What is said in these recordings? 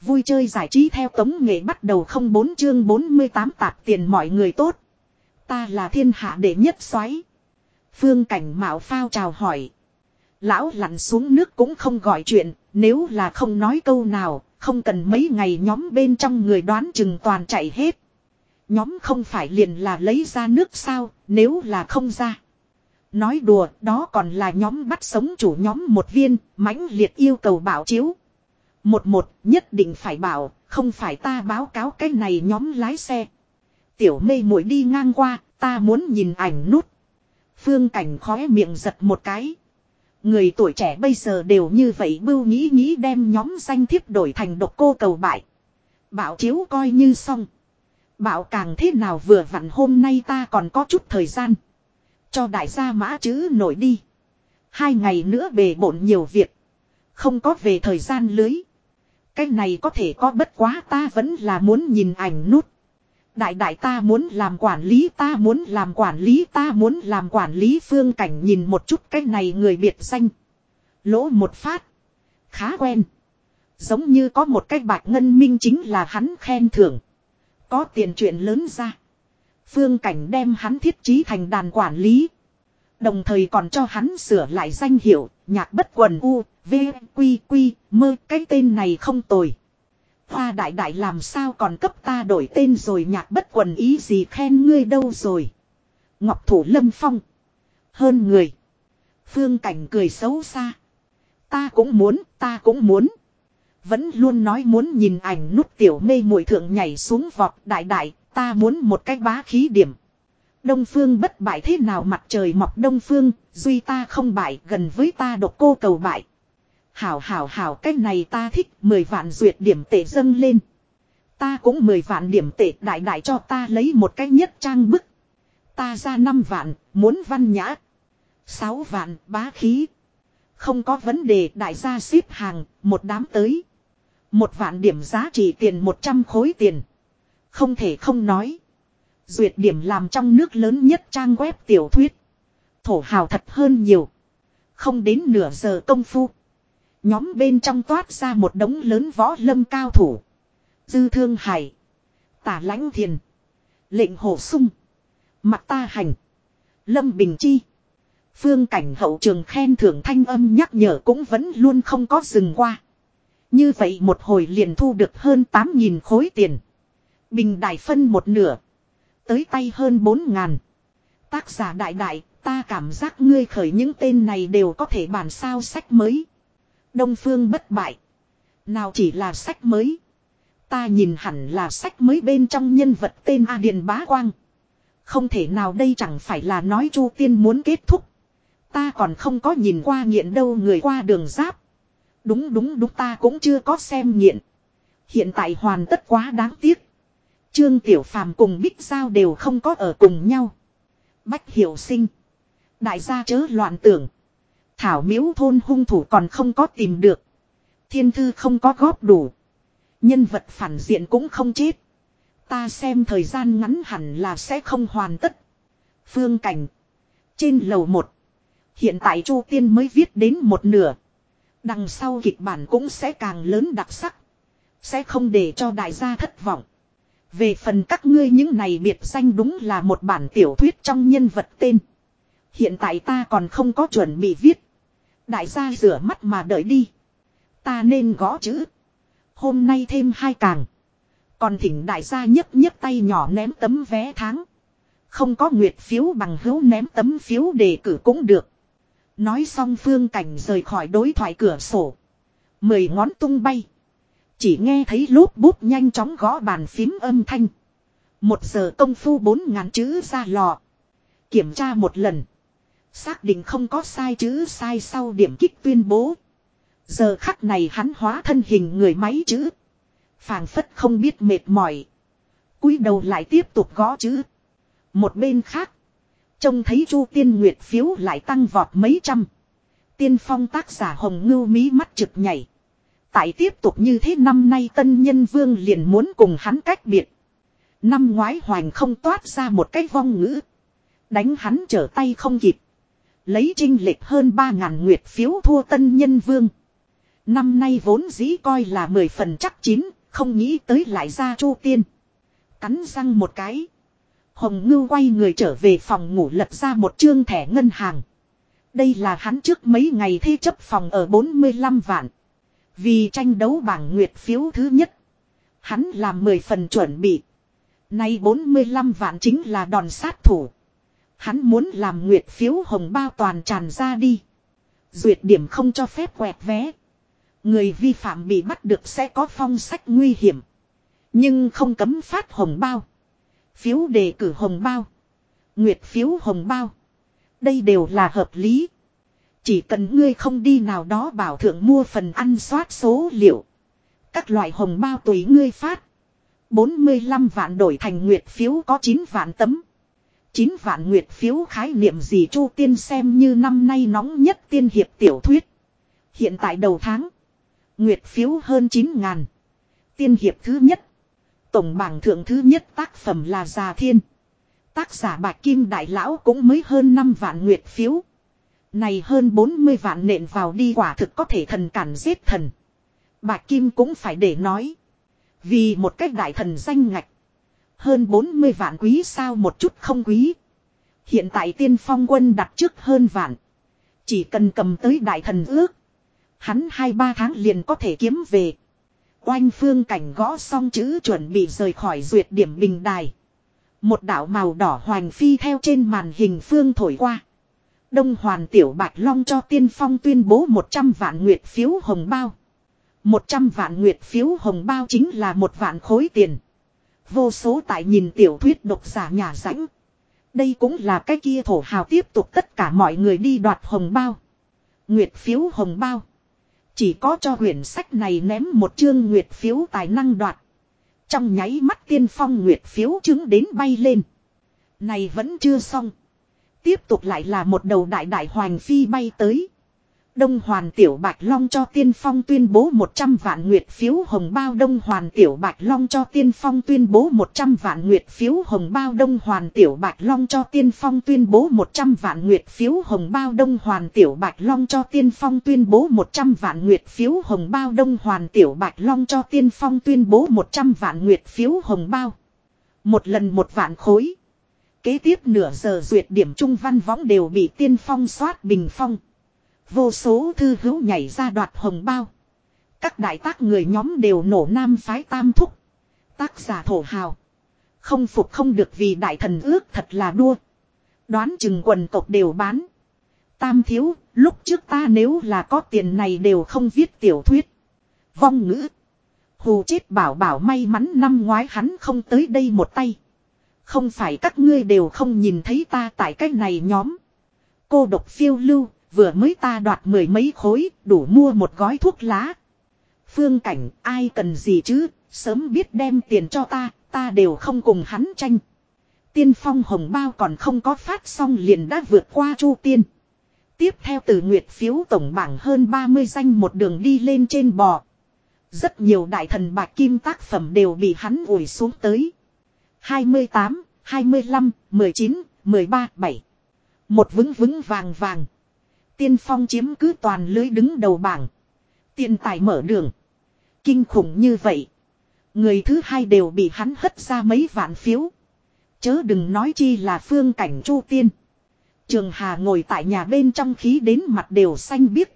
Vui chơi giải trí theo tống nghệ bắt đầu không bốn chương 48 tạp tiền mọi người tốt. Ta là thiên hạ đệ nhất xoáy. Phương cảnh mạo phao chào hỏi. Lão lặn xuống nước cũng không gọi chuyện, nếu là không nói câu nào, không cần mấy ngày nhóm bên trong người đoán chừng toàn chạy hết. Nhóm không phải liền là lấy ra nước sao, nếu là không ra. Nói đùa, đó còn là nhóm bắt sống chủ nhóm một viên, mãnh liệt yêu cầu bảo chiếu. Một một, nhất định phải bảo, không phải ta báo cáo cái này nhóm lái xe. Tiểu mê muội đi ngang qua, ta muốn nhìn ảnh nút. Phương cảnh khóe miệng giật một cái. Người tuổi trẻ bây giờ đều như vậy bưu nghĩ nghĩ đem nhóm danh thiếp đổi thành độc cô cầu bại. Bảo chiếu coi như xong. Bảo càng thế nào vừa vặn hôm nay ta còn có chút thời gian. Cho đại gia mã chữ nổi đi. Hai ngày nữa bề bộn nhiều việc. Không có về thời gian lưới. Cái này có thể có bất quá ta vẫn là muốn nhìn ảnh nút. Đại đại ta muốn làm quản lý ta muốn làm quản lý ta muốn làm quản lý phương cảnh nhìn một chút cái này người biệt danh. Lỗ một phát. Khá quen. Giống như có một cái bạch ngân minh chính là hắn khen thưởng. Có tiền chuyện lớn ra. Phương cảnh đem hắn thiết trí thành đàn quản lý. Đồng thời còn cho hắn sửa lại danh hiệu, nhạc bất quần U, V, Quy, Quy, mơ, cái tên này không tồi. Hoa đại đại làm sao còn cấp ta đổi tên rồi nhạc bất quần ý gì khen ngươi đâu rồi. Ngọc thủ lâm phong. Hơn người. Phương cảnh cười xấu xa. Ta cũng muốn, ta cũng muốn. Vẫn luôn nói muốn nhìn ảnh nút tiểu mê muội thượng nhảy xuống vọt đại đại, ta muốn một cái bá khí điểm. Đông phương bất bại thế nào mặt trời mọc đông phương, duy ta không bại gần với ta độc cô cầu bại. Hảo hảo hảo cái này ta thích, mười vạn duyệt điểm tệ dâng lên. Ta cũng mười vạn điểm tệ đại đại cho ta lấy một cái nhất trang bức. Ta ra năm vạn, muốn văn nhã. Sáu vạn, bá khí. Không có vấn đề đại gia xếp hàng, một đám tới. Một vạn điểm giá trị tiền một trăm khối tiền. Không thể không nói. Duyệt điểm làm trong nước lớn nhất trang web tiểu thuyết. Thổ hào thật hơn nhiều. Không đến nửa giờ công phu. Nhóm bên trong toát ra một đống lớn võ lâm cao thủ. Dư thương hải. Tả lãnh thiền. Lệnh hồ sung. Mặt ta hành. Lâm Bình Chi. Phương cảnh hậu trường khen thưởng thanh âm nhắc nhở cũng vẫn luôn không có dừng qua. Như vậy một hồi liền thu được hơn 8.000 khối tiền. Bình đại phân một nửa. Tới tay hơn 4 ngàn. Tác giả đại đại, ta cảm giác ngươi khởi những tên này đều có thể bản sao sách mới. Đông phương bất bại. Nào chỉ là sách mới. Ta nhìn hẳn là sách mới bên trong nhân vật tên A Điền Bá Quang. Không thể nào đây chẳng phải là nói Chu Tiên muốn kết thúc. Ta còn không có nhìn qua nghiện đâu người qua đường giáp. Đúng đúng đúng ta cũng chưa có xem nghiện. Hiện tại hoàn tất quá đáng tiếc. Trương Tiểu Phàm cùng Bích Giao đều không có ở cùng nhau. Bách Hiểu Sinh. Đại gia chớ loạn tưởng. Thảo miếu thôn hung thủ còn không có tìm được. Thiên thư không có góp đủ. Nhân vật phản diện cũng không chết. Ta xem thời gian ngắn hẳn là sẽ không hoàn tất. Phương cảnh. Trên lầu một. Hiện tại Chu Tiên mới viết đến một nửa. Đằng sau kịch bản cũng sẽ càng lớn đặc sắc. Sẽ không để cho đại gia thất vọng. Về phần các ngươi những này biệt danh đúng là một bản tiểu thuyết trong nhân vật tên. Hiện tại ta còn không có chuẩn bị viết. Đại gia rửa mắt mà đợi đi. Ta nên gõ chữ. Hôm nay thêm hai càng. Còn thỉnh đại gia nhấc nhấc tay nhỏ ném tấm vé tháng. Không có nguyệt phiếu bằng hữu ném tấm phiếu đề cử cũng được. Nói xong phương cảnh rời khỏi đối thoại cửa sổ. Mười ngón tung bay. Chỉ nghe thấy lốp bút nhanh chóng gõ bàn phím âm thanh. Một giờ công phu bốn ngàn chữ ra lò. Kiểm tra một lần. Xác định không có sai chữ sai sau điểm kích tuyên bố. Giờ khắc này hắn hóa thân hình người máy chữ. phảng phất không biết mệt mỏi. cúi đầu lại tiếp tục gõ chữ. Một bên khác. Trông thấy Chu Tiên Nguyệt phiếu lại tăng vọt mấy trăm. Tiên phong tác giả hồng ngưu mí mắt trực nhảy. Tại tiếp tục như thế năm nay tân nhân vương liền muốn cùng hắn cách biệt. Năm ngoái hoành không toát ra một cái vong ngữ. Đánh hắn trở tay không kịp. Lấy trinh lệch hơn ba ngàn nguyệt phiếu thua tân nhân vương. Năm nay vốn dĩ coi là mười phần chắc chín, không nghĩ tới lại ra chu tiên. Cắn răng một cái. Hồng Ngưu quay người trở về phòng ngủ lật ra một chương thẻ ngân hàng. Đây là hắn trước mấy ngày thi chấp phòng ở 45 vạn. Vì tranh đấu bảng nguyệt phiếu thứ nhất. Hắn làm 10 phần chuẩn bị. Nay 45 vạn chính là đòn sát thủ. Hắn muốn làm nguyệt phiếu hồng bao toàn tràn ra đi. Duyệt điểm không cho phép quẹt vé. Người vi phạm bị bắt được sẽ có phong sách nguy hiểm. Nhưng không cấm phát hồng bao. Phiếu đề cử hồng bao. Nguyệt phiếu hồng bao. Đây đều là hợp lý. Chỉ cần ngươi không đi nào đó bảo thượng mua phần ăn soát số liệu. Các loại hồng bao tùy ngươi phát. 45 vạn đổi thành nguyệt phiếu có 9 vạn tấm. 9 vạn nguyệt phiếu khái niệm gì Chu Tiên xem như năm nay nóng nhất tiên hiệp tiểu thuyết. Hiện tại đầu tháng. Nguyệt phiếu hơn 9 ngàn. Tiên hiệp thứ nhất. Tổng bảng thượng thứ nhất tác phẩm là Già Thiên. Tác giả Bạch Kim Đại Lão cũng mới hơn 5 vạn nguyệt phiếu. Này hơn 40 vạn nện vào đi quả thực có thể thần cản giết thần. Bạch Kim cũng phải để nói. Vì một cách đại thần danh ngạch. Hơn 40 vạn quý sao một chút không quý. Hiện tại tiên phong quân đặt trước hơn vạn. Chỉ cần cầm tới đại thần ước. Hắn 2-3 tháng liền có thể kiếm về. Oanh phương cảnh gõ xong chữ chuẩn bị rời khỏi duyệt điểm bình đài. Một đạo màu đỏ hoành phi theo trên màn hình phương thổi qua. Đông Hoàn Tiểu Bạch Long cho tiên phong tuyên bố 100 vạn nguyệt phiếu hồng bao. 100 vạn nguyệt phiếu hồng bao chính là một vạn khối tiền. Vô số tại nhìn tiểu thuyết độc giả nhà rãnh. Đây cũng là cái kia thổ hào tiếp tục tất cả mọi người đi đoạt hồng bao. Nguyệt phiếu hồng bao. Chỉ có cho huyền sách này ném một chương nguyệt phiếu tài năng đoạt. Trong nháy mắt tiên phong nguyệt phiếu chứng đến bay lên. Này vẫn chưa xong. Tiếp tục lại là một đầu đại đại hoàng phi bay tới. Đông Hoàn Tiểu Bạch Long cho Tiên Phong tuyên bố 100 vạn nguyệt phiếu hồng bao Đông Hoàn Tiểu Bạch Long cho Tiên Phong tuyên bố 100 vạn nguyệt phiếu hồng bao Đông Hoàn Tiểu Bạch Long cho Tiên Phong tuyên bố 100 vạn nguyệt phiếu hồng bao Đông Hoàn Tiểu Bạch Long cho Tiên Phong tuyên bố 100 vạn nguyệt phiếu hồng bao Đông Hoàn Tiểu Bạch Long cho Tiên Phong tuyên bố 100 vạn nguyệt phiếu hồng bao. Một lần một vạn khối. Kế tiếp nửa giờ duyệt điểm trung văn võng đều bị Tiên Phong soát bình phong. Vô số thư hữu nhảy ra đoạt hồng bao. Các đại tác người nhóm đều nổ nam phái tam thúc. Tác giả thổ hào. Không phục không được vì đại thần ước thật là đua. Đoán chừng quần tộc đều bán. Tam thiếu, lúc trước ta nếu là có tiền này đều không viết tiểu thuyết. Vong ngữ. Hù chết bảo bảo may mắn năm ngoái hắn không tới đây một tay. Không phải các ngươi đều không nhìn thấy ta tại cách này nhóm. Cô độc phiêu lưu, Vừa mới ta đoạt mười mấy khối, đủ mua một gói thuốc lá. Phương cảnh, ai cần gì chứ, sớm biết đem tiền cho ta, ta đều không cùng hắn tranh. Tiên phong hồng bao còn không có phát xong liền đã vượt qua chu tiên. Tiếp theo từ nguyệt phiếu tổng bảng hơn 30 danh một đường đi lên trên bò. Rất nhiều đại thần bạc kim tác phẩm đều bị hắn ủi xuống tới. 28, 25, 19, 13, 7. Một vững vững vàng vàng. Tiên phong chiếm cứ toàn lưới đứng đầu bảng. Tiền tài mở đường. Kinh khủng như vậy. Người thứ hai đều bị hắn hất ra mấy vạn phiếu. Chớ đừng nói chi là phương cảnh chu tiên. Trường Hà ngồi tại nhà bên trong khí đến mặt đều xanh biếc.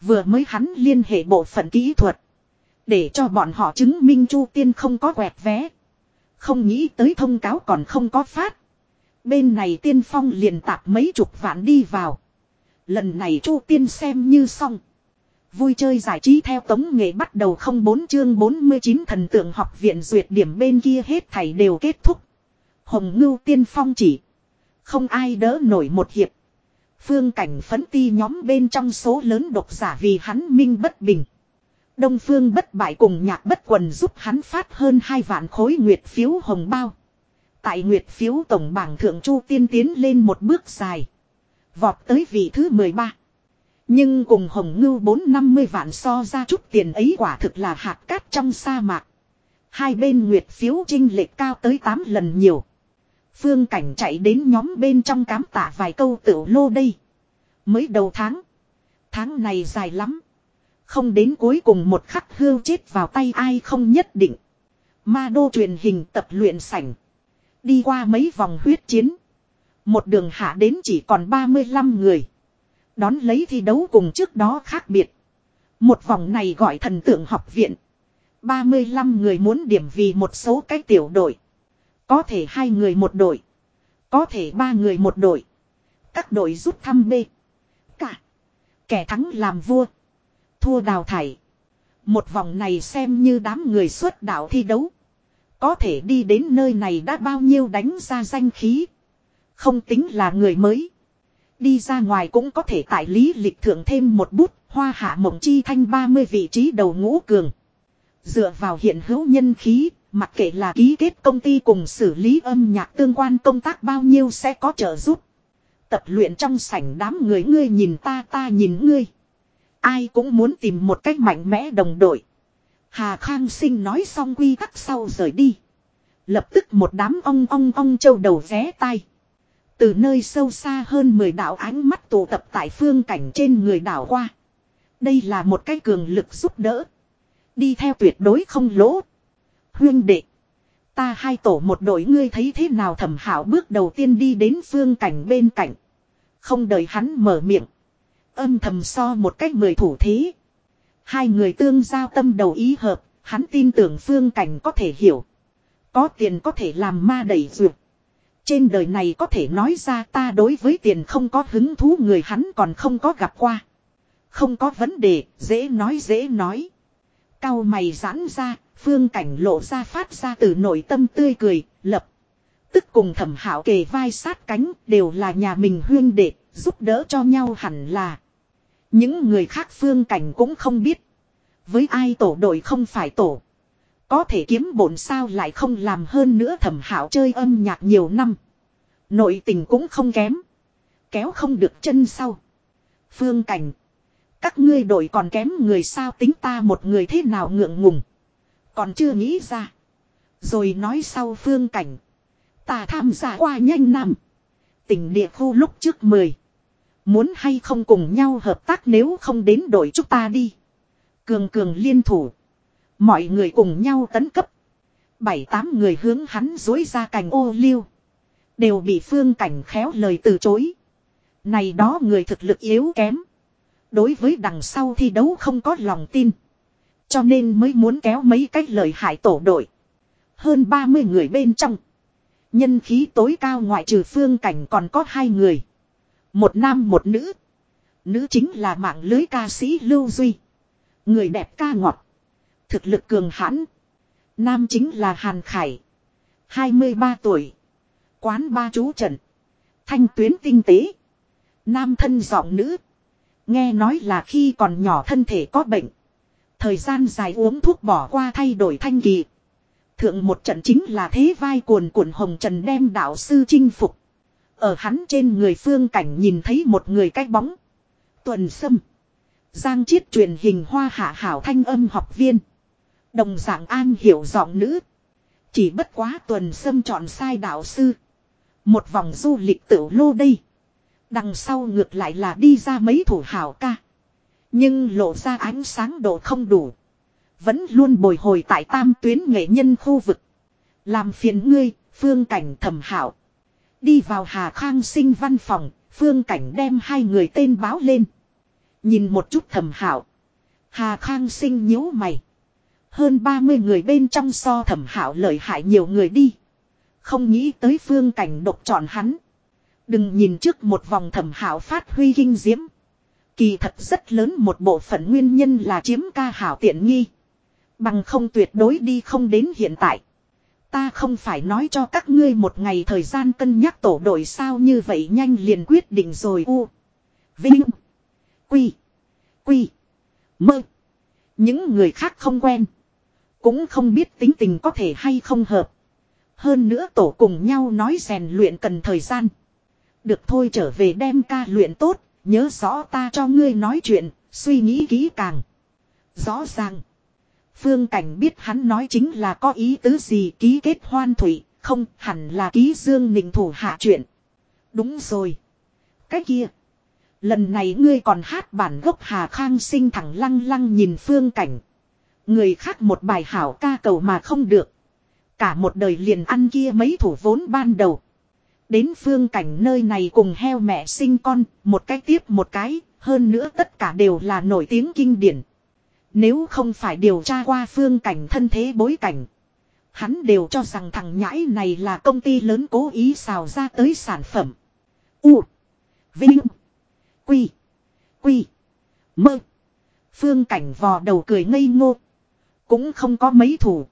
Vừa mới hắn liên hệ bộ phận kỹ thuật. Để cho bọn họ chứng minh chu tiên không có quẹt vé. Không nghĩ tới thông cáo còn không có phát. Bên này tiên phong liền tạp mấy chục vạn đi vào. Lần này Chu Tiên xem như xong. Vui chơi giải trí theo tống nghệ bắt đầu không bốn chương 49 thần tượng học viện duyệt điểm bên kia hết thảy đều kết thúc. Hồng ngưu tiên phong chỉ. Không ai đỡ nổi một hiệp. Phương cảnh phấn ti nhóm bên trong số lớn độc giả vì hắn minh bất bình. Đông phương bất bại cùng nhạc bất quần giúp hắn phát hơn hai vạn khối nguyệt phiếu hồng bao. Tại nguyệt phiếu tổng bảng thượng chu tiên tiến lên một bước dài. Vọt tới vị thứ 13. Nhưng cùng hồng ngưu 450 vạn so ra chút tiền ấy quả thực là hạt cát trong sa mạc. Hai bên nguyệt phiếu trinh lệch cao tới 8 lần nhiều. Phương cảnh chạy đến nhóm bên trong cám tả vài câu tiểu lô đây. Mới đầu tháng. Tháng này dài lắm. Không đến cuối cùng một khắc hưu chết vào tay ai không nhất định. Ma đô truyền hình tập luyện sảnh. Đi qua mấy vòng huyết chiến. Một đường hạ đến chỉ còn 35 người. Đón lấy thi đấu cùng trước đó khác biệt. Một vòng này gọi thần tượng học viện. 35 người muốn điểm vì một số cái tiểu đội. Có thể hai người một đội. Có thể ba người một đội. Các đội rút thăm B. Cả. Kẻ thắng làm vua. Thua đào thải. Một vòng này xem như đám người xuất đạo thi đấu. Có thể đi đến nơi này đã bao nhiêu đánh ra danh khí. Không tính là người mới. Đi ra ngoài cũng có thể tại lý lịch thượng thêm một bút, hoa hạ mộng chi thanh 30 vị trí đầu ngũ cường. Dựa vào hiện hữu nhân khí, mặc kệ là ký kết công ty cùng xử lý âm nhạc tương quan công tác bao nhiêu sẽ có trợ giúp. Tập luyện trong sảnh đám người ngươi nhìn ta ta nhìn ngươi. Ai cũng muốn tìm một cách mạnh mẽ đồng đội. Hà Khang Sinh nói xong quy tắc sau rời đi. Lập tức một đám ong ong ong châu đầu ré tai. Từ nơi sâu xa hơn 10 đạo ánh mắt tụ tập tại phương cảnh trên người đảo qua. Đây là một cái cường lực giúp đỡ. Đi theo tuyệt đối không lỗ. Huyên đệ. Ta hai tổ một đội ngươi thấy thế nào thẩm hảo bước đầu tiên đi đến phương cảnh bên cạnh. Không đợi hắn mở miệng. Âm thầm so một cách mười thủ thế. Hai người tương giao tâm đầu ý hợp, hắn tin tưởng phương cảnh có thể hiểu. Có tiền có thể làm ma đẩy ruột. Trên đời này có thể nói ra ta đối với tiền không có hứng thú người hắn còn không có gặp qua. Không có vấn đề, dễ nói dễ nói. Cao mày giãn ra, phương cảnh lộ ra phát ra từ nội tâm tươi cười, lập. Tức cùng thẩm hảo kề vai sát cánh, đều là nhà mình huyên đệ, giúp đỡ cho nhau hẳn là. Những người khác phương cảnh cũng không biết. Với ai tổ đội không phải tổ. Có thể kiếm bổn sao lại không làm hơn nữa thẩm hảo chơi âm nhạc nhiều năm. Nội tình cũng không kém. Kéo không được chân sau. Phương cảnh. Các ngươi đội còn kém người sao tính ta một người thế nào ngượng ngùng. Còn chưa nghĩ ra. Rồi nói sau phương cảnh. Ta tham gia qua nhanh năm. Tỉnh địa khu lúc trước 10. Muốn hay không cùng nhau hợp tác nếu không đến đội chúng ta đi. Cường cường liên thủ. Mọi người cùng nhau tấn cấp. Bảy tám người hướng hắn dối ra cành ô liu. Đều bị phương cảnh khéo lời từ chối. Này đó người thực lực yếu kém. Đối với đằng sau thi đấu không có lòng tin. Cho nên mới muốn kéo mấy cách lời hại tổ đội. Hơn 30 người bên trong. Nhân khí tối cao ngoại trừ phương cảnh còn có hai người. Một nam một nữ. Nữ chính là mạng lưới ca sĩ Lưu Duy. Người đẹp ca ngọt. Thực lực cường hãn. Nam chính là Hàn Khải. 23 tuổi. Quán ba chú trận. Thanh tuyến tinh tế. Nam thân giọng nữ. Nghe nói là khi còn nhỏ thân thể có bệnh. Thời gian dài uống thuốc bỏ qua thay đổi thanh kỳ. Thượng một trận chính là thế vai cuồn cuộn hồng trần đem đạo sư chinh phục. Ở hắn trên người phương cảnh nhìn thấy một người cách bóng. Tuần sâm. Giang chiết truyền hình hoa hạ hảo thanh âm học viên. Đồng dạng an hiểu giọng nữ. Chỉ bất quá tuần sâm chọn sai đạo sư. Một vòng du lịch tiểu lô đây. Đằng sau ngược lại là đi ra mấy thủ hảo ca. Nhưng lộ ra ánh sáng độ không đủ. Vẫn luôn bồi hồi tại tam tuyến nghệ nhân khu vực. Làm phiền ngươi, phương cảnh thẩm hảo. Đi vào Hà Khang sinh văn phòng, phương cảnh đem hai người tên báo lên. Nhìn một chút thẩm hảo. Hà Khang sinh nhíu mày. Hơn 30 người bên trong so thẩm hảo lợi hại nhiều người đi. Không nghĩ tới phương cảnh độc chọn hắn. Đừng nhìn trước một vòng thẩm hảo phát huy kinh diễm. Kỳ thật rất lớn một bộ phận nguyên nhân là chiếm ca hảo tiện nghi. Bằng không tuyệt đối đi không đến hiện tại. Ta không phải nói cho các ngươi một ngày thời gian cân nhắc tổ đội sao như vậy nhanh liền quyết định rồi u. Vinh. Quy. Quy. Mơ. Những người khác không quen. Cũng không biết tính tình có thể hay không hợp. Hơn nữa tổ cùng nhau nói rèn luyện cần thời gian. Được thôi trở về đem ca luyện tốt, nhớ rõ ta cho ngươi nói chuyện, suy nghĩ kỹ càng. Rõ ràng. Phương Cảnh biết hắn nói chính là có ý tứ gì ký kết hoan thủy, không hẳn là ký dương nịnh thủ hạ chuyện. Đúng rồi. Cái kia. Lần này ngươi còn hát bản gốc Hà Khang sinh thẳng lăng lăng nhìn phương cảnh. Người khác một bài hảo ca cầu mà không được. Cả một đời liền ăn kia mấy thủ vốn ban đầu. Đến phương cảnh nơi này cùng heo mẹ sinh con, một cái tiếp một cái, hơn nữa tất cả đều là nổi tiếng kinh điển. Nếu không phải điều tra qua phương cảnh thân thế bối cảnh. Hắn đều cho rằng thằng nhãi này là công ty lớn cố ý xào ra tới sản phẩm. U. Vinh. Quy. Quy. Mơ. Phương cảnh vò đầu cười ngây ngô. Cũng không có mấy thủ.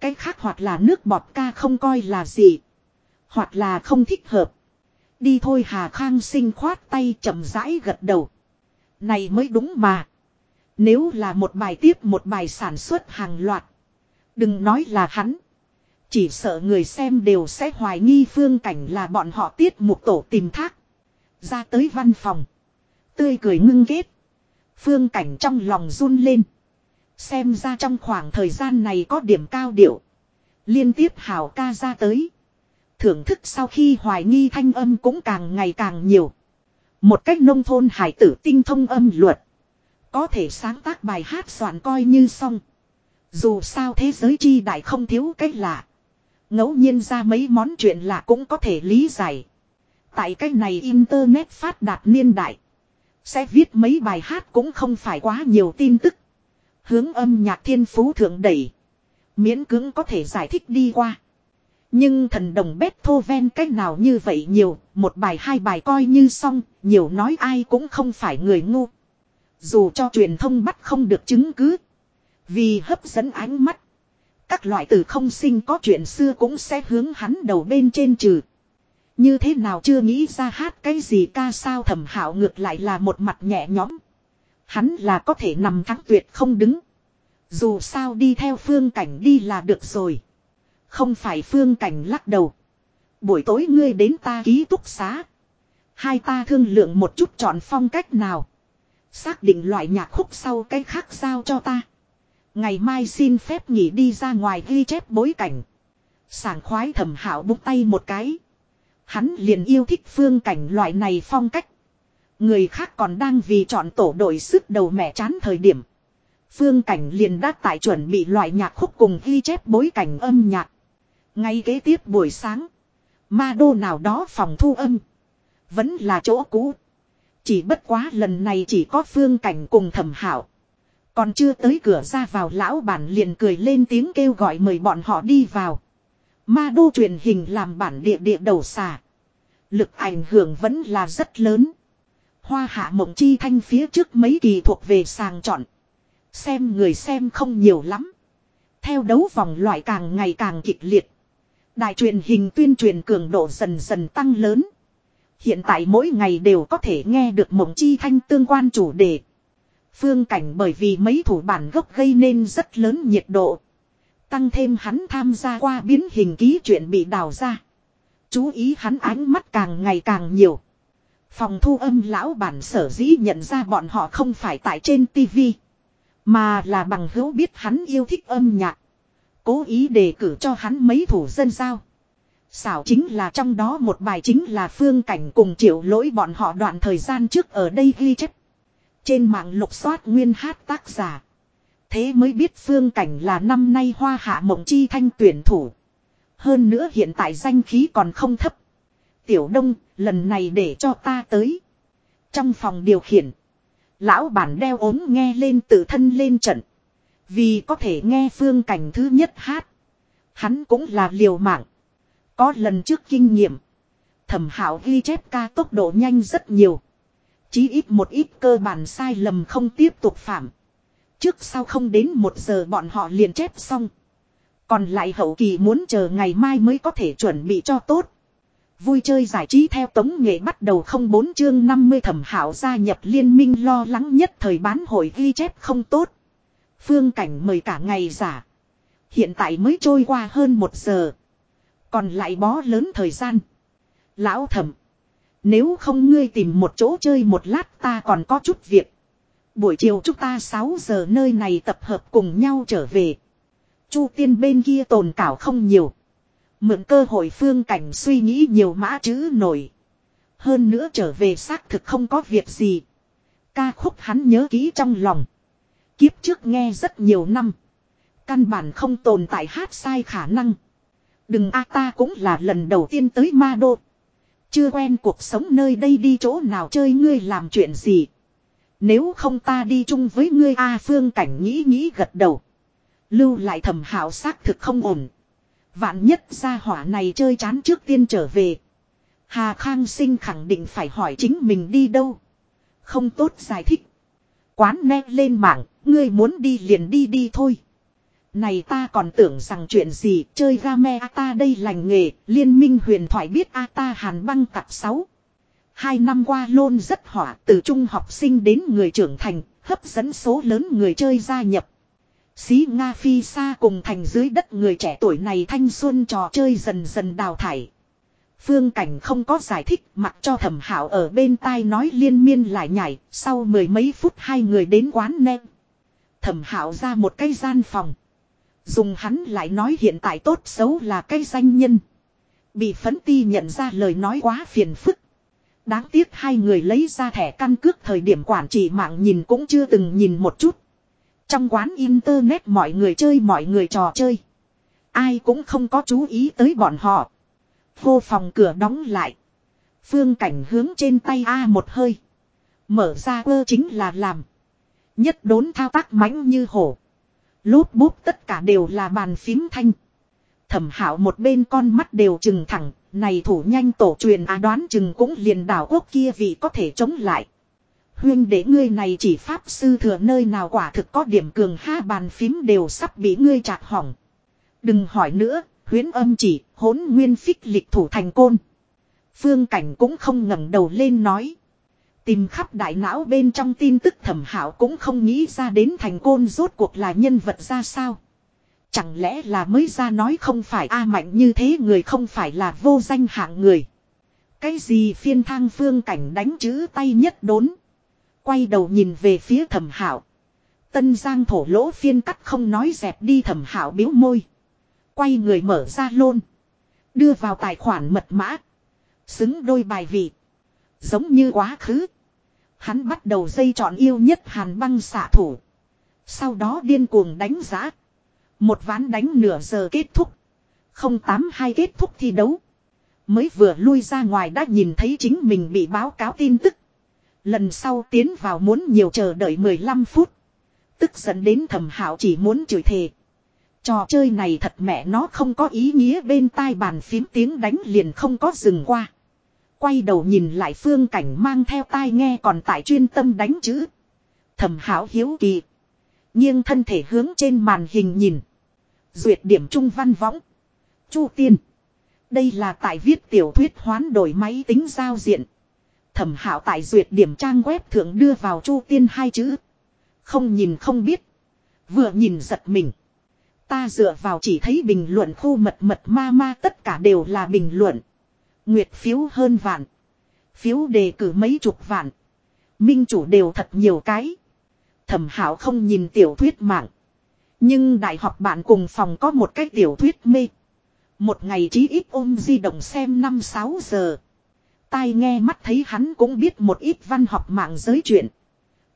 Cái khác hoặc là nước bọt ca không coi là gì. Hoặc là không thích hợp. Đi thôi Hà Khang sinh khoát tay chậm rãi gật đầu. Này mới đúng mà. Nếu là một bài tiếp một bài sản xuất hàng loạt. Đừng nói là hắn. Chỉ sợ người xem đều sẽ hoài nghi phương cảnh là bọn họ tiết mục tổ tìm thác. Ra tới văn phòng. Tươi cười ngưng ghét. Phương cảnh trong lòng run lên. Xem ra trong khoảng thời gian này có điểm cao điệu. Liên tiếp hảo ca ra tới. Thưởng thức sau khi hoài nghi thanh âm cũng càng ngày càng nhiều. Một cách nông thôn hải tử tinh thông âm luật. Có thể sáng tác bài hát soạn coi như xong. Dù sao thế giới chi đại không thiếu cách lạ. ngẫu nhiên ra mấy món chuyện lạ cũng có thể lý giải. Tại cách này internet phát đạt niên đại. Sẽ viết mấy bài hát cũng không phải quá nhiều tin tức. Hướng âm nhạc thiên phú thượng đẩy. Miễn cưỡng có thể giải thích đi qua. Nhưng thần đồng Beethoven cách nào như vậy nhiều, một bài hai bài coi như xong, nhiều nói ai cũng không phải người ngu. Dù cho truyền thông bắt không được chứng cứ. Vì hấp dẫn ánh mắt. Các loại từ không sinh có chuyện xưa cũng sẽ hướng hắn đầu bên trên trừ. Như thế nào chưa nghĩ ra hát cái gì ca sao thẩm hảo ngược lại là một mặt nhẹ nhõm. Hắn là có thể nằm thắng tuyệt không đứng. Dù sao đi theo phương cảnh đi là được rồi. Không phải phương cảnh lắc đầu. Buổi tối ngươi đến ta ký túc xá. Hai ta thương lượng một chút chọn phong cách nào. Xác định loại nhạc khúc sau cái khác giao cho ta. Ngày mai xin phép nghỉ đi ra ngoài ghi chép bối cảnh. Sảng khoái thẩm hảo búng tay một cái. Hắn liền yêu thích phương cảnh loại này phong cách. Người khác còn đang vì chọn tổ đội sức đầu mẹ chán thời điểm. Phương cảnh liền đã tại chuẩn bị loại nhạc khúc cùng ghi chép bối cảnh âm nhạc. Ngay kế tiếp buổi sáng. Ma đô nào đó phòng thu âm. Vẫn là chỗ cũ. Chỉ bất quá lần này chỉ có phương cảnh cùng thẩm hảo. Còn chưa tới cửa ra vào lão bản liền cười lên tiếng kêu gọi mời bọn họ đi vào. Ma đô truyền hình làm bản địa địa đầu xà. Lực ảnh hưởng vẫn là rất lớn. Hoa hạ mộng chi thanh phía trước mấy kỳ thuộc về sàng chọn. Xem người xem không nhiều lắm. Theo đấu vòng loại càng ngày càng kịch liệt. Đài truyền hình tuyên truyền cường độ dần dần tăng lớn. Hiện tại mỗi ngày đều có thể nghe được mộng chi thanh tương quan chủ đề. Phương cảnh bởi vì mấy thủ bản gốc gây nên rất lớn nhiệt độ. Tăng thêm hắn tham gia qua biến hình ký chuyện bị đào ra. Chú ý hắn ánh mắt càng ngày càng nhiều. Phòng thu âm lão bản sở dĩ nhận ra bọn họ không phải tại trên tivi Mà là bằng hữu biết hắn yêu thích âm nhạc. Cố ý đề cử cho hắn mấy thủ dân sao? Xảo chính là trong đó một bài chính là phương cảnh cùng triệu lỗi bọn họ đoạn thời gian trước ở đây ghi chép. Trên mạng lục soát nguyên hát tác giả. Thế mới biết phương cảnh là năm nay hoa hạ mộng chi thanh tuyển thủ. Hơn nữa hiện tại danh khí còn không thấp. Tiểu đông, lần này để cho ta tới. Trong phòng điều khiển. Lão bản đeo ốm nghe lên tự thân lên trận. Vì có thể nghe phương cảnh thứ nhất hát. Hắn cũng là liều mạng. Có lần trước kinh nghiệm. Thẩm hảo ghi chép ca tốc độ nhanh rất nhiều. Chí ít một ít cơ bản sai lầm không tiếp tục phạm. Trước sau không đến một giờ bọn họ liền chép xong. Còn lại hậu kỳ muốn chờ ngày mai mới có thể chuẩn bị cho tốt. Vui chơi giải trí theo tống nghệ bắt đầu không bốn chương 50 thẩm hảo gia nhập liên minh lo lắng nhất thời bán hội ghi chép không tốt. Phương cảnh mời cả ngày giả. Hiện tại mới trôi qua hơn một giờ. Còn lại bó lớn thời gian. Lão thẩm. Nếu không ngươi tìm một chỗ chơi một lát ta còn có chút việc. Buổi chiều chúng ta 6 giờ nơi này tập hợp cùng nhau trở về. Chu tiên bên kia tồn cảo không nhiều. Mượn cơ hội phương cảnh suy nghĩ nhiều mã chữ nổi. Hơn nữa trở về xác thực không có việc gì. Ca khúc hắn nhớ kỹ trong lòng. Kiếp trước nghe rất nhiều năm. Căn bản không tồn tại hát sai khả năng. Đừng a, ta cũng là lần đầu tiên tới ma đô. Chưa quen cuộc sống nơi đây đi chỗ nào chơi ngươi làm chuyện gì. Nếu không ta đi chung với ngươi, A phương cảnh nghĩ nghĩ gật đầu. Lưu lại thầm hảo xác thực không ổn. Vạn nhất gia hỏa này chơi chán trước tiên trở về. Hà Khang sinh khẳng định phải hỏi chính mình đi đâu. Không tốt giải thích. Quán ne lên mạng, ngươi muốn đi liền đi đi thôi. Này ta còn tưởng rằng chuyện gì chơi game a ta đây lành nghề, liên minh huyền thoại biết a ta hàn băng cặp 6. Hai năm qua luôn rất hỏa từ trung học sinh đến người trưởng thành, hấp dẫn số lớn người chơi gia nhập. Xí Nga Phi xa cùng thành dưới đất người trẻ tuổi này thanh xuân trò chơi dần dần đào thải. Phương Cảnh không có giải thích mặc cho thẩm hảo ở bên tai nói liên miên lại nhảy, sau mười mấy phút hai người đến quán nem. Thẩm hảo ra một cái gian phòng. Dùng hắn lại nói hiện tại tốt xấu là cái danh nhân. Bị phấn ti nhận ra lời nói quá phiền phức. Đáng tiếc hai người lấy ra thẻ căn cước thời điểm quản trị mạng nhìn cũng chưa từng nhìn một chút. Trong quán internet mọi người chơi, mọi người trò chơi. Ai cũng không có chú ý tới bọn họ. Vô phòng cửa đóng lại. Phương cảnh hướng trên tay A một hơi. Mở ra cơ chính là làm. Nhất đốn thao tác mãnh như hổ. Lốp bút tất cả đều là bàn phím thanh. Thẩm hảo một bên con mắt đều trừng thẳng. Này thủ nhanh tổ truyền a đoán chừng cũng liền đảo quốc kia vì có thể chống lại. Huyên để ngươi này chỉ pháp sư thừa nơi nào quả thực có điểm cường ha bàn phím đều sắp bị ngươi chặt hỏng. Đừng hỏi nữa, huyến âm chỉ, hốn nguyên phích lịch thủ thành côn. Phương cảnh cũng không ngẩng đầu lên nói. Tìm khắp đại não bên trong tin tức thẩm hảo cũng không nghĩ ra đến thành côn rốt cuộc là nhân vật ra sao. Chẳng lẽ là mới ra nói không phải A mạnh như thế người không phải là vô danh hạng người. Cái gì phiên thang phương cảnh đánh chữ tay nhất đốn. Quay đầu nhìn về phía thẩm hảo. Tân giang thổ lỗ phiên cắt không nói dẹp đi thẩm hảo biếu môi. Quay người mở ra lôn. Đưa vào tài khoản mật mã. Xứng đôi bài vị. Giống như quá khứ. Hắn bắt đầu dây chọn yêu nhất hàn băng xạ thủ. Sau đó điên cuồng đánh giá. Một ván đánh nửa giờ kết thúc. Không tám hai kết thúc thi đấu. Mới vừa lui ra ngoài đã nhìn thấy chính mình bị báo cáo tin tức. Lần sau tiến vào muốn nhiều chờ đợi 15 phút. Tức dẫn đến thẩm hảo chỉ muốn chửi thề. Trò chơi này thật mẹ nó không có ý nghĩa bên tai bàn phím tiếng đánh liền không có dừng qua. Quay đầu nhìn lại phương cảnh mang theo tai nghe còn tại chuyên tâm đánh chữ. Thẩm hảo hiếu kỳ. nghiêng thân thể hướng trên màn hình nhìn. Duyệt điểm trung văn võng. Chu tiên. Đây là tại viết tiểu thuyết hoán đổi máy tính giao diện. Thẩm Hạo tại duyệt điểm trang web thượng đưa vào chu tiên hai chữ. Không nhìn không biết. Vừa nhìn giật mình. Ta dựa vào chỉ thấy bình luận khu mật mật ma ma tất cả đều là bình luận. Nguyệt phiếu hơn vạn. Phiếu đề cử mấy chục vạn. Minh chủ đều thật nhiều cái. Thẩm hảo không nhìn tiểu thuyết mạng. Nhưng đại học bạn cùng phòng có một cái tiểu thuyết mê. Một ngày chí ít ôm di động xem 5-6 giờ. Tai nghe mắt thấy hắn cũng biết một ít văn học mạng giới chuyện.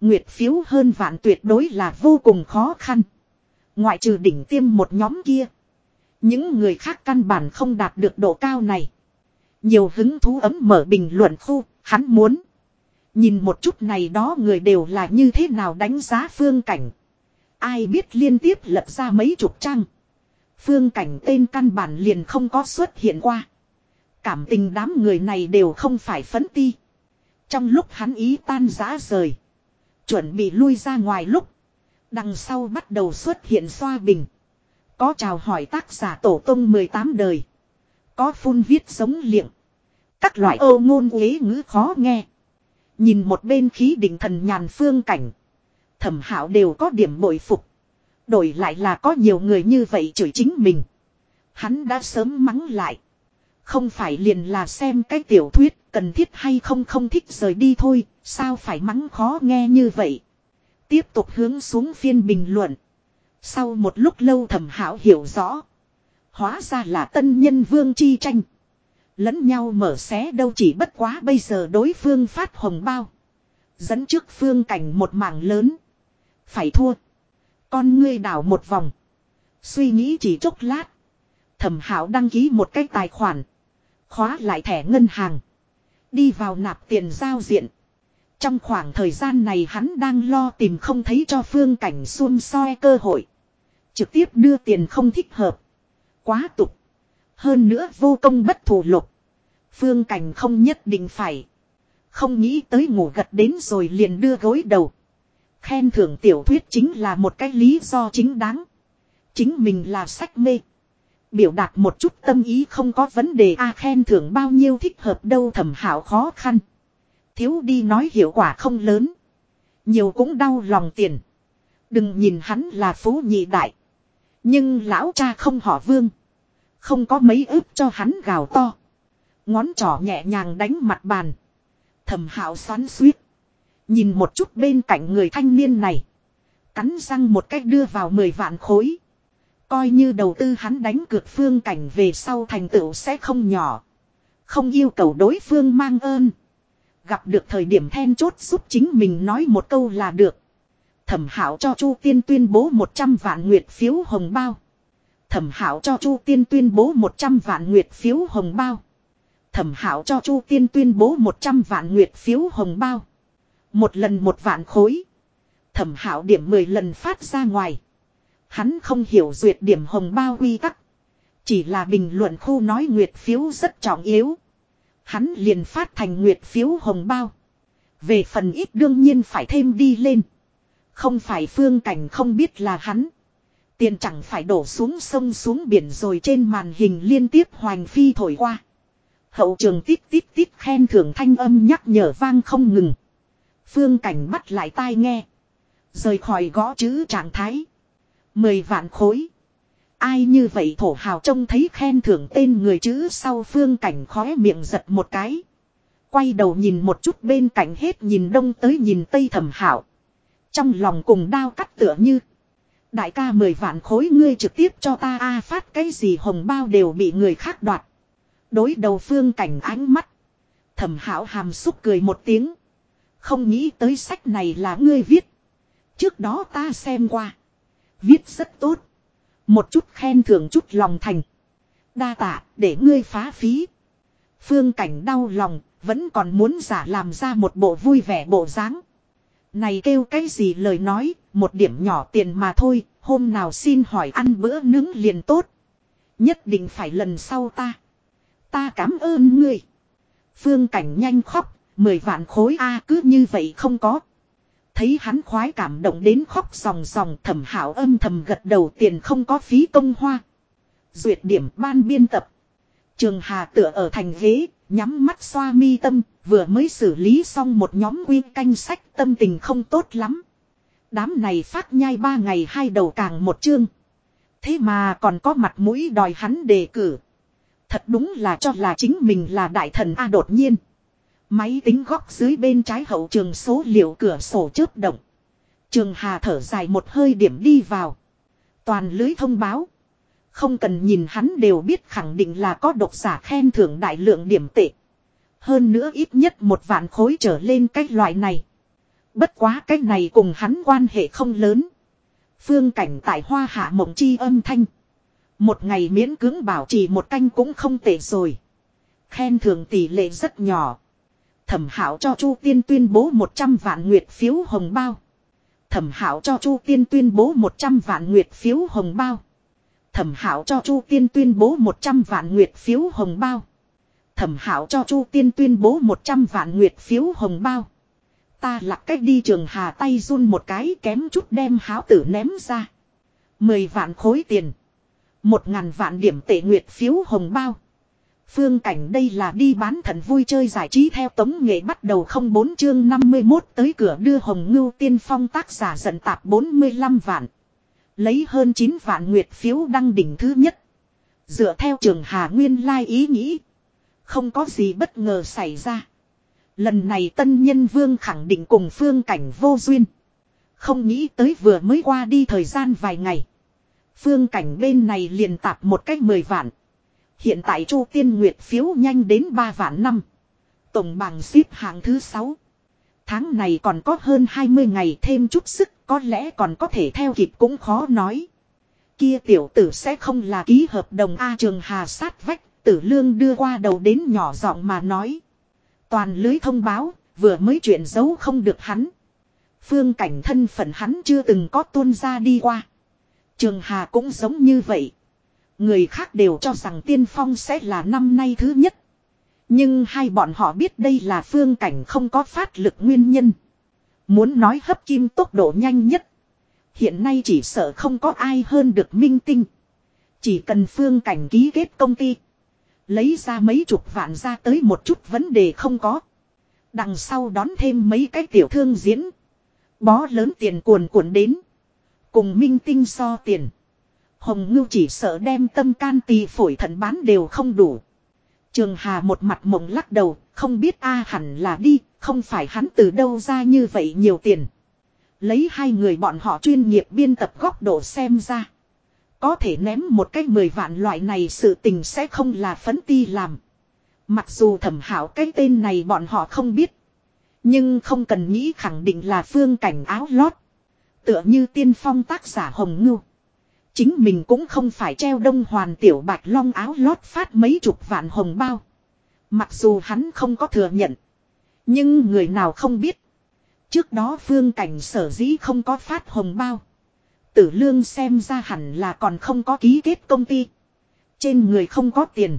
Nguyệt phiếu hơn vạn tuyệt đối là vô cùng khó khăn. Ngoại trừ đỉnh tiêm một nhóm kia. Những người khác căn bản không đạt được độ cao này. Nhiều hứng thú ấm mở bình luận khu, hắn muốn. Nhìn một chút này đó người đều là như thế nào đánh giá phương cảnh. Ai biết liên tiếp lật ra mấy chục trang. Phương cảnh tên căn bản liền không có xuất hiện qua. Cảm tình đám người này đều không phải phấn ti. Trong lúc hắn ý tan giã rời. Chuẩn bị lui ra ngoài lúc. Đằng sau bắt đầu xuất hiện xoa bình. Có chào hỏi tác giả tổ tông 18 đời. Có phun viết sống liệng. Các loại ô ngôn quế ngữ khó nghe. Nhìn một bên khí định thần nhàn phương cảnh. Thẩm hảo đều có điểm bội phục. Đổi lại là có nhiều người như vậy chửi chính mình. Hắn đã sớm mắng lại. Không phải liền là xem cái tiểu thuyết, cần thiết hay không không thích rời đi thôi. Sao phải mắng khó nghe như vậy. Tiếp tục hướng xuống phiên bình luận. Sau một lúc lâu thẩm hảo hiểu rõ. Hóa ra là tân nhân vương chi tranh. Lẫn nhau mở xé đâu chỉ bất quá bây giờ đối phương phát hồng bao. Dẫn trước phương cảnh một mảng lớn. Phải thua. Con ngươi đảo một vòng. Suy nghĩ chỉ chốc lát. Thẩm hảo đăng ký một cái tài khoản. Khóa lại thẻ ngân hàng. Đi vào nạp tiền giao diện. Trong khoảng thời gian này hắn đang lo tìm không thấy cho phương cảnh xuân soi cơ hội. Trực tiếp đưa tiền không thích hợp. Quá tục. Hơn nữa vô công bất thủ lục. Phương cảnh không nhất định phải. Không nghĩ tới ngủ gật đến rồi liền đưa gối đầu. Khen thưởng tiểu thuyết chính là một cái lý do chính đáng. Chính mình là sách mê. Biểu đạt một chút tâm ý không có vấn đề a khen thưởng bao nhiêu thích hợp đâu thẩm hảo khó khăn. Thiếu đi nói hiệu quả không lớn. Nhiều cũng đau lòng tiền. Đừng nhìn hắn là phú nhị đại. Nhưng lão cha không họ vương. Không có mấy ướp cho hắn gào to. Ngón trỏ nhẹ nhàng đánh mặt bàn. Thẩm hạo xoắn suýt. Nhìn một chút bên cạnh người thanh niên này. Cắn răng một cách đưa vào 10 vạn khối. Coi như đầu tư hắn đánh cược phương cảnh về sau thành tựu sẽ không nhỏ. Không yêu cầu đối phương mang ơn. Gặp được thời điểm then chốt giúp chính mình nói một câu là được. Thẩm hảo cho Chu Tiên tuyên bố 100 vạn nguyệt phiếu hồng bao. Thẩm hảo cho Chu Tiên tuyên bố 100 vạn nguyệt phiếu hồng bao. Thẩm hảo cho Chu Tiên tuyên bố 100 vạn nguyệt phiếu hồng bao. Một lần một vạn khối. Thẩm hảo điểm 10 lần phát ra ngoài. Hắn không hiểu duyệt điểm hồng bao quy tắc. Chỉ là bình luận khu nói nguyệt phiếu rất trọng yếu. Hắn liền phát thành nguyệt phiếu hồng bao. Về phần ít đương nhiên phải thêm đi lên. Không phải phương cảnh không biết là hắn. Tiền chẳng phải đổ xuống sông xuống biển rồi trên màn hình liên tiếp hoành phi thổi qua. Hậu trường tít tít tít khen thưởng thanh âm nhắc nhở vang không ngừng. Phương cảnh bắt lại tai nghe. Rời khỏi gõ chữ trạng thái. Mười vạn khối. Ai như vậy thổ hào trông thấy khen thưởng tên người chữ sau phương cảnh khóe miệng giật một cái. Quay đầu nhìn một chút bên cạnh hết nhìn đông tới nhìn tây thầm hảo. Trong lòng cùng đao cắt tựa như. Đại ca mười vạn khối ngươi trực tiếp cho ta a phát cái gì hồng bao đều bị người khác đoạt. Đối đầu phương cảnh ánh mắt. Thẩm hảo hàm xúc cười một tiếng. Không nghĩ tới sách này là ngươi viết. Trước đó ta xem qua. Viết rất tốt. Một chút khen thưởng chút lòng thành. Đa tạ, để ngươi phá phí. Phương cảnh đau lòng, vẫn còn muốn giả làm ra một bộ vui vẻ bộ dáng. Này kêu cái gì lời nói, một điểm nhỏ tiền mà thôi, hôm nào xin hỏi ăn bữa nướng liền tốt. Nhất định phải lần sau ta. Ta cảm ơn ngươi. Phương cảnh nhanh khóc, mười vạn khối A cứ như vậy không có. Thấy hắn khoái cảm động đến khóc sòng sòng thẩm hảo âm thầm gật đầu tiền không có phí công hoa. Duyệt điểm ban biên tập. Trường Hà tựa ở thành ghế, nhắm mắt xoa mi tâm, vừa mới xử lý xong một nhóm quy canh sách tâm tình không tốt lắm. Đám này phát nhai ba ngày hai đầu càng một chương. Thế mà còn có mặt mũi đòi hắn đề cử. Thật đúng là cho là chính mình là đại thần A đột nhiên. Máy tính góc dưới bên trái hậu trường số liệu cửa sổ chớp động. Trường Hà thở dài một hơi điểm đi vào. Toàn lưới thông báo. Không cần nhìn hắn đều biết khẳng định là có độc giả khen thưởng đại lượng điểm tệ. Hơn nữa ít nhất một vạn khối trở lên cái loại này. Bất quá cái này cùng hắn quan hệ không lớn. Phương cảnh tại hoa hạ mộng chi âm thanh. Một ngày miễn cưỡng bảo trì một canh cũng không tệ rồi. Khen thưởng tỷ lệ rất nhỏ. Thẩm hảo cho Chu Tiên tuyên bố 100 vạn nguyệt phiếu hồng bao. Thẩm hảo cho Chu Tiên tuyên bố 100 vạn nguyệt phiếu hồng bao. Thẩm hảo cho Chu Tiên tuyên bố 100 vạn nguyệt phiếu hồng bao. Thẩm hảo cho Chu Tiên tuyên bố 100 vạn nguyệt phiếu hồng bao. Ta lặc cách đi trường hà tay run một cái kém chút đem háo tử ném ra. Mười vạn khối tiền. Một ngàn vạn điểm tệ nguyệt phiếu hồng bao. Phương cảnh đây là đi bán thần vui chơi giải trí theo tống nghệ bắt đầu không bốn chương 51 tới cửa đưa hồng ngưu tiên phong tác giả giận tạp 45 vạn. Lấy hơn 9 vạn nguyệt phiếu đăng đỉnh thứ nhất. Dựa theo trường Hà Nguyên lai ý nghĩ. Không có gì bất ngờ xảy ra. Lần này tân nhân vương khẳng định cùng phương cảnh vô duyên. Không nghĩ tới vừa mới qua đi thời gian vài ngày. Phương cảnh bên này liền tạp một cách mười vạn. Hiện tại Chu Tiên Nguyệt phiếu nhanh đến 3 vạn năm. Tổng bằng xếp hạng thứ 6. Tháng này còn có hơn 20 ngày thêm chút sức có lẽ còn có thể theo kịp cũng khó nói. Kia tiểu tử sẽ không là ký hợp đồng A trường hà sát vách, tử lương đưa qua đầu đến nhỏ giọng mà nói. Toàn lưới thông báo, vừa mới chuyện giấu không được hắn. Phương cảnh thân phận hắn chưa từng có tuôn ra đi qua. Trường Hà cũng giống như vậy. Người khác đều cho rằng tiên phong sẽ là năm nay thứ nhất. Nhưng hai bọn họ biết đây là phương cảnh không có phát lực nguyên nhân. Muốn nói hấp kim tốc độ nhanh nhất. Hiện nay chỉ sợ không có ai hơn được minh tinh. Chỉ cần phương cảnh ký kết công ty. Lấy ra mấy chục vạn ra tới một chút vấn đề không có. Đằng sau đón thêm mấy cái tiểu thương diễn. Bó lớn tiền cuồn cuộn đến. Cùng minh tinh so tiền. Hồng ngưu chỉ sợ đem tâm can tỳ phổi thận bán đều không đủ. Trường Hà một mặt mộng lắc đầu, không biết A hẳn là đi, không phải hắn từ đâu ra như vậy nhiều tiền. Lấy hai người bọn họ chuyên nghiệp biên tập góc độ xem ra. Có thể ném một cái mười vạn loại này sự tình sẽ không là phấn ti làm. Mặc dù thẩm hảo cái tên này bọn họ không biết. Nhưng không cần nghĩ khẳng định là phương cảnh áo lót. Tựa như tiên phong tác giả Hồng Ngưu. Chính mình cũng không phải treo đông hoàn tiểu bạch long áo lót phát mấy chục vạn hồng bao. Mặc dù hắn không có thừa nhận. Nhưng người nào không biết. Trước đó phương cảnh sở dĩ không có phát hồng bao. Tử lương xem ra hẳn là còn không có ký kết công ty. Trên người không có tiền.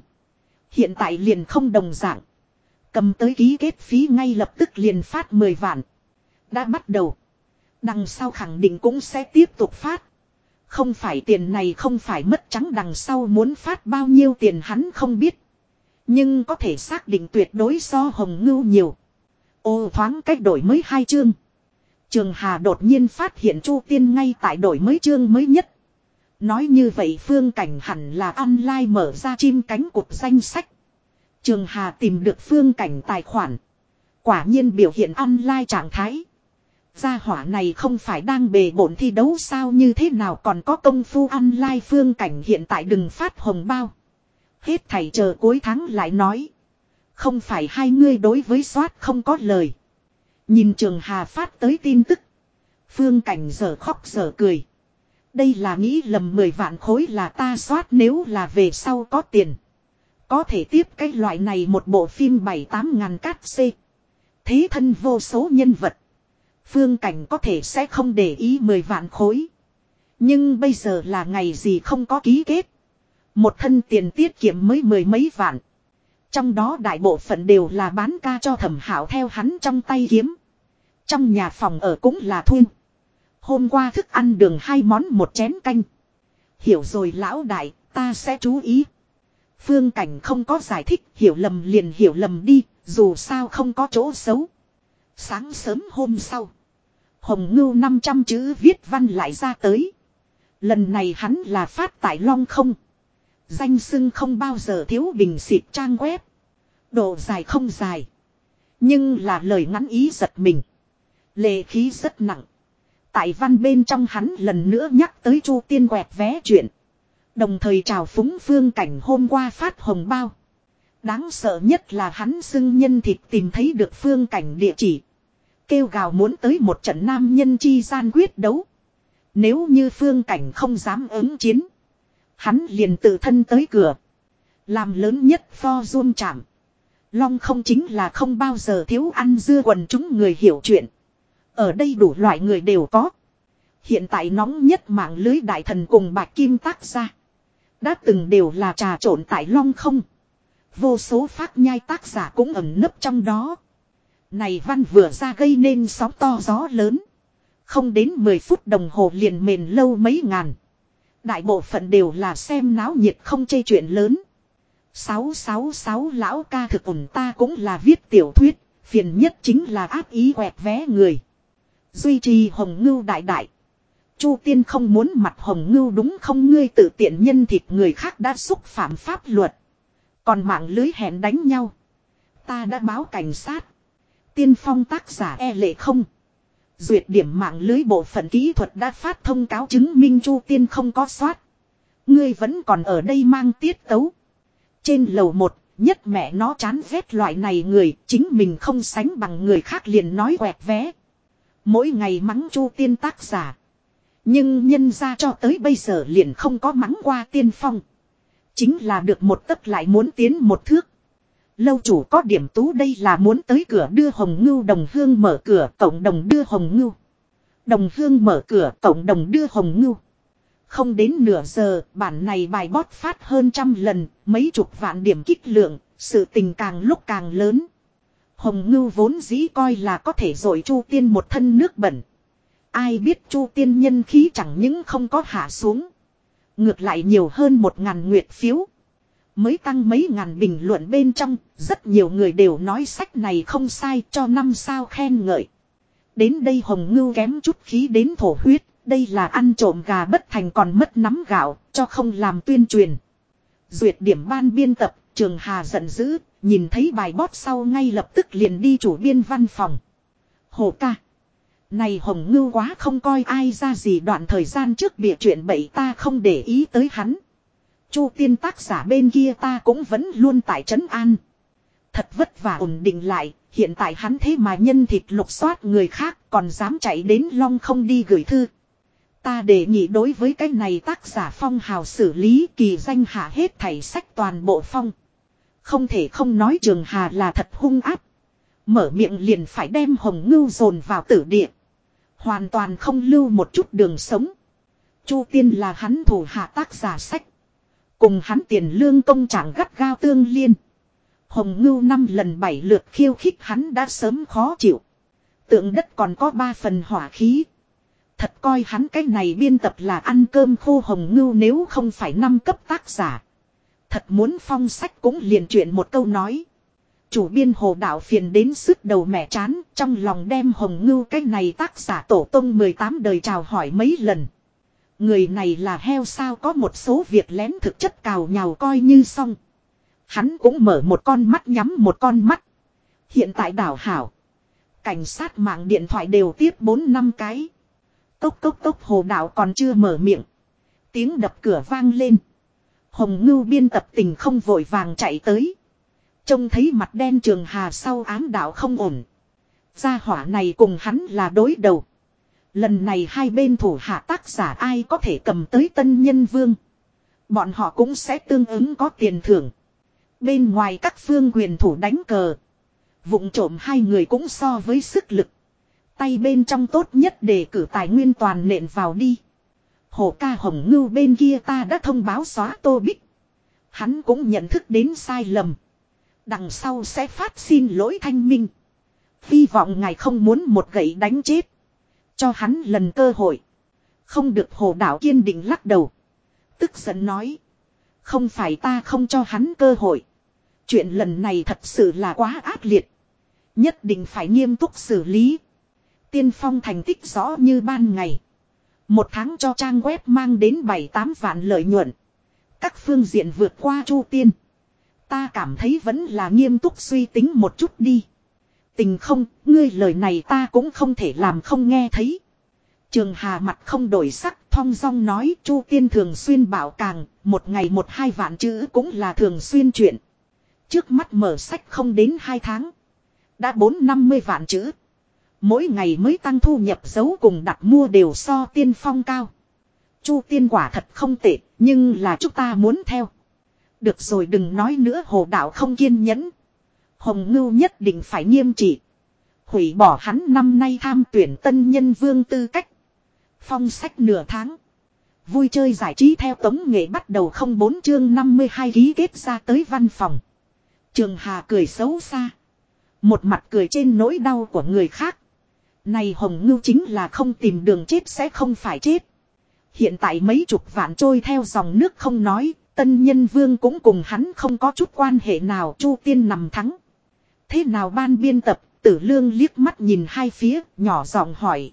Hiện tại liền không đồng dạng. Cầm tới ký kết phí ngay lập tức liền phát 10 vạn. Đã bắt đầu. Đằng sau khẳng định cũng sẽ tiếp tục phát. Không phải tiền này không phải mất trắng đằng sau muốn phát bao nhiêu tiền hắn không biết. Nhưng có thể xác định tuyệt đối so hồng ngưu nhiều. Ô, thoáng cách đổi mới hai chương. Trường Hà đột nhiên phát hiện Chu Tiên ngay tại đổi mới chương mới nhất. Nói như vậy phương cảnh hẳn là online mở ra chim cánh cụt danh sách. Trường Hà tìm được phương cảnh tài khoản. Quả nhiên biểu hiện online trạng thái. Gia hỏa này không phải đang bề bổn thi đấu sao như thế nào còn có công phu ăn lai phương cảnh hiện tại đừng phát hồng bao. Hết thầy chờ cuối tháng lại nói. Không phải hai ngươi đối với soát không có lời. Nhìn trường hà phát tới tin tức. Phương cảnh giờ khóc giờ cười. Đây là nghĩ lầm 10 vạn khối là ta soát nếu là về sau có tiền. Có thể tiếp cái loại này một bộ phim 7-8 ngàn cát c. Thế thân vô số nhân vật. Phương cảnh có thể sẽ không để ý 10 vạn khối. Nhưng bây giờ là ngày gì không có ký kết. Một thân tiền tiết kiệm mới mười mấy vạn. Trong đó đại bộ phận đều là bán ca cho thẩm hảo theo hắn trong tay kiếm. Trong nhà phòng ở cũng là thuê. Hôm qua thức ăn đường hai món một chén canh. Hiểu rồi lão đại, ta sẽ chú ý. Phương Cảnh không có giải thích, hiểu lầm liền hiểu lầm đi, dù sao không có chỗ xấu. Sáng sớm hôm sau, Hồng Ngưu 500 chữ viết văn lại ra tới. Lần này hắn là phát tại long không. Danh sưng không bao giờ thiếu bình xịt trang web. Độ dài không dài. Nhưng là lời ngắn ý giật mình. Lệ khí rất nặng. Tại văn bên trong hắn lần nữa nhắc tới Chu Tiên quẹt vé chuyện. Đồng thời chào phúng phương cảnh hôm qua phát hồng bao. Đáng sợ nhất là hắn xưng nhân thịt tìm thấy được phương cảnh địa chỉ. Kêu gào muốn tới một trận nam nhân chi gian quyết đấu. Nếu như phương cảnh không dám ứng chiến. Hắn liền tự thân tới cửa. Làm lớn nhất pho run chạm. Long không chính là không bao giờ thiếu ăn dưa quần chúng người hiểu chuyện. Ở đây đủ loại người đều có. Hiện tại nóng nhất mạng lưới đại thần cùng bạch kim tác ra. Đã từng đều là trà trộn tại long không. Vô số phát nhai tác giả cũng ẩn nấp trong đó. Này văn vừa ra gây nên sóng to gió lớn. Không đến 10 phút đồng hồ liền mền lâu mấy ngàn. Đại bộ phận đều là xem náo nhiệt không chê chuyện lớn. 666 lão ca thực ổn ta cũng là viết tiểu thuyết, phiền nhất chính là áp ý quẹt vé người. Duy trì hồng ngưu đại đại. Chu tiên không muốn mặt hồng ngưu đúng không ngươi tự tiện nhân thịt người khác đã xúc phạm pháp luật. Còn mạng lưới hẹn đánh nhau. Ta đã báo cảnh sát. Tiên phong tác giả e lệ không. Duyệt điểm mạng lưới bộ phận kỹ thuật đã phát thông cáo chứng minh Chu Tiên không có soát. Ngươi vẫn còn ở đây mang tiết tấu. Trên lầu một, nhất mẹ nó chán ghét loại này người, chính mình không sánh bằng người khác liền nói quẹt vé. Mỗi ngày mắng chu tiên tác giả. Nhưng nhân ra cho tới bây giờ liền không có mắng qua tiên phong. Chính là được một tấc lại muốn tiến một thước. Lâu chủ có điểm tú đây là muốn tới cửa đưa hồng ngưu đồng hương mở cửa cộng đồng đưa hồng ngưu. Đồng hương mở cửa cộng đồng đưa hồng ngưu. Không đến nửa giờ, bản này bài bót phát hơn trăm lần, mấy chục vạn điểm kích lượng, sự tình càng lúc càng lớn. Hồng ngưu vốn dĩ coi là có thể rồi chu tiên một thân nước bẩn. Ai biết chu tiên nhân khí chẳng những không có hạ xuống. Ngược lại nhiều hơn một ngàn nguyệt phiếu. Mới tăng mấy ngàn bình luận bên trong, rất nhiều người đều nói sách này không sai cho năm sao khen ngợi. Đến đây hồng ngưu kém chút khí đến thổ huyết, đây là ăn trộm gà bất thành còn mất nắm gạo, cho không làm tuyên truyền. Duyệt điểm ban biên tập, Trường Hà giận dữ, nhìn thấy bài bót sau ngay lập tức liền đi chủ biên văn phòng. Hồ ca. Này hồng ngưu quá không coi ai ra gì đoạn thời gian trước bịa chuyện bậy ta không để ý tới hắn. Chu tiên tác giả bên kia ta cũng vẫn luôn tại trấn an. Thật vất vả ổn định lại, hiện tại hắn thế mà nhân thịt lục soát người khác còn dám chạy đến long không đi gửi thư. Ta đề nghị đối với cái này tác giả phong hào xử lý kỳ danh hạ hết thảy sách toàn bộ phong. Không thể không nói trường hà là thật hung áp. Mở miệng liền phải đem hồng ngưu dồn vào tử địa. Hoàn toàn không lưu một chút đường sống. Chu tiên là hắn thủ hạ tác giả sách. Cùng hắn tiền lương công trạng gắt gao tương liên. Hồng ngưu năm lần bảy lượt khiêu khích hắn đã sớm khó chịu. Tượng đất còn có ba phần hỏa khí. Thật coi hắn cái này biên tập là ăn cơm khô hồng ngưu nếu không phải năm cấp tác giả. Thật muốn phong sách cũng liền chuyện một câu nói. Chủ biên hồ đạo phiền đến sức đầu mẹ chán, trong lòng đem hồng ngưu cái này tác giả tổ tông 18 đời chào hỏi mấy lần. Người này là heo sao có một số việc lén thực chất cào nhào coi như xong. Hắn cũng mở một con mắt nhắm một con mắt. Hiện tại đảo hảo. Cảnh sát mạng điện thoại đều tiếp 4 năm cái. Cốc cốc cốc hồ đảo còn chưa mở miệng. Tiếng đập cửa vang lên. Hồng ngưu biên tập tình không vội vàng chạy tới. Trông thấy mặt đen trường hà sau ám đảo không ổn. Gia hỏa này cùng hắn là đối đầu. Lần này hai bên thủ hạ tác giả ai có thể cầm tới tân nhân vương. Bọn họ cũng sẽ tương ứng có tiền thưởng. Bên ngoài các phương quyền thủ đánh cờ. vụng trộm hai người cũng so với sức lực. Tay bên trong tốt nhất để cử tài nguyên toàn nện vào đi. hổ ca hồng ngưu bên kia ta đã thông báo xóa tô bích. Hắn cũng nhận thức đến sai lầm. Đằng sau sẽ phát xin lỗi thanh minh. Hy vọng ngài không muốn một gậy đánh chết. Cho hắn lần cơ hội. Không được hồ đảo kiên định lắc đầu. Tức giận nói. Không phải ta không cho hắn cơ hội. Chuyện lần này thật sự là quá ác liệt. Nhất định phải nghiêm túc xử lý. Tiên phong thành tích rõ như ban ngày. Một tháng cho trang web mang đến 7-8 vạn lợi nhuận. Các phương diện vượt qua chu tiên. Ta cảm thấy vẫn là nghiêm túc suy tính một chút đi. Tình không, ngươi lời này ta cũng không thể làm không nghe thấy. Trường Hà mặt không đổi sắc, thong dong nói Chu Tiên thường xuyên bảo càng, một ngày một hai vạn chữ cũng là thường xuyên chuyện. Trước mắt mở sách không đến hai tháng. Đã bốn năm mươi vạn chữ. Mỗi ngày mới tăng thu nhập dấu cùng đặt mua đều so tiên phong cao. Chu tiên quả thật không tệ, nhưng là chúng ta muốn theo. Được rồi đừng nói nữa hồ đạo không kiên nhẫn. Hồng ngưu nhất định phải nghiêm trị. Hủy bỏ hắn năm nay tham tuyển tân nhân vương tư cách. Phong sách nửa tháng. Vui chơi giải trí theo tống nghệ bắt đầu không bốn chương 52 ký kết ra tới văn phòng. Trường Hà cười xấu xa. Một mặt cười trên nỗi đau của người khác. Này hồng ngưu chính là không tìm đường chết sẽ không phải chết. Hiện tại mấy chục vạn trôi theo dòng nước không nói, tân nhân vương cũng cùng hắn không có chút quan hệ nào chu tiên nằm thắng. Thế nào ban biên tập, tử lương liếc mắt nhìn hai phía, nhỏ giọng hỏi.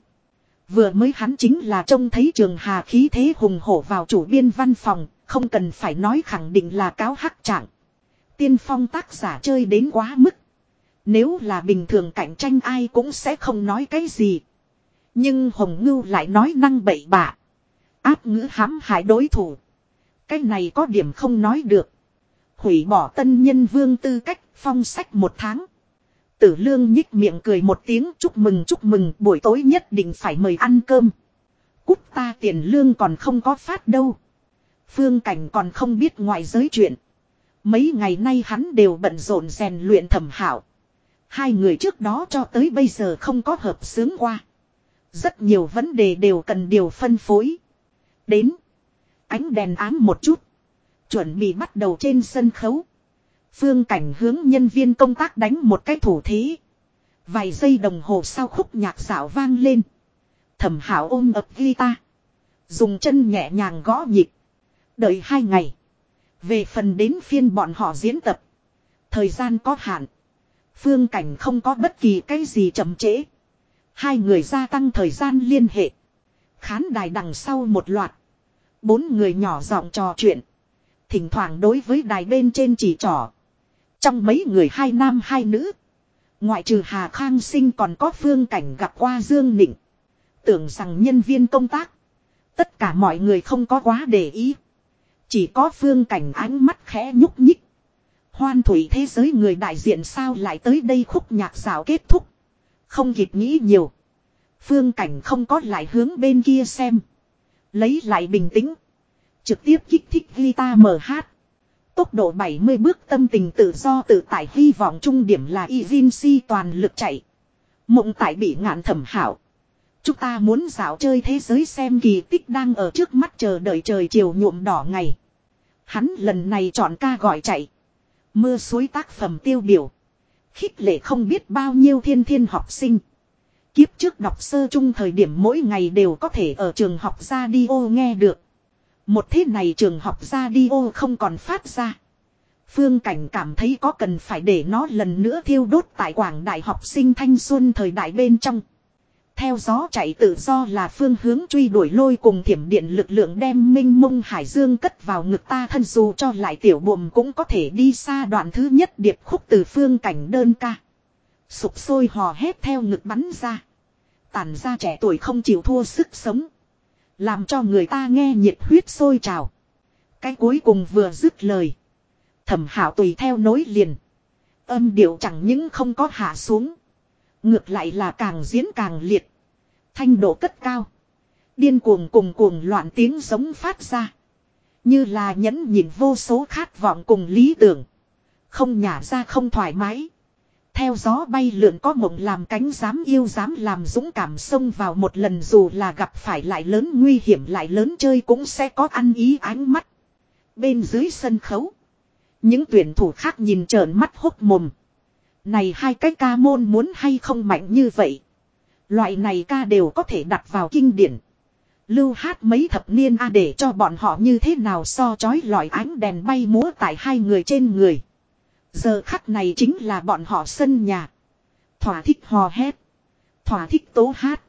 Vừa mới hắn chính là trông thấy trường hà khí thế hùng hổ vào chủ biên văn phòng, không cần phải nói khẳng định là cáo hắc trạng. Tiên phong tác giả chơi đến quá mức. Nếu là bình thường cạnh tranh ai cũng sẽ không nói cái gì. Nhưng Hồng Ngưu lại nói năng bậy bạ. Áp ngữ hãm hại đối thủ. Cái này có điểm không nói được. Hủy bỏ tân nhân vương tư cách, phong sách một tháng. Tử lương nhích miệng cười một tiếng, chúc mừng chúc mừng, buổi tối nhất định phải mời ăn cơm. Cút ta tiền lương còn không có phát đâu. Phương cảnh còn không biết ngoại giới chuyện. Mấy ngày nay hắn đều bận rộn rèn luyện thẩm hảo. Hai người trước đó cho tới bây giờ không có hợp sướng qua. Rất nhiều vấn đề đều cần điều phân phối. Đến. Ánh đèn ám một chút. Chuẩn bị bắt đầu trên sân khấu. Phương cảnh hướng nhân viên công tác đánh một cái thủ thế. Vài giây đồng hồ sau khúc nhạc xảo vang lên. Thẩm hảo ôm ập guitar. Dùng chân nhẹ nhàng gõ nhịp. Đợi hai ngày. Về phần đến phiên bọn họ diễn tập. Thời gian có hạn. Phương cảnh không có bất kỳ cái gì chậm trễ. Hai người gia tăng thời gian liên hệ. Khán đài đằng sau một loạt. Bốn người nhỏ giọng trò chuyện. Thỉnh thoảng đối với đài bên trên chỉ trỏ. Trong mấy người hai nam hai nữ. Ngoại trừ Hà Khang Sinh còn có phương cảnh gặp qua Dương Nịnh. Tưởng rằng nhân viên công tác. Tất cả mọi người không có quá để ý. Chỉ có phương cảnh ánh mắt khẽ nhúc nhích. Hoan thủy thế giới người đại diện sao lại tới đây khúc nhạc xảo kết thúc. Không kịp nghĩ nhiều. Phương cảnh không có lại hướng bên kia xem. Lấy lại bình tĩnh. Trực tiếp kích thích guitar mở hát. Tốc độ 70 bước tâm tình tự do tự tại hy vọng trung điểm là Evinci toàn lực chạy. Mộng tại bị ngạn thẩm hảo. Chúng ta muốn dạo chơi thế giới xem kỳ tích đang ở trước mắt chờ đợi trời chiều nhuộm đỏ ngày. Hắn lần này chọn ca gọi chạy. Mưa suối tác phẩm tiêu biểu. Khích lệ không biết bao nhiêu thiên thiên học sinh. Kiếp trước đọc sơ chung thời điểm mỗi ngày đều có thể ở trường học ra đi ô nghe được. Một thế này trường học ra đi ô không còn phát ra. Phương Cảnh cảm thấy có cần phải để nó lần nữa thiêu đốt tại quảng đại học sinh thanh xuân thời đại bên trong. Theo gió chạy tự do là phương hướng truy đuổi lôi cùng thiểm điện lực lượng đem minh mông hải dương cất vào ngực ta thân dù cho lại tiểu buồm cũng có thể đi xa đoạn thứ nhất điệp khúc từ phương cảnh đơn ca. Sụp sôi hò hét theo ngực bắn ra. Tàn ra trẻ tuổi không chịu thua sức sống. Làm cho người ta nghe nhiệt huyết sôi trào. Cái cuối cùng vừa dứt lời. Thẩm hảo tùy theo nối liền. Âm điệu chẳng những không có hạ xuống. Ngược lại là càng diễn càng liệt. Thanh độ cất cao. Điên cuồng cùng cuồng loạn tiếng giống phát ra. Như là nhẫn nhìn vô số khát vọng cùng lý tưởng. Không nhả ra không thoải mái. Theo gió bay lượn có mộng làm cánh dám yêu dám làm dũng cảm xông vào một lần dù là gặp phải lại lớn nguy hiểm lại lớn chơi cũng sẽ có ăn ý ánh mắt. Bên dưới sân khấu. Những tuyển thủ khác nhìn trợn mắt hốt mồm. Này hai cái ca môn muốn hay không mạnh như vậy. Loại này ca đều có thể đặt vào kinh điển. Lưu hát mấy thập niên a để cho bọn họ như thế nào so chói lọi ánh đèn bay múa tại hai người trên người. Giờ khắc này chính là bọn họ sân nhà. Thỏa thích hò hét. Thỏa thích tố hát.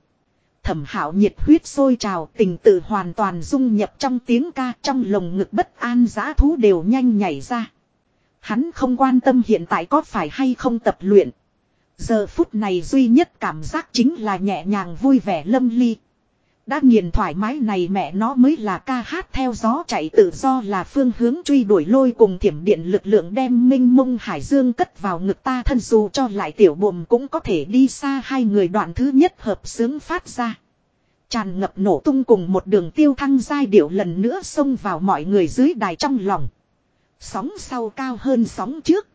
Thẩm hảo nhiệt huyết sôi trào, tình tự hoàn toàn dung nhập trong tiếng ca, trong lồng ngực bất an giã thú đều nhanh nhảy ra. Hắn không quan tâm hiện tại có phải hay không tập luyện. Giờ phút này duy nhất cảm giác chính là nhẹ nhàng vui vẻ lâm ly. Đã nghiền thoải mái này mẹ nó mới là ca hát theo gió chạy tự do là phương hướng truy đuổi lôi cùng thiểm điện lực lượng đem minh mông hải dương cất vào ngực ta thân dù cho lại tiểu buồm cũng có thể đi xa hai người đoạn thứ nhất hợp sướng phát ra. Tràn ngập nổ tung cùng một đường tiêu thăng giai điệu lần nữa xông vào mọi người dưới đài trong lòng. Sóng sau cao hơn sóng trước.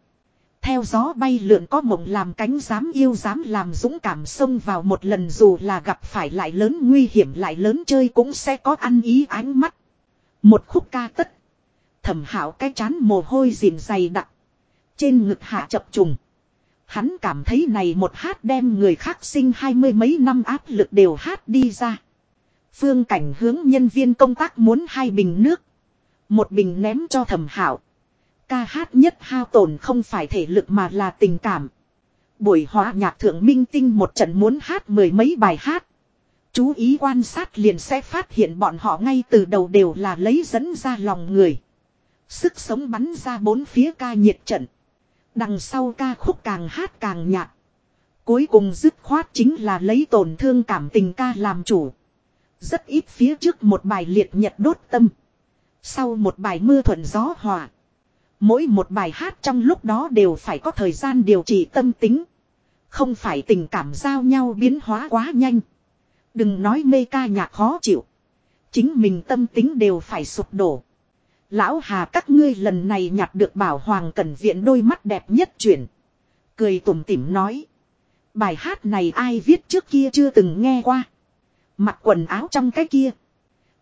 Theo gió bay lượn có mộng làm cánh dám yêu dám làm dũng cảm xông vào một lần dù là gặp phải lại lớn nguy hiểm lại lớn chơi cũng sẽ có ăn ý ánh mắt. Một khúc ca tất. Thẩm hảo cái chán mồ hôi dìm dày đặc. Trên ngực hạ chập trùng. Hắn cảm thấy này một hát đem người khác sinh hai mươi mấy năm áp lực đều hát đi ra. Phương cảnh hướng nhân viên công tác muốn hai bình nước. Một bình ném cho thẩm hảo. Ca hát nhất hao tổn không phải thể lực mà là tình cảm. Buổi hóa nhạc thượng minh tinh một trận muốn hát mười mấy bài hát. Chú ý quan sát liền sẽ phát hiện bọn họ ngay từ đầu đều là lấy dẫn ra lòng người. Sức sống bắn ra bốn phía ca nhiệt trận. Đằng sau ca khúc càng hát càng nhạt. Cuối cùng dứt khoát chính là lấy tổn thương cảm tình ca làm chủ. Rất ít phía trước một bài liệt nhật đốt tâm. Sau một bài mưa thuận gió hòa. Mỗi một bài hát trong lúc đó đều phải có thời gian điều trị tâm tính. Không phải tình cảm giao nhau biến hóa quá nhanh. Đừng nói mê ca nhạc khó chịu. Chính mình tâm tính đều phải sụp đổ. Lão Hà các ngươi lần này nhặt được bảo Hoàng Cẩn Viện đôi mắt đẹp nhất chuyển. Cười tủm tỉm nói. Bài hát này ai viết trước kia chưa từng nghe qua. Mặc quần áo trong cái kia.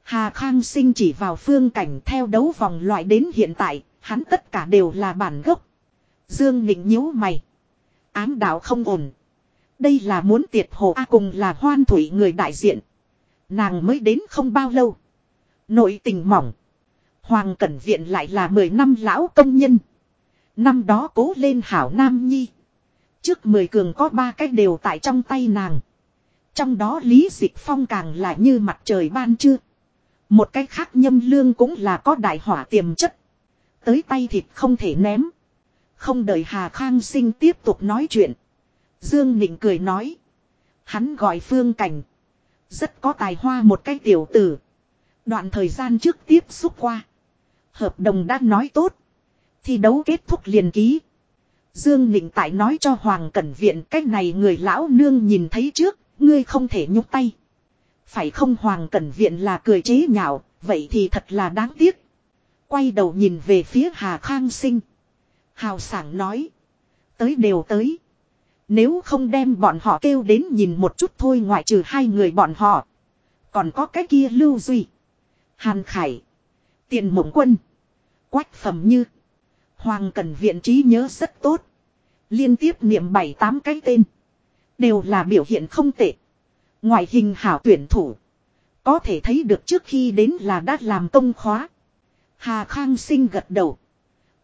Hà Khang sinh chỉ vào phương cảnh theo đấu vòng loại đến hiện tại, hắn tất cả đều là bản gốc. Dương Nịnh nhíu mày. Ám đạo không ổn. Đây là muốn tiệt hồ A cùng là hoan thủy người đại diện. Nàng mới đến không bao lâu. Nội tình mỏng. Hoàng Cẩn Viện lại là 10 năm lão công nhân. Năm đó cố lên hảo Nam Nhi. Trước 10 cường có ba cách đều tại trong tay nàng. Trong đó Lý Dịch Phong càng là như mặt trời ban trưa. Một cách khác nhâm lương cũng là có đại hỏa tiềm chất. Tới tay thịt không thể ném. Không đợi Hà Khang Sinh tiếp tục nói chuyện. Dương Nịnh cười nói. Hắn gọi Phương Cảnh. Rất có tài hoa một cái tiểu tử. Đoạn thời gian trước tiếp xúc qua. Hợp đồng đã nói tốt. Thi đấu kết thúc liền ký. Dương Nịnh tại nói cho Hoàng Cẩn Viện cách này người lão nương nhìn thấy trước, ngươi không thể nhúc tay. Phải không Hoàng Cẩn Viện là cười chế nhạo, vậy thì thật là đáng tiếc. Quay đầu nhìn về phía Hà Khang Sinh. Hào sảng nói. Tới đều tới. Nếu không đem bọn họ kêu đến nhìn một chút thôi ngoại trừ hai người bọn họ. Còn có cái kia Lưu Duy. Hàn Khải. Tiền Mộng Quân. Quách Phẩm Như. Hoàng Cần Viện trí nhớ rất tốt. Liên tiếp niệm bảy tám cái tên. Đều là biểu hiện không tệ. Ngoại hình hảo tuyển thủ. Có thể thấy được trước khi đến là đã làm công khóa. Hà Khang sinh gật đầu.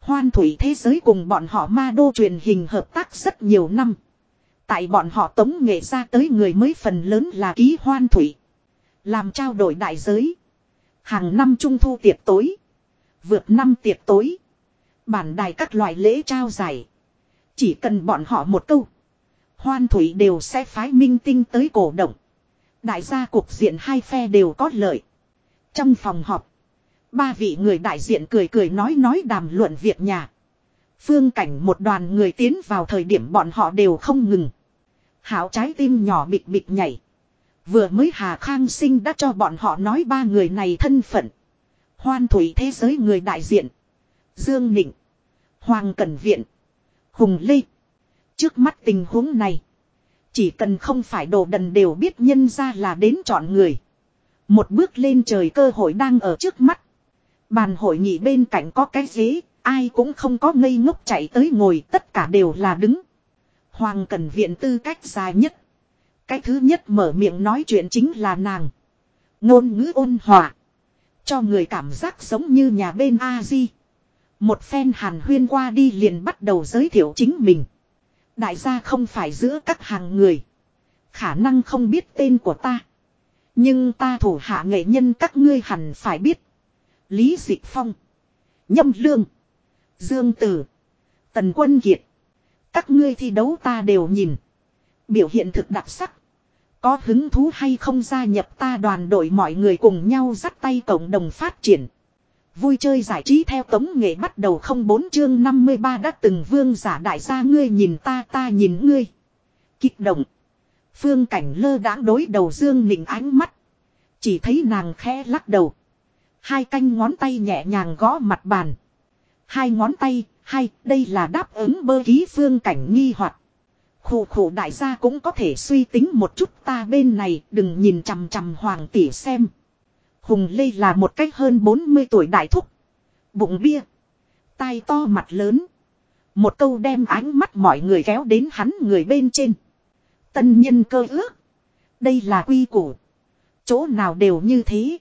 Hoan thủy thế giới cùng bọn họ ma đô truyền hình hợp tác rất nhiều năm. Tại bọn họ tống nghệ ra tới người mới phần lớn là ký hoan thủy. Làm trao đổi đại giới. Hàng năm trung thu tiệc tối. Vượt năm tiệc tối. Bản đài các loại lễ trao giải. Chỉ cần bọn họ một câu. Hoan thủy đều sẽ phái minh tinh tới cổ động. Đại gia cuộc diện hai phe đều có lợi. Trong phòng họp. Ba vị người đại diện cười cười nói nói đàm luận việc nhà. Phương cảnh một đoàn người tiến vào thời điểm bọn họ đều không ngừng. Hảo trái tim nhỏ bịch bịch nhảy. Vừa mới Hà Khang Sinh đã cho bọn họ nói ba người này thân phận. Hoan thủy thế giới người đại diện. Dương Nịnh. Hoàng Cẩn Viện. Hùng Lê. Trước mắt tình huống này. Chỉ cần không phải đồ đần đều biết nhân ra là đến chọn người. Một bước lên trời cơ hội đang ở trước mắt. Bàn hội nghị bên cạnh có cái ghế, ai cũng không có ngây ngốc chạy tới ngồi, tất cả đều là đứng. Hoàng Cẩn Viện tư cách dài nhất. Cái thứ nhất mở miệng nói chuyện chính là nàng. Ngôn ngữ ôn hòa. Cho người cảm giác giống như nhà bên A-di. Một phen hàn huyên qua đi liền bắt đầu giới thiệu chính mình. Đại gia không phải giữa các hàng người. Khả năng không biết tên của ta. Nhưng ta thủ hạ nghệ nhân các ngươi hẳn phải biết. Lý Dị Phong. Nhâm Lương. Dương Tử. Tần Quân Kiệt. Các ngươi thi đấu ta đều nhìn. Biểu hiện thực đặc sắc. Có hứng thú hay không gia nhập ta đoàn đội mọi người cùng nhau dắt tay cộng đồng phát triển. Vui chơi giải trí theo tống nghệ bắt đầu không bốn chương 53 đã từng vương giả đại gia ngươi nhìn ta ta nhìn ngươi. Kích động. Phương cảnh lơ đãng đối đầu dương nịnh ánh mắt. Chỉ thấy nàng khẽ lắc đầu. Hai canh ngón tay nhẹ nhàng gõ mặt bàn. Hai ngón tay, hai, đây là đáp ứng bơ ký phương cảnh nghi hoặc Khổ khổ đại gia cũng có thể suy tính một chút ta bên này đừng nhìn chằm chằm hoàng tỷ xem. Hùng Lê là một cách hơn 40 tuổi đại thúc. Bụng bia. Tai to mặt lớn. Một câu đem ánh mắt mọi người kéo đến hắn người bên trên. Tân nhân cơ ước. Đây là quy củ. Chỗ nào đều như thế.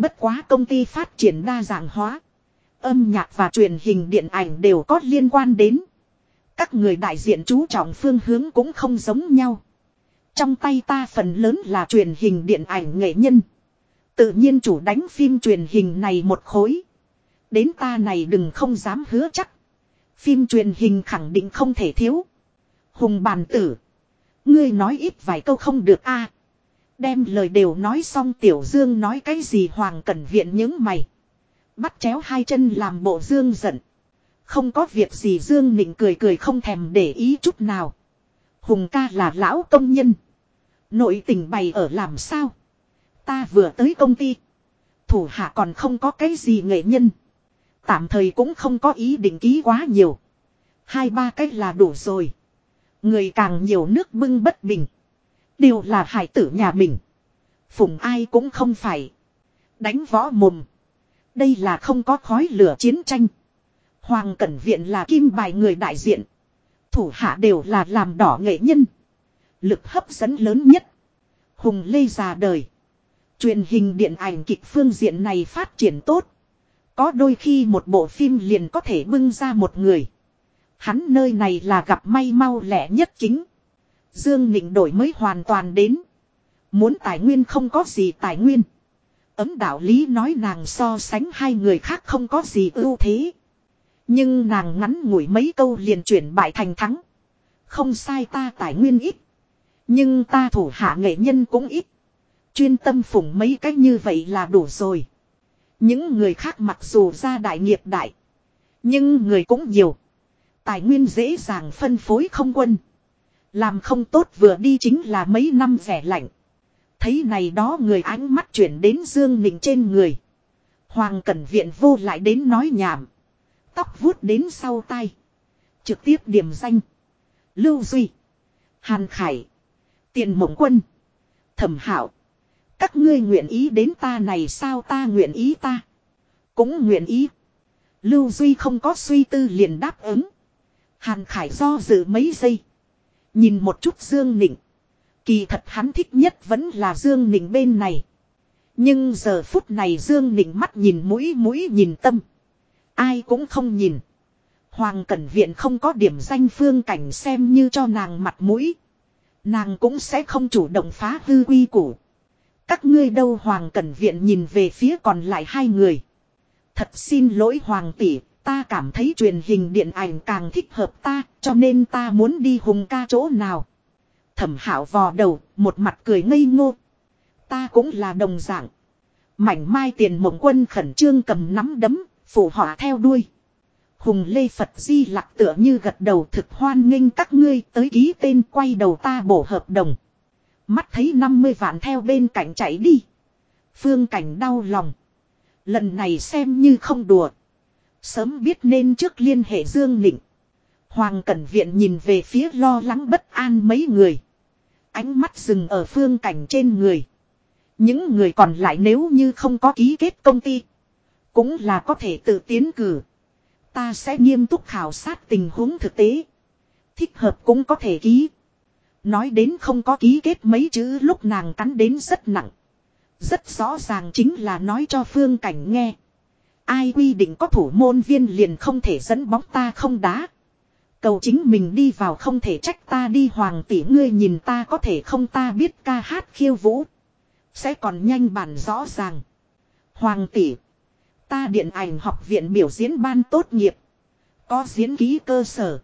Bất quá công ty phát triển đa dạng hóa. Âm nhạc và truyền hình điện ảnh đều có liên quan đến. Các người đại diện chú trọng phương hướng cũng không giống nhau. Trong tay ta phần lớn là truyền hình điện ảnh nghệ nhân. Tự nhiên chủ đánh phim truyền hình này một khối. Đến ta này đừng không dám hứa chắc. Phim truyền hình khẳng định không thể thiếu. Hùng bàn tử. Ngươi nói ít vài câu không được a Đem lời đều nói xong tiểu dương nói cái gì hoàng cẩn viện những mày. Bắt chéo hai chân làm bộ dương giận. Không có việc gì Dương Nịnh cười cười không thèm để ý chút nào. Hùng ca là lão công nhân. Nội tình bày ở làm sao? Ta vừa tới công ty. Thủ hạ còn không có cái gì nghệ nhân. Tạm thời cũng không có ý định ký quá nhiều. Hai ba cách là đủ rồi. Người càng nhiều nước bưng bất bình. Đều là hải tử nhà mình. Phụng ai cũng không phải. Đánh võ mồm. Đây là không có khói lửa chiến tranh. Hoàng Cẩn Viện là kim bài người đại diện. Thủ hạ đều là làm đỏ nghệ nhân. Lực hấp dẫn lớn nhất. Hùng Lê già đời. Truyền hình điện ảnh kịch phương diện này phát triển tốt. Có đôi khi một bộ phim liền có thể bưng ra một người. Hắn nơi này là gặp may mau lẻ nhất chính. Dương Nịnh đổi mới hoàn toàn đến. Muốn tài nguyên không có gì tài nguyên. Ấm đạo lý nói nàng so sánh hai người khác không có gì ưu thế. Nhưng nàng ngắn ngủi mấy câu liền chuyển bại thành thắng. Không sai ta tài nguyên ít. Nhưng ta thủ hạ nghệ nhân cũng ít. Chuyên tâm phụng mấy cách như vậy là đủ rồi. Những người khác mặc dù ra đại nghiệp đại. Nhưng người cũng nhiều. Tài nguyên dễ dàng phân phối không quân. Làm không tốt vừa đi chính là mấy năm vẻ lạnh. Thấy này đó người ánh mắt chuyển đến Dương Nịnh trên người. Hoàng Cẩn Viện vô lại đến nói nhảm. Tóc vuốt đến sau tay. Trực tiếp điểm danh. Lưu Duy. Hàn Khải. Tiền Mộng Quân. Thẩm hảo, Các ngươi nguyện ý đến ta này sao ta nguyện ý ta. Cũng nguyện ý. Lưu Duy không có suy tư liền đáp ứng. Hàn Khải do dự mấy giây. Nhìn một chút Dương Nịnh. Kỳ thật hắn thích nhất vẫn là Dương Nịnh bên này. Nhưng giờ phút này Dương Nịnh mắt nhìn mũi mũi nhìn tâm. Ai cũng không nhìn. Hoàng Cẩn Viện không có điểm danh phương cảnh xem như cho nàng mặt mũi. Nàng cũng sẽ không chủ động phá hư quy củ. Các ngươi đâu Hoàng Cẩn Viện nhìn về phía còn lại hai người. Thật xin lỗi Hoàng tỷ, ta cảm thấy truyền hình điện ảnh càng thích hợp ta, cho nên ta muốn đi hùng ca chỗ nào. Thẩm hảo vò đầu, một mặt cười ngây ngô. Ta cũng là đồng dạng. Mảnh mai tiền mộng quân khẩn trương cầm nắm đấm, phụ họa theo đuôi. Hùng Lê Phật Di lạc tựa như gật đầu thực hoan nghênh các ngươi tới ký tên quay đầu ta bổ hợp đồng. Mắt thấy 50 vạn theo bên cạnh chạy đi. Phương cảnh đau lòng. Lần này xem như không đùa. Sớm biết nên trước liên hệ Dương Nịnh. Hoàng Cẩn Viện nhìn về phía lo lắng bất an mấy người. Ánh mắt dừng ở phương cảnh trên người. Những người còn lại nếu như không có ký kết công ty. Cũng là có thể tự tiến cử. Ta sẽ nghiêm túc khảo sát tình huống thực tế. Thích hợp cũng có thể ký. Nói đến không có ký kết mấy chữ lúc nàng cắn đến rất nặng. Rất rõ ràng chính là nói cho phương cảnh nghe. Ai quy định có thủ môn viên liền không thể dẫn bóng ta không đá. Cầu chính mình đi vào không thể trách ta đi, hoàng tỷ ngươi nhìn ta có thể không ta biết ca hát khiêu vũ. Sẽ còn nhanh bản rõ ràng. Hoàng tỷ. Ta điện ảnh học viện biểu diễn ban tốt nghiệp. Có diễn ký cơ sở.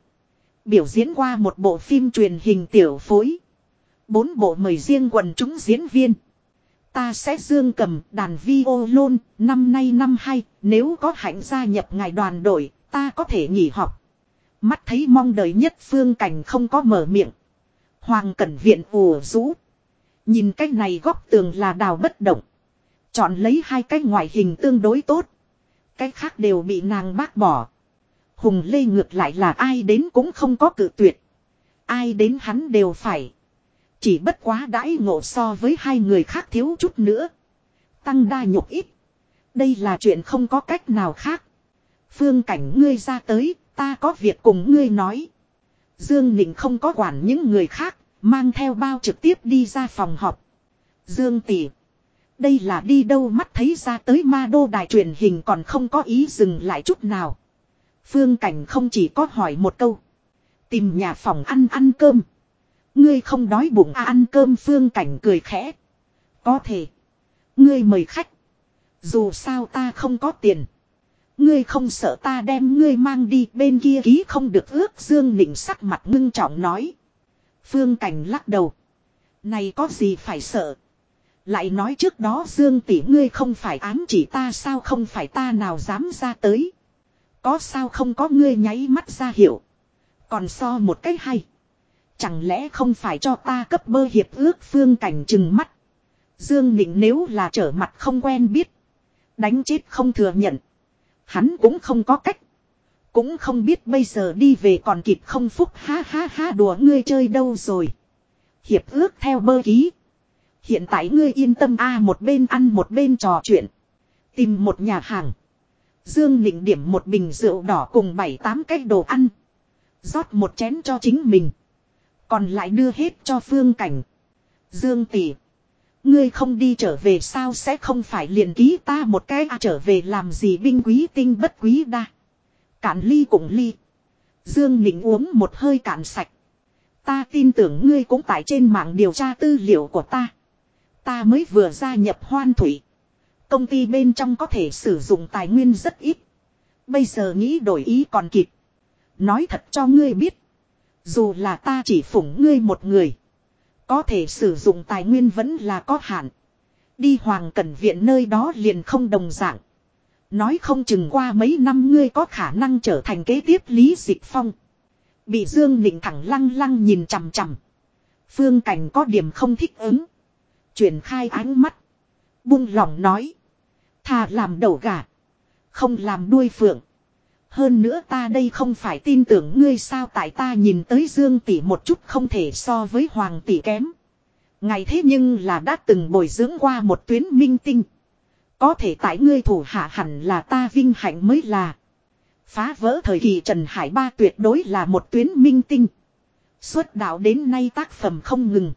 Biểu diễn qua một bộ phim truyền hình tiểu phối. Bốn bộ mời riêng quần chúng diễn viên. Ta sẽ dương cầm đàn vi ô lôn, năm nay năm hai, nếu có hạnh gia nhập ngài đoàn đội, ta có thể nghỉ học. Mắt thấy mong đợi nhất phương cảnh không có mở miệng. Hoàng cẩn viện ùa rũ. Nhìn cái này góc tường là đào bất động. Chọn lấy hai cái ngoại hình tương đối tốt. Cái khác đều bị nàng bác bỏ. Hùng Lê ngược lại là ai đến cũng không có cự tuyệt. Ai đến hắn đều phải. Chỉ bất quá đãi ngộ so với hai người khác thiếu chút nữa. Tăng đa nhục ít. Đây là chuyện không có cách nào khác. Phương cảnh ngươi ra tới, ta có việc cùng ngươi nói. Dương Nịnh không có quản những người khác, mang theo bao trực tiếp đi ra phòng họp. Dương tỷ. Đây là đi đâu mắt thấy ra tới ma đô đài truyền hình còn không có ý dừng lại chút nào. Phương Cảnh không chỉ có hỏi một câu. Tìm nhà phòng ăn ăn cơm. Ngươi không đói bụng à ăn cơm Phương Cảnh cười khẽ. Có thể. Ngươi mời khách. Dù sao ta không có tiền. Ngươi không sợ ta đem ngươi mang đi, bên kia ký không được ước, Dương Nịnh sắc mặt ngưng trọng nói. Phương Cảnh lắc đầu. Này có gì phải sợ. Lại nói trước đó Dương tỷ ngươi không phải ám chỉ ta, sao không phải ta nào dám ra tới. Có sao không có ngươi nháy mắt ra hiểu Còn so một cách hay. Chẳng lẽ không phải cho ta cấp bơ hiệp ước phương cảnh chừng mắt. Dương Nịnh nếu là trở mặt không quen biết. Đánh chết không thừa nhận. Hắn cũng không có cách. Cũng không biết bây giờ đi về còn kịp không phúc ha ha ha, đùa ngươi chơi đâu rồi. Hiệp ước theo bơ ký. Hiện tại ngươi yên tâm a, một bên ăn một bên trò chuyện. Tìm một nhà hàng. Dương Nịnh điểm một bình rượu đỏ cùng bảy tám cái đồ ăn. rót một chén cho chính mình. Còn lại đưa hết cho phương cảnh. Dương tỷ. Ngươi không đi trở về sao sẽ không phải liền ký ta một cái à trở về làm gì binh quý tinh bất quý đa. Cạn ly cũng ly. Dương Nịnh uống một hơi cạn sạch. Ta tin tưởng ngươi cũng tại trên mạng điều tra tư liệu của ta. Ta mới vừa gia nhập hoan thủy. Công ty bên trong có thể sử dụng tài nguyên rất ít. Bây giờ nghĩ đổi ý còn kịp. Nói thật cho ngươi biết. Dù là ta chỉ phủng ngươi một người. Có thể sử dụng tài nguyên vẫn là có hạn. Đi hoàng cẩn viện nơi đó liền không đồng dạng. Nói không chừng qua mấy năm ngươi có khả năng trở thành kế tiếp Lý Dịch Phong. Bị Dương Nịnh thẳng lăng lăng nhìn chằm chằm. Phương Cảnh có điểm không thích ứng. Chuyển khai ánh mắt. Buông lòng nói. Thà làm đầu gà. Không làm đuôi phượng. Hơn nữa ta đây không phải tin tưởng ngươi sao tại ta nhìn tới Dương tỷ một chút không thể so với Hoàng tỷ kém. Ngày thế nhưng là đã từng bồi dưỡng qua một tuyến minh tinh. Có thể tại ngươi thủ hạ hẳn là ta vinh hạnh mới là. Phá vỡ thời kỳ Trần Hải Ba tuyệt đối là một tuyến minh tinh. Xuất đạo đến nay tác phẩm không ngừng.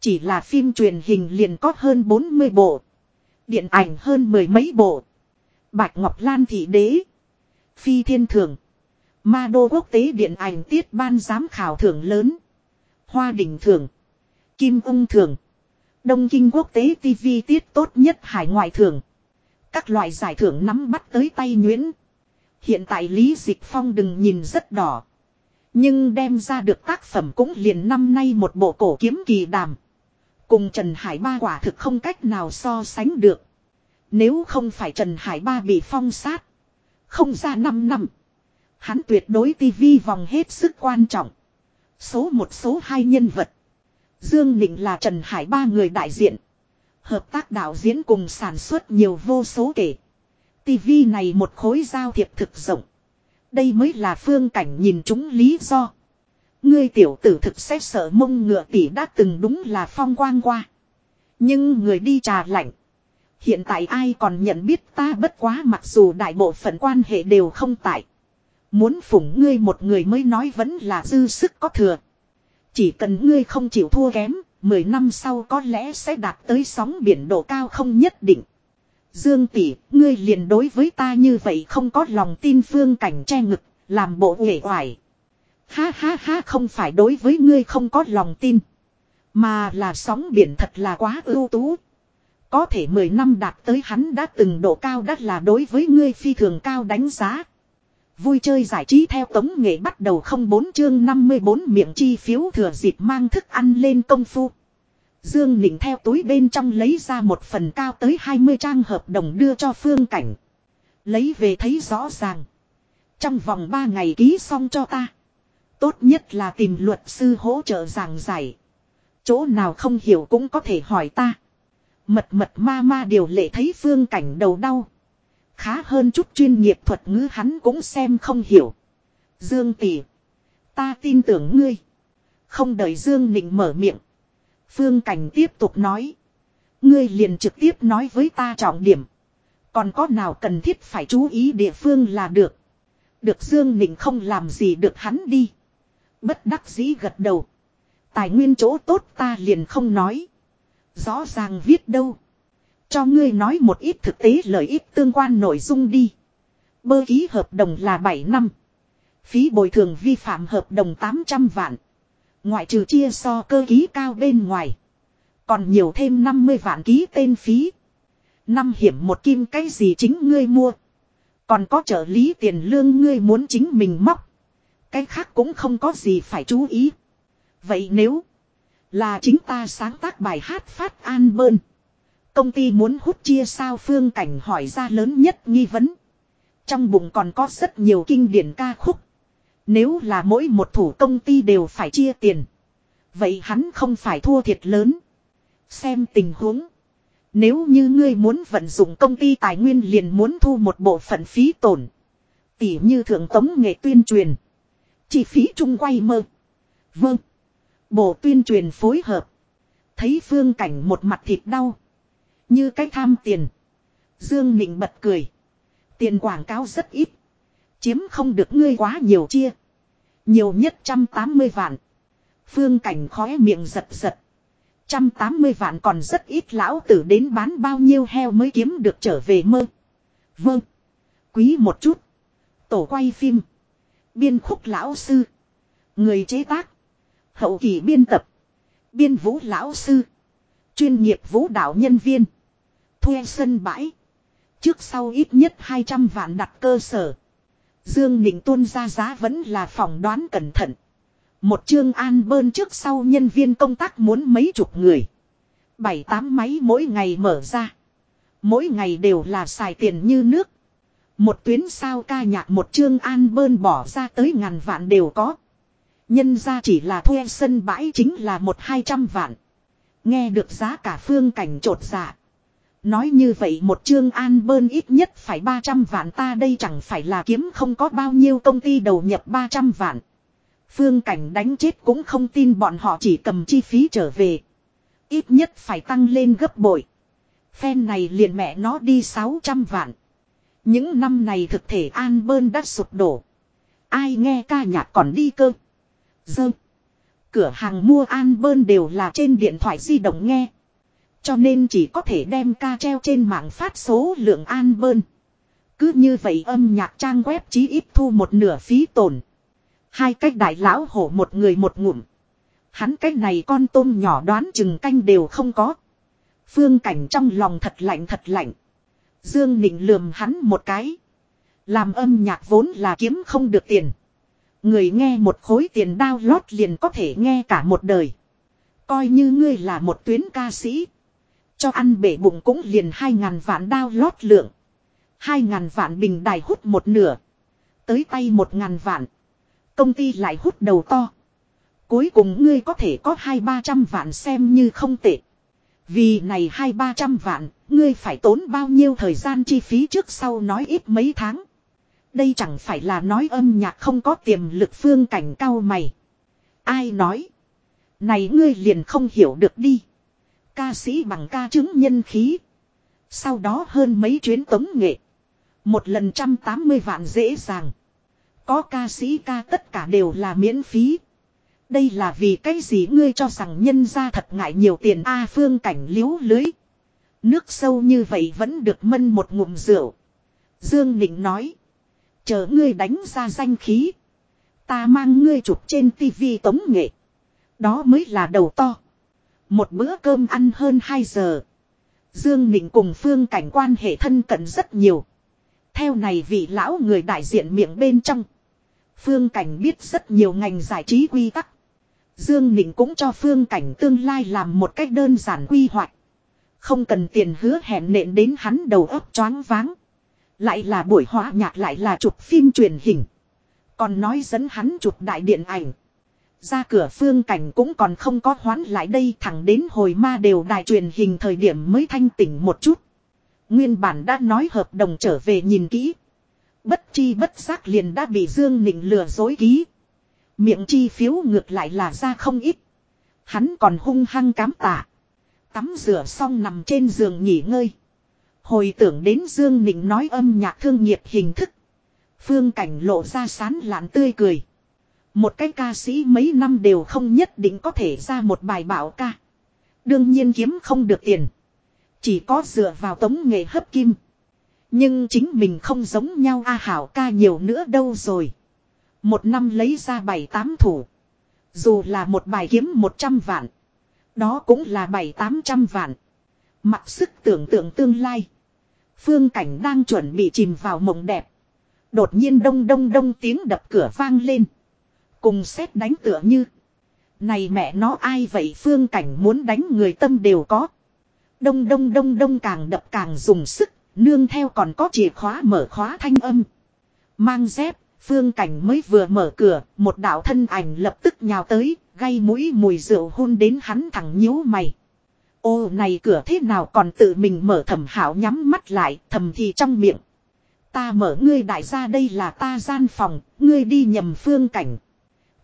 Chỉ là phim truyền hình liền có hơn 40 bộ. Điện ảnh hơn mười mấy bộ. Bạch Ngọc Lan thị đế. Phi thiên thường. Ma đô quốc tế điện ảnh tiết ban giám khảo thưởng lớn. Hoa đình thưởng. Kim ung thưởng. Đông kinh quốc tế TV tiết tốt nhất hải ngoại thưởng. Các loại giải thưởng nắm bắt tới tay nhuyễn. Hiện tại Lý Dịch Phong đừng nhìn rất đỏ. Nhưng đem ra được tác phẩm cũng liền năm nay một bộ cổ kiếm kỳ đàm. Cùng Trần Hải Ba quả thực không cách nào so sánh được. Nếu không phải Trần Hải Ba bị phong sát. Không ra 5 năm. Hắn tuyệt đối tivi vòng hết sức quan trọng. Số một số hai nhân vật. Dương Nịnh là Trần Hải Ba người đại diện. Hợp tác đạo diễn cùng sản xuất nhiều vô số kể. TV này một khối giao thiệp thực rộng. Đây mới là phương cảnh nhìn chúng lý do. Ngươi tiểu tử thực sẽ sợ mông ngựa tỷ đã từng đúng là phong quang qua. Nhưng người đi trà lạnh. Hiện tại ai còn nhận biết ta bất quá mặc dù đại bộ phận quan hệ đều không tại. Muốn phủng ngươi một người mới nói vẫn là dư sức có thừa. Chỉ cần ngươi không chịu thua kém, 10 năm sau có lẽ sẽ đạt tới sóng biển độ cao không nhất định. Dương tỷ, ngươi liền đối với ta như vậy không có lòng tin phương cảnh che ngực, làm bộ uể oải. Ha ha ha không phải đối với ngươi không có lòng tin. Mà là sóng biển thật là quá ưu tú. Có thể 10 năm đạt tới hắn đã từng độ cao đắt là đối với ngươi phi thường cao đánh giá. Vui chơi giải trí theo tống nghệ bắt đầu không bốn chương 54 miệng chi phiếu thừa dịp mang thức ăn lên công phu. Dương Nịnh theo túi bên trong lấy ra một phần cao tới 20 trang hợp đồng đưa cho phương cảnh. Lấy về thấy rõ ràng. Trong vòng 3 ngày ký xong cho ta. Tốt nhất là tìm luật sư hỗ trợ giảng giải. Chỗ nào không hiểu cũng có thể hỏi ta. Mật mật ma ma điều lệ thấy phương cảnh đầu đau. Khá hơn chút chuyên nghiệp thuật ngữ hắn cũng xem không hiểu. Dương tỷ. Ta tin tưởng ngươi. Không đợi Dương Nịnh mở miệng. Phương Cảnh tiếp tục nói. Ngươi liền trực tiếp nói với ta trọng điểm. Còn có nào cần thiết phải chú ý địa phương là được. Được Dương Nịnh không làm gì được hắn đi. Bất đắc dĩ gật đầu. Tài nguyên chỗ tốt ta liền không nói. Rõ ràng viết đâu. Cho ngươi nói một ít thực tế lợi ích tương quan nội dung đi. Bơ ký hợp đồng là 7 năm. Phí bồi thường vi phạm hợp đồng 800 vạn. Ngoại trừ chia so cơ ký cao bên ngoài. Còn nhiều thêm 50 vạn ký tên phí. Năm hiểm một kim cái gì chính ngươi mua. Còn có trợ lý tiền lương ngươi muốn chính mình móc. Cái khác cũng không có gì phải chú ý. Vậy nếu là chính ta sáng tác bài hát phát an bơn. Công ty muốn hút chia sao phương cảnh hỏi ra lớn nhất nghi vấn. Trong bụng còn có rất nhiều kinh điển ca khúc. Nếu là mỗi một thủ công ty đều phải chia tiền. Vậy hắn không phải thua thiệt lớn. Xem tình huống. Nếu như ngươi muốn vận dụng công ty tài nguyên liền muốn thu một bộ phận phí tổn. Tỉ như thượng tống nghệ tuyên truyền. Chi phí trung quay mơ. Vâng. Bộ tuyên truyền phối hợp. Thấy phương cảnh một mặt thịt đau. Như cái tham tiền. Dương Nịnh bật cười. Tiền quảng cáo rất ít. Chiếm không được ngươi quá nhiều chia. Nhiều nhất trăm tám mươi vạn. Phương cảnh khóe miệng giật giật. Trăm tám mươi vạn còn rất ít lão tử đến bán bao nhiêu heo mới kiếm được trở về mơ. Vâng. Quý một chút. Tổ quay phim. Biên khúc lão sư. Người chế tác. Hậu kỳ biên tập. Biên vũ lão sư. Chuyên nghiệp vũ đạo nhân viên. Thuê sân bãi. Trước sau ít nhất 200 vạn đặt cơ sở. Dương Nịnh tuôn ra giá vẫn là phỏng đoán cẩn thận. Một chương an bơn trước sau nhân viên công tác muốn mấy chục người. Bảy tám máy mỗi ngày mở ra. Mỗi ngày đều là xài tiền như nước. Một tuyến sao ca nhạc một chương an bơn bỏ ra tới ngàn vạn đều có. Nhân ra chỉ là thuê sân bãi chính là một hai trăm vạn. Nghe được giá cả phương cảnh trột dạ. Nói như vậy một chương an bơn ít nhất phải 300 vạn ta đây chẳng phải là kiếm không có bao nhiêu công ty đầu nhập 300 vạn. Phương cảnh đánh chết cũng không tin bọn họ chỉ cầm chi phí trở về. Ít nhất phải tăng lên gấp bội. Phen này liền mẹ nó đi 600 vạn. Những năm này thực thể an bơn đã sụp đổ. Ai nghe ca nhạc còn đi cơ. Dơ. Cửa hàng mua an bơn đều là trên điện thoại di động nghe. Cho nên chỉ có thể đem ca treo trên mạng phát số lượng an bơn. Cứ như vậy âm nhạc trang web chí ít thu một nửa phí tổn. Hai cách đại lão hổ một người một ngụm. Hắn cách này con tôm nhỏ đoán chừng canh đều không có. Phương cảnh trong lòng thật lạnh thật lạnh. Dương Nịnh lườm hắn một cái. Làm âm nhạc vốn là kiếm không được tiền. Người nghe một khối tiền đao lót liền có thể nghe cả một đời. Coi như ngươi là một tuyến ca sĩ. Cho ăn bể bụng cũng liền hai ngàn vạn đao lót lượng. Hai ngàn vạn bình đài hút một nửa. Tới tay một ngàn vạn. Công ty lại hút đầu to. Cuối cùng ngươi có thể có hai ba trăm vạn xem như không tệ. Vì này hai ba trăm vạn, ngươi phải tốn bao nhiêu thời gian chi phí trước sau nói ít mấy tháng. Đây chẳng phải là nói âm nhạc không có tiềm lực phương cảnh cao mày. Ai nói? Này ngươi liền không hiểu được đi. Ca sĩ bằng ca chứng nhân khí. Sau đó hơn mấy chuyến tống nghệ. Một lần trăm tám mươi vạn dễ dàng. Có ca sĩ ca tất cả đều là miễn phí. Đây là vì cái gì ngươi cho rằng nhân ra thật ngại nhiều tiền A phương cảnh liếu lưới. Nước sâu như vậy vẫn được mân một ngụm rượu. Dương Nịnh nói. Chờ ngươi đánh ra danh khí. Ta mang ngươi chụp trên tivi tống nghệ. Đó mới là đầu to. Một bữa cơm ăn hơn 2 giờ. Dương Nịnh cùng Phương Cảnh quan hệ thân cận rất nhiều. Theo này vị lão người đại diện miệng bên trong. Phương Cảnh biết rất nhiều ngành giải trí quy tắc. Dương Nịnh cũng cho Phương Cảnh tương lai làm một cách đơn giản quy hoạch. Không cần tiền hứa hẹn nện đến hắn đầu óc choáng váng. Lại là buổi hóa nhạc lại là chụp phim truyền hình. Còn nói dẫn hắn chụp đại điện ảnh. Ra cửa phương cảnh cũng còn không có hoán lại đây, thẳng đến hồi ma đều đài truyền hình thời điểm mới thanh tỉnh một chút. Nguyên bản đã nói hợp đồng trở về nhìn kỹ. Bất chi bất giác liền đã bị Dương Nịnh lừa dối ký. Miệng chi phiếu ngược lại là ra không ít. Hắn còn hung hăng cám tạ. Tắm rửa xong nằm trên giường nghỉ ngơi. Hồi tưởng đến Dương Nịnh nói âm nhạc thương nghiệp hình thức. Phương cảnh lộ ra sán lạn tươi cười. Một cái ca sĩ mấy năm đều không nhất định có thể ra một bài bảo ca. Đương nhiên kiếm không được tiền. Chỉ có dựa vào tống nghệ hấp kim. Nhưng chính mình không giống nhau, a hảo ca nhiều nữa đâu rồi. Một năm lấy ra bảy tám thủ. Dù là một bài kiếm một trăm vạn. Đó cũng là bảy tám trăm vạn. Mặc sức tưởng tượng tương lai. Phương cảnh đang chuẩn bị chìm vào mộng đẹp. Đột nhiên đông đông đông tiếng đập cửa vang lên. Cùng xét đánh tựa như. Này mẹ nó ai vậy phương cảnh muốn đánh người tâm đều có. Đông đông đông đông càng đập càng dùng sức, nương theo còn có chìa khóa mở khóa thanh âm. Mang dép, phương cảnh mới vừa mở cửa, một đạo thân ảnh lập tức nhào tới, gây mũi mùi rượu hôn đến hắn thẳng nhíu mày. Ô này cửa thế nào còn tự mình mở thẩm hảo nhắm mắt lại, thầm thì trong miệng. Ta mở ngươi đại gia đây là ta gian phòng, ngươi đi nhầm phương cảnh.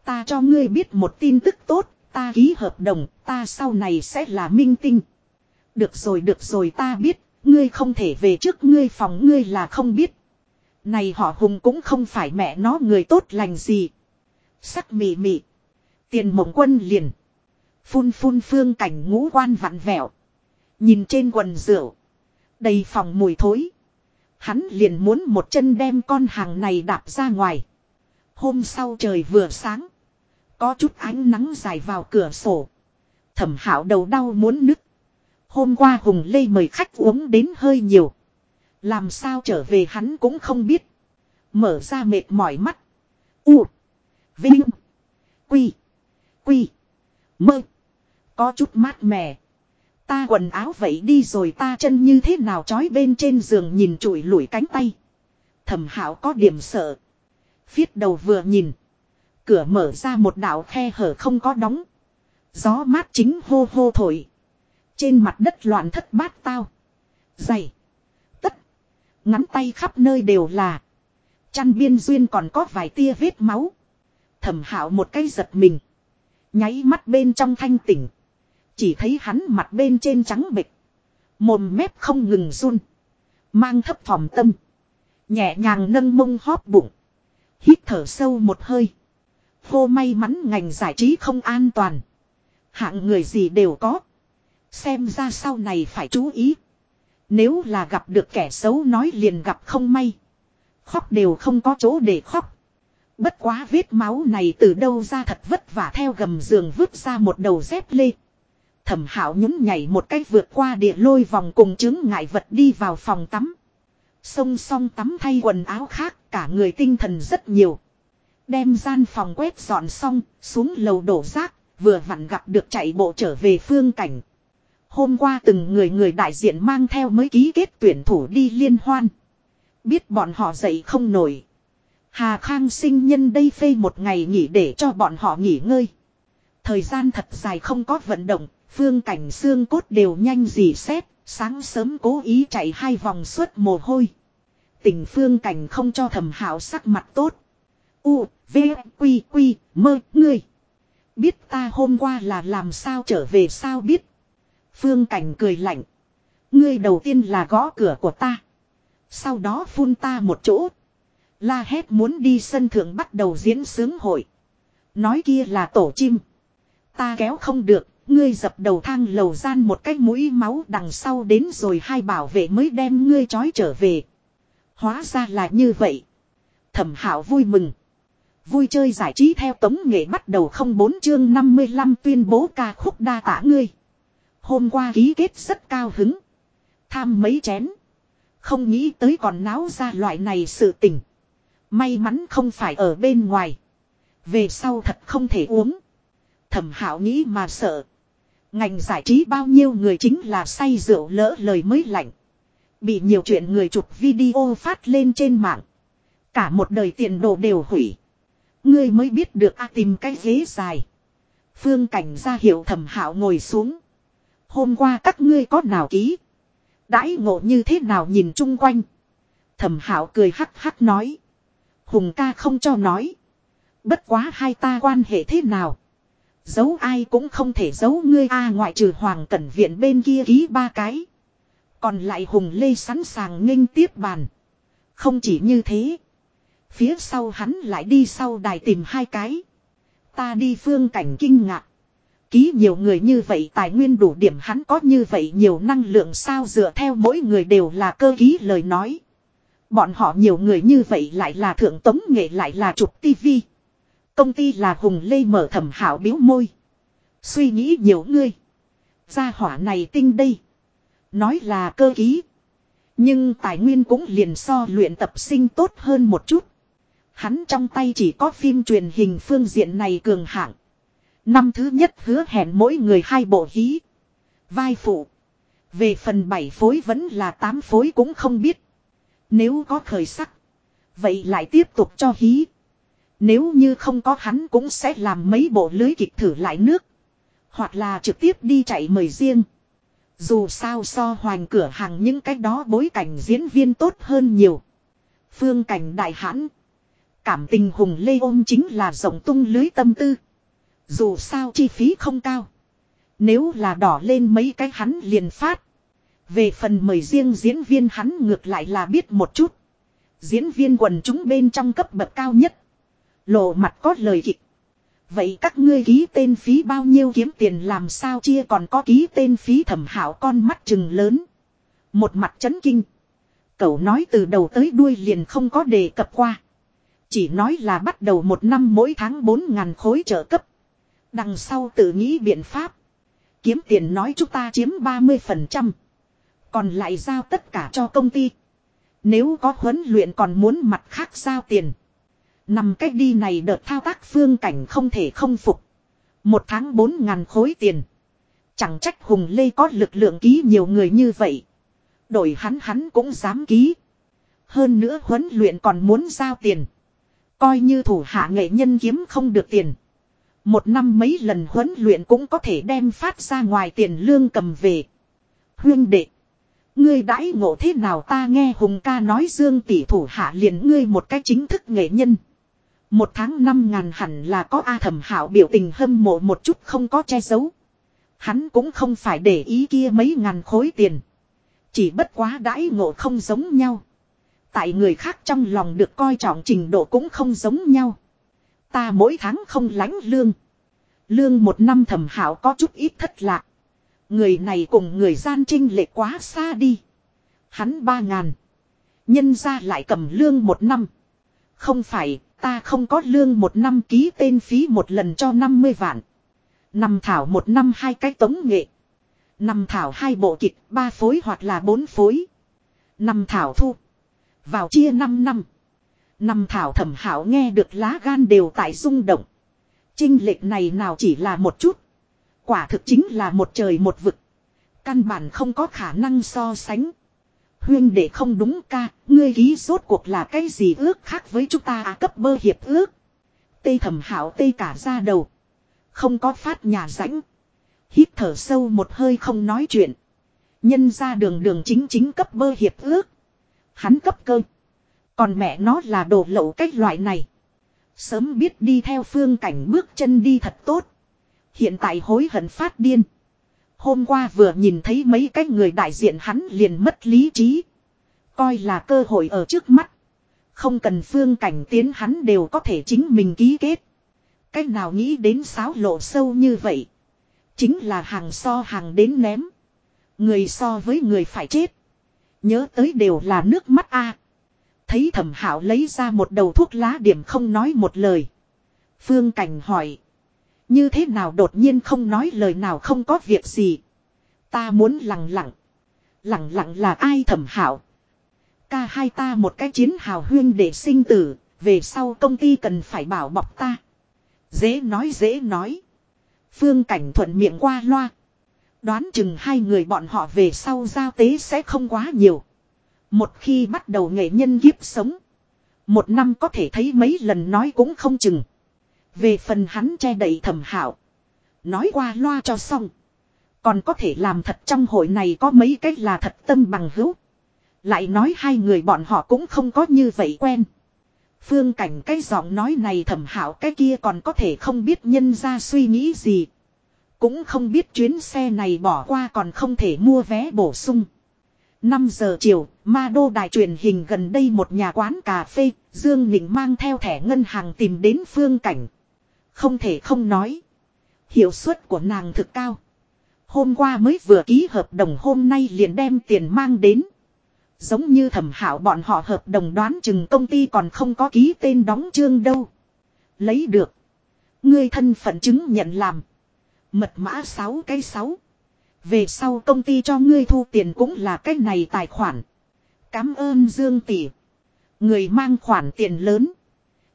Ta cho ngươi biết một tin tức tốt, ta ký hợp đồng, ta sau này sẽ là minh tinh. Được rồi được rồi ta biết, ngươi không thể về trước ngươi phòng ngươi là không biết. Này họ hùng cũng không phải mẹ nó người tốt lành gì. Sắc mị mị. Tiền mộng quân liền. Phun phun phương cảnh ngũ quan vặn vẹo. Nhìn trên quần rượu. Đầy phòng mùi thối. Hắn liền muốn một chân đem con hàng này đạp ra ngoài. Hôm sau trời vừa sáng. Có chút ánh nắng dài vào cửa sổ. Thẩm hảo đầu đau muốn nứt. Hôm qua Hùng Lê mời khách uống đến hơi nhiều. Làm sao trở về hắn cũng không biết. Mở ra mệt mỏi mắt. U. Vinh. Quy. Quy. Mơ. Có chút mát mẻ. Ta quần áo vậy đi rồi ta chân như thế nào trói bên trên giường nhìn trụi lủi cánh tay. Thẩm hảo có điểm sợ. Phiết đầu vừa nhìn. Cửa mở ra một đạo khe hở không có đóng. Gió mát chính hô hô thổi. Trên mặt đất loạn thất bát tao. Dày. Tất. Ngắn tay khắp nơi đều là. Chăn biên duyên còn có vài tia vết máu. Thẩm hảo một cái giật mình. Nháy mắt bên trong thanh tỉnh. Chỉ thấy hắn mặt bên trên trắng bịch. Mồm mép không ngừng run. Mang thấp phòng tâm. Nhẹ nhàng nâng mông hóp bụng. Hít thở sâu một hơi. Hô may mắn ngành giải trí không an toàn. Hạng người gì đều có. Xem ra sau này phải chú ý. Nếu là gặp được kẻ xấu nói liền gặp không may. Khóc đều không có chỗ để khóc. Bất quá vết máu này từ đâu ra thật vất vả theo gầm giường vứt ra một đầu dép lê. Thẩm hảo nhún nhảy một cách vượt qua địa lôi vòng cùng chứng ngại vật đi vào phòng tắm. Xông xong tắm thay quần áo khác cả người tinh thần rất nhiều. Đem gian phòng quét dọn xong, xuống lầu đổ rác, vừa vặn gặp được chạy bộ trở về phương cảnh. Hôm qua từng người người đại diện mang theo mới ký kết tuyển thủ đi liên hoan. Biết bọn họ dậy không nổi. Hà Khang sinh nhân đây phê một ngày nghỉ để cho bọn họ nghỉ ngơi. Thời gian thật dài không có vận động, phương cảnh xương cốt đều nhanh dì xét, sáng sớm cố ý chạy hai vòng suốt mồ hôi. Tình phương cảnh không cho thầm hảo sắc mặt tốt. U, V, Quy, Quy, mơ, ngươi. Biết ta hôm qua là làm sao trở về sao biết. Phương cảnh cười lạnh. Ngươi đầu tiên là gõ cửa của ta. Sau đó phun ta một chỗ. La hét muốn đi sân thượng bắt đầu diễn sướng hội. Nói kia là tổ chim. Ta kéo không được, ngươi dập đầu thang lầu gian một cái mũi máu đằng sau đến rồi hai bảo vệ mới đem ngươi trói trở về. Hóa ra là như vậy. Thẩm hảo vui mừng. Vui chơi giải trí theo tống nghệ bắt đầu không bốn chương 55 tuyên bố ca khúc đa tả ngươi. Hôm qua ký kết rất cao hứng. Tham mấy chén. Không nghĩ tới còn náo ra loại này sự tình. May mắn không phải ở bên ngoài. Về sau thật không thể uống. Thẩm hảo nghĩ mà sợ. Ngành giải trí bao nhiêu người chính là say rượu lỡ lời mới lạnh. Bị nhiều chuyện người chụp video phát lên trên mạng. Cả một đời tiền đồ đều hủy. Ngươi mới biết được a tìm cái ghế dài. Phương cảnh ra hiệu thẩm hảo ngồi xuống. Hôm qua các ngươi có nào ký. Đãi ngộ như thế nào nhìn chung quanh. Thẩm hảo cười hắc hắc nói. Hùng ca không cho nói. Bất quá hai ta quan hệ thế nào. Giấu ai cũng không thể giấu ngươi a ngoại trừ hoàng cẩn viện bên kia ký ba cái. Còn lại hùng lê sẵn sàng nghênh tiếp bàn. Không chỉ như thế. Phía sau hắn lại đi sau đài tìm hai cái. Ta đi phương cảnh kinh ngạc. Ký nhiều người như vậy, tài nguyên đủ điểm hắn có như vậy nhiều năng lượng sao dựa theo mỗi người đều là cơ ký lời nói. Bọn họ nhiều người như vậy lại là thượng tống nghệ lại là trục tivi. Công ty là hùng lê mở thẩm hảo biếu môi. Suy nghĩ nhiều người Gia hỏa này tinh đây. Nói là cơ ký. Nhưng tài nguyên cũng liền so luyện tập sinh tốt hơn một chút. Hắn trong tay chỉ có phim truyền hình phương diện này cường hạng. Năm thứ nhất hứa hẹn mỗi người hai bộ hí. Vai phụ. Về phần bảy phối vẫn là tám phối cũng không biết. Nếu có khởi sắc. Vậy lại tiếp tục cho hí. Nếu như không có hắn cũng sẽ làm mấy bộ lưới kịch thử lại nước. Hoặc là trực tiếp đi chạy mời riêng. Dù sao so hoành cửa hàng những cái đó bối cảnh diễn viên tốt hơn nhiều. Phương cảnh đại hãn. Cảm tình hùng lê ôm chính là rộng tung lưới tâm tư. Dù sao chi phí không cao. Nếu là đỏ lên mấy cái hắn liền phát. Về phần mời riêng diễn viên hắn ngược lại là biết một chút. Diễn viên quần chúng bên trong cấp bậc cao nhất. Lộ mặt có lời kịch. Vậy các ngươi ký tên phí bao nhiêu kiếm tiền làm sao chia còn có ký tên phí thẩm hảo con mắt chừng lớn. Một mặt chấn kinh. Cậu nói từ đầu tới đuôi liền không có đề cập qua. Chỉ nói là bắt đầu một năm mỗi tháng 4 ngàn khối trợ cấp. Đằng sau tự nghĩ biện pháp. Kiếm tiền nói chúng ta chiếm 30%. Còn lại giao tất cả cho công ty. Nếu có huấn luyện còn muốn mặt khác giao tiền. Nằm cách đi này đợt thao tác phương cảnh không thể không phục. Một tháng bốn ngàn khối tiền. Chẳng trách Hùng Lê có lực lượng ký nhiều người như vậy. Đổi hắn hắn cũng dám ký. Hơn nữa huấn luyện còn muốn giao tiền. Coi như thủ hạ nghệ nhân kiếm không được tiền. Một năm mấy lần huấn luyện cũng có thể đem phát ra ngoài tiền lương cầm về. Huyên đệ. Ngươi đãi ngộ thế nào ta nghe Hùng ca nói Dương tỷ thủ hạ liền ngươi một cách chính thức nghệ nhân. Một tháng năm ngàn hẳn là có A thẩm hảo biểu tình hâm mộ một chút không có che giấu. Hắn cũng không phải để ý kia mấy ngàn khối tiền. Chỉ bất quá đãi ngộ không giống nhau. Tại người khác trong lòng được coi trọng trình độ cũng không giống nhau. Ta mỗi tháng không lãnh lương. Lương một năm thẩm hảo có chút ít thất lạc. Người này cùng người gian trinh lệ quá xa đi. Hắn ba ngàn. Nhân ra lại cầm lương một năm. Không phải, ta không có lương một năm ký tên phí một lần cho 50 vạn. Nằm thảo một năm hai cái tống nghệ. Nằm thảo hai bộ kịch, ba phối hoặc là bốn phối. Nằm thảo thu. Vào chia 5 năm. Nằm thảo thẩm hảo nghe được lá gan đều tại rung động. Trinh lệch này nào chỉ là một chút. Quả thực chính là một trời một vực. Căn bản không có khả năng so sánh. Huyên để không đúng ca, ngươi ký rốt cuộc là cái gì ước khác với chúng ta à cấp bơ hiệp ước. Tê thẩm hảo tê cả ra đầu. Không có phát nhà rãnh. Hít thở sâu một hơi không nói chuyện. Nhân ra đường đường chính chính cấp bơ hiệp ước. Hắn cấp cơ. Còn mẹ nó là đồ lậu cách loại này. Sớm biết đi theo phương cảnh bước chân đi thật tốt. Hiện tại hối hận phát điên. Hôm qua vừa nhìn thấy mấy cái người đại diện hắn liền mất lý trí. Coi là cơ hội ở trước mắt. Không cần phương cảnh tiến hắn đều có thể chính mình ký kết. Cách nào nghĩ đến sáo lộ sâu như vậy. Chính là hàng so hàng đến ném. Người so với người phải chết. Nhớ tới đều là nước mắt a. Thấy thẩm hảo lấy ra một đầu thuốc lá điểm không nói một lời. Phương Cảnh hỏi. Như thế nào đột nhiên không nói lời nào không có việc gì. Ta muốn lặng lặng. Lặng lặng là ai thẩm hảo. Ca hai ta một cái chiến hào huyên để sinh tử. Về sau công ty cần phải bảo bọc ta. Dễ nói dễ nói. Phương Cảnh thuận miệng qua loa. Đoán chừng hai người bọn họ về sau giao tế sẽ không quá nhiều. Một khi bắt đầu nghệ nhân kiếp sống. Một năm có thể thấy mấy lần nói cũng không chừng. Về phần hắn che đậy thẩm hảo. Nói qua loa cho xong. Còn có thể làm thật trong hội này có mấy cách là thật tâm bằng hữu. Lại nói hai người bọn họ cũng không có như vậy quen. Phương cảnh cái giọng nói này thẩm hảo cái kia còn có thể không biết nhân ra suy nghĩ gì. Cũng không biết chuyến xe này bỏ qua còn không thể mua vé bổ sung. 5 giờ chiều, ma đô đài truyền hình gần đây một nhà quán cà phê, Dương Nịnh mang theo thẻ ngân hàng tìm đến phương cảnh. Không thể không nói. Hiệu suất của nàng thực cao. Hôm qua mới vừa ký hợp đồng hôm nay liền đem tiền mang đến. Giống như thẩm hảo bọn họ hợp đồng đoán chừng công ty còn không có ký tên đóng chương đâu. Lấy được. Ngươi thân phận chứng nhận làm. Mật mã 6 cái 6. Về sau công ty cho ngươi thu tiền cũng là cái này tài khoản. Cám ơn Dương Tỷ. Người mang khoản tiền lớn.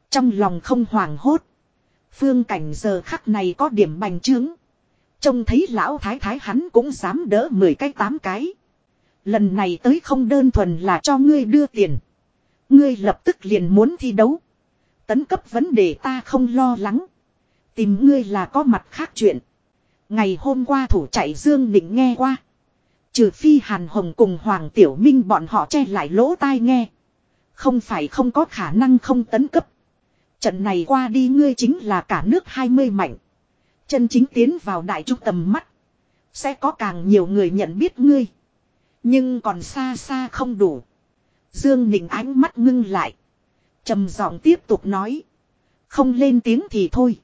Trong lòng không hoảng hốt. Phương cảnh giờ khắc này có điểm bành trướng. Trông thấy lão thái thái hắn cũng dám đỡ 10 cái 8 cái. Lần này tới không đơn thuần là cho ngươi đưa tiền. Ngươi lập tức liền muốn thi đấu. Tấn cấp vấn đề ta không lo lắng. Tìm ngươi là có mặt khác chuyện. Ngày hôm qua thủ chạy Dương Định nghe qua. Trừ phi Hàn Hồng cùng Hoàng Tiểu Minh bọn họ che lại lỗ tai nghe. Không phải không có khả năng không tấn cấp. Trận này qua đi ngươi chính là cả nước 20 mạnh. Chân chính tiến vào đại trung tầm mắt. Sẽ có càng nhiều người nhận biết ngươi. Nhưng còn xa xa không đủ. Dương Nịnh ánh mắt ngưng lại. trầm giọng tiếp tục nói. Không lên tiếng thì thôi.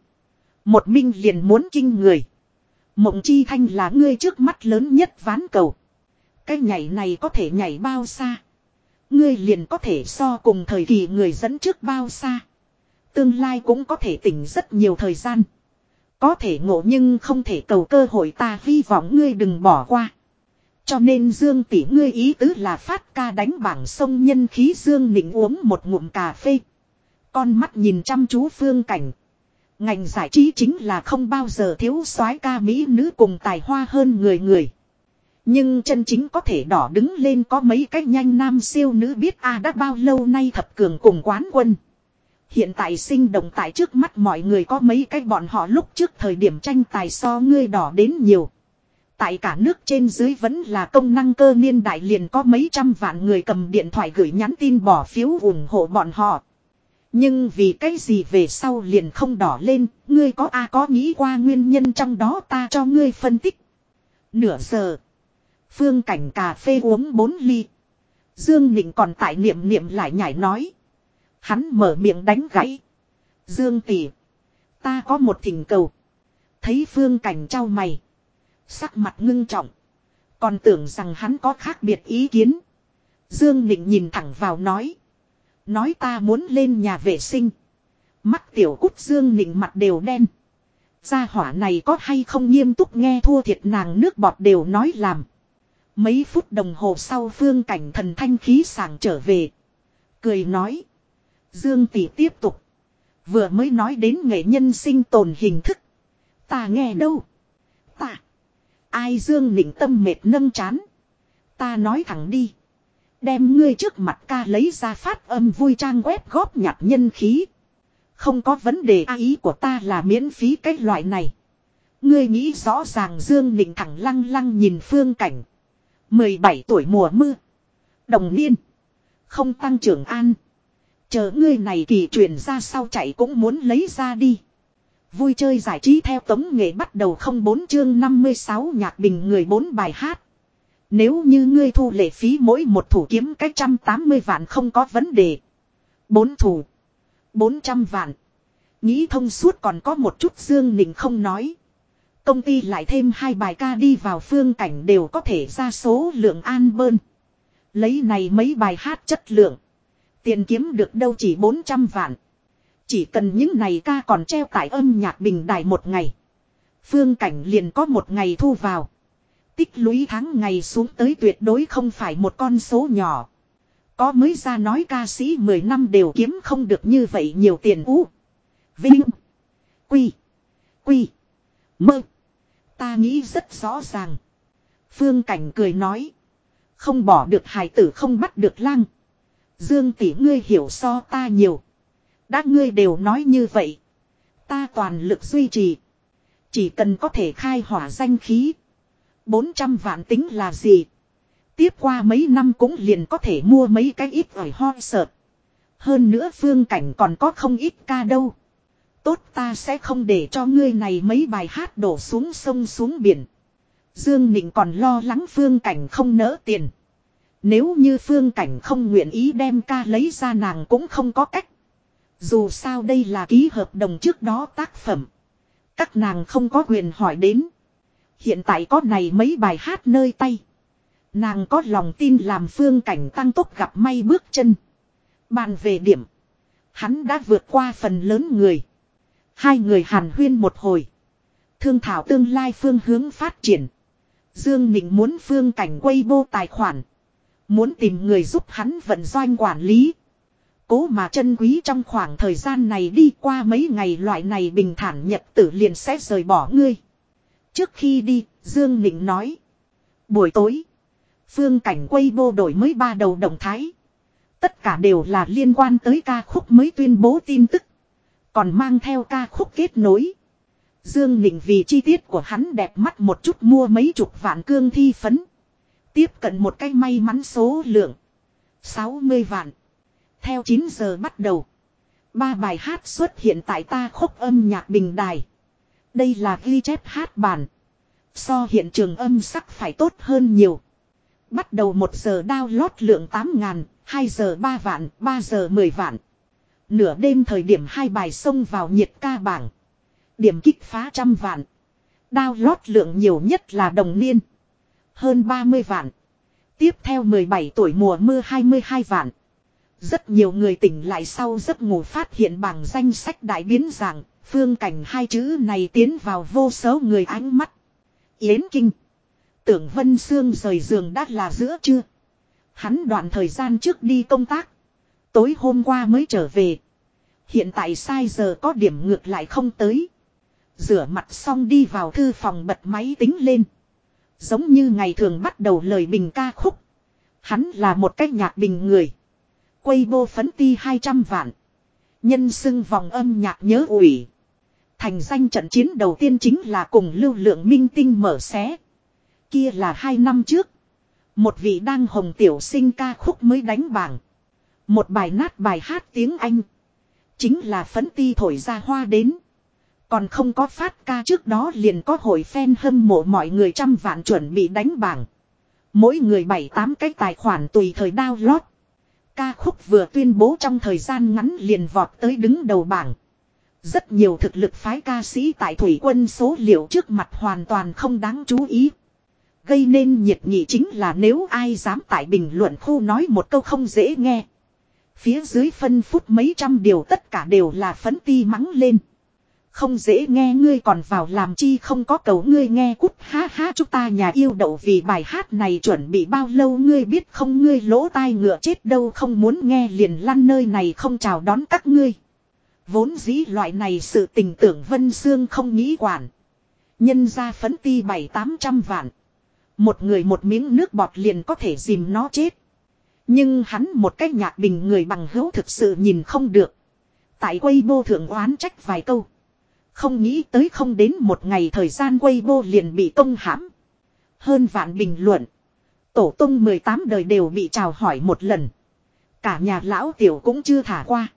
Một minh liền muốn kinh người. Mộng chi thanh là ngươi trước mắt lớn nhất ván cầu. Cái nhảy này có thể nhảy bao xa. Ngươi liền có thể so cùng thời kỳ người dẫn trước bao xa. Tương lai cũng có thể tỉnh rất nhiều thời gian. Có thể ngộ nhưng không thể cầu cơ hội ta hy vọng ngươi đừng bỏ qua. Cho nên Dương tỷ ngươi ý tứ là phát ca đánh bảng sông nhân khí Dương nịnh uống một ngụm cà phê. Con mắt nhìn chăm chú phương cảnh. Ngành giải trí chính là không bao giờ thiếu soái ca mỹ nữ cùng tài hoa hơn người người. Nhưng chân chính có thể đỏ đứng lên có mấy cách nhanh nam siêu nữ biết a đã bao lâu nay thập cường cùng quán quân. Hiện tại sinh động tại trước mắt mọi người có mấy cách bọn họ lúc trước thời điểm tranh tài so ngươi đỏ đến nhiều. Tại cả nước trên dưới vẫn là công năng cơ niên đại liền có mấy trăm vạn người cầm điện thoại gửi nhắn tin bỏ phiếu ủng hộ bọn họ. Nhưng vì cái gì về sau liền không đỏ lên, ngươi có a có nghĩ qua nguyên nhân trong đó ta cho ngươi phân tích. Nửa giờ. Phương cảnh cà phê uống bốn ly. Dương Nịnh còn tại niệm niệm lại nhảy nói. Hắn mở miệng đánh gãy. Dương tỷ, Ta có một thỉnh cầu. Thấy phương cảnh trao mày. Sắc mặt ngưng trọng. Còn tưởng rằng hắn có khác biệt ý kiến. Dương Nịnh nhìn thẳng vào nói. Nói ta muốn lên nhà vệ sinh. Mắt tiểu cút Dương Nịnh mặt đều đen. Gia hỏa này có hay không nghiêm túc nghe thua thiệt nàng nước bọt đều nói làm. Mấy phút đồng hồ sau phương cảnh thần thanh khí sàng trở về. Cười nói. Dương tỷ tiếp tục. Vừa mới nói đến nghệ nhân sinh tồn hình thức. Ta nghe đâu. Ta. Ai Dương nịnh tâm mệt nâng chán. Ta nói thẳng đi. Đem ngươi trước mặt ca lấy ra phát âm vui trang web góp nhặt nhân khí. Không có vấn đề, a ý của ta là miễn phí cái loại này. Ngươi nghĩ rõ ràng Dương Nịnh thẳng lăng lăng nhìn phương cảnh. 17 tuổi mùa mưa. Đồng niên. Không tăng trưởng an. Chờ ngươi này kỳ truyền ra sau chạy cũng muốn lấy ra đi. Vui chơi giải trí theo tống nghệ bắt đầu không bốn chương 56 nhạc bình người bốn bài hát. Nếu như ngươi thu lệ phí mỗi một thủ kiếm cách trăm tám mươi vạn không có vấn đề. Bốn thủ. Bốn trăm vạn. Nghĩ thông suốt còn có một chút dương nịnh không nói. Công ty lại thêm hai bài ca đi vào phương cảnh đều có thể ra số lượng an bơn. Lấy này mấy bài hát chất lượng. Tiền kiếm được đâu chỉ 400 vạn. Chỉ cần những này ca còn treo tại âm nhạc bình đài một ngày. Phương cảnh liền có một ngày thu vào. Tích lũy tháng ngày xuống tới tuyệt đối không phải một con số nhỏ. Có mới ra nói ca sĩ 10 năm đều kiếm không được như vậy nhiều tiền ú. Vinh. Quy. Quy. Mơ. Ta nghĩ rất rõ ràng. Phương Cảnh cười nói. Không bỏ được hài tử không bắt được lang. Dương tỷ ngươi hiểu so ta nhiều. Đã ngươi đều nói như vậy. Ta toàn lực duy trì. Chỉ cần có thể khai hỏa danh khí. 400 vạn tính là gì? Tiếp qua mấy năm cũng liền có thể mua mấy cái ít ỏi ho sợt. Hơn nữa phương cảnh còn có không ít ca đâu. Tốt ta sẽ không để cho ngươi này mấy bài hát đổ xuống sông xuống biển. Dương Nịnh còn lo lắng phương cảnh không nỡ tiền. Nếu như phương cảnh không nguyện ý đem ca lấy ra nàng cũng không có cách. Dù sao đây là ký hợp đồng trước đó tác phẩm. Các nàng không có quyền hỏi đến. Hiện tại có này mấy bài hát nơi tay. Nàng có lòng tin làm phương cảnh tăng tốc gặp may bước chân. Bàn về điểm. Hắn đã vượt qua phần lớn người. Hai người hàn huyên một hồi. Thương thảo tương lai phương hướng phát triển. Dương Nịnh muốn phương cảnh quay bô tài khoản. Muốn tìm người giúp hắn vận doanh quản lý. Cố mà chân quý trong khoảng thời gian này đi qua mấy ngày loại này bình thản nhật tử liền sẽ rời bỏ ngươi. Trước khi đi, Dương Nịnh nói. Buổi tối, phương cảnh quay bô đổi mới ba đầu động thái. Tất cả đều là liên quan tới ca khúc mới tuyên bố tin tức. Còn mang theo ca khúc kết nối. Dương Nịnh vì chi tiết của hắn đẹp mắt một chút mua mấy chục vạn cương thi phấn. Tiếp cận một cái may mắn số lượng. 60 vạn. Theo 9 giờ bắt đầu. Ba bài hát xuất hiện tại ta khúc âm nhạc bình đài. Đây là ghi chép hát bản. So hiện trường âm sắc phải tốt hơn nhiều. Bắt đầu 1 giờ download lượng 8 ngàn, 2 giờ 3 vạn, 3 giờ 10 vạn. Nửa đêm thời điểm hai bài xông vào nhiệt ca bảng. Điểm kích phá trăm vạn. Download lượng nhiều nhất là đồng niên. Hơn 30 vạn. Tiếp theo 17 tuổi mùa mưa 22 vạn. Rất nhiều người tỉnh lại sau giấc ngủ phát hiện bảng danh sách đại biến dạng, phương cảnh hai chữ này tiến vào vô số người ánh mắt. Yến Kinh. Tưởng Vân Sương rời giường đã là giữa trưa. Hắn đoạn thời gian trước đi công tác. Tối hôm qua mới trở về. Hiện tại sai giờ có điểm ngược lại không tới. Rửa mặt xong đi vào thư phòng bật máy tính lên. Giống như ngày thường bắt đầu lời bình ca khúc. Hắn là một cách nhạc bình người. Quay bô phấn ti 200 vạn. Nhân xưng vòng âm nhạc nhớ ủy. Thành danh trận chiến đầu tiên chính là cùng lưu lượng minh tinh mở xé. Kia là hai năm trước. Một vị đang hồng tiểu sinh ca khúc mới đánh bảng. Một bài nát bài hát tiếng Anh. Chính là phấn ti thổi ra hoa đến. Còn không có phát ca trước đó liền có hội fan hâm mộ mọi người trăm vạn chuẩn bị đánh bảng. Mỗi người bảy tám cái tài khoản tùy thời download. Ca khúc vừa tuyên bố trong thời gian ngắn liền vọt tới đứng đầu bảng. Rất nhiều thực lực phái ca sĩ tại thủy quân số liệu trước mặt hoàn toàn không đáng chú ý. Gây nên nhiệt nghị chính là nếu ai dám tại bình luận khu nói một câu không dễ nghe. Phía dưới phân phút mấy trăm điều tất cả đều là phấn ti mắng lên. Không dễ nghe ngươi còn vào làm chi không có cầu ngươi nghe cút, ha ha, chúng ta nhà yêu đậu vì bài hát này chuẩn bị bao lâu ngươi biết không ngươi lỗ tai ngựa chết đâu không muốn nghe liền lăn nơi này không chào đón các ngươi. Vốn dĩ loại này sự tình tưởng Vân Sương không nghĩ quản. Nhân ra phấn ti bảy tám trăm vạn. Một người một miếng nước bọt liền có thể dìm nó chết. Nhưng hắn một cách nhạc bình người bằng hữu thực sự nhìn không được. Tại quay bô thượng oán trách vài câu. Không nghĩ tới không đến một ngày thời gian quay vô liền bị công hãm. Hơn vạn bình luận. Tổ tông 18 đời đều bị chào hỏi một lần. Cả nhà lão tiểu cũng chưa thả qua.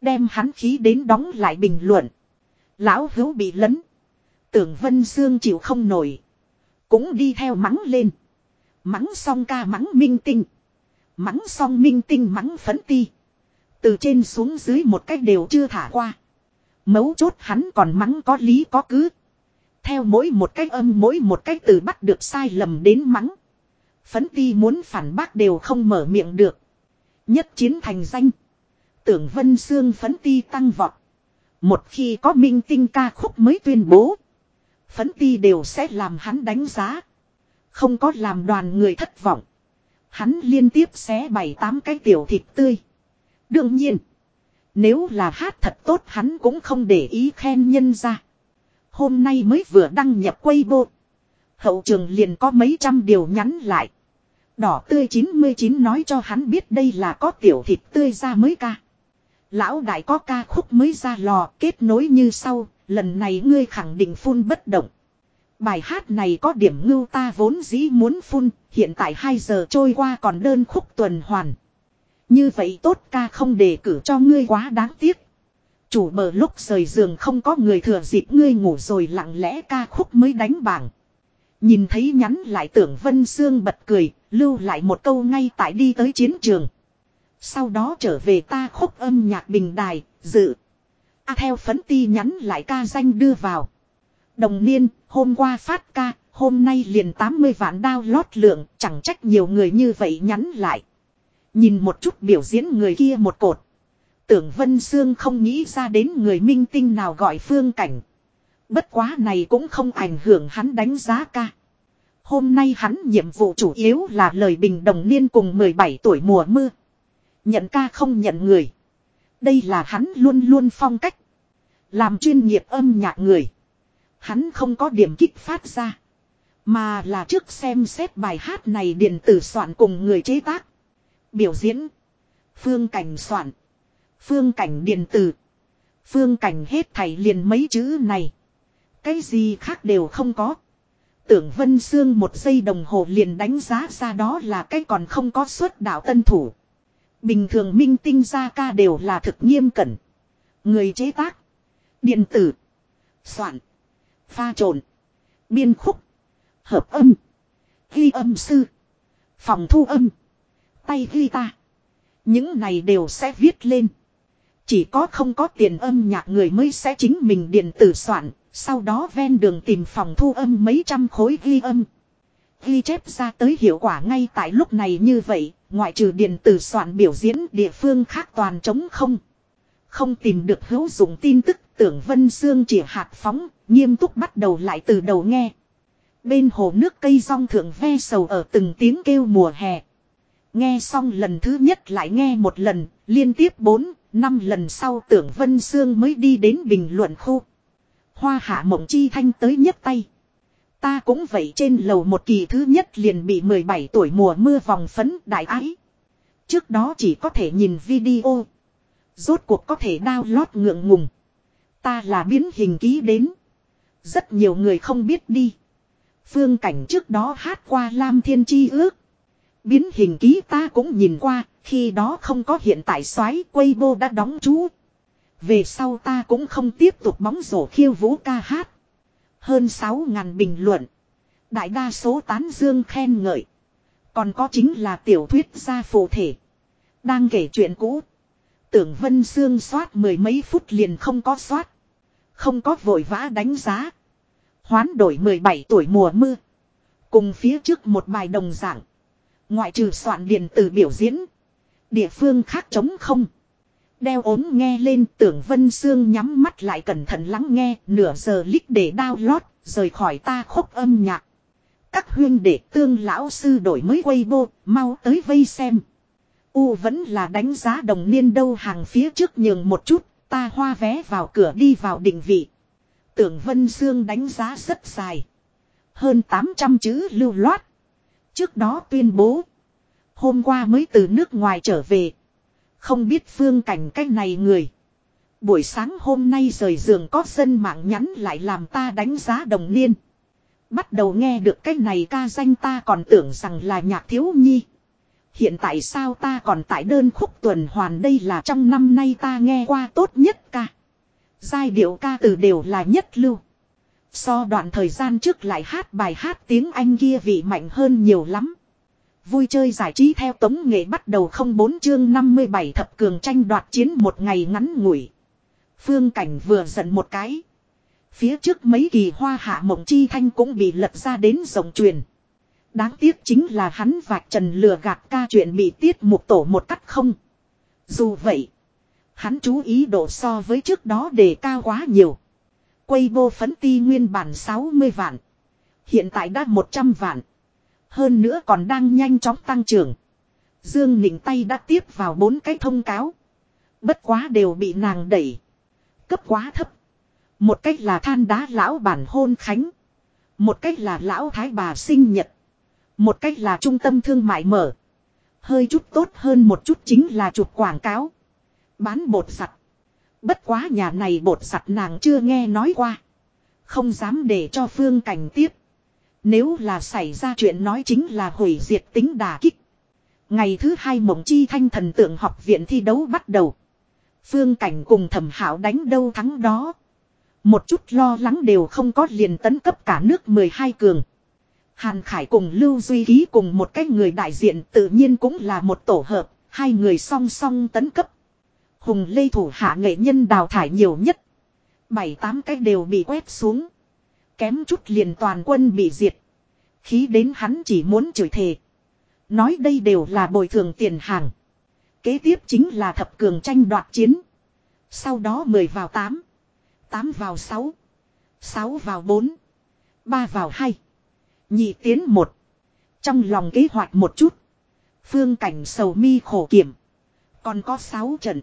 Đem hắn khí đến đóng lại bình luận. Lão hữu bị lấn. Tưởng Vân Sương chịu không nổi. Cũng đi theo mắng lên. Mắng xong ca mắng minh tinh. Mắng xong minh tinh mắng phấn ti. Từ trên xuống dưới một cách đều chưa thả qua. Mấu chốt hắn còn mắng có lý có cứ. Theo mỗi một cái âm, mỗi một cái từ bắt được sai lầm đến mắng. Phấn ti muốn phản bác đều không mở miệng được. Nhất chiến thành danh. Tưởng Vân Sương phấn ti tăng vọt. Một khi có minh tinh ca khúc mới tuyên bố. Phấn ti đều sẽ làm hắn đánh giá. Không có làm đoàn người thất vọng. Hắn liên tiếp xé bảy tám cái tiểu thịt tươi. Đương nhiên. Nếu là hát thật tốt hắn cũng không để ý khen nhân ra. Hôm nay mới vừa đăng nhập quay bộ. Hậu trường liền có mấy trăm điều nhắn lại. Đỏ tươi 99 nói cho hắn biết đây là có tiểu thịt tươi ra mới ca. Lão đại có ca khúc mới ra lò kết nối như sau, lần này ngươi khẳng định phun bất động. Bài hát này có điểm ngưu ta vốn dĩ muốn phun, hiện tại 2 giờ trôi qua còn đơn khúc tuần hoàn. Như vậy tốt ca không đề cử cho ngươi quá đáng tiếc. Chủ bờ lúc rời giường không có người thừa dịp ngươi ngủ rồi lặng lẽ ca khúc mới đánh bảng. Nhìn thấy nhắn lại tưởng Vân Sương bật cười, lưu lại một câu ngay tại đi tới chiến trường. Sau đó trở về ta khúc âm nhạc bình đài, dự. A theo phấn ti nhắn lại ca danh đưa vào. Đồng niên, hôm qua phát ca, hôm nay liền 80 vạn download lượng, chẳng trách nhiều người như vậy nhắn lại. Nhìn một chút biểu diễn người kia một cột. Tưởng Vân Sương không nghĩ ra đến người minh tinh nào gọi phương cảnh. Bất quá này cũng không ảnh hưởng hắn đánh giá ca. Hôm nay hắn nhiệm vụ chủ yếu là lời bình đồng niên cùng 17 tuổi mùa mưa. Nhận ca không nhận người. Đây là hắn luôn luôn phong cách. Làm chuyên nghiệp âm nhạc người. Hắn không có điểm kích phát ra. Mà là trước xem xét bài hát này điện tử soạn cùng người chế tác. Biểu diễn. Phương cảnh soạn. Phương cảnh điện tử. Phương cảnh hết thảy liền mấy chữ này. Cái gì khác đều không có. Tưởng Vân Sương một giây đồng hồ liền đánh giá ra đó là cái còn không có xuất đạo tân thủ. Bình thường minh tinh gia ca đều là thực nghiêm cẩn. Người chế tác. Điện tử. Soạn. Pha trộn. Biên khúc. Hợp âm. Ghi âm sư. Phòng thu âm. Tay ghi ta. Những này đều sẽ viết lên. Chỉ có không có tiền âm nhạc người mới sẽ chính mình điện tử soạn. Sau đó ven đường tìm phòng thu âm mấy trăm khối ghi âm. Ghi chép ra tới hiệu quả ngay tại lúc này như vậy. Ngoại trừ điện tử soạn biểu diễn địa phương khác toàn trống không. Không tìm được hữu dụng tin tức tưởng Vân Sương chỉ hạt phóng, nghiêm túc bắt đầu lại từ đầu nghe. Bên hồ nước cây rong thượng ve sầu ở từng tiếng kêu mùa hè. Nghe xong lần thứ nhất lại nghe một lần, liên tiếp bốn, năm lần sau tưởng Vân Sương mới đi đến bình luận khu. Hoa hạ mộng chi thanh tới nhất tay. Ta cũng vậy trên lầu một kỳ thứ nhất liền bị 17 tuổi mùa mưa vòng phấn đại ái. Trước đó chỉ có thể nhìn video. Rốt cuộc có thể download ngượng ngùng. Ta là biến hình ký đến. Rất nhiều người không biết đi. Phương cảnh trước đó hát qua Lam Thiên Chi ước. Biến hình ký ta cũng nhìn qua, khi đó không có hiện tại xoáy bô đã đóng chú. Về sau ta cũng không tiếp tục bóng rổ khiêu vũ ca hát. Hơn 6.000 bình luận. Đại đa số tán dương khen ngợi. Còn có chính là tiểu thuyết gia phụ thể. Đang kể chuyện cũ. Tưởng Vân Sương soát mười mấy phút liền không có soát. Không có vội vã đánh giá. Hoán đổi 17 tuổi mùa mưa. Cùng phía trước một bài đồng giảng. Ngoại trừ soạn điện tử biểu diễn. Địa phương khác trống không. Đeo ốm nghe lên tưởng Vân Sương nhắm mắt lại cẩn thận lắng nghe. Nửa giờ lít để download. Rời khỏi ta khúc âm nhạc. Các huyên đệ tương lão sư đổi mới quay Weibo. Mau tới vây xem. U vẫn là đánh giá đồng niên đâu hàng phía trước nhường một chút. Ta hoa vé vào cửa đi vào định vị. Tưởng Vân Sương đánh giá rất dài. Hơn 800 chữ lưu loát. Trước đó tuyên bố. Hôm qua mới từ nước ngoài trở về. Không biết phương cảnh cách này người. Buổi sáng hôm nay rời giường có dân mạng nhắn lại làm ta đánh giá đồng niên. Bắt đầu nghe được cái này ca danh ta còn tưởng rằng là nhạc thiếu nhi. Hiện tại sao ta còn tại đơn khúc tuần hoàn đây là trong năm nay ta nghe qua tốt nhất ca. Giai điệu ca từ đều là nhất lưu. So đoạn thời gian trước lại hát bài hát tiếng Anh kia vị mạnh hơn nhiều lắm. Vui chơi giải trí theo tống nghệ bắt đầu không bốn chương 57 thập cường tranh đoạt chiến một ngày ngắn ngủi. Phương cảnh vừa giận một cái. Phía trước mấy kỳ hoa hạ mộng chi thanh cũng bị lật ra đến rộng truyền. Đáng tiếc chính là hắn vạch trần lừa gạt ca chuyện bị tiết mục tổ một cắt không. Dù vậy, hắn chú ý độ so với trước đó đề cao quá nhiều. Quay vô phấn ti nguyên bản 60 vạn. Hiện tại đã 100 vạn. Hơn nữa còn đang nhanh chóng tăng trưởng. Dương Nịnh tay đã tiếp vào bốn cái thông cáo. Bất quá đều bị nàng đẩy. Cấp quá thấp. Một cách là than đá lão bản hôn khánh. Một cách là lão thái bà sinh nhật. Một cách là trung tâm thương mại mở. Hơi chút tốt hơn một chút chính là chụp quảng cáo. Bán bột giặt. Bất quá nhà này bột giặt nàng chưa nghe nói qua. Không dám để cho phương cảnh tiếp. Nếu là xảy ra chuyện nói chính là hủy diệt tính đà kích. Ngày thứ hai mộng chi thanh thần tượng học viện thi đấu bắt đầu. Phương cảnh cùng thẩm hảo đánh đâu thắng đó. Một chút lo lắng đều không có liền tấn cấp cả nước 12 cường. Hàn Khải cùng Lưu Duy Ký cùng một cái người đại diện tự nhiên cũng là một tổ hợp, hai người song song tấn cấp. Hùng Lê thủ hạ nghệ nhân đào thải nhiều nhất. Bảy tám cái đều bị quét xuống. Kém chút liền toàn quân bị diệt. Khí đến hắn chỉ muốn chửi thề. Nói đây đều là bồi thường tiền hàng. Kế tiếp chính là thập cường tranh đoạt chiến. Sau đó 10 vào 8. 8 vào 6. 6 vào 4. 3 vào 2. Nhị tiến 1. Trong lòng kế hoạch một chút. Phương cảnh sầu mi khổ kiểm. Còn có 6 trận.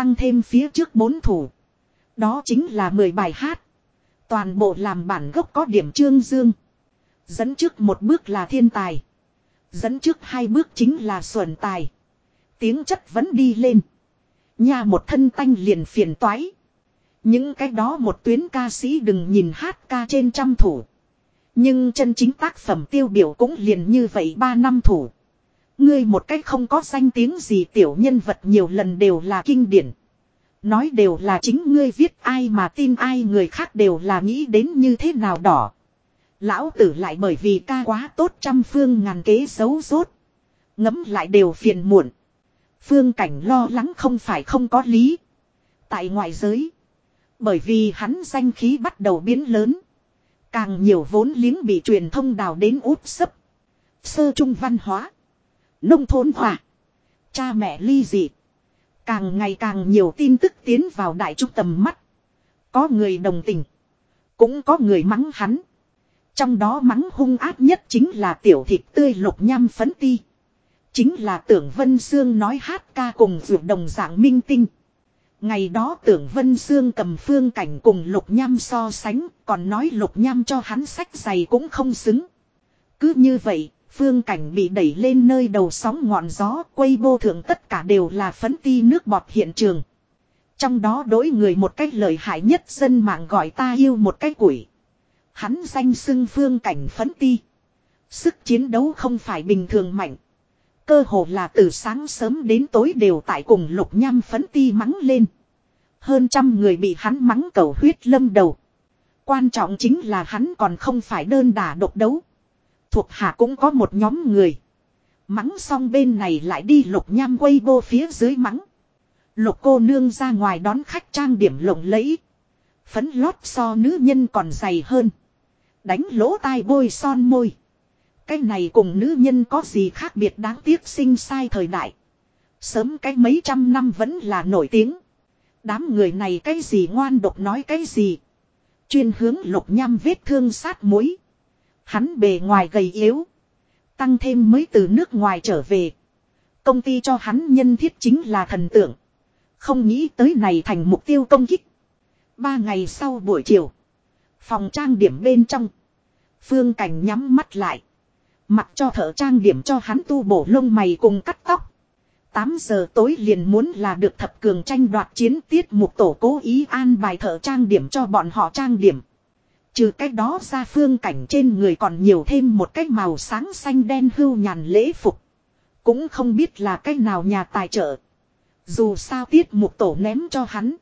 Tăng thêm phía trước bốn thủ. Đó chính là 10 bài hát. Toàn bộ làm bản gốc có điểm trương dương. Dẫn trước một bước là thiên tài. Dẫn trước hai bước chính là xuẩn tài. Tiếng chất vẫn đi lên. Nhà một thân tanh liền phiền toái. Những cái đó một tuyến ca sĩ đừng nhìn hát ca trên trăm thủ. Nhưng chân chính tác phẩm tiêu biểu cũng liền như vậy ba năm thủ. Ngươi một cách không có danh tiếng gì tiểu nhân vật nhiều lần đều là kinh điển. Nói đều là chính ngươi viết, ai mà tin ai, người khác đều là nghĩ đến như thế nào đỏ. Lão tử lại bởi vì ca quá tốt trăm phương ngàn kế xấu rốt. Ngấm lại đều phiền muộn. Phương cảnh lo lắng không phải không có lý. Tại ngoại giới. Bởi vì hắn danh khí bắt đầu biến lớn. Càng nhiều vốn liếng bị truyền thông đào đến út sấp. Sơ trung văn hóa. Nông thôn hòa. Cha mẹ ly dị. Càng ngày càng nhiều tin tức tiến vào đại trung tầm mắt. Có người đồng tình. Cũng có người mắng hắn. Trong đó mắng hung ác nhất chính là tiểu thịt tươi lục nham phấn ti. Chính là tưởng Vân Sương nói hát ca cùng dược đồng dạng minh tinh. Ngày đó tưởng Vân Sương cầm phương cảnh cùng lục nham so sánh, còn nói lục nham cho hắn sách giày cũng không xứng. Cứ như vậy, phương cảnh bị đẩy lên nơi đầu sóng ngọn gió, quay vô thượng tất cả đều là phấn ti nước bọt hiện trường. Trong đó đối người một cách lợi hại nhất dân mạng gọi ta yêu một cái quỷ. Hắn danh xưng phương cảnh phấn ti. Sức chiến đấu không phải bình thường mạnh. Cơ hồ là từ sáng sớm đến tối đều tại cùng lục nham phấn ti mắng lên. Hơn trăm người bị hắn mắng cầu huyết lâm đầu. Quan trọng chính là hắn còn không phải đơn đả độc đấu. Thuộc hạ cũng có một nhóm người. Mắng xong bên này lại đi lục nham quay vô phía dưới mắng. Lục cô nương ra ngoài đón khách trang điểm lộng lẫy. Phấn lót so nữ nhân còn dày hơn. Đánh lỗ tai bôi son môi. Cái này cùng nữ nhân có gì khác biệt đáng tiếc sinh sai thời đại. Sớm cái mấy trăm năm vẫn là nổi tiếng. Đám người này cái gì ngoan độc nói cái gì. Chuyên hướng lục nham vết thương sát muối. Hắn bề ngoài gầy yếu. Tăng thêm mới từ nước ngoài trở về. Công ty cho hắn nhân thiết chính là thần tượng. Không nghĩ tới này thành mục tiêu công kích. Ba ngày sau buổi chiều. Phòng trang điểm bên trong. Phương Cảnh nhắm mắt lại. Mặc cho thợ trang điểm cho hắn tu bổ lông mày cùng cắt tóc. 8 giờ tối liền muốn là được thập cường tranh đoạt chiến tiết mục tổ cố ý an bài thợ trang điểm cho bọn họ trang điểm. Trừ cách đó ra phương cảnh trên người còn nhiều thêm một cái màu sáng xanh đen hưu nhàn lễ phục. Cũng không biết là cách nào nhà tài trợ. Dù sao tiết mục tổ ném cho hắn.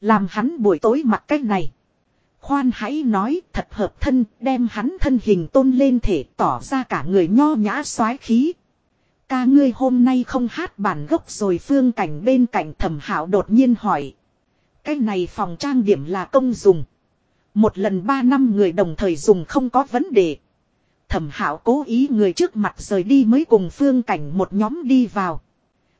Làm hắn buổi tối mặc cách này. Khoan hãy nói thật hợp thân, đem hắn thân hình tôn lên thể tỏ ra cả người nho nhã soái khí. Ca ngươi hôm nay không hát bản gốc rồi phương cảnh bên cạnh thẩm hảo đột nhiên hỏi. Cái này phòng trang điểm là công dùng. Một lần ba năm người đồng thời dùng không có vấn đề. Thẩm hảo cố ý người trước mặt rời đi mới cùng phương cảnh một nhóm đi vào.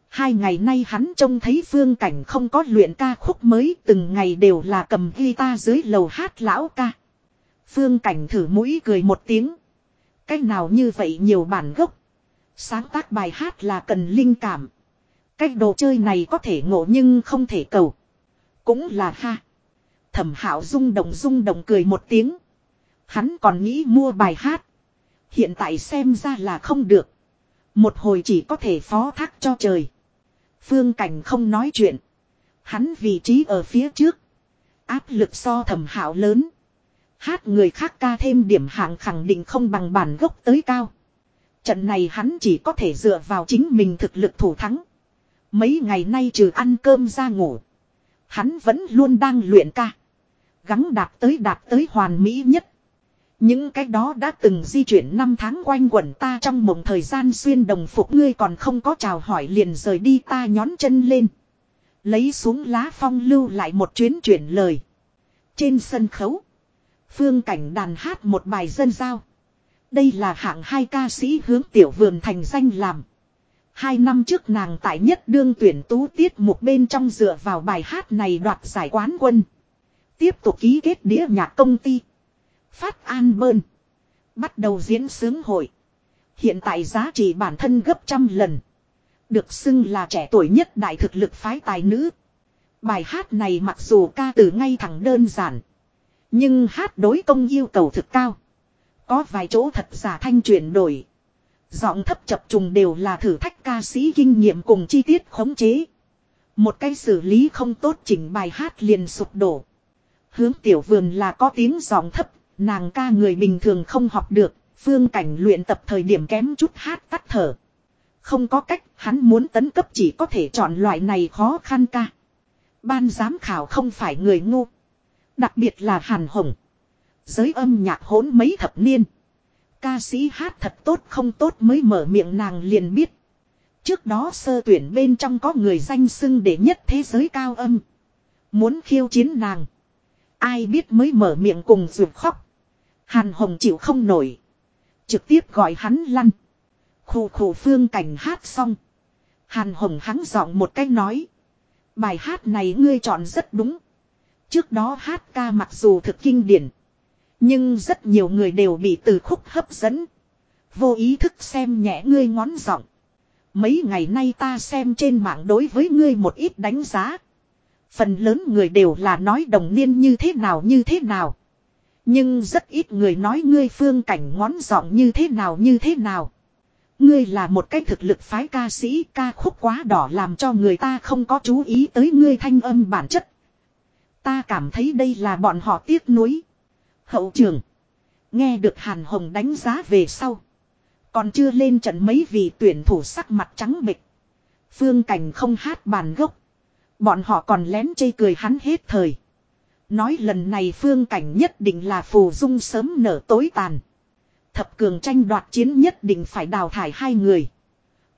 Hai ngày nay hắn trông thấy phương cảnh không có luyện ca khúc mới, từng ngày đều là cầm guitar dưới lầu hát lão ca. Phương cảnh thử mũi cười một tiếng. Cách nào như vậy nhiều bản gốc. Sáng tác bài hát là cần linh cảm. Cách đồ chơi này có thể ngộ nhưng không thể cầu. Cũng là ha. Thẩm Hạo rung động rung động cười một tiếng. Hắn còn nghĩ mua bài hát. Hiện tại xem ra là không được. Một hồi chỉ có thể phó thác cho trời. Phương Cảnh không nói chuyện. Hắn vị trí ở phía trước. Áp lực so thẩm Hạo lớn. Hát người khác ca thêm điểm hạng khẳng định không bằng bản gốc tới cao. Trận này hắn chỉ có thể dựa vào chính mình thực lực thủ thắng. Mấy ngày nay trừ ăn cơm ra ngủ. Hắn vẫn luôn đang luyện ca. Gắng đạt tới đạt tới hoàn mỹ nhất. Những cái đó đã từng di chuyển năm tháng quanh quẩn ta trong mộng thời gian xuyên đồng phục ngươi còn không có chào hỏi liền rời đi ta nhón chân lên. Lấy xuống lá phong lưu lại một chuyến chuyển lời. Trên sân khấu. Phương cảnh đàn hát một bài dân giao. Đây là hạng hai ca sĩ hướng tiểu vườn thành danh làm. Hai năm trước nàng tại nhất đương tuyển tú tiết một bên trong dựa vào bài hát này đoạt giải quán quân. Tiếp tục ký kết đĩa nhạc công ty. Phát an bơn. Bắt đầu diễn sướng hội. Hiện tại giá trị bản thân gấp trăm lần. Được xưng là trẻ tuổi nhất đại thực lực phái tài nữ. Bài hát này mặc dù ca từ ngay thẳng đơn giản. Nhưng hát đối công yêu cầu thực cao. Có vài chỗ thật giả thanh chuyển đổi. Giọng thấp chập trùng đều là thử thách ca sĩ kinh nghiệm cùng chi tiết khống chế. Một cái xử lý không tốt chỉnh bài hát liền sụp đổ. Hướng tiểu vườn là có tiếng giọng thấp, nàng ca người bình thường không học được, phương cảnh luyện tập thời điểm kém chút hát tắt thở. Không có cách, hắn muốn tấn cấp chỉ có thể chọn loại này khó khăn ca. Ban giám khảo không phải người ngu. Đặc biệt là Hàn Hồng. Giới âm nhạc hỗn mấy thập niên. Ca sĩ hát thật tốt không tốt mới mở miệng nàng liền biết. Trước đó sơ tuyển bên trong có người danh xưng để nhất thế giới cao âm. Muốn khiêu chiến nàng. Ai biết mới mở miệng cùng ruột khóc. Hàn Hồng chịu không nổi. Trực tiếp gọi hắn lăn. Khủ khủ phương cảnh hát xong. Hàn Hồng hắn giọng một cách nói. Bài hát này ngươi chọn rất đúng. Trước đó hát ca mặc dù thực kinh điển. Nhưng rất nhiều người đều bị từ khúc hấp dẫn. Vô ý thức xem nhẹ ngươi ngón giọng. Mấy ngày nay ta xem trên mạng đối với ngươi một ít đánh giá. Phần lớn người đều là nói đồng niên như thế nào như thế nào. Nhưng rất ít người nói ngươi phương cảnh ngón giọng như thế nào như thế nào. Ngươi là một cái thực lực phái ca sĩ, ca khúc quá đỏ làm cho người ta không có chú ý tới ngươi thanh âm bản chất. Ta cảm thấy đây là bọn họ tiếc nuối. Hậu trường. Nghe được Hàn Hồng đánh giá về sau. Còn chưa lên trận mấy vị tuyển thủ sắc mặt trắng bịch. Phương Cảnh không hát bàn gốc. Bọn họ còn lén chây cười hắn hết thời. Nói lần này Phương Cảnh nhất định là phù dung sớm nở tối tàn. Thập cường tranh đoạt chiến nhất định phải đào thải hai người.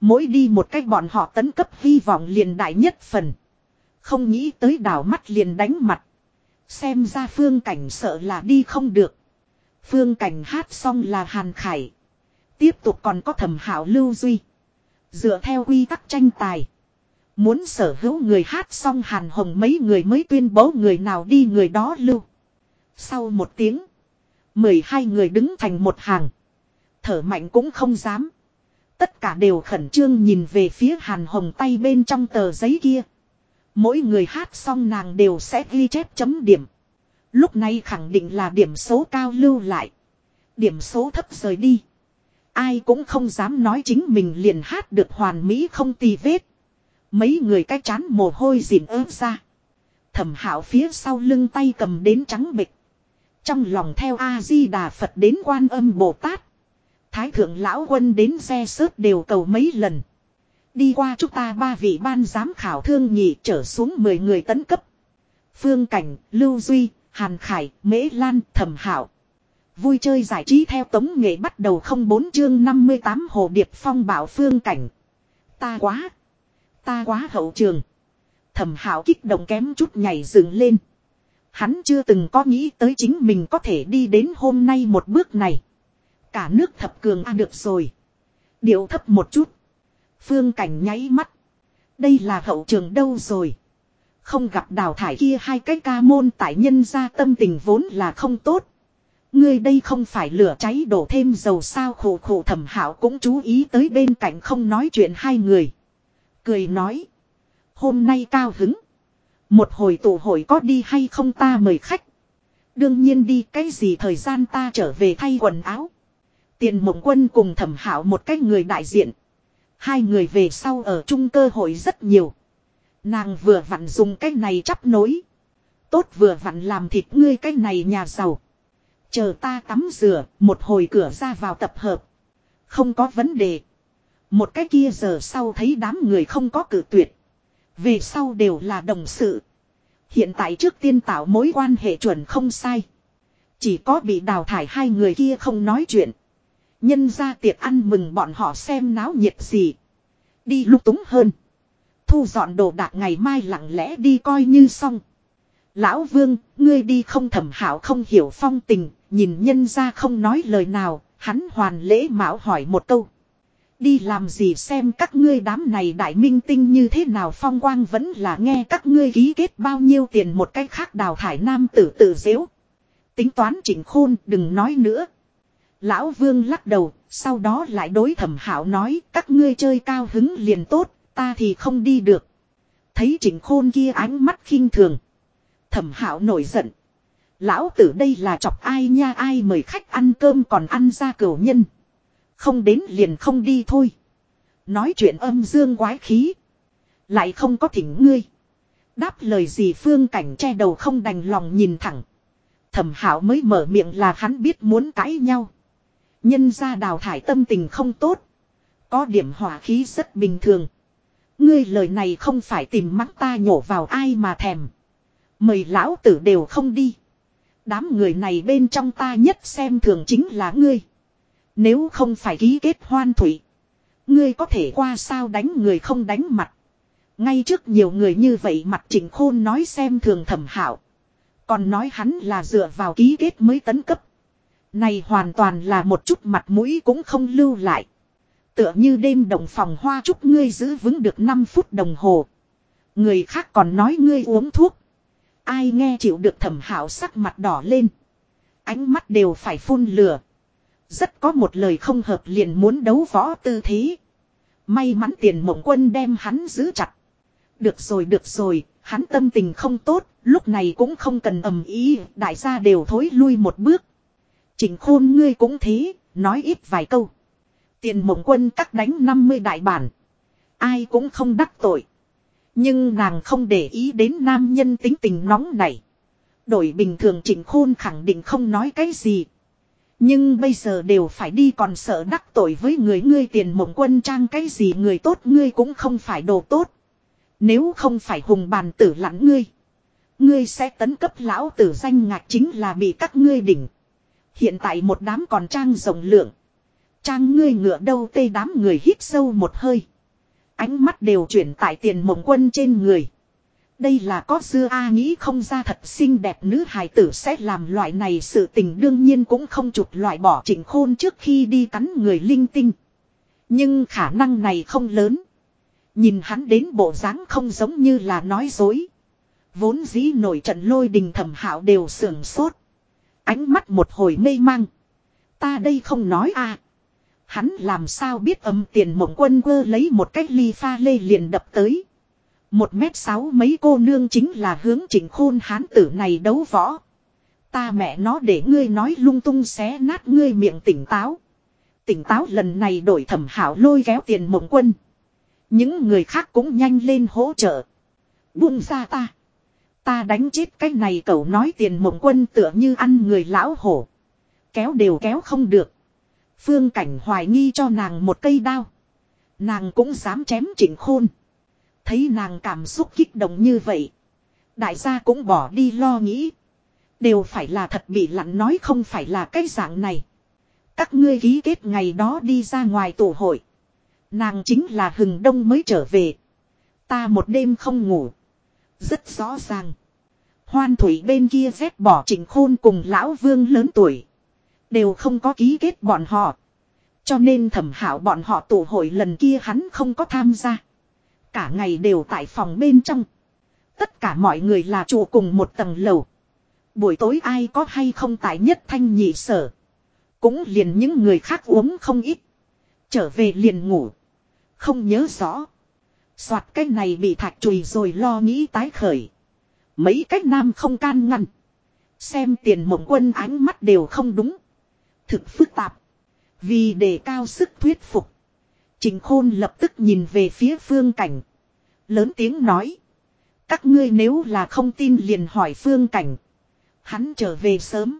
Mỗi đi một cách bọn họ tấn cấp hy vọng liền đại nhất phần. Không nghĩ tới đảo mắt liền đánh mặt. Xem ra phương cảnh sợ là đi không được. Phương cảnh hát xong là Hàn Khải. Tiếp tục còn có thẩm hảo lưu duy. Dựa theo quy tắc tranh tài. Muốn sở hữu người hát xong Hàn Hồng mấy người mới tuyên bố người nào đi người đó lưu. Sau một tiếng. mười hai người đứng thành một hàng. Thở mạnh cũng không dám. Tất cả đều khẩn trương nhìn về phía Hàn Hồng tay bên trong tờ giấy kia. Mỗi người hát xong nàng đều sẽ ghi chép chấm điểm. Lúc này khẳng định là điểm số cao lưu lại. Điểm số thấp rời đi. Ai cũng không dám nói chính mình liền hát được hoàn mỹ không tì vết. Mấy người cái chán mồ hôi dịn ớt ra. Thẩm Hạo phía sau lưng tay cầm đến trắng bịch. Trong lòng theo A-di-đà Phật đến quan âm Bồ Tát. Thái thượng lão quân đến xe sớt đều cầu mấy lần. Đi qua chúng ta ba vị ban giám khảo thương nhị trở xuống 10 người tấn cấp. Phương Cảnh, Lưu Duy, Hàn Khải, Mễ Lan, Thẩm Hạo. Vui chơi giải trí theo tống nghệ bắt đầu không bốn chương 58 Hồ Điệp Phong bảo Phương Cảnh. Ta quá. Ta quá hậu trường. Thẩm hạo kích động kém chút nhảy dựng lên. Hắn chưa từng có nghĩ tới chính mình có thể đi đến hôm nay một bước này. Cả nước thập cường a được rồi. Điệu thấp một chút. Phương cảnh nháy mắt. Đây là hậu trường đâu rồi. Không gặp đào thải kia hai cái ca môn tại nhân gia tâm tình vốn là không tốt. Ngươi đây không phải lửa cháy đổ thêm dầu sao khổ khổ thẩm hảo cũng chú ý tới bên cạnh không nói chuyện hai người. Cười nói. Hôm nay cao hứng. Một hồi tụ hội có đi hay không ta mời khách. Đương nhiên đi cái gì thời gian ta trở về thay quần áo. Tiền mộng quân cùng thẩm hảo một cách người đại diện. Hai người về sau ở chung cơ hội rất nhiều. Nàng vừa vặn dùng cái này chắp nối. Tốt vừa vặn làm thịt ngươi cái này nhà giàu. Chờ ta tắm rửa, một hồi cửa ra vào tập hợp. Không có vấn đề. Một cái kia giờ sau thấy đám người không có cử tuyệt. Về sau đều là đồng sự. Hiện tại trước tiên tạo mối quan hệ chuẩn không sai. Chỉ có bị đào thải hai người kia không nói chuyện. Nhân ra tiệc ăn mừng bọn họ xem náo nhiệt gì. Đi lúc túng hơn. Thu dọn đồ đạc ngày mai lặng lẽ đi coi như xong. Lão Vương, ngươi đi không thẩm hảo không hiểu phong tình, nhìn nhân ra không nói lời nào, hắn hoàn lễ mạo hỏi một câu. Đi làm gì xem các ngươi đám này đại minh tinh như thế nào phong quang vẫn là nghe các ngươi ký kết bao nhiêu tiền một cách khác đào thải nam tử tử dễu. Tính toán chỉnh khôn đừng nói nữa, Lão Vương lắc đầu, sau đó lại đối thẩm hảo nói các ngươi chơi cao hứng liền tốt, ta thì không đi được. Thấy chỉnh khôn kia ánh mắt khinh thường. Thẩm hảo nổi giận. Lão tử đây là chọc ai nha ai mời khách ăn cơm còn ăn ra cửu nhân. Không đến liền không đi thôi. Nói chuyện âm dương quái khí. Lại không có thỉnh ngươi. Đáp lời gì phương cảnh che đầu không đành lòng nhìn thẳng. Thẩm hảo mới mở miệng là hắn biết muốn cãi nhau. Nhân ra đào thải tâm tình không tốt. Có điểm hỏa khí rất bình thường. Ngươi lời này không phải tìm mắng ta nhổ vào ai mà thèm. Mời lão tử đều không đi. Đám người này bên trong ta nhất xem thường chính là ngươi. Nếu không phải ký kết hoan thủy. Ngươi có thể qua sao đánh người không đánh mặt. Ngay trước nhiều người như vậy mặt Trình khôn nói xem thường thẩm hảo. Còn nói hắn là dựa vào ký kết mới tấn cấp. Này hoàn toàn là một chút mặt mũi cũng không lưu lại. Tựa như đêm đồng phòng hoa chúc ngươi giữ vững được 5 phút đồng hồ. Người khác còn nói ngươi uống thuốc. Ai nghe chịu được thẩm hảo sắc mặt đỏ lên. Ánh mắt đều phải phun lửa. Rất có một lời không hợp liền muốn đấu võ tư thế. May mắn tiền mộng quân đem hắn giữ chặt. Được rồi được rồi, hắn tâm tình không tốt, lúc này cũng không cần ầm ý, đại gia đều thối lui một bước. Trình khôn ngươi cũng thế, nói ít vài câu. Tiền mộng quân cắt đánh 50 đại bản. Ai cũng không đắc tội. Nhưng nàng không để ý đến nam nhân tính tình nóng này. Đổi bình thường trình khôn khẳng định không nói cái gì. Nhưng bây giờ đều phải đi còn sợ đắc tội với người ngươi tiền mộng quân trang cái gì người tốt, ngươi cũng không phải đồ tốt. Nếu không phải hùng bàn tử lặng ngươi. Ngươi sẽ tấn cấp lão tử danh ngạc chính là bị các ngươi đỉnh. Hiện tại một đám còn trang rộng lượng. Trang ngươi ngựa đâu tê đám người hít sâu một hơi. Ánh mắt đều chuyển tại tiền mộng quân trên người. Đây là có xưa A nghĩ không ra thật xinh đẹp nữ hài tử sẽ làm loại này sự tình đương nhiên cũng không chụp loại bỏ chỉnh khôn trước khi đi cắn người linh tinh. Nhưng khả năng này không lớn. Nhìn hắn đến bộ dáng không giống như là nói dối. Vốn dĩ nổi trận lôi đình thẩm hạo đều sưởng sốt. Ánh mắt một hồi mê mang. Ta đây không nói à. Hắn làm sao biết âm tiền mộng quân quơ lấy một cách ly pha lê liền đập tới. Một mét sáu mấy cô nương chính là hướng chỉnh khôn hán tử này đấu võ. Ta mẹ nó để ngươi nói lung tung xé nát ngươi miệng tỉnh táo. Tỉnh táo lần này đổi thẩm hảo lôi kéo tiền mộng quân. Những người khác cũng nhanh lên hỗ trợ. Buông ra ta. Ta đánh chết cái này cậu nói tiền mộng quân tựa như ăn người lão hổ. Kéo đều kéo không được. Phương cảnh hoài nghi cho nàng một cây đao. Nàng cũng dám chém chỉnh khôn. Thấy nàng cảm xúc kích động như vậy. Đại gia cũng bỏ đi lo nghĩ. Đều phải là thật bị lặn nói không phải là cái dạng này. Các ngươi ký kết ngày đó đi ra ngoài tổ hội. Nàng chính là hừng đông mới trở về. Ta một đêm không ngủ. Rất rõ ràng. Hoan thủy bên kia rét bỏ trình khôn cùng lão vương lớn tuổi. Đều không có ký kết bọn họ. Cho nên thẩm hảo bọn họ tụ hội lần kia hắn không có tham gia. Cả ngày đều tại phòng bên trong. Tất cả mọi người là trụ cùng một tầng lầu. Buổi tối ai có hay không tại nhất thanh nhị sở. Cũng liền những người khác uống không ít. Trở về liền ngủ. Không nhớ rõ. Soạt cái này bị thạch chùi rồi lo nghĩ tái khởi. Mấy cách nam không can ngăn. Xem tiền mộng quân ánh mắt đều không đúng. Thực phức tạp. Vì để cao sức thuyết phục. Trình khôn lập tức nhìn về phía phương cảnh. Lớn tiếng nói. Các ngươi nếu là không tin liền hỏi phương cảnh. Hắn trở về sớm.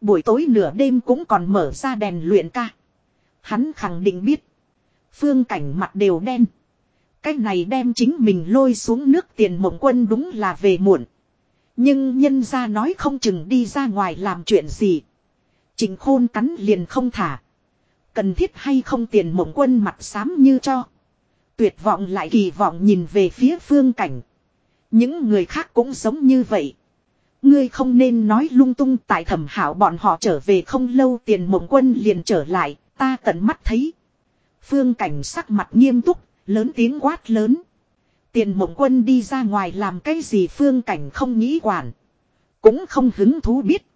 Buổi tối nửa đêm cũng còn mở ra đèn luyện ca. Hắn khẳng định biết. Phương cảnh mặt đều đen. Cái này đem chính mình lôi xuống nước tiền mộng quân đúng là về muộn. Nhưng nhân ra nói không chừng đi ra ngoài làm chuyện gì. Trình khôn cắn liền không thả. Cần thiết hay không tiền mộng quân mặt xám như cho. Tuyệt vọng lại kỳ vọng nhìn về phía phương cảnh. Những người khác cũng giống như vậy. Ngươi không nên nói lung tung tại thẩm hảo bọn họ trở về không lâu tiền mộng quân liền trở lại, ta tận mắt thấy. Phương cảnh sắc mặt nghiêm túc, lớn tiếng quát lớn. Tiền mộng quân đi ra ngoài làm cái gì phương cảnh không nghĩ quản. Cũng không hứng thú biết.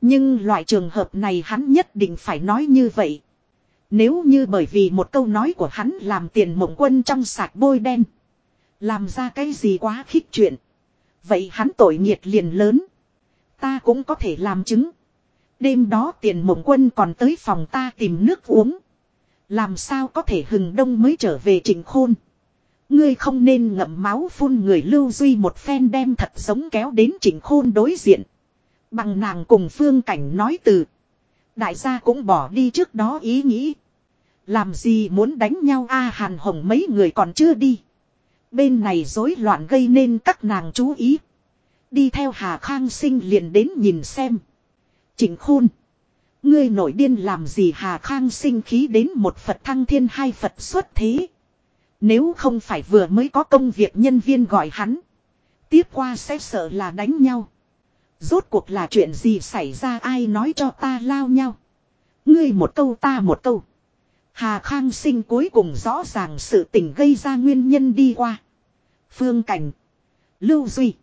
Nhưng loại trường hợp này hắn nhất định phải nói như vậy. Nếu như bởi vì một câu nói của hắn làm tiền mộng quân trong sạc bôi đen. Làm ra cái gì quá khích chuyện. Vậy hắn tội nghiệt liền lớn. Ta cũng có thể làm chứng. Đêm đó tiền mộng quân còn tới phòng ta tìm nước uống. Làm sao có thể hừng đông mới trở về trình khôn. Ngươi không nên ngậm máu phun người lưu duy một phen đem thật sống kéo đến trình khôn đối diện. Bằng nàng cùng phương cảnh nói từ. Đại gia cũng bỏ đi trước đó ý nghĩ. Làm gì muốn đánh nhau a hàn hồng mấy người còn chưa đi. Bên này rối loạn gây nên các nàng chú ý. Đi theo Hà Khang Sinh liền đến nhìn xem. chỉnh khôn. Ngươi nổi điên làm gì Hà Khang sinh khí đến một Phật thăng thiên, hai Phật xuất thế. Nếu không phải vừa mới có công việc, nhân viên gọi hắn. Tiếp qua sẽ sợ là đánh nhau. Rốt cuộc là chuyện gì xảy ra ai nói cho ta lao nhau. Ngươi một câu, ta một câu. Hà Khang sinh cuối cùng rõ ràng sự tình gây ra nguyên nhân đi qua. Phương Cảnh. Lưu Duy.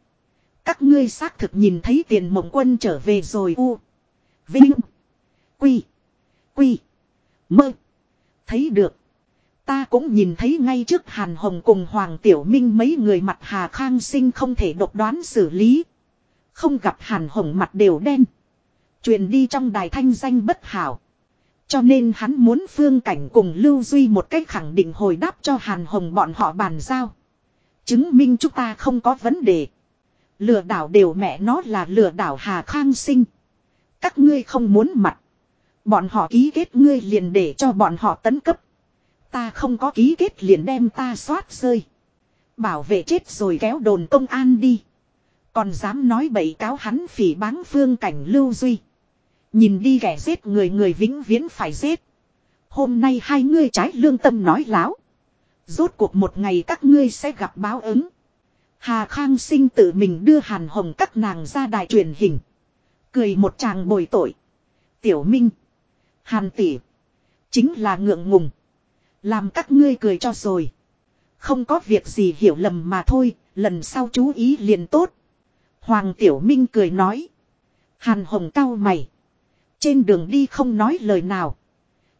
Các ngươi xác thực nhìn thấy tiền mộng quân trở về rồi u. Vinh. Quy. Quy. Mơ. Thấy được. Ta cũng nhìn thấy ngay trước Hàn Hồng cùng Hoàng Tiểu Minh mấy người mặt Hà Khang sinh không thể độc đoán xử lý. Không gặp Hàn Hồng mặt đều đen. Truyền đi trong đài thanh danh bất hảo. Cho nên hắn muốn phương cảnh cùng Lưu Duy một cách khẳng định hồi đáp cho Hàn Hồng bọn họ bàn giao. Chứng minh chúng ta không có vấn đề. Lừa đảo đều mẹ nó là lừa đảo Hà Khang sinh. Các ngươi không muốn mặt. Bọn họ ký kết ngươi liền để cho bọn họ tấn cấp. Ta không có ký kết liền đem ta xoát rơi. Bảo vệ chết rồi kéo đồn công an đi. Còn dám nói bậy cáo hắn phỉ báng phương cảnh lưu duy. Nhìn đi kẻ giết người người vĩnh viễn phải giết. Hôm nay hai ngươi trái lương tâm nói láo. Rốt cuộc một ngày các ngươi sẽ gặp báo ứng. Hà Khang sinh tự mình đưa Hàn Hồng các nàng ra đài truyền hình. Cười một chàng bồi tội. Tiểu Minh. Hàn tỷ. Chính là ngượng ngùng. Làm các ngươi cười cho rồi. Không có việc gì hiểu lầm mà thôi, lần sau chú ý liền tốt. Hoàng Tiểu Minh cười nói. Hàn Hồng cao mày. Trên đường đi không nói lời nào.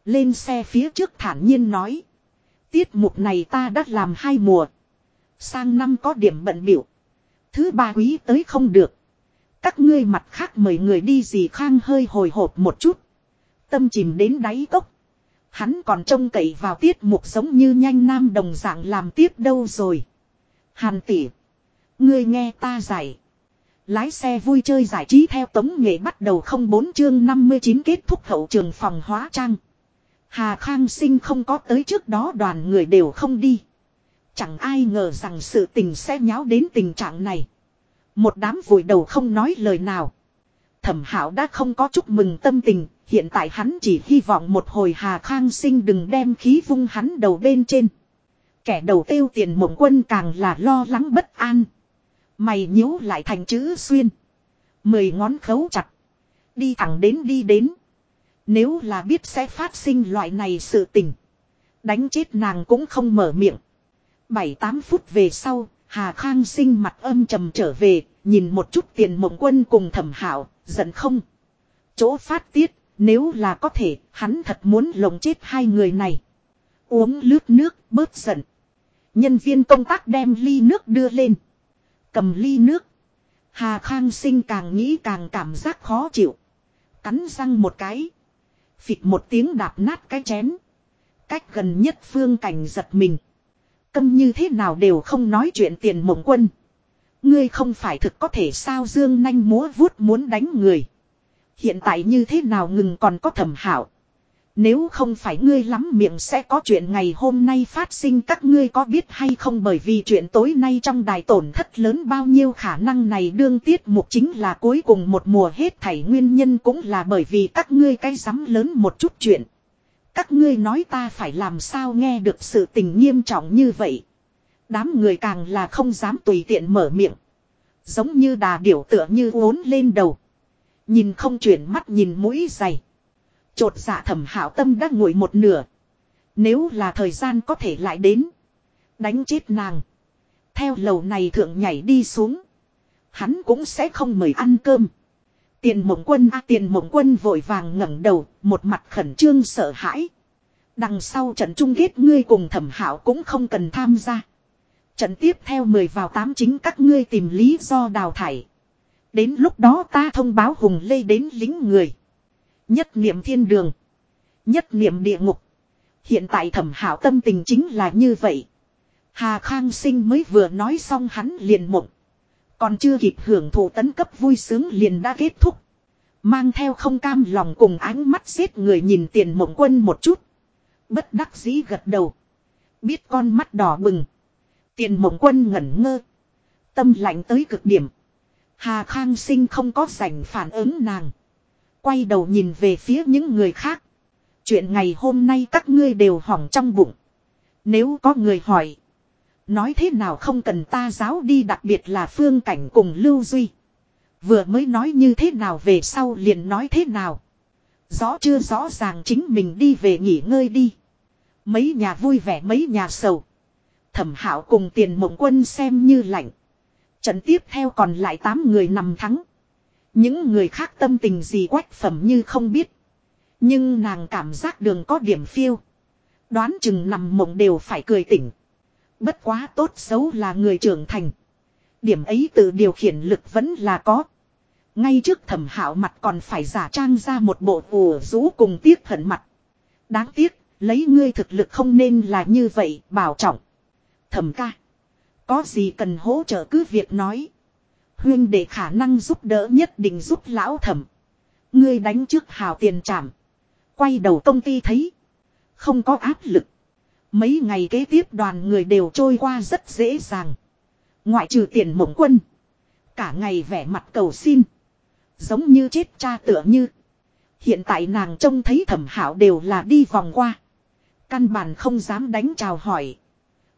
Lên xe phía trước thản nhiên nói. Tiết mục này ta đã làm hai mùa. Sang năm có điểm bận biểu. Thứ ba quý tới không được. Các ngươi mặt khác mời người đi gì khang hơi hồi hộp một chút. Tâm chìm đến đáy cốc. Hắn còn trông cậy vào tiết mục giống như nhanh nam đồng dạng làm tiếp đâu rồi. Hàn tỷ. Ngươi nghe ta giải. Lái xe vui chơi giải trí theo tống nghệ bắt đầu không bốn chương 59 kết thúc hậu trường phòng hóa trang. Hà Khang sinh không có tới trước đó đoàn người đều không đi. Chẳng ai ngờ rằng sự tình sẽ nháo đến tình trạng này. Một đám vùi đầu không nói lời nào. Thẩm hảo đã không có chúc mừng tâm tình, hiện tại hắn chỉ hy vọng một hồi Hà Khang sinh đừng đem khí vung hắn đầu bên trên. Kẻ đầu tiêu tiền mộng quân càng là lo lắng bất an. Mày nhíu lại thành chữ xuyên. Mười ngón khấu chặt. Đi thẳng đến đi đến. Nếu là biết sẽ phát sinh loại này sự tình. Đánh chết nàng cũng không mở miệng. Bảy tám phút về sau, Hà Khang sinh mặt âm trầm trở về, nhìn một chút tiền mộng quân cùng thẩm hảo, giận không. Chỗ phát tiết, nếu là có thể, hắn thật muốn lồng chết hai người này. Uống lướt nước, bớt giận. Nhân viên công tác đem ly nước đưa lên. Cầm ly nước. Hà Khang sinh càng nghĩ càng cảm giác khó chịu. Cắn răng một cái. Phịch một tiếng đạp nát cái chén. Cách gần nhất phương cảnh giật mình. Câm như thế nào đều không nói chuyện tiền mộng quân. Ngươi không phải thực có thể sao dương nanh múa vuốt muốn đánh người. Hiện tại như thế nào ngừng còn có thẩm hảo. Nếu không phải ngươi lắm miệng sẽ có chuyện ngày hôm nay phát sinh, các ngươi có biết hay không bởi vì chuyện tối nay trong đài tổn thất lớn bao nhiêu khả năng này đương tiết mục chính là cuối cùng một mùa hết thảy nguyên nhân cũng là bởi vì các ngươi cái dám lớn một chút chuyện. Các ngươi nói ta phải làm sao nghe được sự tình nghiêm trọng như vậy. Đám người càng là không dám tùy tiện mở miệng. Giống như đà điểu tựa như uốn lên đầu. Nhìn không chuyển mắt, nhìn mũi dày. Chột dạ thẩm hảo tâm đã ngồi một nửa. Nếu là thời gian có thể lại đến. Đánh chết nàng. Theo lầu này thượng nhảy đi xuống. Hắn cũng sẽ không mời ăn cơm. Tiền mộng quân a tiền mộng quân vội vàng ngẩng đầu, một mặt khẩn trương sợ hãi. Đằng sau trận chung kết ngươi cùng thẩm hảo cũng không cần tham gia. Trận tiếp theo mười vào tám chính các ngươi tìm lý do đào thải. Đến lúc đó ta thông báo hùng lây đến lính người. Nhất niệm thiên đường. Nhất niệm địa ngục. Hiện tại thẩm hảo tâm tình chính là như vậy. Hà Khang Sinh mới vừa nói xong hắn liền mộng. Còn chưa kịp hưởng thụ tấn cấp vui sướng liền đã kết thúc. Mang theo không cam lòng cùng ánh mắt giết người nhìn tiền mộng quân một chút. Bất đắc dĩ gật đầu. Biết con mắt đỏ bừng. Tiền mộng quân ngẩn ngơ. Tâm lạnh tới cực điểm. Hà Khang Sinh không có rảnh phản ứng nàng. Quay đầu nhìn về phía những người khác. Chuyện ngày hôm nay các ngươi đều hỏng trong bụng. Nếu có người hỏi. Nói thế nào không cần ta giáo đi đặc biệt là phương cảnh cùng Lưu Duy. Vừa mới nói như thế nào về sau liền nói thế nào. Rõ chưa rõ ràng chính mình đi về nghỉ ngơi đi. Mấy nhà vui vẻ mấy nhà sầu. Thẩm hảo cùng tiền mộng quân xem như lạnh. Trận tiếp theo còn lại 8 người nằm thắng. Những người khác tâm tình gì quách phẩm như không biết. Nhưng nàng cảm giác đường có điểm phiêu. Đoán chừng nằm mộng đều phải cười tỉnh. Bất quá tốt xấu là người trưởng thành. Điểm ấy tự điều khiển lực vẫn là có. Ngay trước thẩm hảo mặt còn phải giả trang ra một bộ ủ rũ cùng tiếc hận mặt. Đáng tiếc, lấy ngươi thực lực không nên là như vậy, bảo trọng. Thẩm ca. Có gì cần hỗ trợ cứ việc nói. Huyên để khả năng giúp đỡ nhất định giúp lão thẩm. Ngươi đánh trước hào tiền trảm. Quay đầu công ty thấy. Không có áp lực. Mấy ngày kế tiếp đoàn người đều trôi qua rất dễ dàng. Ngoại trừ tiền mộng quân. Cả ngày vẻ mặt cầu xin. Giống như chết cha tựa như. Hiện tại nàng trông thấy thẩm hảo đều là đi vòng qua. Căn bản không dám đánh chào hỏi.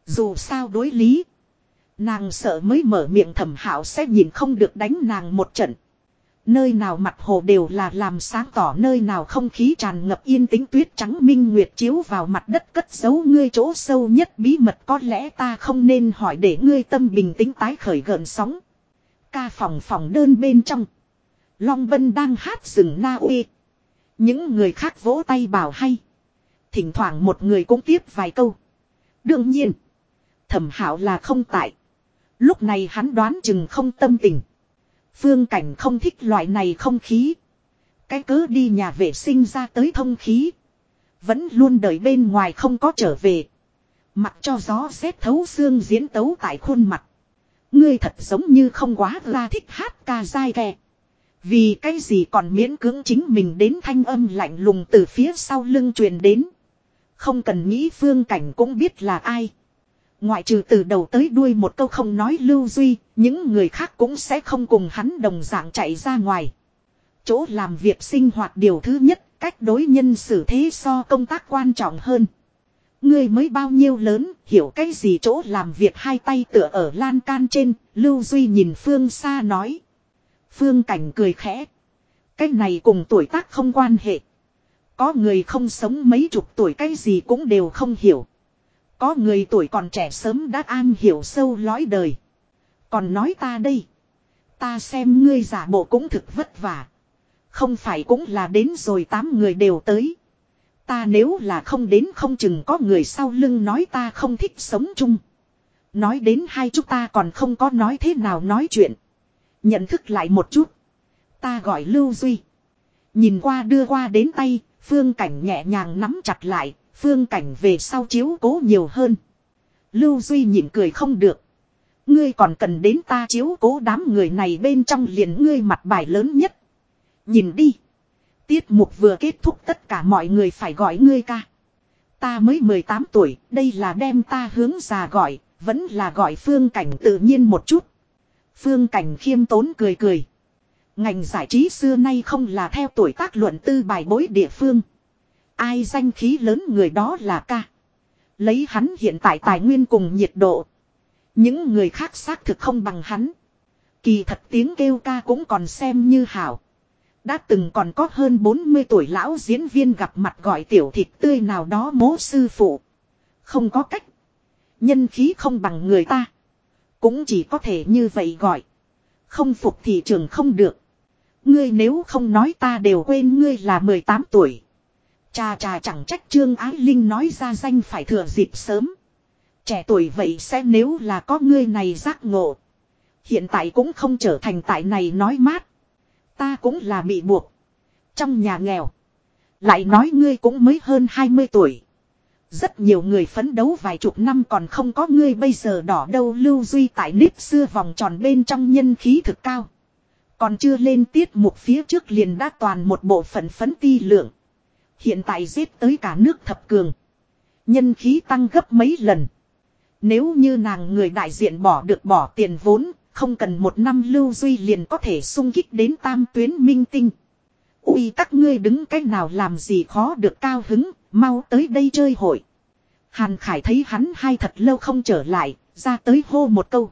Dù sao đối lý. Nàng sợ mới mở miệng thẩm hảo sẽ nhìn không được đánh nàng một trận. Nơi nào mặt hồ đều là làm sáng tỏ, nơi nào không khí tràn ngập yên tĩnh tuyết trắng minh nguyệt chiếu vào mặt đất cất giấu ngươi chỗ sâu nhất bí mật có lẽ ta không nên hỏi để ngươi tâm bình tĩnh tái khởi gợn sóng. Ca phòng phòng đơn bên trong. Long Vân đang hát rừng Na Uy. Những người khác vỗ tay bảo hay. Thỉnh thoảng một người cũng tiếp vài câu. Đương nhiên. Thẩm hảo là không tại. Lúc này hắn đoán chừng không tâm tình. Phương cảnh không thích loại này không khí. Cái cớ đi nhà vệ sinh ra tới thông khí. Vẫn luôn đợi bên ngoài không có trở về. Mặc cho gió xét thấu xương diễn tấu tại khuôn mặt. Ngươi thật giống như không quá ra thích hát ca dai kè. Vì cái gì còn miễn cưỡng chính mình đến thanh âm lạnh lùng từ phía sau lưng truyền đến. Không cần nghĩ phương cảnh cũng biết là ai. Ngoại trừ từ đầu tới đuôi một câu không nói lưu duy, những người khác cũng sẽ không cùng hắn đồng dạng chạy ra ngoài. Chỗ làm việc sinh hoạt điều thứ nhất, cách đối nhân xử thế so công tác quan trọng hơn. Ngươi mới bao nhiêu lớn, hiểu cái gì chỗ làm việc hai tay tựa ở lan can trên, Lưu Duy nhìn Phương xa nói. Phương Cảnh cười khẽ. Cái này cùng tuổi tác không quan hệ. Có người không sống mấy chục tuổi cái gì cũng đều không hiểu. Có người tuổi còn trẻ sớm đã an hiểu sâu lõi đời. Còn nói ta đây. Ta xem ngươi giả bộ cũng thực vất vả. Không phải cũng là đến rồi tám người đều tới. Ta nếu là không đến không chừng có người sau lưng nói ta không thích sống chung. Nói đến hai chúng ta còn không có nói thế nào nói chuyện. Nhận thức lại một chút. Ta gọi Lưu Duy. Nhìn qua đưa qua đến tay, phương cảnh nhẹ nhàng nắm chặt lại, phương cảnh về sau chiếu cố nhiều hơn. Lưu Duy nhịn cười không được. Ngươi còn cần đến ta chiếu cố đám người này bên trong liền ngươi mặt bài lớn nhất. Nhìn đi. Tiết mục vừa kết thúc tất cả mọi người phải gọi ngươi ca. Ta mới 18 tuổi, đây là đem ta hướng già gọi, vẫn là gọi phương cảnh tự nhiên một chút. Phương cảnh khiêm tốn cười cười. Ngành giải trí xưa nay không là theo tuổi tác luận tư bài bối địa phương. Ai danh khí lớn người đó là ca. Lấy hắn hiện tại tài nguyên cùng nhiệt độ. Những người khác xác thực không bằng hắn. Kỳ thật tiếng kêu ca cũng còn xem như hảo. Đã từng còn có hơn 40 tuổi lão diễn viên gặp mặt gọi tiểu thịt tươi nào đó mố sư phụ. Không có cách. Nhân khí không bằng người ta. Cũng chỉ có thể như vậy gọi. Không phục thị trường không được. Ngươi nếu không nói ta đều quên ngươi là 18 tuổi. Cha cha chẳng trách Trương Ái Linh nói ra danh phải thừa dịp sớm. Trẻ tuổi vậy sẽ nếu là có ngươi này giác ngộ. Hiện tại cũng không trở thành tại này nói mát. Ta cũng là bị buộc. Trong nhà nghèo. Lại nói ngươi cũng mới hơn 20 tuổi. Rất nhiều người phấn đấu vài chục năm còn không có ngươi bây giờ đỏ đâu lưu duy tại nếp xưa vòng tròn bên trong nhân khí thực cao. Còn chưa lên tiết mục phía trước liền đã toàn một bộ phận phấn ti lượng. Hiện tại giết tới cả nước thập cường. Nhân khí tăng gấp mấy lần. Nếu như nàng người đại diện bỏ được bỏ tiền vốn, không cần một năm lưu duy liền có thể sung kích đến tam tuyến minh tinh. Ui các ngươi đứng cách nào làm gì khó được cao hứng, mau tới đây chơi hội. Hàn Khải thấy hắn hai thật lâu không trở lại, ra tới hô một câu.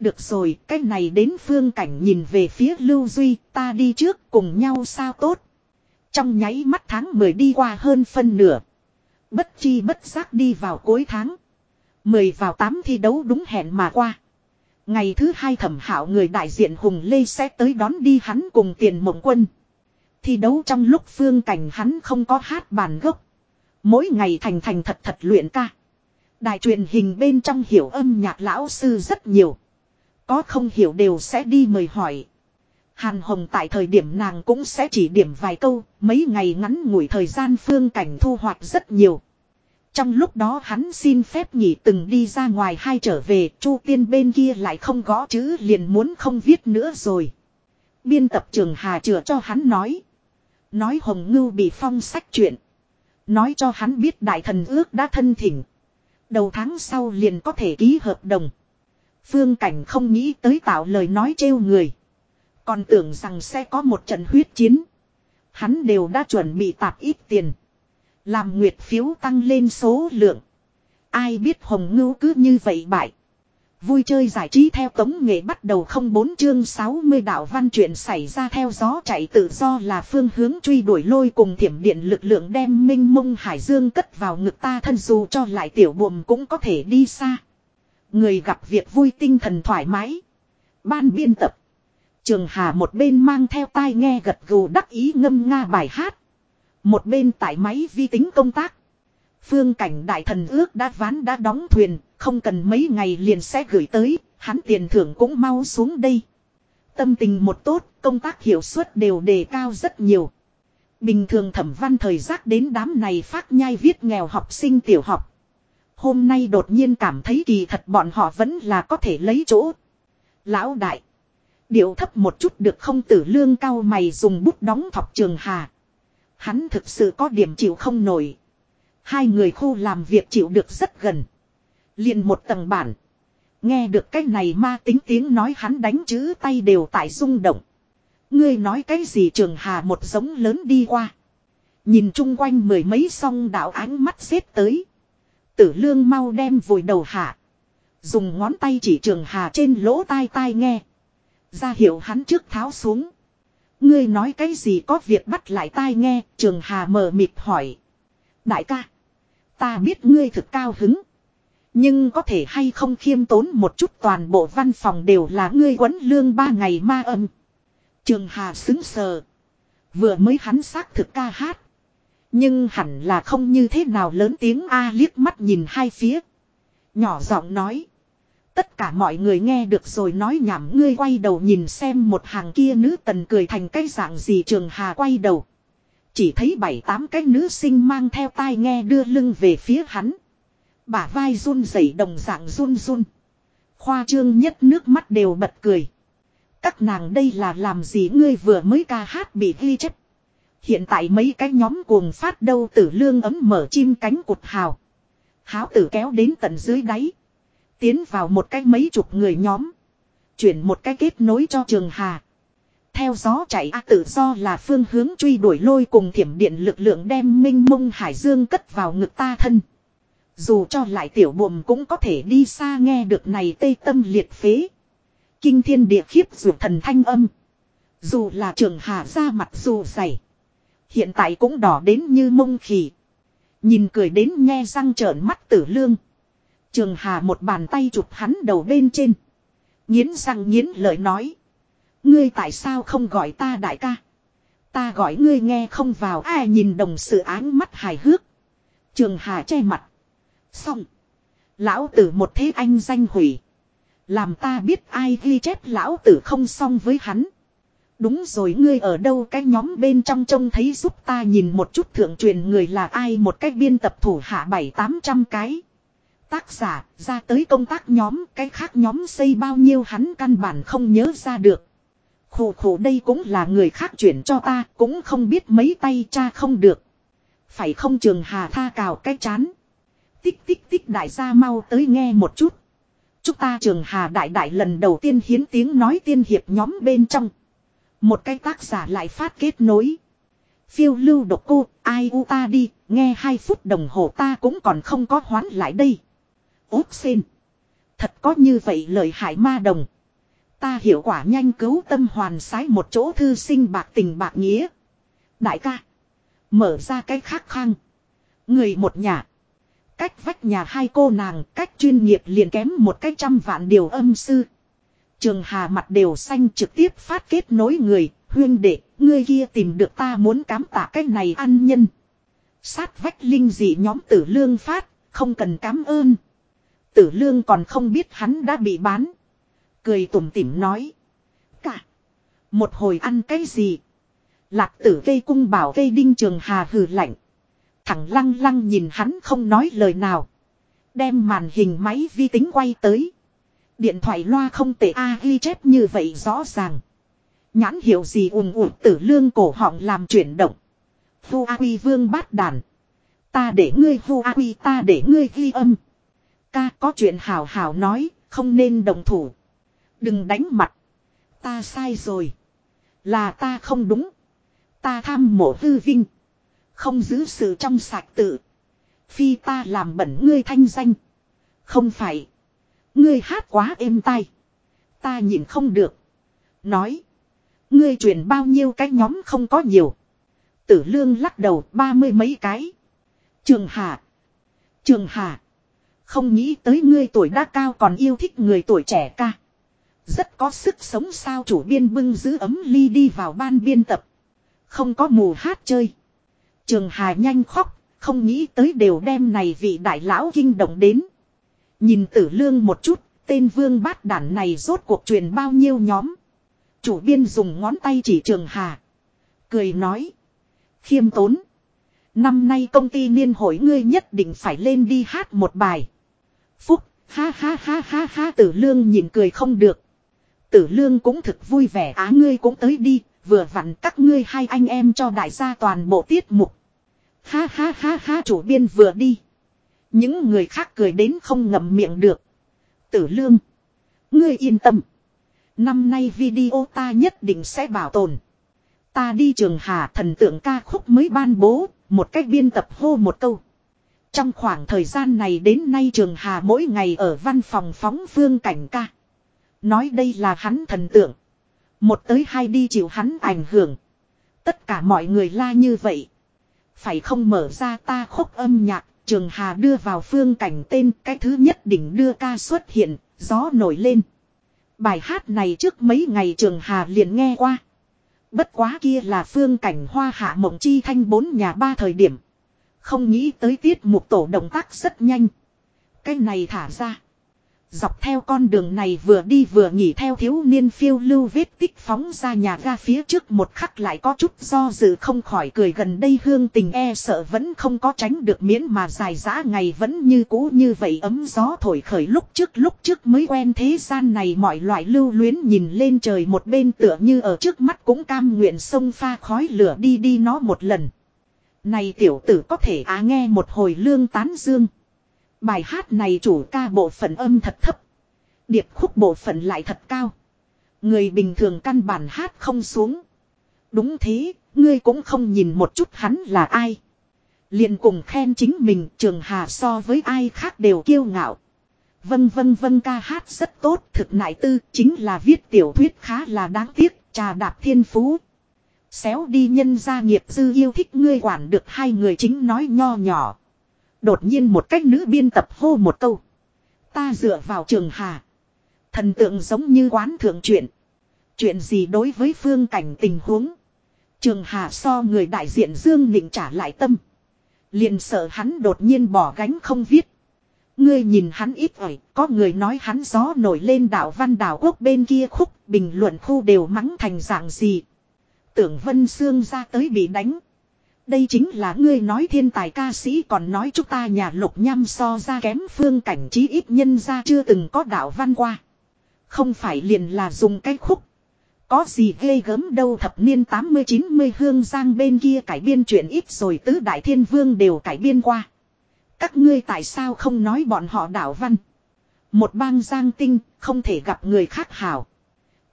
Được rồi, cái này đến phương cảnh nhìn về phía Lưu Duy, ta đi trước cùng nhau sao tốt. Trong nháy mắt tháng 10 đi qua hơn phân nửa. Bất chi bất giác đi vào cuối tháng. 10 vào 8 thi đấu đúng hẹn mà qua. Ngày thứ hai thẩm hảo người đại diện Hùng Lê sẽ tới đón đi hắn cùng tiền mộng quân. Thi đấu trong lúc phương cảnh hắn không có hát bàn gốc. Mỗi ngày thành thành thật thật luyện ca. Đài truyền hình bên trong hiểu âm nhạc lão sư rất nhiều. Có không hiểu đều sẽ đi mời hỏi. Hàn Hồng tại thời điểm nàng cũng sẽ chỉ điểm vài câu, mấy ngày ngắn ngủi thời gian phương cảnh thu hoạch rất nhiều. Trong lúc đó hắn xin phép nghỉ từng đi ra ngoài hai trở về, Chu Tiên bên kia lại không gõ chữ liền muốn không viết nữa rồi. Biên tập trường Hà chữa cho hắn nói. Nói Hồng Ngưu bị phong sách chuyện. Nói cho hắn biết đại thần ước đã thân thỉnh. Đầu tháng sau liền có thể ký hợp đồng. Phương Cảnh không nghĩ tới tạo lời nói trêu người. Còn tưởng rằng sẽ có một trận huyết chiến. Hắn đều đã chuẩn bị tạp ít tiền. Làm nguyệt phiếu tăng lên số lượng. Ai biết Hồng Ngưu cứ như vậy bại. Vui chơi giải trí theo tống nghệ bắt đầu không bốn chương 60 đạo văn chuyện xảy ra theo gió chạy tự do là phương hướng truy đuổi lôi cùng thiểm điện lực lượng đem minh mông hải dương cất vào ngực ta thân dù cho lại tiểu buồm cũng có thể đi xa. Người gặp việc vui tinh thần thoải mái. Ban biên tập. Trường Hà một bên mang theo tai nghe gật gù đắc ý ngâm nga bài hát. Một bên tại máy vi tính công tác. Phương cảnh đại thần ước đã ván đã đóng thuyền, không cần mấy ngày liền sẽ gửi tới, hắn tiền thưởng cũng mau xuống đây. Tâm tình một tốt, công tác hiệu suất đều đề cao rất nhiều. Bình thường thẩm văn thời giác đến đám này phát nhai viết nghèo học sinh tiểu học. Hôm nay đột nhiên cảm thấy kỳ thật bọn họ vẫn là có thể lấy chỗ. Lão đại. Điệu thấp một chút được không tử lương cao mày dùng bút đóng thọc trường hà. Hắn thực sự có điểm chịu không nổi. Hai người khu làm việc chịu được rất gần. liền một tầng bản. Nghe được cái này ma tính tiếng nói hắn đánh chữ tay đều tại rung động. Ngươi nói cái gì trường hà một giống lớn đi qua. Nhìn chung quanh mười mấy song đạo ánh mắt xếp tới. Tử lương mau đem vùi đầu hạ. Dùng ngón tay chỉ trường hà trên lỗ tai tai nghe. Ra hiệu hắn trước tháo xuống. Ngươi nói cái gì có việc bắt lại tai nghe, trường hà mờ mịt hỏi. Đại ca. Ta biết ngươi thực cao hứng. Nhưng có thể hay không khiêm tốn một chút toàn bộ văn phòng đều là ngươi quấn lương ba ngày ma âm. Trường Hà xứng sờ. Vừa mới hắn xác thực ca hát. Nhưng hẳn là không như thế nào lớn tiếng A liếc mắt nhìn hai phía. Nhỏ giọng nói. Tất cả mọi người nghe được rồi nói nhảm ngươi quay đầu nhìn xem một hàng kia nữ tần cười thành cái dạng gì trường hà quay đầu. Chỉ thấy bảy tám cái nữ sinh mang theo tai nghe đưa lưng về phía hắn. Bả vai run rẩy đồng dạng run run. Khoa trương nhất nước mắt đều bật cười. Các nàng đây là làm gì ngươi vừa mới ca hát bị ghi chép. Hiện tại mấy cái nhóm cuồng phát đâu tử lương ấm mở chim cánh cụt hào. Háo tử kéo đến tận dưới đáy. Tiến vào một cái mấy chục người nhóm. Chuyển một cái kết nối cho trường hà. Theo gió chạy, A, tự do là phương hướng truy đuổi lôi cùng thiểm điện lực lượng đem minh mông hải dương cất vào ngực ta thân. Dù cho lại tiểu buồm cũng có thể đi xa nghe được này tây tâm liệt phế. Kinh thiên địa khiếp dù thần thanh âm. Dù là trường hà ra mặt dù dày. Hiện tại cũng đỏ đến như mông khỉ. Nhìn cười đến nghe răng trợn mắt tử lương. Trường hà một bàn tay chụp hắn đầu bên trên. Nghiến răng nghiến lời nói. Ngươi tại sao không gọi ta đại ca? Ta gọi ngươi nghe không vào ai nhìn đồng sự áng mắt hài hước. Trường Hà che mặt. Xong. Lão tử một thế anh danh hủy. Làm ta biết ai ghi chép lão tử không xong với hắn. Đúng rồi, ngươi ở đâu cái nhóm bên trong trông thấy giúp ta nhìn một chút thượng truyền người là ai một cách biên tập thủ hạ bảy tám trăm cái. Tác giả ra tới công tác nhóm cái khác nhóm xây bao nhiêu hắn căn bản không nhớ ra được. Khổ khổ đây cũng là người khác chuyển cho ta cũng không biết mấy tay cha không được. Phải không trường hà tha cào cái chán. Tích tích tích đại gia mau tới nghe một chút. Chúng ta trường hà đại đại lần đầu tiên hiến tiếng nói tiên hiệp nhóm bên trong. Một cái tác giả lại phát kết nối. Phiêu lưu độc cô, ai u ta đi, nghe hai phút đồng hồ ta cũng còn không có hoán lại đây úc xin. Thật có như vậy lời hại ma đồng. Ta hiểu quả nhanh cứu tâm hoàn sái một chỗ thư sinh bạc tình bạc nghĩa. Đại ca. Mở ra cái khác khang. Người một nhà. Cách vách nhà hai cô nàng cách chuyên nghiệp liền kém một cách trăm vạn điều âm sư. Trường Hà mặt đều xanh trực tiếp phát kết nối người, huyên đệ, ngươi kia tìm được ta muốn cám tạ cái này ăn nhân. Sát vách linh dị nhóm tử lương phát, không cần cám ơn. Tử lương còn không biết hắn đã bị bán. Cười tủm tỉm nói. Cả. Một hồi ăn cái gì? Lạc tử vây cung bảo vây đinh trường hà hừ lạnh. Thẳng lăng lăng nhìn hắn không nói lời nào. Đem màn hình máy vi tính quay tới. Điện thoại loa không tệ A ghi chép như vậy rõ ràng. Nhãn hiệu gì ùm ùm tử lương cổ họng làm chuyển động. Phu Quy vương bát đàn. Ta để ngươi Phu Quy, ta để ngươi ghi âm. Ca có chuyện hào hào nói, không nên đồng thủ. Đừng đánh mặt. Ta sai rồi. Là ta không đúng. Ta tham mộ hư vinh. Không giữ sự trong sạch tự. Phi ta làm bẩn ngươi thanh danh. Không phải. Ngươi hát quá êm tai. Ta nhìn không được. Nói. Ngươi truyền bao nhiêu cái nhóm không có nhiều. Tử lương lắc đầu ba mươi mấy cái. Trường Hà. Trường Hà. Không nghĩ tới ngươi tuổi đã cao còn yêu thích người tuổi trẻ ca. Rất có sức sống sao chủ biên bưng giữ ấm ly đi vào ban biên tập. Không có mù hát chơi. Trường Hà nhanh khóc, không nghĩ tới đều đem này vị đại lão kinh động đến. Nhìn tử lương một chút, tên vương bát đản này rốt cuộc truyền bao nhiêu nhóm. Chủ biên dùng ngón tay chỉ trường hà. Cười nói. Khiêm tốn. Năm nay công ty niên hội ngươi nhất định phải lên đi hát một bài. Phúc, ha ha ha ha ha tử lương nhìn cười không được. Tử lương cũng thực vui vẻ á ngươi cũng tới đi, vừa vặn các ngươi hai anh em cho đại gia toàn bộ tiết mục. Ha ha ha ha chủ biên vừa đi. Những người khác cười đến không ngậm miệng được. Tử lương. Ngươi yên tâm. Năm nay video ta nhất định sẽ bảo tồn. Ta đi trường hà thần tượng ca khúc mới ban bố, một cách biên tập hô một câu. Trong khoảng thời gian này đến nay trường hà mỗi ngày ở văn phòng phóng phương cảnh ca. Nói đây là hắn thần tượng. Một tới hai đi chịu hắn ảnh hưởng. Tất cả mọi người la như vậy. Phải không mở ra ta khúc âm nhạc Trường Hà đưa vào phương cảnh tên cái thứ nhất đỉnh đưa ca xuất hiện, gió nổi lên. Bài hát này trước mấy ngày Trường Hà liền nghe qua. Bất quá kia là phương cảnh hoa hạ mộng chi thanh bốn nhà ba thời điểm. Không nghĩ tới tiết mục tổ động tác rất nhanh. Cái này thả ra. Dọc theo con đường này vừa đi vừa nghỉ theo thiếu niên phiêu lưu vết tích phóng ra nhà ga phía trước một khắc lại có chút do dự không khỏi cười gần đây hương tình e sợ vẫn không có tránh được miễn mà dài dã ngày vẫn như cũ như vậy ấm gió thổi khởi lúc trước lúc trước mới quen thế gian này mọi loại lưu luyến nhìn lên trời một bên tựa như ở trước mắt cũng cam nguyện sông pha khói lửa đi đi nó một lần. Này tiểu tử có thể á nghe một hồi lương tán dương. Bài hát này chủ ca bộ phận âm thật thấp. Điệp khúc bộ phận lại thật cao. Người bình thường căn bản hát không xuống. Đúng thế, ngươi cũng không nhìn một chút hắn là ai. liền cùng khen chính mình trường hà so với ai khác đều kiêu ngạo. Vân vân vân ca hát rất tốt, thực nại tư chính là viết tiểu thuyết khá là đáng tiếc, trà đạp thiên phú. Xéo đi nhân gia nghiệp dư yêu thích ngươi quản được hai người chính nói nho nhỏ. Đột nhiên một cách nữ biên tập hô một câu. Ta dựa vào trường hà. Thần tượng giống như quán thượng chuyện. Chuyện gì đối với phương cảnh tình huống. Trường hà so người đại diện Dương Nịnh trả lại tâm. Liền sợ hắn đột nhiên bỏ gánh không viết. Ngươi nhìn hắn ít ỏi, có người nói hắn gió nổi lên đảo văn đảo quốc bên kia khúc, bình luận khu đều mắng thành dạng gì. Tưởng Vân Sương ra tới bị đánh. Đây chính là ngươi nói thiên tài ca sĩ còn nói chúng ta nhà lục nham so ra kém phương cảnh trí ít nhân ra chưa từng có đạo văn qua. Không phải liền là dùng cái khúc. Có gì ghê gớm đâu thập niên 80-90 hương giang bên kia cải biên chuyện ít rồi tứ đại thiên vương đều cải biên qua. Các ngươi tại sao không nói bọn họ đạo văn. Một bang giang tinh không thể gặp người khác hảo.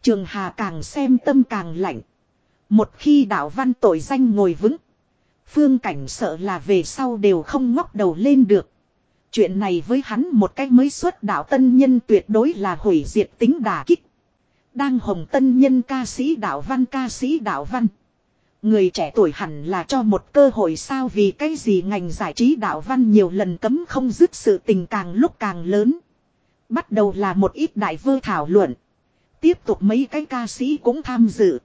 Trường Hà càng xem tâm càng lạnh. Một khi đạo văn tội danh ngồi vững. Phương cảnh sợ là về sau đều không ngóc đầu lên được. Chuyện này với hắn một cách mới xuất đạo tân nhân tuyệt đối là hủy diệt tính đà kích. Đang hồng tân nhân ca sĩ đạo văn, ca sĩ đạo văn. Người trẻ tuổi hẳn là cho một cơ hội sao vì cái gì ngành giải trí đạo văn nhiều lần cấm không dứt sự tình càng lúc càng lớn. Bắt đầu là một ít đại vơ thảo luận. Tiếp tục mấy cái ca sĩ cũng tham dự.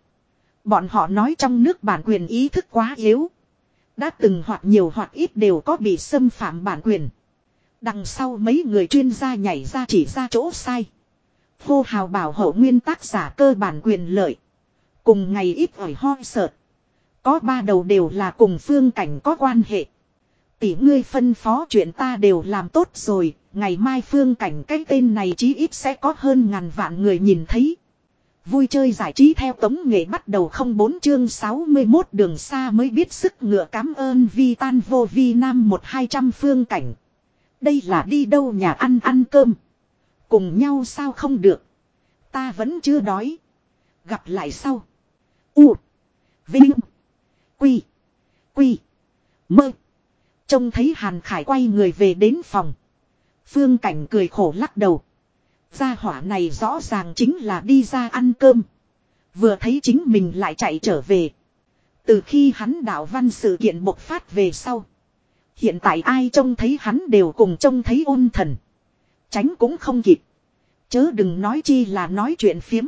Bọn họ nói trong nước bản quyền ý thức quá yếu. Đã từng hoặc nhiều hoặc ít đều có bị xâm phạm bản quyền. Đằng sau mấy người chuyên gia nhảy ra chỉ ra chỗ sai. Hô hào bảo hộ nguyên tác giả cơ bản quyền lợi. Cùng ngày ít ỏi ho sợ. Có ba đầu đều là cùng phương cảnh có quan hệ. Tỷ ngươi phân phó chuyện ta đều làm tốt rồi. Ngày mai phương cảnh cái tên này chí ít sẽ có hơn ngàn vạn người nhìn thấy. Vui chơi giải trí theo tống nghệ bắt đầu không bốn chương 61 đường xa mới biết sức ngựa cảm ơn vi tan vô vi nam một hai trăm phương cảnh. Đây là đi đâu nhà ăn ăn cơm. Cùng nhau sao không được. Ta vẫn chưa đói. Gặp lại sau. U. Vinh. Quy. Quy. Mơ. Trông thấy Hàn Khải quay người về đến phòng. Phương Cảnh cười khổ lắc đầu. Gia hỏa này rõ ràng chính là đi ra ăn cơm. Vừa thấy chính mình lại chạy trở về. Từ khi hắn đạo văn sự kiện bộc phát về sau. Hiện tại ai trông thấy hắn đều cùng trông thấy ôn thần. Tránh cũng không kịp. Chớ đừng nói chi là nói chuyện phiếm.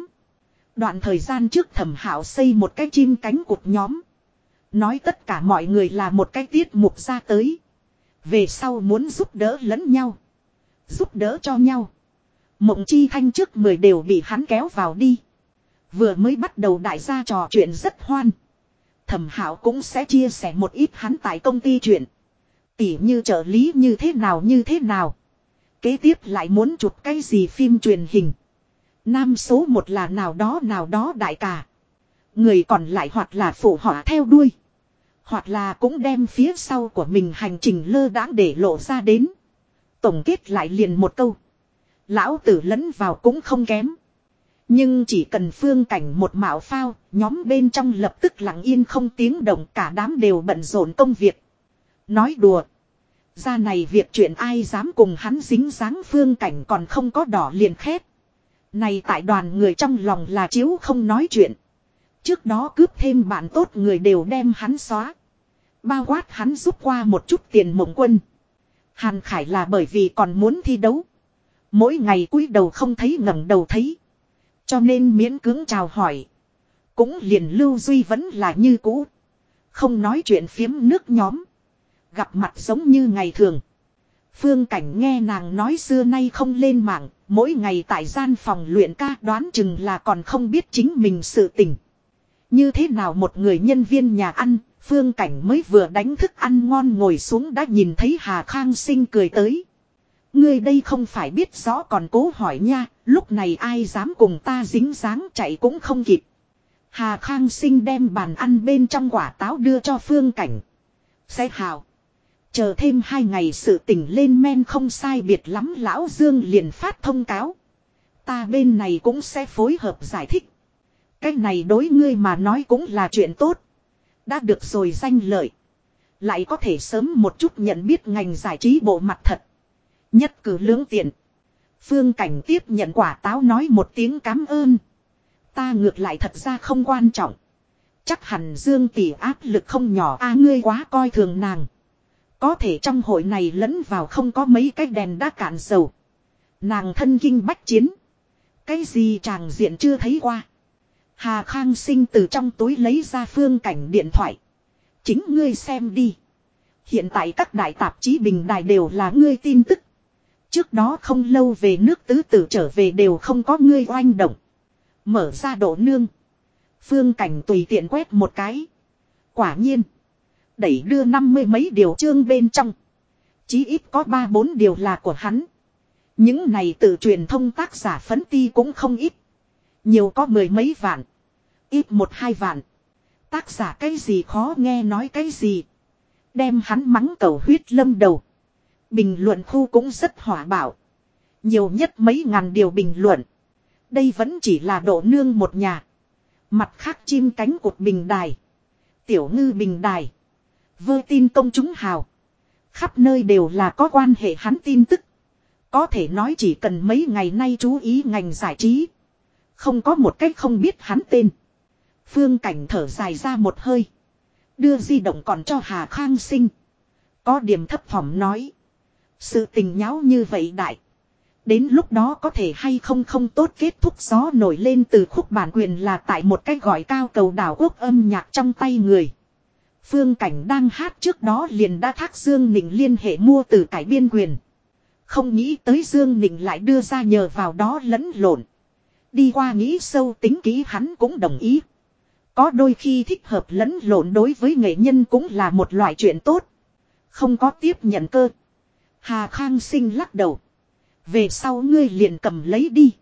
Đoạn thời gian trước thẩm hảo xây một cái chim cánh cụt nhóm. Nói tất cả mọi người là một cái tiết mục ra tới. Về sau muốn giúp đỡ lẫn nhau. Giúp đỡ cho nhau. Mộng chi thanh trước mười đều bị hắn kéo vào đi. Vừa mới bắt đầu đại gia trò chuyện rất hoan. Thẩm hảo cũng sẽ chia sẻ một ít hắn tại công ty chuyện. Tỉ như trợ lý như thế nào như thế nào. Kế tiếp lại muốn chụp cái gì phim truyền hình. Nam số một là nào đó nào đó đại cả. Người còn lại hoặc là phụ họ theo đuôi. Hoặc là cũng đem phía sau của mình hành trình lơ đãng để lộ ra đến. Tổng kết lại liền một câu. Lão tử lẫn vào cũng không kém. Nhưng chỉ cần phương cảnh một mạo phao, nhóm bên trong lập tức lặng yên không tiếng động cả đám đều bận rộn công việc. Nói đùa. Ra này việc chuyện ai dám cùng hắn dính dáng phương cảnh còn không có đỏ liền khét. Này tại đoàn người trong lòng là chiếu không nói chuyện. Trước đó cướp thêm bạn tốt người đều đem hắn xóa. Bao quát hắn giúp qua một chút tiền mộng quân. Hàn Khải là bởi vì còn muốn thi đấu. Mỗi ngày cúi đầu không thấy ngẩng đầu thấy. Cho nên miễn cưỡng chào hỏi. Cũng liền lưu duy vẫn là như cũ. Không nói chuyện phiếm nước nhóm. Gặp mặt giống như ngày thường. Phương Cảnh nghe nàng nói xưa nay không lên mạng, mỗi ngày tại gian phòng luyện ca đoán chừng là còn không biết chính mình sự tình. Như thế nào một người nhân viên nhà ăn, Phương Cảnh mới vừa đánh thức ăn ngon ngồi xuống đã nhìn thấy Hà Khang Sinh cười tới. Ngươi đây không phải biết rõ còn cố hỏi nha, lúc này ai dám cùng ta dính dáng chạy cũng không kịp. Hà Khang Sinh đem bàn ăn bên trong quả táo đưa cho Phương Cảnh. Sẽ hào. Chờ thêm hai ngày sự tỉnh lên men không sai biệt lắm lão Dương liền phát thông cáo. Ta bên này cũng sẽ phối hợp giải thích. Cái này đối ngươi mà nói cũng là chuyện tốt. Đã được rồi danh lợi. Lại có thể sớm một chút nhận biết ngành giải trí bộ mặt thật. Nhất cử lưỡng tiện. Phương Cảnh tiếp nhận quả táo nói một tiếng cảm ơn. Ta ngược lại thật ra không quan trọng. Chắc hẳn Dương tỷ áp lực không nhỏ, a, ngươi quá coi thường nàng. Có thể trong hội này lẫn vào không có mấy cái đèn đã cạn dầu. Nàng thân kinh bách chiến. Cái gì chàng diện chưa thấy qua. Hà Khang sinh từ trong túi lấy ra phương cảnh điện thoại. Chính ngươi xem đi. Hiện tại các đại tạp chí bình đài đều là ngươi tin tức. Trước đó không lâu về nước tứ tử trở về đều không có ngươi oanh động. Mở ra độ nương. Phương cảnh tùy tiện quét một cái. Quả nhiên. Đẩy đưa năm mươi mấy điều chương bên trong. Chí ít có ba bốn điều là của hắn. Những này tự truyền thông tác giả phấn ti cũng không ít. Nhiều có mười mấy vạn. Ít một hai vạn. Tác giả cái gì khó nghe nói cái gì. Đem hắn mắng cầu huyết lâm đầu. Bình luận khu cũng rất hỏa bạo. Nhiều nhất mấy ngàn điều bình luận. Đây vẫn chỉ là độ nương một nhà. Mặt khác chim cánh cột bình đài. Tiểu ngư bình đài. Vơ tin công chúng hào. Khắp nơi đều là có quan hệ hắn tin tức. Có thể nói chỉ cần mấy ngày nay chú ý ngành giải trí. Không có một cách không biết hắn tên. Phương cảnh thở dài ra một hơi. Đưa di động còn cho Hà Khang sinh. Có điểm thấp phỏng nói. Sự tình nháo như vậy đại. Đến lúc đó có thể hay không không tốt kết thúc gió nổi lên từ khúc bản quyền là tại một cái gọi cao cầu đảo quốc âm nhạc trong tay người. Phương Cảnh đang hát trước đó liền đã thác Dương Nịnh liên hệ mua từ cải biên quyền. Không nghĩ tới Dương Nịnh lại đưa ra nhờ vào đó lẫn lộn. Đi qua nghĩ sâu tính kỹ hắn cũng đồng ý. Có đôi khi thích hợp lẫn lộn đối với nghệ nhân cũng là một loại chuyện tốt. Không có tiếp nhận cơ. Hà Khang sinh lắc đầu. Về sau ngươi liền cầm lấy đi.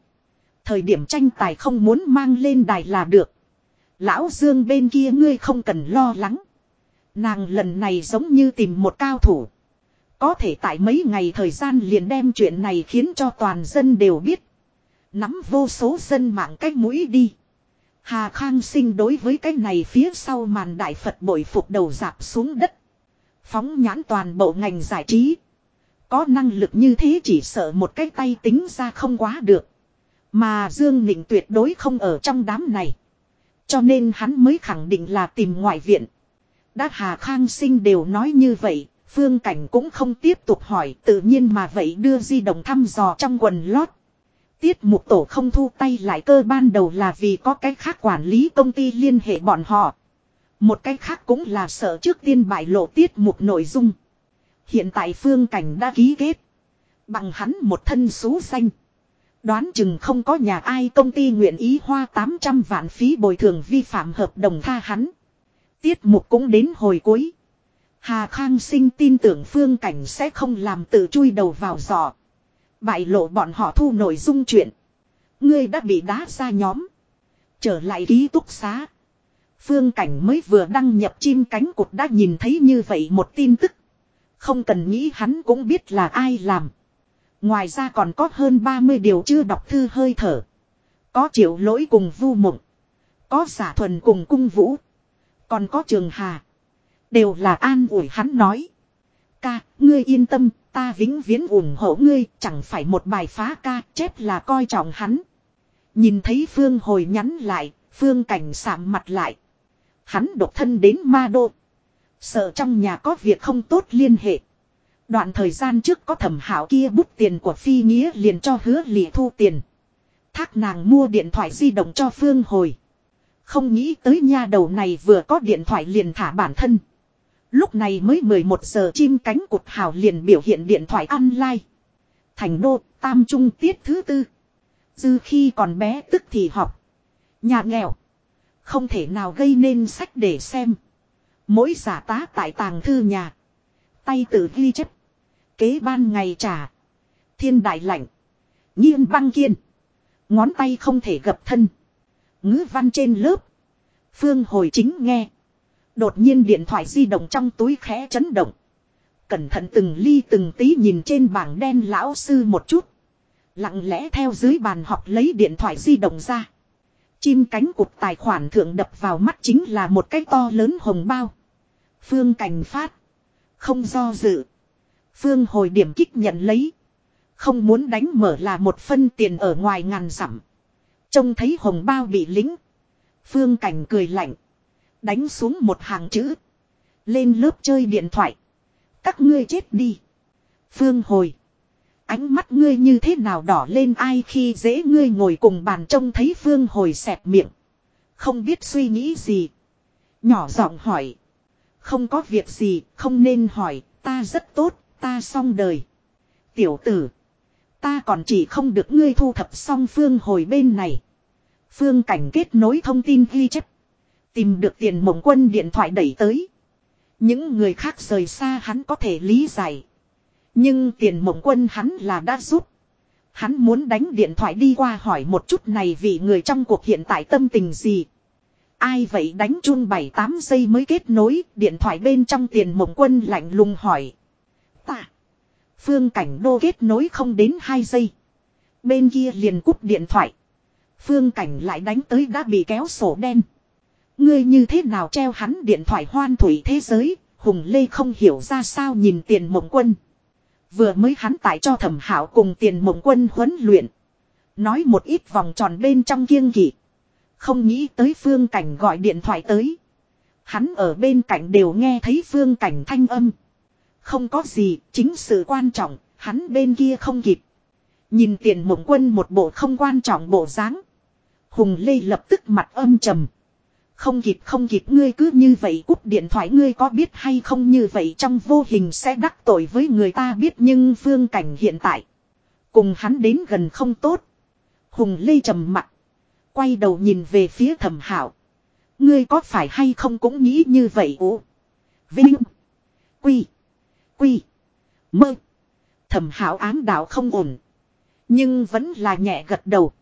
Thời điểm tranh tài không muốn mang lên đài là được. Lão Dương bên kia ngươi không cần lo lắng. Nàng lần này giống như tìm một cao thủ. Có thể tại mấy ngày thời gian liền đem chuyện này khiến cho toàn dân đều biết. Nắm vô số dân mạng cách mũi đi. Hà Khang sinh đối với cái này phía sau màn đại Phật bội phục đầu dạp xuống đất. Phóng nhãn toàn bộ ngành giải trí. Có năng lực như thế chỉ sợ một cái tay tính ra không quá được. Mà Dương Nịnh tuyệt đối không ở trong đám này. Cho nên hắn mới khẳng định là tìm ngoại viện. Đã Hà Khang sinh đều nói như vậy, Phương Cảnh cũng không tiếp tục hỏi tự nhiên mà vậy đưa di động thăm dò trong quần lót. Tiết mục tổ không thu tay lại cơ ban đầu là vì có cách khác quản lý công ty liên hệ bọn họ. Một cách khác cũng là sợ trước tiên bại lộ tiết mục nội dung. Hiện tại phương cảnh đã ký kết. Bằng hắn một thân số xanh, Đoán chừng không có nhà ai công ty nguyện ý hoa 800 vạn phí bồi thường vi phạm hợp đồng tha hắn. Tiết mục cũng đến hồi cuối. Hà Khang sinh tin tưởng phương cảnh sẽ không làm tự chui đầu vào giỏ. Bại lộ bọn họ thu nội dung chuyện. Ngươi đã bị đá ra nhóm. Trở lại ký túc xá. Phương cảnh mới vừa đăng nhập chim cánh cụt đã nhìn thấy như vậy một tin tức. Không cần nghĩ hắn cũng biết là ai làm. Ngoài ra còn có hơn 30 điều chưa đọc thư hơi thở. Có triệu lỗi cùng vu mộng. Có giả thuần cùng cung vũ. Còn có trường hà. Đều là an ủi hắn nói. Ca, ngươi yên tâm, ta vĩnh viễn ủng hộ ngươi, chẳng phải một bài phá ca, chết là coi trọng hắn. Nhìn thấy Phương hồi nhắn lại, Phương cảnh sạm mặt lại. Hắn độc thân đến ma đô. Sợ trong nhà có việc không tốt liên hệ. Đoạn thời gian trước có thẩm hảo kia bút tiền của phi nghĩa liền cho hứa lì thu tiền. Thác nàng mua điện thoại di động cho Phương hồi. Không nghĩ tới nha đầu này vừa có điện thoại liền thả bản thân. Lúc này mới 11 giờ chim cánh cụt hào liền biểu hiện điện thoại online. Thành đô, tam trung tiết thứ tư. Dư khi còn bé tức thì học. Nhà nghèo. Không thể nào gây nên sách để xem. Mỗi giả tá tại tàng thư nhà. Tay tự ghi chép. Kế ban ngày trả. Thiên đại lạnh. Nhiên băng kiên. Ngón tay không thể gập thân. Ngữ văn trên lớp. Phương hồi chính nghe. Đột nhiên điện thoại di động trong túi khẽ chấn động. Cẩn thận từng ly từng tí nhìn trên bảng đen lão sư một chút. Lặng lẽ theo dưới bàn học lấy điện thoại di động ra. Chim cánh cụt tài khoản thượng đập vào mắt chính là một cái to lớn hồng bao. Phương cảnh phát. Không do dự. Phương hồi điểm kích nhận lấy. Không muốn đánh mở là một phân tiền ở ngoài ngàn dặm. Trông thấy hồng bao bị lính. Phương cảnh cười lạnh. Đánh xuống một hàng chữ. Lên lớp chơi điện thoại. Các ngươi chết đi. Phương hồi. Ánh mắt ngươi như thế nào đỏ lên ai khi dễ ngươi ngồi cùng bàn trông thấy Phương hồi xẹp miệng. Không biết suy nghĩ gì. Nhỏ giọng hỏi. Không có việc gì, không nên hỏi, ta rất tốt, ta xong đời. Tiểu tử. Ta còn chỉ không được ngươi thu thập xong Phương hồi bên này. Phương cảnh kết nối thông tin ghi chép. Tìm được tiền mộng quân điện thoại đẩy tới. Những người khác rời xa hắn có thể lý giải. Nhưng tiền mộng quân hắn là đã rút. Hắn muốn đánh điện thoại đi qua hỏi một chút này vì người trong cuộc hiện tại tâm tình gì. Ai vậy đánh chun 7-8 giây mới kết nối, điện thoại bên trong tiền mộng quân lạnh lùng hỏi. Ta. Phương cảnh đô kết nối không đến 2 giây. Bên kia liền cúp điện thoại. Phương cảnh lại đánh tới đã bị kéo sổ đen. Ngươi như thế nào treo hắn điện thoại hoan thủy thế giới, Hùng Lê không hiểu ra sao nhìn tiền mộng quân. Vừa mới hắn tại cho thẩm hảo cùng tiền mộng quân huấn luyện. Nói một ít vòng tròn bên trong kiêng kỵ. Không nghĩ tới phương cảnh gọi điện thoại tới. Hắn ở bên cạnh đều nghe thấy phương cảnh thanh âm. Không có gì, chính sự quan trọng, hắn bên kia không kịp. Nhìn tiền mộng quân một bộ không quan trọng bộ dáng Hùng Lê lập tức mặt âm trầm. Không kịp không kịp, ngươi cứ như vậy cúp điện thoại, ngươi có biết hay không như vậy trong vô hình sẽ đắc tội với người ta biết nhưng phương cảnh hiện tại. Cùng hắn đến gần không tốt. Hùng Lê trầm mặt. Quay đầu nhìn về phía thẩm hảo. Ngươi có phải hay không cũng nghĩ như vậy ố. Vinh. Quy. Quy. Mơ. Thẩm hảo ám đạo không ổn. Nhưng vẫn là nhẹ gật đầu.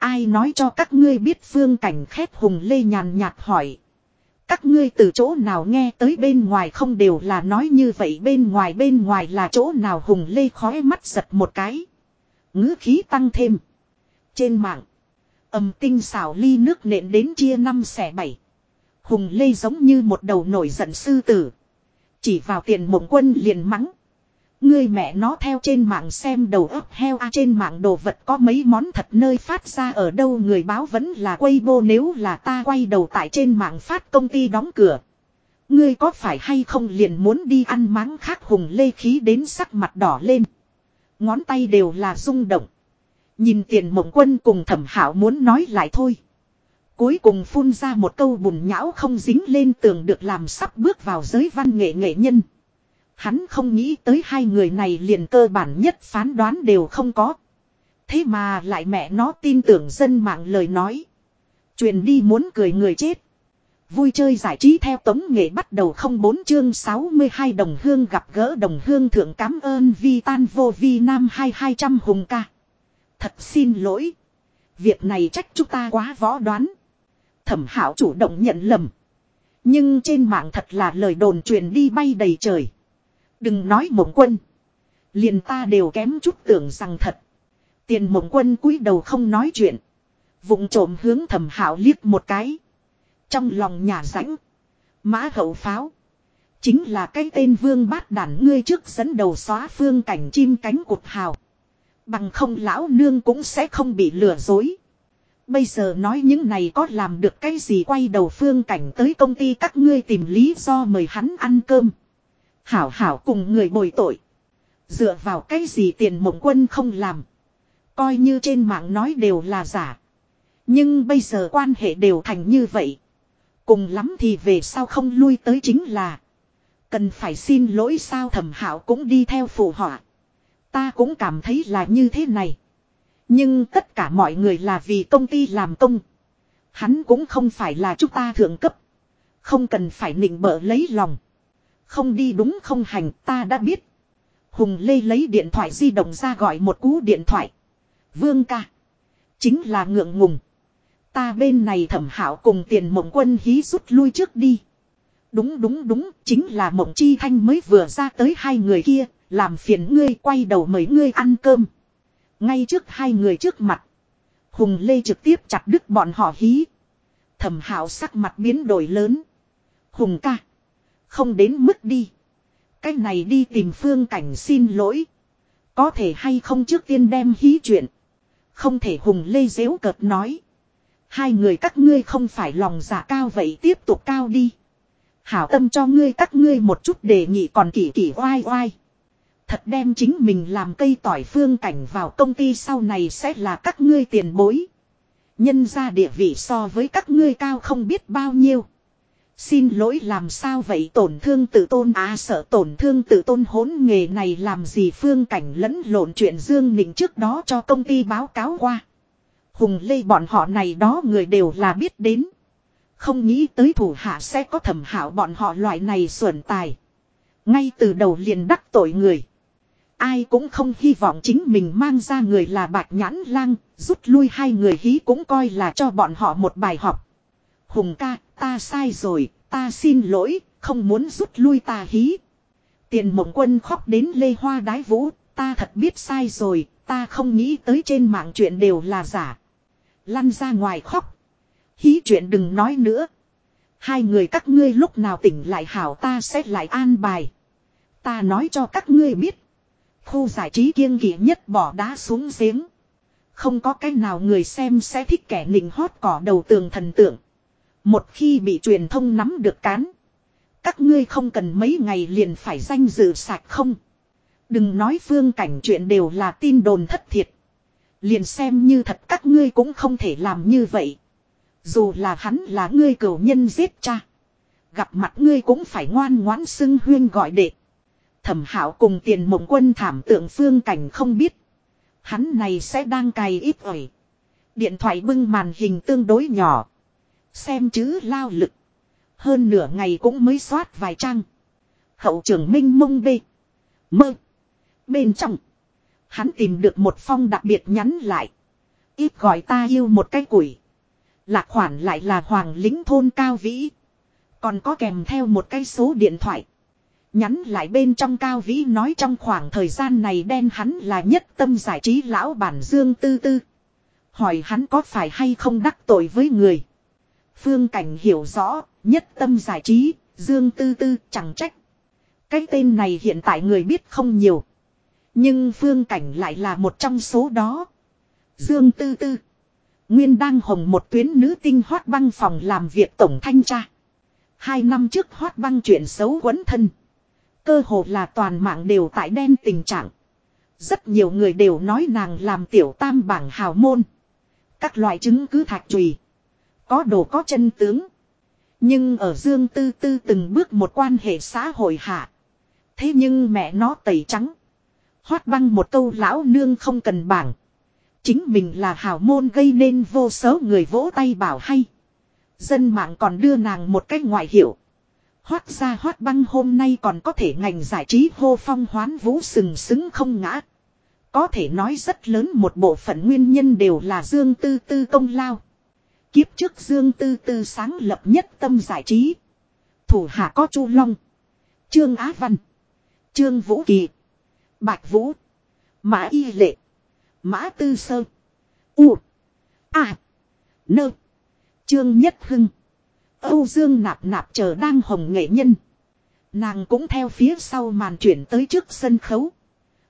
Ai nói cho các ngươi biết phương cảnh khép hùng lê nhàn nhạt hỏi. Các ngươi từ chỗ nào nghe tới bên ngoài không đều là nói như vậy bên ngoài bên ngoài là chỗ nào hùng lê khói mắt giật một cái. ngữ khí tăng thêm. Trên mạng. Âm tinh xảo ly nước nện đến chia năm xẻ bảy. Hùng lê giống như một đầu nổi giận sư tử. Chỉ vào tiền mộng quân liền mắng. Ngươi mẹ nó theo trên mạng xem đầu ấp heo a, trên mạng đồ vật có mấy món thật nơi phát ra ở đâu, người báo vẫn là quay vô nếu là ta quay đầu tại trên mạng phát công ty đóng cửa. Ngươi có phải hay không liền muốn đi ăn máng khác hùng lê khí đến sắc mặt đỏ lên. Ngón tay đều là rung động. Nhìn tiền mộng quân cùng thẩm hảo muốn nói lại thôi. Cuối cùng phun ra một câu bùn nhão không dính lên tường được làm sắp bước vào giới văn nghệ nghệ nhân. Hắn không nghĩ tới hai người này liền cơ bản nhất phán đoán đều không có. Thế mà lại mẹ nó tin tưởng dân mạng lời nói. Truyền đi muốn cười người chết. Vui chơi giải trí theo tống nghệ bắt đầu không bốn chương 62 đồng hương gặp gỡ đồng hương thượng cảm ơn vi tan vô vi nam hai hai trăm hùng ca. Thật xin lỗi. Việc này trách chúng ta quá võ đoán. Thẩm hảo chủ động nhận lầm. Nhưng trên mạng thật là lời đồn truyền đi bay đầy trời. Đừng nói mộng quân. Liền ta đều kém chút tưởng rằng thật. Tiền mộng quân cúi đầu không nói chuyện. Vụng trộm hướng thầm hảo liếc một cái. Trong lòng nhà rãnh. Mã hậu pháo. Chính là cái tên vương bát đản ngươi trước dẫn đầu xóa phương cảnh chim cánh cụt hào. Bằng không lão nương cũng sẽ không bị lừa dối. Bây giờ nói những này có làm được cái gì quay đầu phương cảnh tới công ty các ngươi tìm lý do mời hắn ăn cơm. Hảo hảo cùng người bồi tội. Dựa vào cái gì tiền mộng quân không làm. Coi như trên mạng nói đều là giả. Nhưng bây giờ quan hệ đều thành như vậy. Cùng lắm thì về sau không lui tới chính là. Cần phải xin lỗi sao thẩm hảo cũng đi theo phụ họa. Ta cũng cảm thấy là như thế này. Nhưng tất cả mọi người là vì công ty làm công. Hắn cũng không phải là chúng ta thượng cấp. Không cần phải nịnh bợ lấy lòng. Không đi đúng không hành ta đã biết. Hùng Lê lấy điện thoại di động ra gọi một cú điện thoại. Vương ca. Chính là ngượng ngùng. Ta bên này thẩm hảo cùng tiền mộng quân hí rút lui trước đi. Đúng đúng đúng, chính là mộng chi thanh mới vừa ra tới hai người kia, làm phiền ngươi quay đầu mấy ngươi ăn cơm. Ngay trước hai người trước mặt. Hùng Lê trực tiếp chặt đứt bọn họ hí. Thẩm hảo sắc mặt biến đổi lớn. Hùng ca. Không đến mức đi. Cái này đi tìm phương cảnh xin lỗi. Có thể hay không trước tiên đem hí chuyện. Không thể hùng lê dễu cợt nói. Hai người các ngươi không phải lòng giả cao vậy tiếp tục cao đi. Hảo tâm cho ngươi các ngươi một chút đề nghị còn kỳ kỳ oai oai. Thật đem chính mình làm cây tỏi phương cảnh vào công ty sau này sẽ là các ngươi tiền bối. Nhân ra địa vị so với các ngươi cao không biết bao nhiêu. Xin lỗi làm sao vậy tổn thương tự tôn à sợ tổn thương tự tôn hỗn nghề này làm gì phương cảnh lẫn lộn chuyện Dương Nịnh trước đó cho công ty báo cáo qua. Hùng lê bọn họ này đó người đều là biết đến. Không nghĩ tới thủ hạ sẽ có thẩm hảo bọn họ loại này xuẩn tài. Ngay từ đầu liền đắc tội người. Ai cũng không hy vọng chính mình mang ra người là bạc nhãn lang, rút lui hai người hí cũng coi là cho bọn họ một bài học. Hùng ca, ta sai rồi, ta xin lỗi, không muốn rút lui ta hí. Tiền mộng quân khóc đến lê hoa đái vũ, ta thật biết sai rồi, ta không nghĩ tới trên mạng chuyện đều là giả. Lăn ra ngoài khóc. Hí chuyện đừng nói nữa. Hai người các ngươi lúc nào tỉnh lại hảo ta sẽ lại an bài. Ta nói cho các ngươi biết. Khu giải trí kiêng kỵ nhất bỏ đá xuống giếng. Không có cái nào người xem sẽ thích kẻ nịnh hót cỏ đầu tường thần tượng. Một khi bị truyền thông nắm được cán. Các ngươi không cần mấy ngày liền phải danh dự sạch không. Đừng nói phương cảnh chuyện đều là tin đồn thất thiệt. Liền xem như thật các ngươi cũng không thể làm như vậy. Dù là hắn là ngươi cửu nhân giết cha. Gặp mặt ngươi cũng phải ngoan ngoãn xưng huyên gọi đệ. Thẩm hảo cùng tiền mộng quân thảm tượng phương cảnh không biết. Hắn này sẽ đang cày ít ỏi. Điện thoại bưng màn hình tương đối nhỏ. Xem chữ lao lực. Hơn nửa ngày cũng mới soát vài trang. Hậu trưởng minh mông bê. Mơ. Bên trong. Hắn tìm được một phong đặc biệt nhắn lại. Ít gọi ta yêu một cái quỷ. Lạc khoản lại là hoàng lính thôn cao vĩ. Còn có kèm theo một cái số điện thoại. Nhắn lại bên trong cao vĩ nói trong khoảng thời gian này đen hắn là nhất tâm giải trí lão bản Dương Tư Tư. Hỏi hắn có phải hay không đắc tội với người. Phương Cảnh hiểu rõ, nhất tâm giải trí, Dương Tư Tư chẳng trách. Cái tên này hiện tại người biết không nhiều. Nhưng Phương Cảnh lại là một trong số đó. Dương Tư Tư. Nguyên đang hồng một tuyến nữ tinh hoát băng phòng làm việc tổng thanh tra. Hai năm trước hoát băng chuyện xấu quấn thân. Cơ hồ là toàn mạng đều tại đen tình trạng. Rất nhiều người đều nói nàng làm tiểu tam bảng hào môn. Các loại chứng cứ thạch trùy. Có đồ có chân tướng. Nhưng ở Dương Tư Tư từng bước một quan hệ xã hội hạ. Thế nhưng mẹ nó tẩy trắng. Hoát băng một câu lão nương không cần bảng. Chính mình là hào môn gây nên vô số người vỗ tay bảo hay. Dân mạng còn đưa nàng một cách ngoại hiệu. Hoát ra hoát băng hôm nay còn có thể ngành giải trí hô phong hoán vũ sừng sững không ngã. Có thể nói rất lớn một bộ phận nguyên nhân đều là Dương Tư Tư công lao. Kiếp trước Dương Tư Tư sáng lập nhất tâm giải trí. Thủ hạ có Chu Long. Trương Á Văn. Trương Vũ Kỳ. Bạch Vũ. Mã Y Lệ. Mã Tư Sơ. U. A. Nơ. Trương Nhất Hưng. Âu Dương nạp nạp chờ đang hồng nghệ nhân. Nàng cũng theo phía sau màn chuyển tới trước sân khấu.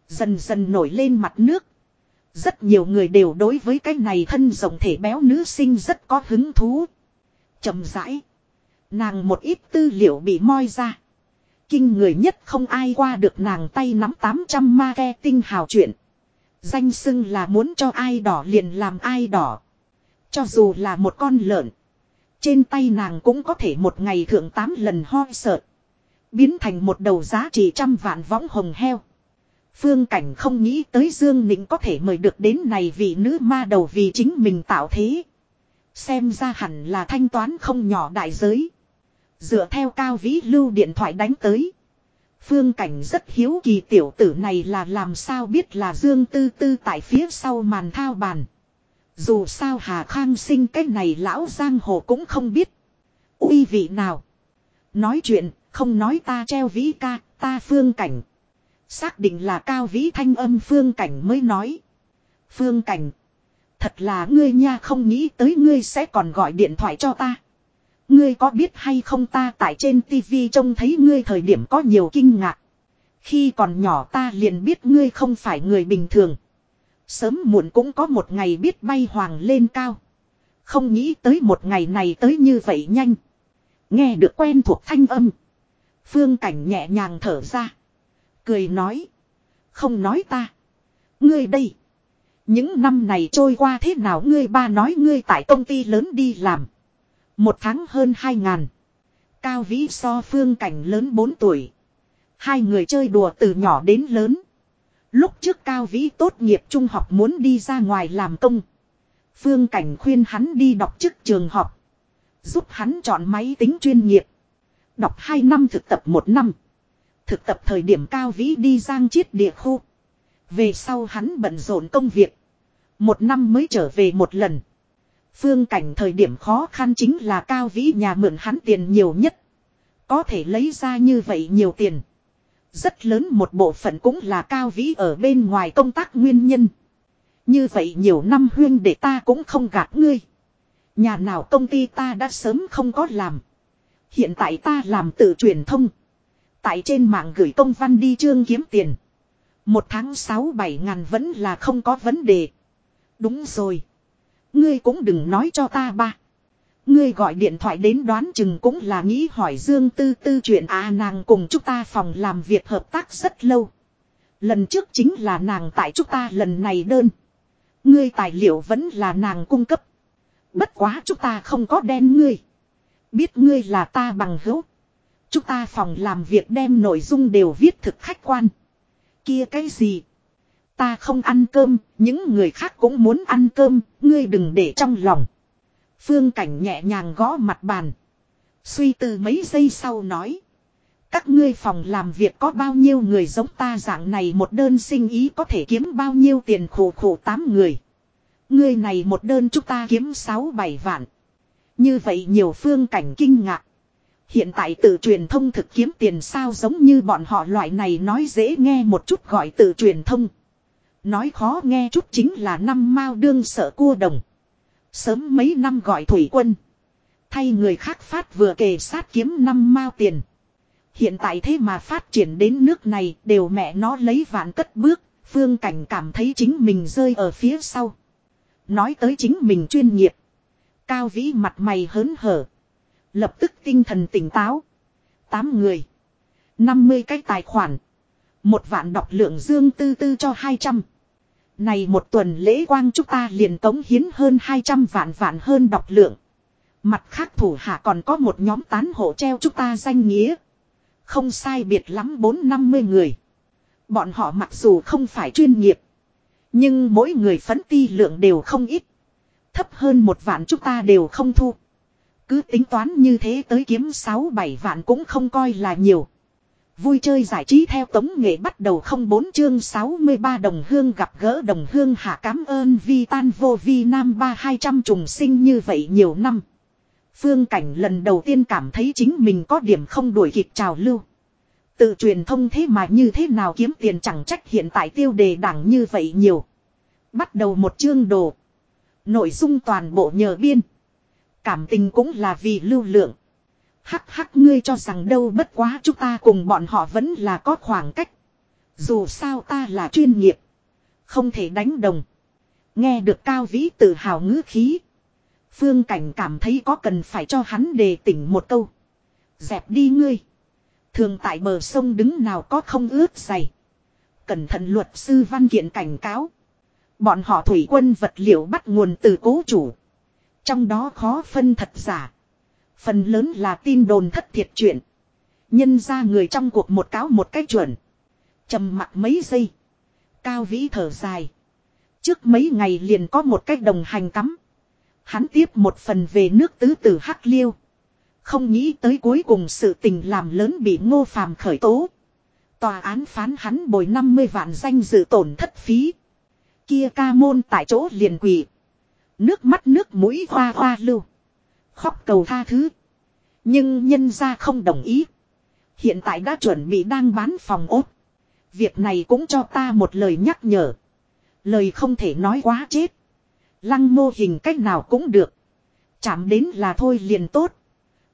Dần dần nổi lên mặt nước. Rất nhiều người đều đối với cái này thân rồng thể béo nữ sinh rất có hứng thú. chậm rãi. Nàng một ít tư liệu bị moi ra. Kinh người nhất không ai qua được nàng tay nắm 800 marketing hào chuyện. Danh xưng là muốn cho ai đỏ liền làm ai đỏ. Cho dù là một con lợn. Trên tay nàng cũng có thể một ngày thượng 8 lần ho sợ. Biến thành một đầu giá trị trăm vạn võng hồng heo. Phương Cảnh không nghĩ tới Dương Nịnh có thể mời được đến này vị nữ ma đầu vì chính mình tạo thế. Xem ra hẳn là thanh toán không nhỏ đại giới. Dựa theo cao vĩ lưu điện thoại đánh tới. Phương Cảnh rất hiếu kỳ tiểu tử này là làm sao biết là Dương Tư Tư tại phía sau màn thao bàn. Dù sao Hà Khang sinh cái này lão giang hồ cũng không biết. uy vị nào. Nói chuyện, không nói ta treo vĩ ca, ta Phương Cảnh. Xác định là cao vĩ thanh âm Phương Cảnh mới nói. Phương Cảnh. Thật là ngươi nha, không nghĩ tới ngươi sẽ còn gọi điện thoại cho ta. Ngươi có biết hay không ta tại trên tivi trông thấy ngươi thời điểm có nhiều kinh ngạc. Khi còn nhỏ ta liền biết ngươi không phải người bình thường. Sớm muộn cũng có một ngày biết bay hoàng lên cao. Không nghĩ tới một ngày này tới như vậy nhanh. Nghe được quen thuộc thanh âm. Phương cảnh nhẹ nhàng thở ra. Cười nói. Không nói ta. Ngươi đây. Những năm này trôi qua thế nào ngươi ba nói ngươi tại công ty lớn đi làm. Một tháng hơn hai ngàn. Cao Vĩ so phương cảnh lớn bốn tuổi. Hai người chơi đùa từ nhỏ đến lớn. Lúc trước Cao Vĩ tốt nghiệp trung học muốn đi ra ngoài làm công. Phương Cảnh khuyên hắn đi đọc chức trường học. Giúp hắn chọn máy tính chuyên nghiệp. Đọc 2 năm thực tập 1 năm. Thực tập thời điểm cao vĩ đi giang chiết địa khu. Về sau hắn bận rộn công việc. Một năm mới trở về một lần. Phương cảnh thời điểm khó khăn chính là cao vĩ nhà mượn hắn tiền nhiều nhất. Có thể lấy ra như vậy nhiều tiền. Rất lớn một bộ phận cũng là cao vĩ ở bên ngoài công tác nguyên nhân. Như vậy nhiều năm huyên để ta cũng không gạt ngươi. Nhà nào công ty ta đã sớm không có làm. Hiện tại ta làm tự truyền thông. Tại trên mạng gửi công văn đi trương kiếm tiền. Một tháng sáu bảy ngàn vẫn là không có vấn đề. Đúng rồi. Ngươi cũng đừng nói cho ta ba. Ngươi gọi điện thoại đến đoán chừng cũng là nghĩ hỏi Dương Tư Tư chuyện à nàng cùng chúng ta phòng làm việc hợp tác rất lâu. Lần trước chính là nàng tại chúng ta, lần này đơn. Ngươi tài liệu vẫn là nàng cung cấp. Bất quá chúng ta không có đen ngươi. Biết ngươi là ta bằng hữu. Chúng ta phòng làm việc đem nội dung đều viết thực khách quan. Kia cái gì? Ta không ăn cơm, những người khác cũng muốn ăn cơm, ngươi đừng để trong lòng. Phương Cảnh nhẹ nhàng gõ mặt bàn. Suy tư mấy giây sau nói. Các ngươi phòng làm việc có bao nhiêu người giống ta dạng này một đơn sinh ý có thể kiếm bao nhiêu tiền khổ khổ tám người. Ngươi này một đơn chúng ta kiếm sáu bảy vạn. Như vậy nhiều phương cảnh kinh ngạc. Hiện tại tự truyền thông thực kiếm tiền sao giống như bọn họ loại này nói dễ nghe một chút gọi tự truyền thông. Nói khó nghe chút chính là năm mao đương sợ cua đồng. Sớm mấy năm gọi thủy quân. Thay người khác phát vừa kề sát kiếm năm mao tiền. Hiện tại thế mà phát triển đến nước này đều mẹ nó lấy vạn cất bước. Phương cảnh cảm thấy chính mình rơi ở phía sau. Nói tới chính mình chuyên nghiệp. Cao vĩ mặt mày hớn hở. Lập tức tinh thần tỉnh táo. Tám người. 50 cái tài khoản. Một vạn đọc lượng dương tư tư cho 200. Này một tuần lễ quang chúng ta liền tống hiến hơn 200 vạn vạn hơn đọc lượng. Mặt khác thủ hạ còn có một nhóm tán hộ treo chúng ta danh nghĩa. Không sai biệt lắm 4-50 người. Bọn họ mặc dù không phải chuyên nghiệp. Nhưng mỗi người phấn ti lượng đều không ít. Thấp hơn một vạn chúng ta đều không thu. Cứ tính toán như thế tới kiếm 6-7 vạn cũng không coi là nhiều. Vui chơi giải trí theo tống nghệ bắt đầu không bốn chương 63 đồng hương gặp gỡ đồng hương hạ cám ơn vi tan vô vi nam ba hai trăm trùng sinh như vậy nhiều năm. Phương Cảnh lần đầu tiên cảm thấy chính mình có điểm không đuổi kịp trào lưu. Tự truyền thông thế mà như thế nào kiếm tiền chẳng trách hiện tại tiêu đề đẳng như vậy nhiều. Bắt đầu một chương đồ. Nội dung toàn bộ nhờ biên. Cảm tình cũng là vì lưu lượng. Hắc hắc, ngươi cho rằng đâu bất quá chúng ta cùng bọn họ vẫn là có khoảng cách. Dù sao ta là chuyên nghiệp. Không thể đánh đồng. Nghe được cao vĩ tự hào ngữ khí. Phương cảnh cảm thấy có cần phải cho hắn đề tỉnh một câu. Dẹp đi ngươi. Thường tại bờ sông đứng nào có không ướt dày. Cẩn thận luật sư văn kiện cảnh cáo. Bọn họ thủy quân vật liệu bắt nguồn từ cố chủ. Trong đó khó phân thật giả. Phần lớn là tin đồn thất thiệt chuyện. Nhân ra người trong cuộc một cáo một cách chuẩn. trầm mặt mấy giây. Cao vĩ thở dài. Trước mấy ngày liền có một cách đồng hành cắm. Hắn tiếp một phần về nước tứ tử Hắc Liêu. Không nghĩ tới cuối cùng sự tình làm lớn bị ngô phàm khởi tố. Tòa án phán hắn bồi 50 vạn danh dự tổn thất phí. Kia ca môn tại chỗ liền quỳ. Nước mắt nước mũi hoa hoa lưu. Khóc cầu tha thứ. Nhưng nhân ra không đồng ý. Hiện tại đã chuẩn bị đang bán phòng ốt. Việc này cũng cho ta một lời nhắc nhở. Lời không thể nói quá chết. Lăng mô hình cách nào cũng được. Chạm đến là thôi liền tốt.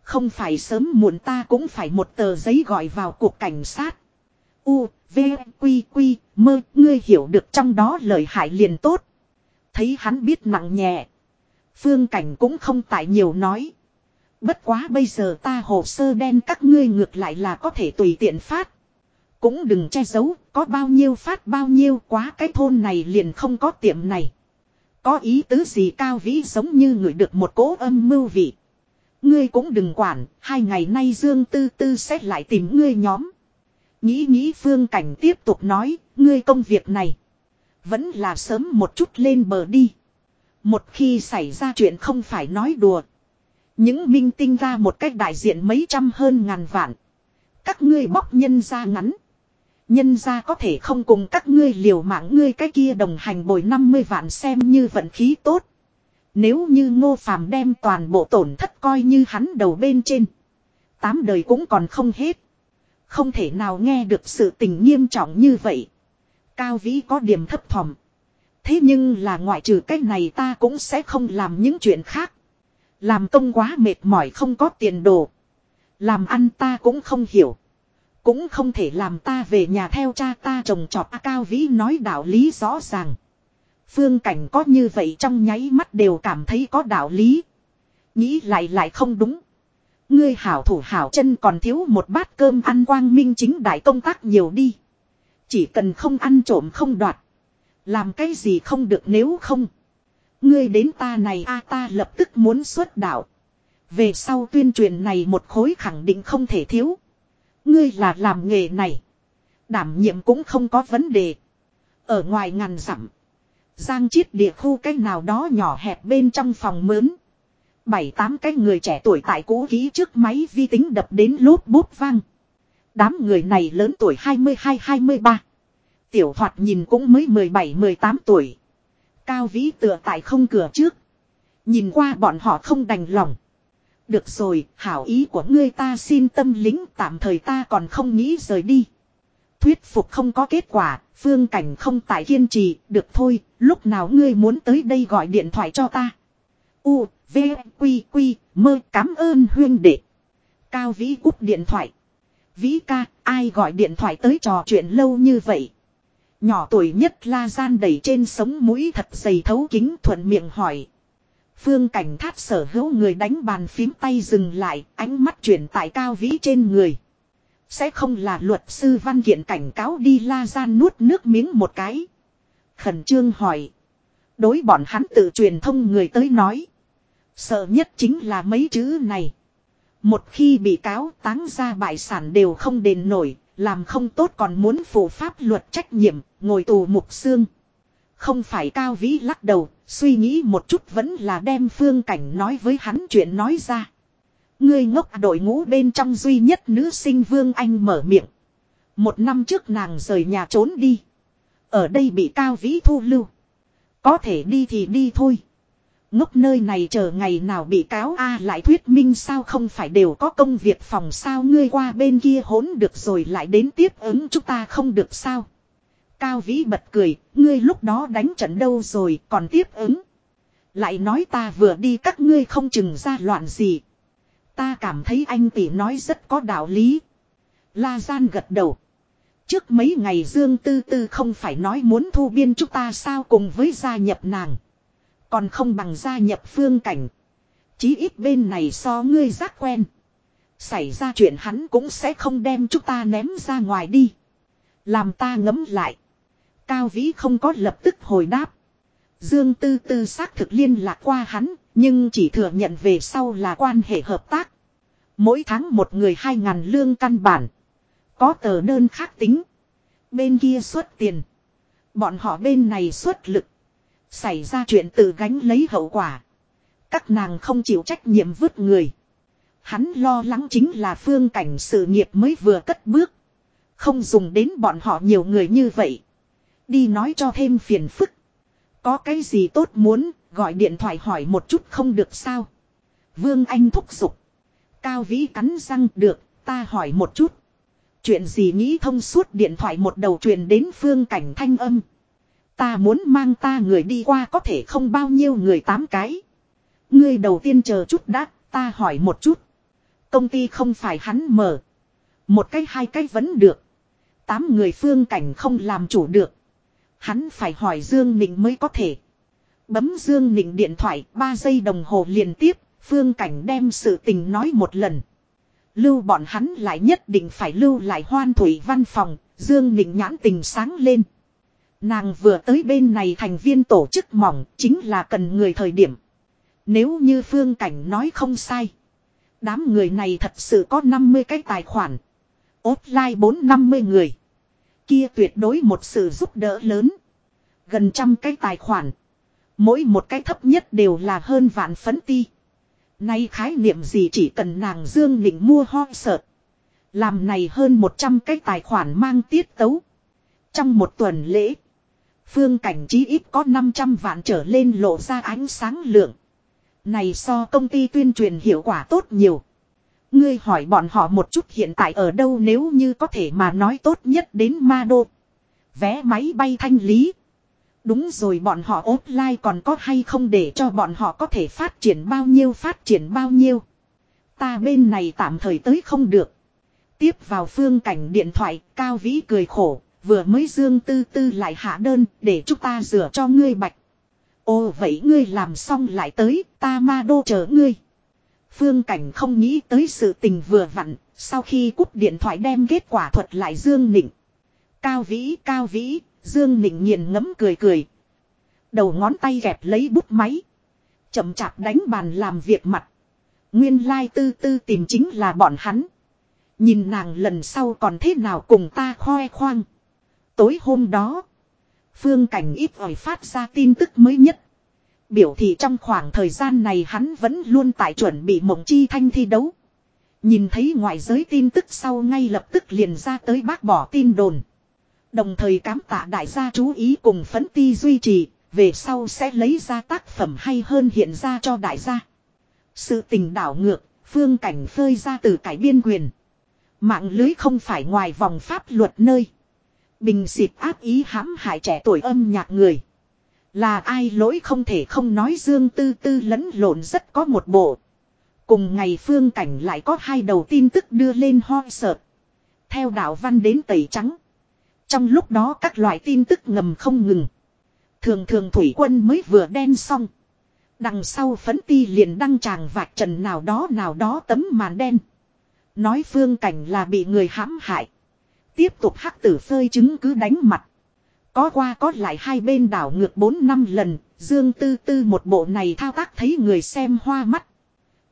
Không phải sớm muộn ta cũng phải một tờ giấy gọi vào cuộc cảnh sát. U, V, Quy, Quy, mơ, ngươi hiểu được trong đó lời hại liền tốt. Thấy hắn biết nặng nhẹ. Phương cảnh cũng không tại nhiều nói. Bất quá bây giờ ta hồ sơ đen các ngươi ngược lại là có thể tùy tiện phát. Cũng đừng che giấu, có bao nhiêu phát bao nhiêu quá cái thôn này liền không có tiệm này. Có ý tứ gì cao vĩ giống như người được một cố âm mưu vị. Ngươi cũng đừng quản, hai ngày nay Dương Tư Tư sẽ lại tìm ngươi nhóm. Nghĩ nghĩ phương cảnh tiếp tục nói, ngươi công việc này. Vẫn là sớm một chút lên bờ đi. Một khi xảy ra chuyện không phải nói đùa. Những minh tinh ra một cách đại diện mấy trăm hơn ngàn vạn. Các ngươi bóc nhân ra ngắn. Nhân ra có thể không cùng các ngươi liều mạng ngươi cái kia đồng hành bồi 50 vạn xem như vận khí tốt. Nếu như ngô phàm đem toàn bộ tổn thất coi như hắn đầu bên trên. Tám đời cũng còn không hết. Không thể nào nghe được sự tình nghiêm trọng như vậy. Cao vĩ có điểm thấp thỏm. Thế nhưng là ngoại trừ cái này ta cũng sẽ không làm những chuyện khác. Làm công quá mệt mỏi không có tiền đồ. Làm ăn ta cũng không hiểu. Cũng không thể làm ta về nhà theo cha ta trồng trọt A Cao Vĩ nói đạo lý rõ ràng. Phương cảnh có như vậy trong nháy mắt đều cảm thấy có đạo lý. Nghĩ lại lại không đúng. Ngươi hảo thủ hảo chân còn thiếu một bát cơm ăn quang minh chính đại công tác nhiều đi. Chỉ cần không ăn trộm không đoạt. Làm cái gì không được nếu không. Ngươi đến ta này a, ta lập tức muốn xuất đạo. Về sau tuyên truyền này một khối khẳng định không thể thiếu. Ngươi là làm nghề này. Đảm nhiệm cũng không có vấn đề. Ở ngoài ngàn dặm. Giang chiết địa khu cái nào đó nhỏ hẹp bên trong phòng mướn. Bảy tám cái người trẻ tuổi tại cũ ký trước máy vi tính đập đến lốp bút vang. Đám người này lớn tuổi 22-23. Tiểu thoạt nhìn cũng mới 17-18 tuổi. Cao vĩ tựa tại không cửa trước. Nhìn qua bọn họ không đành lòng. Được rồi, hảo ý của ngươi ta xin tâm lính tạm thời ta còn không nghĩ rời đi. Thuyết phục không có kết quả, phương cảnh không tại kiên trì, được thôi, lúc nào ngươi muốn tới đây gọi điện thoại cho ta. U, V, Quy, Quy, mơ cảm ơn huyên đệ. Cao Vĩ cúp điện thoại. Vĩ ca, ai gọi điện thoại tới trò chuyện lâu như vậy? Nhỏ tuổi nhất la gian đầy trên sống mũi thật dày thấu kính thuận miệng hỏi. Phương cảnh thát sở hữu người đánh bàn phím tay dừng lại, ánh mắt chuyển tại cao vĩ trên người. Sẽ không là luật sư văn kiện cảnh cáo đi la gian nuốt nước miếng một cái. Khẩn trương hỏi. Đối bọn hắn tự truyền thông người tới nói. Sợ nhất chính là mấy chữ này. Một khi bị cáo táng ra bại sản đều không đền nổi, làm không tốt còn muốn phụ pháp luật trách nhiệm, ngồi tù mục xương. Không phải cao vĩ lắc đầu, suy nghĩ một chút vẫn là đem phương cảnh nói với hắn chuyện nói ra. Ngươi ngốc đội ngũ bên trong duy nhất nữ sinh Vương Anh mở miệng. Một năm trước nàng rời nhà trốn đi. Ở đây bị cao vĩ thu lưu. Có thể đi thì đi thôi. Ngốc nơi này chờ ngày nào bị cáo A lại thuyết minh sao không phải đều có công việc phòng sao ngươi qua bên kia hỗn được rồi lại đến tiếp ứng chúng ta không được sao. Cao Vĩ bật cười, ngươi lúc đó đánh trận đâu rồi còn tiếp ứng. Lại nói ta vừa đi các ngươi không chừng ra loạn gì. Ta cảm thấy anh tỷ nói rất có đạo lý. La Gian gật đầu. Trước mấy ngày Dương Tư Tư không phải nói muốn thu biên chúng ta sao cùng với gia nhập nàng. Còn không bằng gia nhập phương cảnh. Chí ít bên này so ngươi giác quen. Xảy ra chuyện hắn cũng sẽ không đem chúng ta ném ra ngoài đi. Làm ta ngấm lại. Cao Vĩ không có lập tức hồi đáp. Dương Tư Tư xác thực liên lạc qua hắn, nhưng chỉ thừa nhận về sau là quan hệ hợp tác. Mỗi tháng một người hai ngàn lương căn bản. Có tờ đơn khác tính. Bên kia xuất tiền. Bọn họ bên này xuất lực. Xảy ra chuyện tự gánh lấy hậu quả. Các nàng không chịu trách nhiệm vứt người. Hắn lo lắng chính là phương cảnh sự nghiệp mới vừa cất bước. Không dùng đến bọn họ nhiều người như vậy. Đi nói cho thêm phiền phức. Có cái gì tốt muốn, gọi điện thoại hỏi một chút không được sao. Vương Anh thúc giục. Cao Vĩ cắn răng được, ta hỏi một chút. Chuyện gì nghĩ thông suốt điện thoại một đầu truyền đến phương cảnh thanh âm. Ta muốn mang ta người đi qua có thể không bao nhiêu người tám cái. Ngươi đầu tiên chờ chút đã, ta hỏi một chút. Công ty không phải hắn mở. Một cái hai cái vẫn được. Tám người phương cảnh không làm chủ được. Hắn phải hỏi Dương Nịnh mới có thể. Bấm Dương Nịnh điện thoại, ba giây đồng hồ liền tiếp, phương cảnh đem sự tình nói một lần. Lưu bọn hắn lại nhất định phải lưu lại hoan thủy văn phòng, Dương Nịnh nhãn tình sáng lên. Nàng vừa tới bên này thành viên tổ chức mỏng, chính là cần người thời điểm. Nếu như phương cảnh nói không sai. Đám người này thật sự có 50 cái tài khoản. Offline 450 người. Kia tuyệt đối một sự giúp đỡ lớn. Gần trăm cái tài khoản. Mỗi một cái thấp nhất đều là hơn vạn phấn ti. Nay khái niệm gì chỉ cần nàng Dương Nịnh mua ho sợ. Làm này hơn 100 cái tài khoản mang tiết tấu. Trong một tuần lễ. Phương cảnh chí ít có 500 vạn trở lên lộ ra ánh sáng lượng. Này so công ty tuyên truyền hiệu quả tốt nhiều. Ngươi hỏi bọn họ một chút hiện tại ở đâu nếu như có thể mà nói tốt nhất đến ma đô. Vé máy bay thanh lý. Đúng rồi bọn họ offline còn có hay không để cho bọn họ có thể phát triển bao nhiêu phát triển bao nhiêu. Ta bên này tạm thời tới không được. Tiếp vào phương cảnh điện thoại, Cao Vĩ cười khổ, vừa mới dương tư tư lại hạ đơn để chúng ta rửa cho ngươi bạch. Ồ vậy ngươi làm xong lại tới, ta ma đô chờ ngươi. Phương Cảnh không nghĩ tới sự tình vừa vặn, sau khi cúp điện thoại đem kết quả thuật lại Dương Nịnh. Cao Vĩ, Cao Vĩ, Dương Nịnh nghiền ngấm cười cười. Đầu ngón tay gẹp lấy bút máy. Chậm chạp đánh bàn làm việc mặt. Nguyên lai tư tư tìm chính là bọn hắn. Nhìn nàng lần sau còn thế nào cùng ta khoe khoang. Tối hôm đó. Phương Cảnh ít ỏi phát ra tin tức mới nhất. Biểu thị trong khoảng thời gian này hắn vẫn luôn tại chuẩn bị mộng chi thanh thi đấu. Nhìn thấy ngoại giới tin tức sau ngay lập tức liền ra tới bác bỏ tin đồn. Đồng thời cám tạ đại gia chú ý cùng phấn ti duy trì, về sau sẽ lấy ra tác phẩm hay hơn hiện ra cho đại gia. Sự tình đảo ngược, phương cảnh phơi ra từ cải biên quyền. Mạng lưới không phải ngoài vòng pháp luật nơi. Bình xịt áp ý hãm hại trẻ tuổi âm nhạc người. Là ai lỗi không thể không nói Dương Tư Tư lẫn lộn rất có một bộ. Cùng ngày phương cảnh lại có hai đầu tin tức đưa lên ho sợt. Theo đạo văn đến tẩy trắng. Trong lúc đó các loại tin tức ngầm không ngừng. Thường thường thủy quân mới vừa đen xong. Đằng sau phấn ti liền đăng tràng vạch trần nào đó nào đó tấm màn đen. Nói phương cảnh là bị người hãm hại. Tiếp tục hắc tử phơi chứng cứ đánh mặt. Có qua có lại hai bên đảo ngược 4 năm lần, Dương Tư Tư một bộ này thao tác thấy người xem hoa mắt.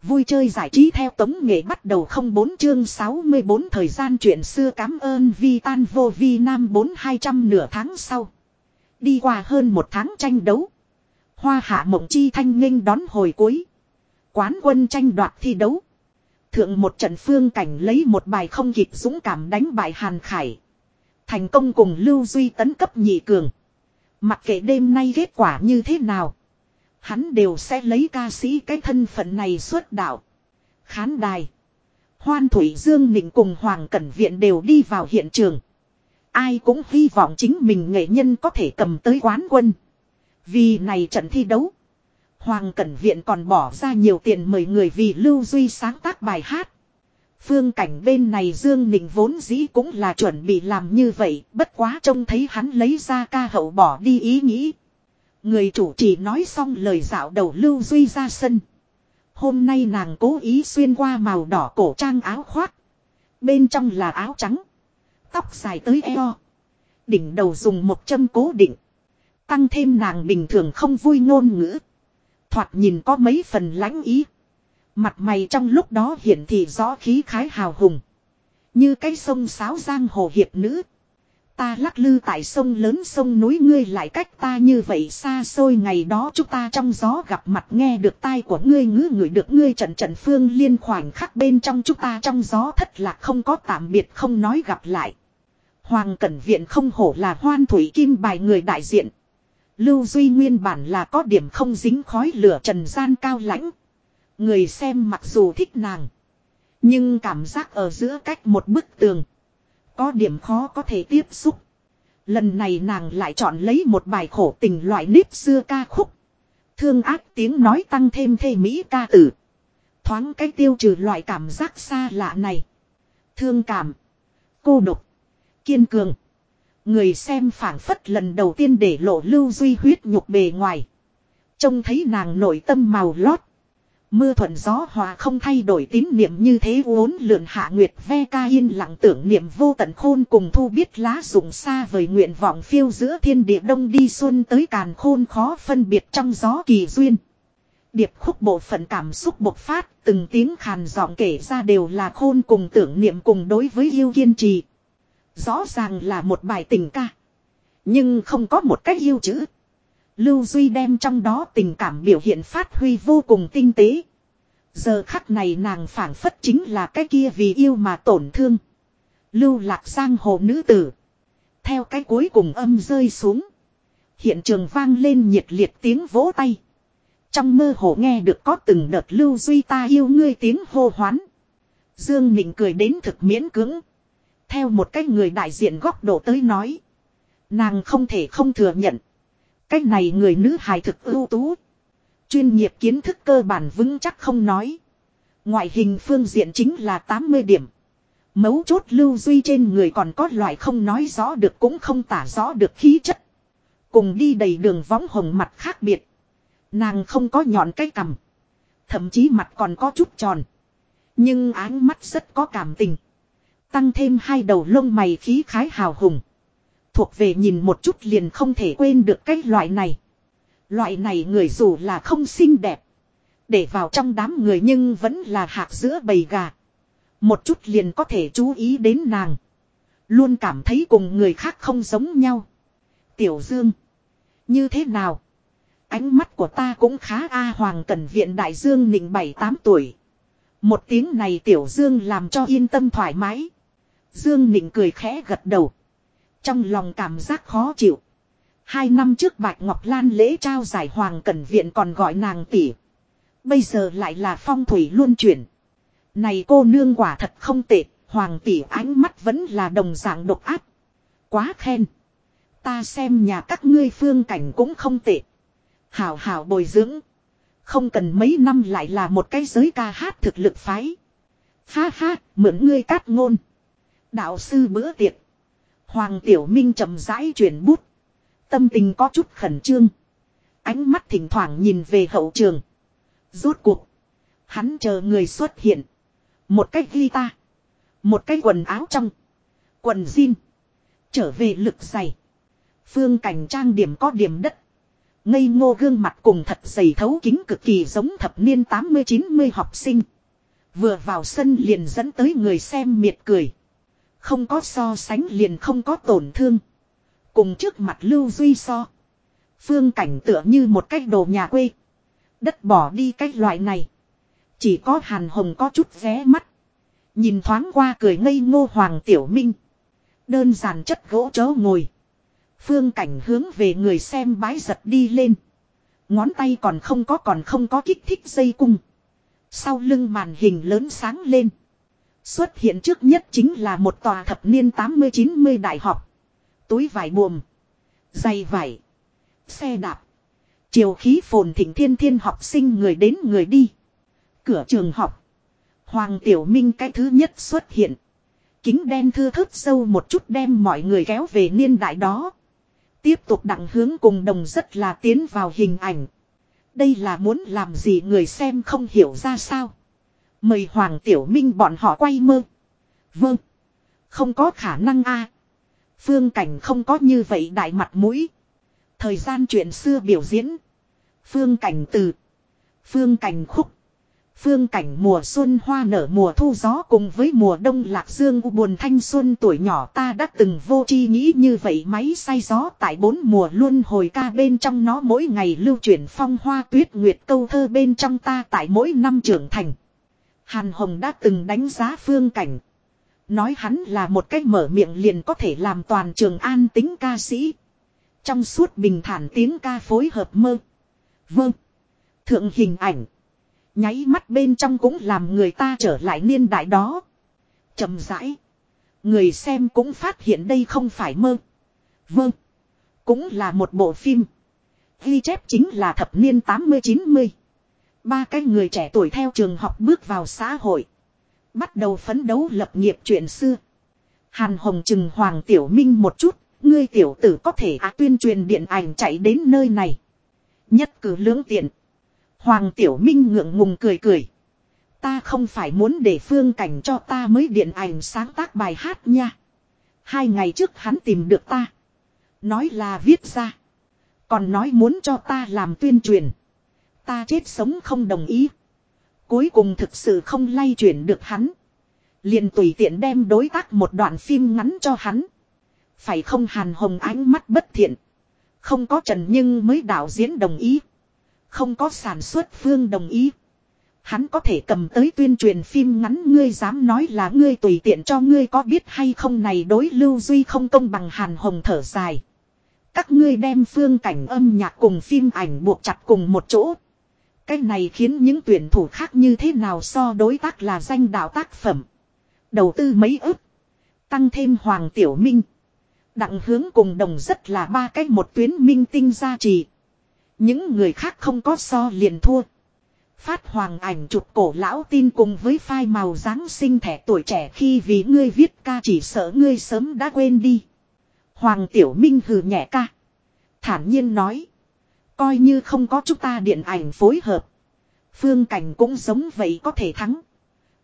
Vui chơi giải trí theo tống nghệ bắt đầu không bốn chương 64 thời gian chuyện xưa cảm ơn Vi Tan Vô Vi Nam 4200 nửa tháng sau. Đi qua hơn một tháng tranh đấu. Hoa hạ mộng chi thanh nghênh đón hồi cuối. Quán quân tranh đoạt thi đấu. Thượng một trận phương cảnh lấy một bài không kịp dũng cảm đánh bại Hàn Khải. Thành công cùng Lưu Duy tấn cấp nhị cường. Mặc kệ đêm nay kết quả như thế nào. Hắn đều sẽ lấy ca sĩ cái thân phận này xuất đạo. Khán đài. Hoan Thủy Dương Nịnh cùng Hoàng Cẩn Viện đều đi vào hiện trường. Ai cũng hy vọng chính mình nghệ nhân có thể cầm tới quán quân. Vì này trận thi đấu. Hoàng Cẩn Viện còn bỏ ra nhiều tiền mời người vì Lưu Duy sáng tác bài hát. Phương cảnh bên này Dương Nịnh vốn dĩ cũng là chuẩn bị làm như vậy, bất quá trông thấy hắn lấy ra ca hậu bỏ đi ý nghĩ. Người chủ chỉ nói xong lời dạo đầu Lưu Duy ra sân. Hôm nay nàng cố ý xuyên qua màu đỏ cổ trang áo khoác. Bên trong là áo trắng. Tóc dài tới eo. Đỉnh đầu dùng một châm cố định. Tăng thêm nàng bình thường không vui ngôn ngữ. Thoạt nhìn có mấy phần lãnh ý. Mặt mày trong lúc đó hiển thị rõ khí khái hào hùng. Như cái sông sáo giang hồ hiệp nữ. Ta lắc lư tại sông lớn sông núi ngươi lại cách ta như vậy xa xôi ngày đó chúng ta trong gió gặp mặt nghe được tai của ngươi ngữ ngửi được ngươi trận trận phương liên khoảnh khắc bên trong chúng ta trong gió thất lạc không có tạm biệt không nói gặp lại. Hoàng Cẩn Viện không hổ là hoan thủy kim bài người đại diện. Lưu Duy nguyên bản là có điểm không dính khói lửa trần gian cao lãnh. Người xem mặc dù thích nàng. Nhưng cảm giác ở giữa cách một bức tường. Có điểm khó có thể tiếp xúc. Lần này nàng lại chọn lấy một bài khổ tình loại nếp xưa ca khúc. Thương ác tiếng nói tăng thêm thê mỹ ca tử. Thoáng cách tiêu trừ loại cảm giác xa lạ này. Thương cảm. Cô độc. Kiên cường. Người xem phản phất lần đầu tiên để lộ lưu duy huyết nhục bề ngoài. Trông thấy nàng nội tâm màu lót. Mưa thuận gió hòa không thay đổi tín niệm như thế uốn lượn hạ nguyệt ve ca yên lặng tưởng niệm vô tận khôn cùng thu biết lá rụng xa vời nguyện vọng phiêu giữa thiên địa đông đi xuân tới càn khôn khó phân biệt trong gió kỳ duyên. Điệp khúc bộ phận cảm xúc bộc phát, từng tiếng khàn giọng kể ra đều là khôn cùng tưởng niệm cùng đối với yêu kiên trì. Rõ ràng là một bài tình ca. Nhưng không có một cách yêu chữ. Lưu Duy đem trong đó tình cảm biểu hiện phát huy vô cùng tinh tế. Giờ khắc này nàng phản phất chính là cái kia vì yêu mà tổn thương. Lưu lạc sang hồ nữ tử. Theo cái cuối cùng âm rơi xuống. Hiện trường vang lên nhiệt liệt tiếng vỗ tay. Trong mơ hồ nghe được có từng đợt lưu duy ta yêu ngươi tiếng hô hoán. Dương Nịnh cười đến thực miễn cưỡng. Theo một cái người đại diện góc độ tới nói. Nàng không thể không thừa nhận. Cái này người nữ hài thực ưu tú. Chuyên nghiệp kiến thức cơ bản vững chắc không nói. Ngoại hình phương diện chính là 80 điểm. Mấu chốt lưu duy trên người còn có loại không nói rõ được cũng không tả rõ được khí chất. Cùng đi đầy đường võng hồng mặt khác biệt. Nàng không có nhọn cái cằm. Thậm chí mặt còn có chút tròn. Nhưng áng mắt rất có cảm tình. Tăng thêm hai đầu lông mày khí khái hào hùng. Thuộc về nhìn một chút liền không thể quên được cái loại này. Loại này người dù là không xinh đẹp. Để vào trong đám người nhưng vẫn là hạt giữa bầy gà. Một chút liền có thể chú ý đến nàng. Luôn cảm thấy cùng người khác không giống nhau. Tiểu Dương. Như thế nào? Ánh mắt của ta cũng khá A Hoàng Cẩn Viện Đại Dương Nịnh 7-8 tuổi. Một tiếng này Tiểu Dương làm cho yên tâm thoải mái. Dương Nịnh cười khẽ gật đầu. Trong lòng cảm giác khó chịu. Hai năm trước Bạch Ngọc Lan lễ trao giải Hoàng Cẩn Viện còn gọi nàng tỷ. Bây giờ lại là phong thủy luôn chuyển. Này cô nương quả thật không tệ, Hoàng tỷ ánh mắt vẫn là đồng dạng độc áp. Quá khen. Ta xem nhà các ngươi phương cảnh cũng không tệ. Hảo hảo bồi dưỡng. Không cần mấy năm lại là một cái giới ca hát thực lực phái. Ha ha, mượn ngươi cát ngôn. Đạo sư bữa tiệc. Hoàng Tiểu Minh chậm rãi chuyển bút. Tâm tình có chút khẩn trương. Ánh mắt thỉnh thoảng nhìn về hậu trường. Rốt cuộc. Hắn chờ người xuất hiện. Một cái guitar. Một cái quần áo trong. Quần jean. Trở về lực dày. Phương cảnh trang điểm có điểm đất. Ngây ngô gương mặt cùng thật dày thấu kính cực kỳ giống thập niên 80-90 học sinh. Vừa vào sân liền dẫn tới người xem miệt cười. Không có so sánh liền không có tổn thương. Cùng trước mặt Lưu Duy so. Phương cảnh tựa như một cách đồ nhà quê. Đất bỏ đi cái loại này. Chỉ có hàn hồng có chút ré mắt. Nhìn thoáng qua cười ngây ngô Hoàng Tiểu Minh. Đơn giản chất gỗ chớ ngồi. Phương cảnh hướng về người xem bái giật đi lên. Ngón tay còn không có còn không có kích thích dây cung. Sau lưng màn hình lớn sáng lên. Xuất hiện trước nhất chính là một tòa thập niên 80-90 đại học. Túi vải buồm. Dày vải. Xe đạp. Chiều khí phồn thịnh thiên thiên học sinh người đến người đi. Cửa trường học. Hoàng Tiểu Minh cái thứ nhất xuất hiện. Kính đen thưa thớt sâu một chút đem mọi người kéo về niên đại đó. Tiếp tục đặng hướng cùng đồng rất là tiến vào hình ảnh. Đây là muốn làm gì người xem không hiểu ra sao. Mời Hoàng Tiểu Minh bọn họ quay mơ. Vâng. Không có khả năng a. Phương cảnh không có như vậy đại mặt mũi. Thời gian chuyện xưa biểu diễn. Phương cảnh từ. Phương cảnh khúc. Phương cảnh mùa xuân hoa nở mùa thu gió cùng với mùa đông lạc dương u buồn thanh xuân tuổi nhỏ ta đã từng vô chi nghĩ như vậy máy say gió tại bốn mùa luôn hồi ca bên trong nó mỗi ngày lưu chuyển phong hoa tuyết nguyệt câu thơ bên trong ta tại mỗi năm trưởng thành. Hàn Hồng đã từng đánh giá phương cảnh. Nói hắn là một cách mở miệng liền có thể làm toàn trường an tính ca sĩ. Trong suốt bình thản tiếng ca phối hợp mơ. Vâng. Thượng hình ảnh. Nháy mắt bên trong cũng làm người ta trở lại niên đại đó. chậm rãi. Người xem cũng phát hiện đây không phải mơ. Vâng. Cũng là một bộ phim. Ghi chép chính là thập niên 80-90. Ba cái người trẻ tuổi theo trường học bước vào xã hội. Bắt đầu phấn đấu lập nghiệp chuyện xưa. Hàn Hồng Trừng Hoàng Tiểu Minh một chút, ngươi tiểu tử có thể á tuyên truyền điện ảnh chạy đến nơi này. Nhất cử lưỡng tiện. Hoàng Tiểu Minh ngượng ngùng cười cười. Ta không phải muốn để phương cảnh cho ta mới điện ảnh sáng tác bài hát nha. Hai ngày trước hắn tìm được ta. Nói là viết ra. Còn nói muốn cho ta làm tuyên truyền. Ta chết sống không đồng ý. Cuối cùng thực sự không lay chuyển được hắn. Liền tùy tiện đem đối tác một đoạn phim ngắn cho hắn. Phải không hàn hồng ánh mắt bất thiện. Không có Trần nhưng mới đạo diễn đồng ý. Không có sản xuất phương đồng ý. Hắn có thể cầm tới tuyên truyền phim ngắn, ngươi dám nói là ngươi tùy tiện cho ngươi có biết hay không này đối lưu duy không công bằng hàn hồng thở dài. Các ngươi đem phương cảnh âm nhạc cùng phim ảnh buộc chặt cùng một chỗ. Cái này khiến những tuyển thủ khác như thế nào so đối tác là danh đạo tác phẩm. Đầu tư mấy ức. Tăng thêm Hoàng Tiểu Minh. Đặng hướng cùng đồng rất là ba cách một tuyến minh tinh gia trì. Những người khác không có so liền thua. Phát hoàng ảnh chụp cổ lão tin cùng với phai màu Giáng sinh thẻ tuổi trẻ khi vì ngươi viết ca chỉ sợ ngươi sớm đã quên đi. Hoàng Tiểu Minh hừ nhẹ ca. Thản nhiên nói. Coi như không có chúng ta điện ảnh phối hợp. Phương cảnh cũng giống vậy có thể thắng.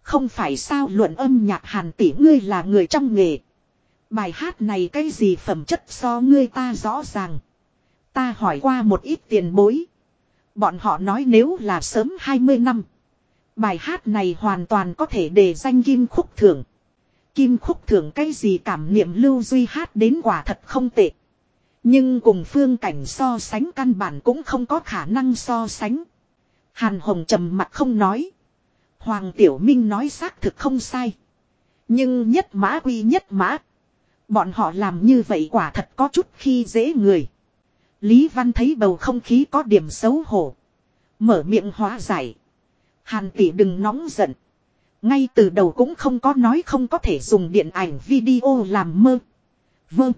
Không phải sao luận âm nhạc hàn tỷ ngươi là người trong nghề. Bài hát này cái gì phẩm chất so ngươi ta rõ ràng. Ta hỏi qua một ít tiền bối. Bọn họ nói nếu là sớm 20 năm. Bài hát này hoàn toàn có thể để danh kim khúc thưởng. Kim khúc thưởng cái gì cảm niệm lưu duy hát đến quả thật không tệ. Nhưng cùng phương cảnh so sánh căn bản cũng không có khả năng so sánh. Hàn Hồng trầm mặt không nói. Hoàng Tiểu Minh nói xác thực không sai. Nhưng nhất mã quy nhất mã. Bọn họ làm như vậy quả thật có chút khi dễ người. Lý Văn thấy bầu không khí có điểm xấu hổ. Mở miệng hóa giải. Hàn tỷ đừng nóng giận. Ngay từ đầu cũng không có nói không có thể dùng điện ảnh video làm mơ. Vâng.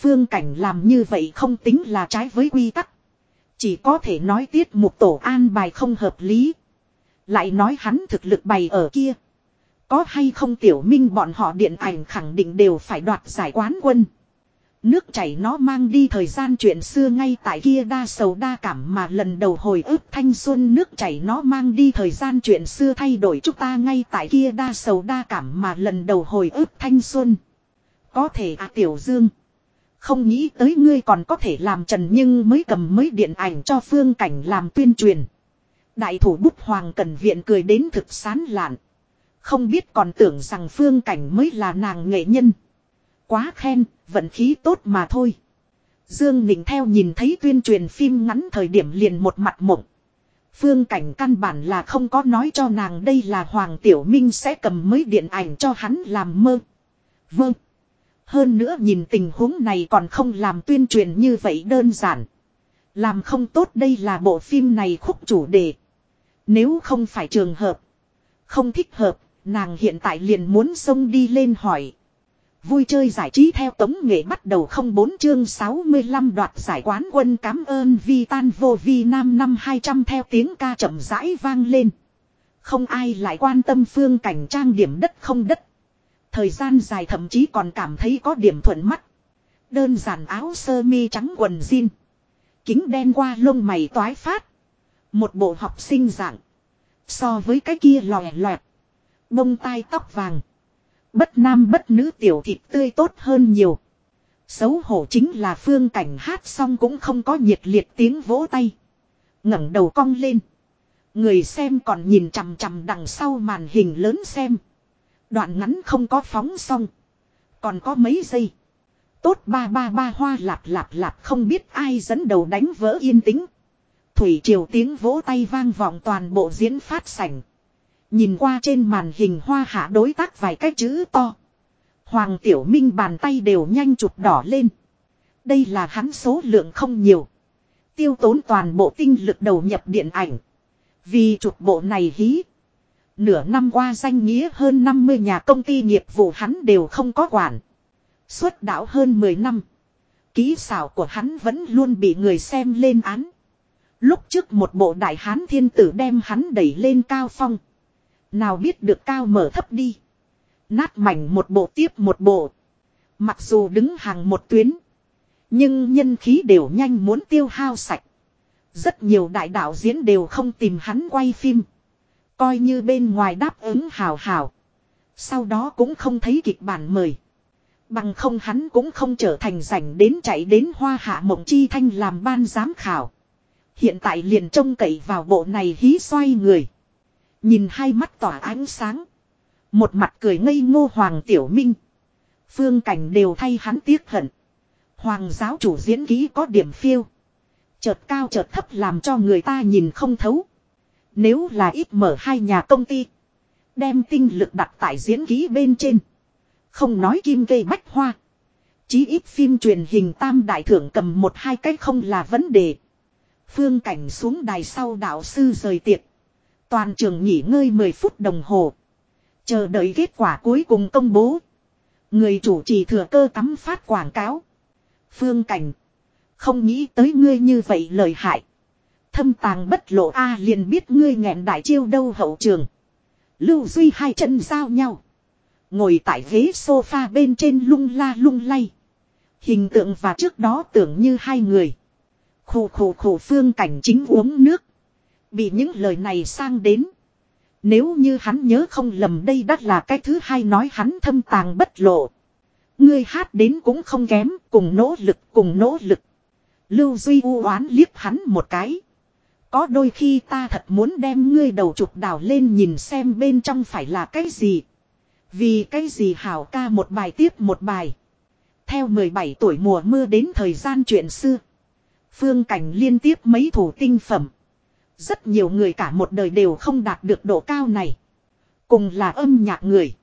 Phương cảnh làm như vậy không tính là trái với quy tắc. Chỉ có thể nói tiết mục tổ an bài không hợp lý. Lại nói hắn thực lực bày ở kia. Có hay không tiểu minh bọn họ điện ảnh khẳng định đều phải đoạt giải quán quân. Nước chảy nó mang đi thời gian chuyện xưa ngay tại kia đa sầu đa cảm mà lần đầu hồi ức thanh xuân nước chảy nó mang đi thời gian chuyện xưa thay đổi chúng ta ngay tại kia đa sầu đa cảm mà lần đầu hồi ức thanh xuân. Có thể à tiểu dương. Không nghĩ tới ngươi còn có thể làm trần nhưng mới cầm mới điện ảnh cho phương cảnh làm tuyên truyền. Đại thủ bút hoàng cần viện cười đến thực sán lạn. Không biết còn tưởng rằng phương cảnh mới là nàng nghệ nhân. Quá khen, vận khí tốt mà thôi. Dương Ninh theo nhìn thấy tuyên truyền phim ngắn thời điểm liền một mặt mộng. Phương cảnh căn bản là không có nói cho nàng đây là Hoàng Tiểu Minh sẽ cầm mới điện ảnh cho hắn làm mơ. Vâng. Hơn nữa nhìn tình huống này còn không làm tuyên truyền như vậy đơn giản. Làm không tốt đây là bộ phim này khúc chủ đề. Nếu không phải trường hợp. Không thích hợp, nàng hiện tại liền muốn xông đi lên hỏi. Vui chơi giải trí theo tống nghệ bắt đầu không bốn chương 65 đoạt giải quán quân cảm ơn vi tan vô vi nam năm 200 theo tiếng ca chậm rãi vang lên. Không ai lại quan tâm phương cảnh trang điểm đất không đất. Thời gian dài thậm chí còn cảm thấy có điểm thuận mắt. Đơn giản áo sơ mi trắng quần jean. Kính đen qua lông mày toái phát. Một bộ học sinh dạng. So với cái kia lòe loẹt. Bông tai tóc vàng. Bất nam bất nữ tiểu thịt tươi tốt hơn nhiều. Xấu hổ chính là phương cảnh hát xong cũng không có nhiệt liệt tiếng vỗ tay. ngẩng đầu cong lên. Người xem còn nhìn chằm chằm đằng sau màn hình lớn xem. Đoạn ngắn không có phóng xong. Còn có mấy giây. Tốt ba ba ba hoa lạp lạp lạp không biết ai dẫn đầu đánh vỡ yên tĩnh. Thủy triều tiếng vỗ tay vang vọng toàn bộ diễn phát sảnh. Nhìn qua trên màn hình hoa hạ đối tác vài cái chữ to. Hoàng Tiểu Minh bàn tay đều nhanh chụp đỏ lên. Đây là hắn số lượng không nhiều. Tiêu tốn toàn bộ tinh lực đầu nhập điện ảnh. Vì chụp bộ này hí. Nửa năm qua danh nghĩa hơn 50 nhà công ty nghiệp vụ hắn đều không có quản. Xuất đạo hơn 10 năm. Ký xảo của hắn vẫn luôn bị người xem lên án. Lúc trước một bộ đại hán thiên tử đem hắn đẩy lên cao phong. Nào biết được cao mở thấp đi. Nát mảnh một bộ tiếp một bộ. Mặc dù đứng hàng một tuyến. Nhưng nhân khí đều nhanh muốn tiêu hao sạch. Rất nhiều đại đạo diễn đều không tìm hắn quay phim. Coi như bên ngoài đáp ứng hào hào. Sau đó cũng không thấy kịch bản mời. Bằng không hắn cũng không trở thành rảnh đến chạy đến hoa hạ mộng chi thanh làm ban giám khảo. Hiện tại liền trông cậy vào bộ này hí xoay người. Nhìn hai mắt tỏa ánh sáng. Một mặt cười ngây ngô hoàng tiểu minh. Phương cảnh đều thay hắn tiếc hận. Hoàng giáo chủ diễn ký có điểm phiêu. Chợt cao chợt thấp làm cho người ta nhìn không thấu. Nếu là ít mở hai nhà công ty. Đem tinh lực đặt tại diễn ký bên trên. Không nói kim cây bách hoa. Chí ít phim truyền hình tam đại thưởng cầm một hai cái không là vấn đề. Phương cảnh xuống đài sau đạo sư rời tiệc. Toàn trường nghỉ ngơi 10 phút đồng hồ. Chờ đợi kết quả cuối cùng công bố. Người chủ trì thừa cơ cắm phát quảng cáo. Phương cảnh. Không nghĩ tới ngươi như vậy lời hại. Thâm tàng bất lộ A liền biết ngươi nghẹn đại chiêu đâu hậu trường. Lưu Duy hai chân giao nhau. Ngồi tại ghế sofa bên trên lung la lung lay. Hình tượng và trước đó tưởng như hai người. Khổ khổ khổ phương cảnh chính uống nước. Bị những lời này sang đến. Nếu như hắn nhớ không lầm đây đắt là cái thứ hai nói hắn thâm tàng bất lộ. Ngươi hát đến cũng không kém, cùng nỗ lực, cùng nỗ lực. Lưu Duy u oán liếc hắn một cái. Có đôi khi ta thật muốn đem ngươi đầu chụp đào lên nhìn xem bên trong phải là cái gì. Vì cái gì hảo ca một bài tiếp một bài. Theo 17 tuổi mùa mưa đến thời gian chuyện xưa. Phương cảnh liên tiếp mấy thủ tinh phẩm. Rất nhiều người cả một đời đều không đạt được độ cao này. Cùng là âm nhạc người.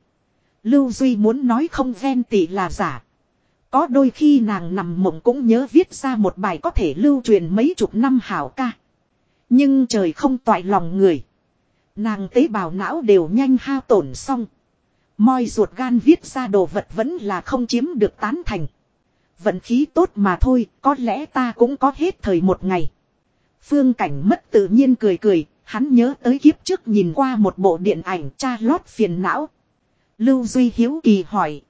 Lưu Duy muốn nói không ghen tỷ là giả. Có đôi khi nàng nằm mộng cũng nhớ viết ra một bài có thể lưu truyền mấy chục năm hảo ca. Nhưng trời không toại lòng người. Nàng tế bào não đều nhanh hao tổn xong. Moi ruột gan viết ra đồ vật vẫn là không chiếm được tán thành. Vận khí tốt mà thôi, có lẽ ta cũng có hết thời một ngày. Phương cảnh mất tự nhiên cười cười, hắn nhớ tới kiếp trước nhìn qua một bộ điện ảnh cha lót phiền não. Lưu Duy Hiếu Kỳ hỏi.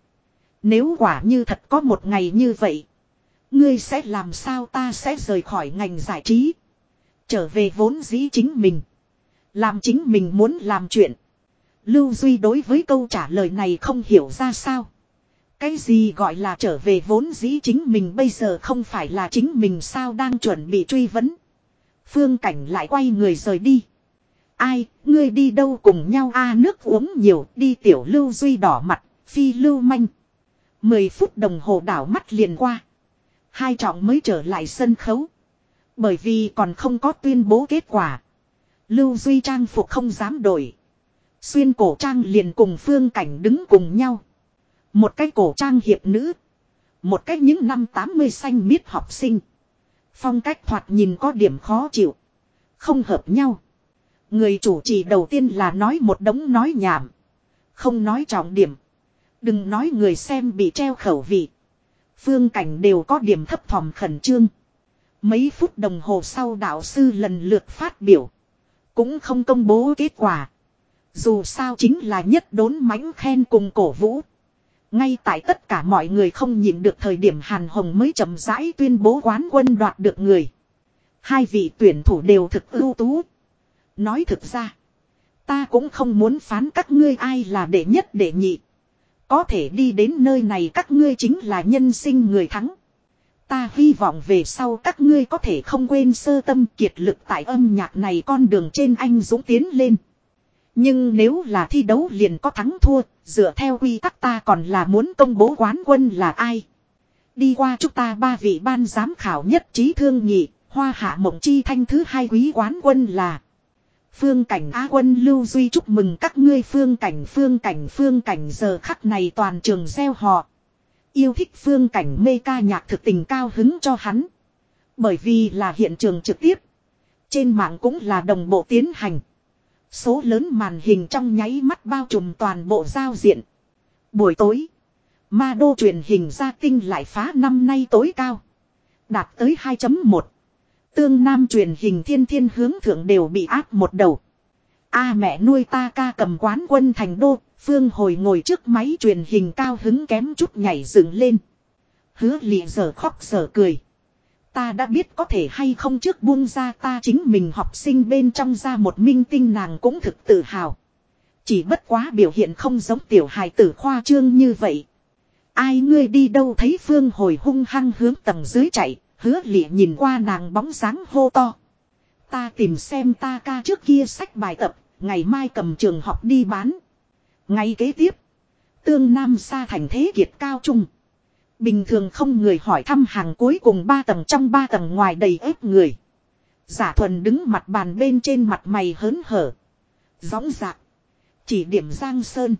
Nếu quả như thật có một ngày như vậy. Ngươi sẽ làm sao ta sẽ rời khỏi ngành giải trí. Trở về vốn dĩ chính mình. Làm chính mình muốn làm chuyện. Lưu Duy đối với câu trả lời này không hiểu ra sao. Cái gì gọi là trở về vốn dĩ chính mình bây giờ không phải là chính mình sao đang chuẩn bị truy vấn. Phương Cảnh lại quay người rời đi. Ai, ngươi đi đâu cùng nhau a nước uống nhiều, đi tiểu lưu duy đỏ mặt, phi lưu manh. Mười phút đồng hồ đảo mắt liền qua. Hai trọng mới trở lại sân khấu. Bởi vì còn không có tuyên bố kết quả. Lưu Duy trang phục không dám đổi. Xuyên cổ trang liền cùng phương cảnh đứng cùng nhau. Một cái cổ trang hiệp nữ. Một cách những năm 80 xanh miết học sinh. Phong cách thoạt nhìn có điểm khó chịu. Không hợp nhau. Người chủ trì đầu tiên là nói một đống nói nhảm. Không nói trọng điểm. Đừng nói người xem bị treo khẩu vị. Phương cảnh đều có điểm thấp thỏm khẩn trương. Mấy phút đồng hồ sau đạo sư lần lượt phát biểu. Cũng không công bố kết quả. Dù sao chính là nhất đốn mãnh khen cùng cổ vũ. Ngay tại tất cả mọi người không nhìn được thời điểm Hàn Hồng mới chậm rãi tuyên bố quán quân đoạt được người. Hai vị tuyển thủ đều thực ưu tú. Nói thực ra, ta cũng không muốn phán các ngươi ai là đệ nhất đệ nhị. Có thể đi đến nơi này các ngươi chính là nhân sinh người thắng. Ta hy vọng về sau các ngươi có thể không quên sơ tâm kiệt lực tại âm nhạc này con đường trên anh dũng tiến lên. Nhưng nếu là thi đấu liền có thắng thua, dựa theo quy tắc ta còn là muốn công bố quán quân là ai. Đi qua chúng ta ba vị ban giám khảo nhất trí thương nhị, hoa hạ mộng chi thanh thứ hai quý quán quân là. Phương cảnh a quân lưu duy chúc mừng các ngươi phương cảnh phương cảnh phương cảnh giờ khắc này toàn trường gieo họ. Yêu thích phương cảnh mê ca nhạc thực tình cao hứng cho hắn. Bởi vì là hiện trường trực tiếp. Trên mạng cũng là đồng bộ tiến hành. Số lớn màn hình trong nháy mắt bao trùm toàn bộ giao diện. Buổi tối. Ma đô truyền hình gia tinh lại phá năm nay tối cao. Đạt tới 2.1. Tương Nam truyền hình thiên thiên hướng thượng đều bị áp một đầu. A mẹ nuôi ta ca cầm quán quân thành đô, Phương hồi ngồi trước máy truyền hình cao hứng kém chút nhảy dựng lên. Hứa lị giờ khóc giờ cười. Ta đã biết có thể hay không trước buông ra ta chính mình học sinh bên trong ra một minh tinh nàng cũng thực tự hào. Chỉ bất quá biểu hiện không giống tiểu hài tử khoa trương như vậy. Ai ngươi đi đâu thấy phương hồi hung hăng hướng tầng dưới chạy, hứa lịa nhìn qua nàng bóng dáng hô to. Ta tìm xem ta ca trước kia sách bài tập, ngày mai cầm trường học đi bán. Ngày kế tiếp, tương nam xa thành thế kiệt cao trung. Bình thường không người hỏi thăm hàng cuối cùng ba tầng trong ba tầng ngoài đầy ép người. Giả thuần đứng mặt bàn bên trên mặt mày hớn hở. Gióng dạc. Chỉ điểm Giang Sơn.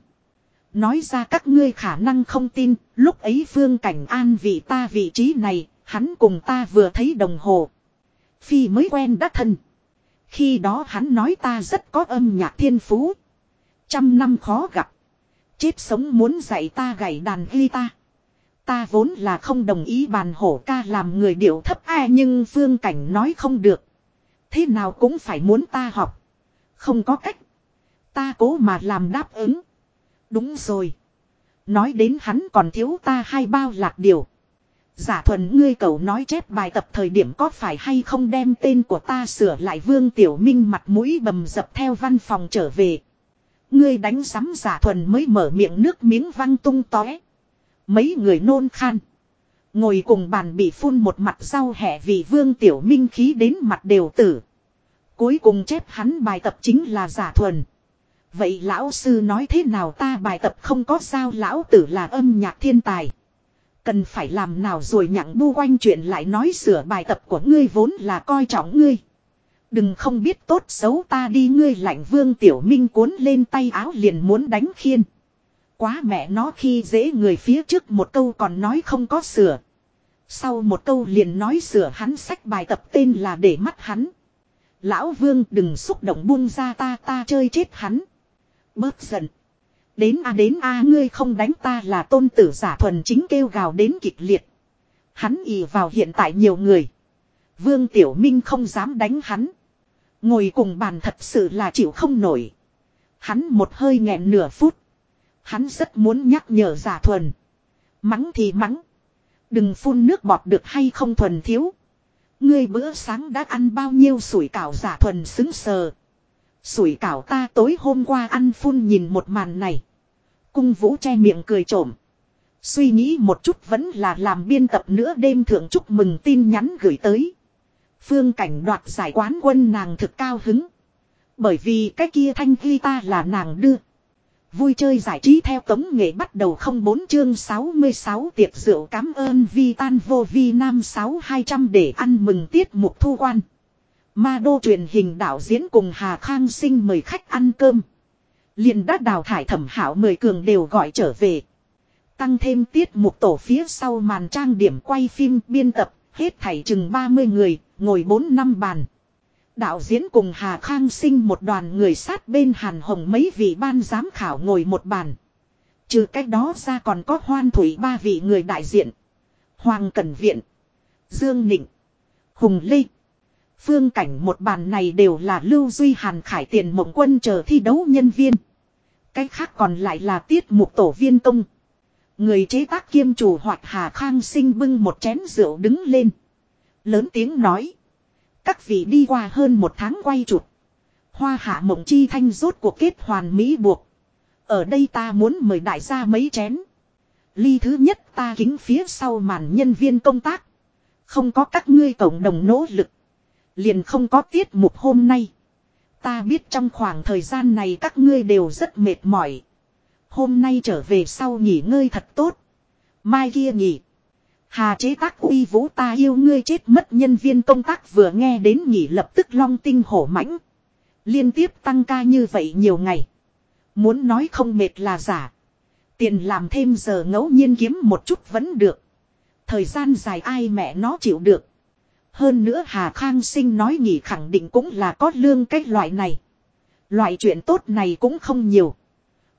Nói ra các ngươi khả năng không tin, lúc ấy phương cảnh an vị ta vị trí này, hắn cùng ta vừa thấy đồng hồ. Phi mới quen đã thân. Khi đó hắn nói ta rất có âm nhạc thiên phú. Trăm năm khó gặp. Chết sống muốn dạy ta gảy đàn guitar. Ta vốn là không đồng ý bàn hổ ca làm người điệu thấp ai nhưng phương cảnh nói không được. Thế nào cũng phải muốn ta học. Không có cách. Ta cố mà làm đáp ứng. Đúng rồi. Nói đến hắn còn thiếu ta hai bao lạc điều. Giả thuần ngươi cầu nói chép bài tập thời điểm có phải hay không đem tên của ta sửa lại vương tiểu minh mặt mũi bầm dập theo văn phòng trở về. Ngươi đánh sắm giả thuần mới mở miệng nước miếng văng tung tóe. Mấy người nôn khan. Ngồi cùng bàn bị phun một mặt rau hẹ vì vương tiểu minh khí đến mặt đều tử. Cuối cùng chép hắn bài tập chính là giả thuần. Vậy lão sư nói thế nào ta bài tập không có sao lão tử là âm nhạc thiên tài. Cần phải làm nào rồi nhặng bu quanh chuyện lại nói sửa bài tập của ngươi vốn là coi trọng ngươi. Đừng không biết tốt xấu ta đi ngươi lạnh vương tiểu minh cuốn lên tay áo liền muốn đánh khiên. Quá mẹ nó khi dễ người phía trước một câu còn nói không có sửa. Sau một câu liền nói sửa hắn sách bài tập tên là để mắt hắn. Lão vương đừng xúc động buông ra ta ta chơi chết hắn. Bớt giận. Đến a đến a, ngươi không đánh ta là tôn tử giả thuần chính kêu gào đến kịch liệt. Hắn ì vào hiện tại nhiều người. Vương Tiểu Minh không dám đánh hắn. Ngồi cùng bàn thật sự là chịu không nổi. Hắn một hơi nghẹn nửa phút. Hắn rất muốn nhắc nhở giả thuần. Mắng thì mắng. Đừng phun nước bọt được hay không thuần thiếu. Ngươi bữa sáng đã ăn bao nhiêu sủi cảo giả thuần xứng sờ. Sủi cảo ta tối hôm qua ăn phun nhìn một màn này. Cung vũ che miệng cười trộm. Suy nghĩ một chút vẫn là làm biên tập nữa đêm thượng chúc mừng tin nhắn gửi tới. Phương cảnh đoạt giải quán quân nàng thực cao hứng. Bởi vì cái kia thanh ghi ta là nàng đưa. Vui chơi giải trí theo tống nghệ bắt đầu không bốn chương 66 tiệc rượu cảm ơn vi tan vô vi nam 6200 để ăn mừng tiết mục thu quan. Ma đô truyền hình đạo diễn cùng Hà Khang Sinh mời khách ăn cơm. liền đã đào thải thẩm hảo mời cường đều gọi trở về. Tăng thêm tiết mục tổ phía sau màn trang điểm quay phim biên tập, hết thảy chừng 30 người, ngồi 4 năm bàn. Đạo diễn cùng Hà Khang Sinh một đoàn người sát bên Hàn Hồng mấy vị ban giám khảo ngồi một bàn. Trừ cách đó ra còn có hoan thủy ba vị người đại diện. Hoàng Cẩn Viện, Dương Nịnh, Hùng Lê. Phương cảnh một bàn này đều là Lưu Duy Hàn Khải tiền mộng quân chờ thi đấu nhân viên. Cách khác còn lại là tiết mục tổ viên công. Người chế tác kiêm chủ hoạt Hà Khang sinh bưng một chén rượu đứng lên. Lớn tiếng nói. Các vị đi qua hơn một tháng quay chụp. Hoa hạ mộng chi thanh rốt cuộc kết hoàn mỹ buộc. Ở đây ta muốn mời đại gia mấy chén. Ly thứ nhất ta kính phía sau màn nhân viên công tác. Không có các ngươi cộng đồng nỗ lực. Liền không có tiết mục hôm nay. Ta biết trong khoảng thời gian này các ngươi đều rất mệt mỏi. Hôm nay trở về sau nghỉ ngơi thật tốt. Mai kia nghỉ. Hà chế tác uy vũ ta yêu ngươi chết mất nhân viên công tác vừa nghe đến nghỉ lập tức long tinh hổ mãnh. Liên tiếp tăng ca như vậy nhiều ngày. Muốn nói không mệt là giả. Tiền làm thêm giờ ngẫu nhiên kiếm một chút vẫn được. Thời gian dài ai mẹ nó chịu được. Hơn nữa Hà Khang Sinh nói nghỉ khẳng định cũng là có lương cái loại này. Loại chuyện tốt này cũng không nhiều.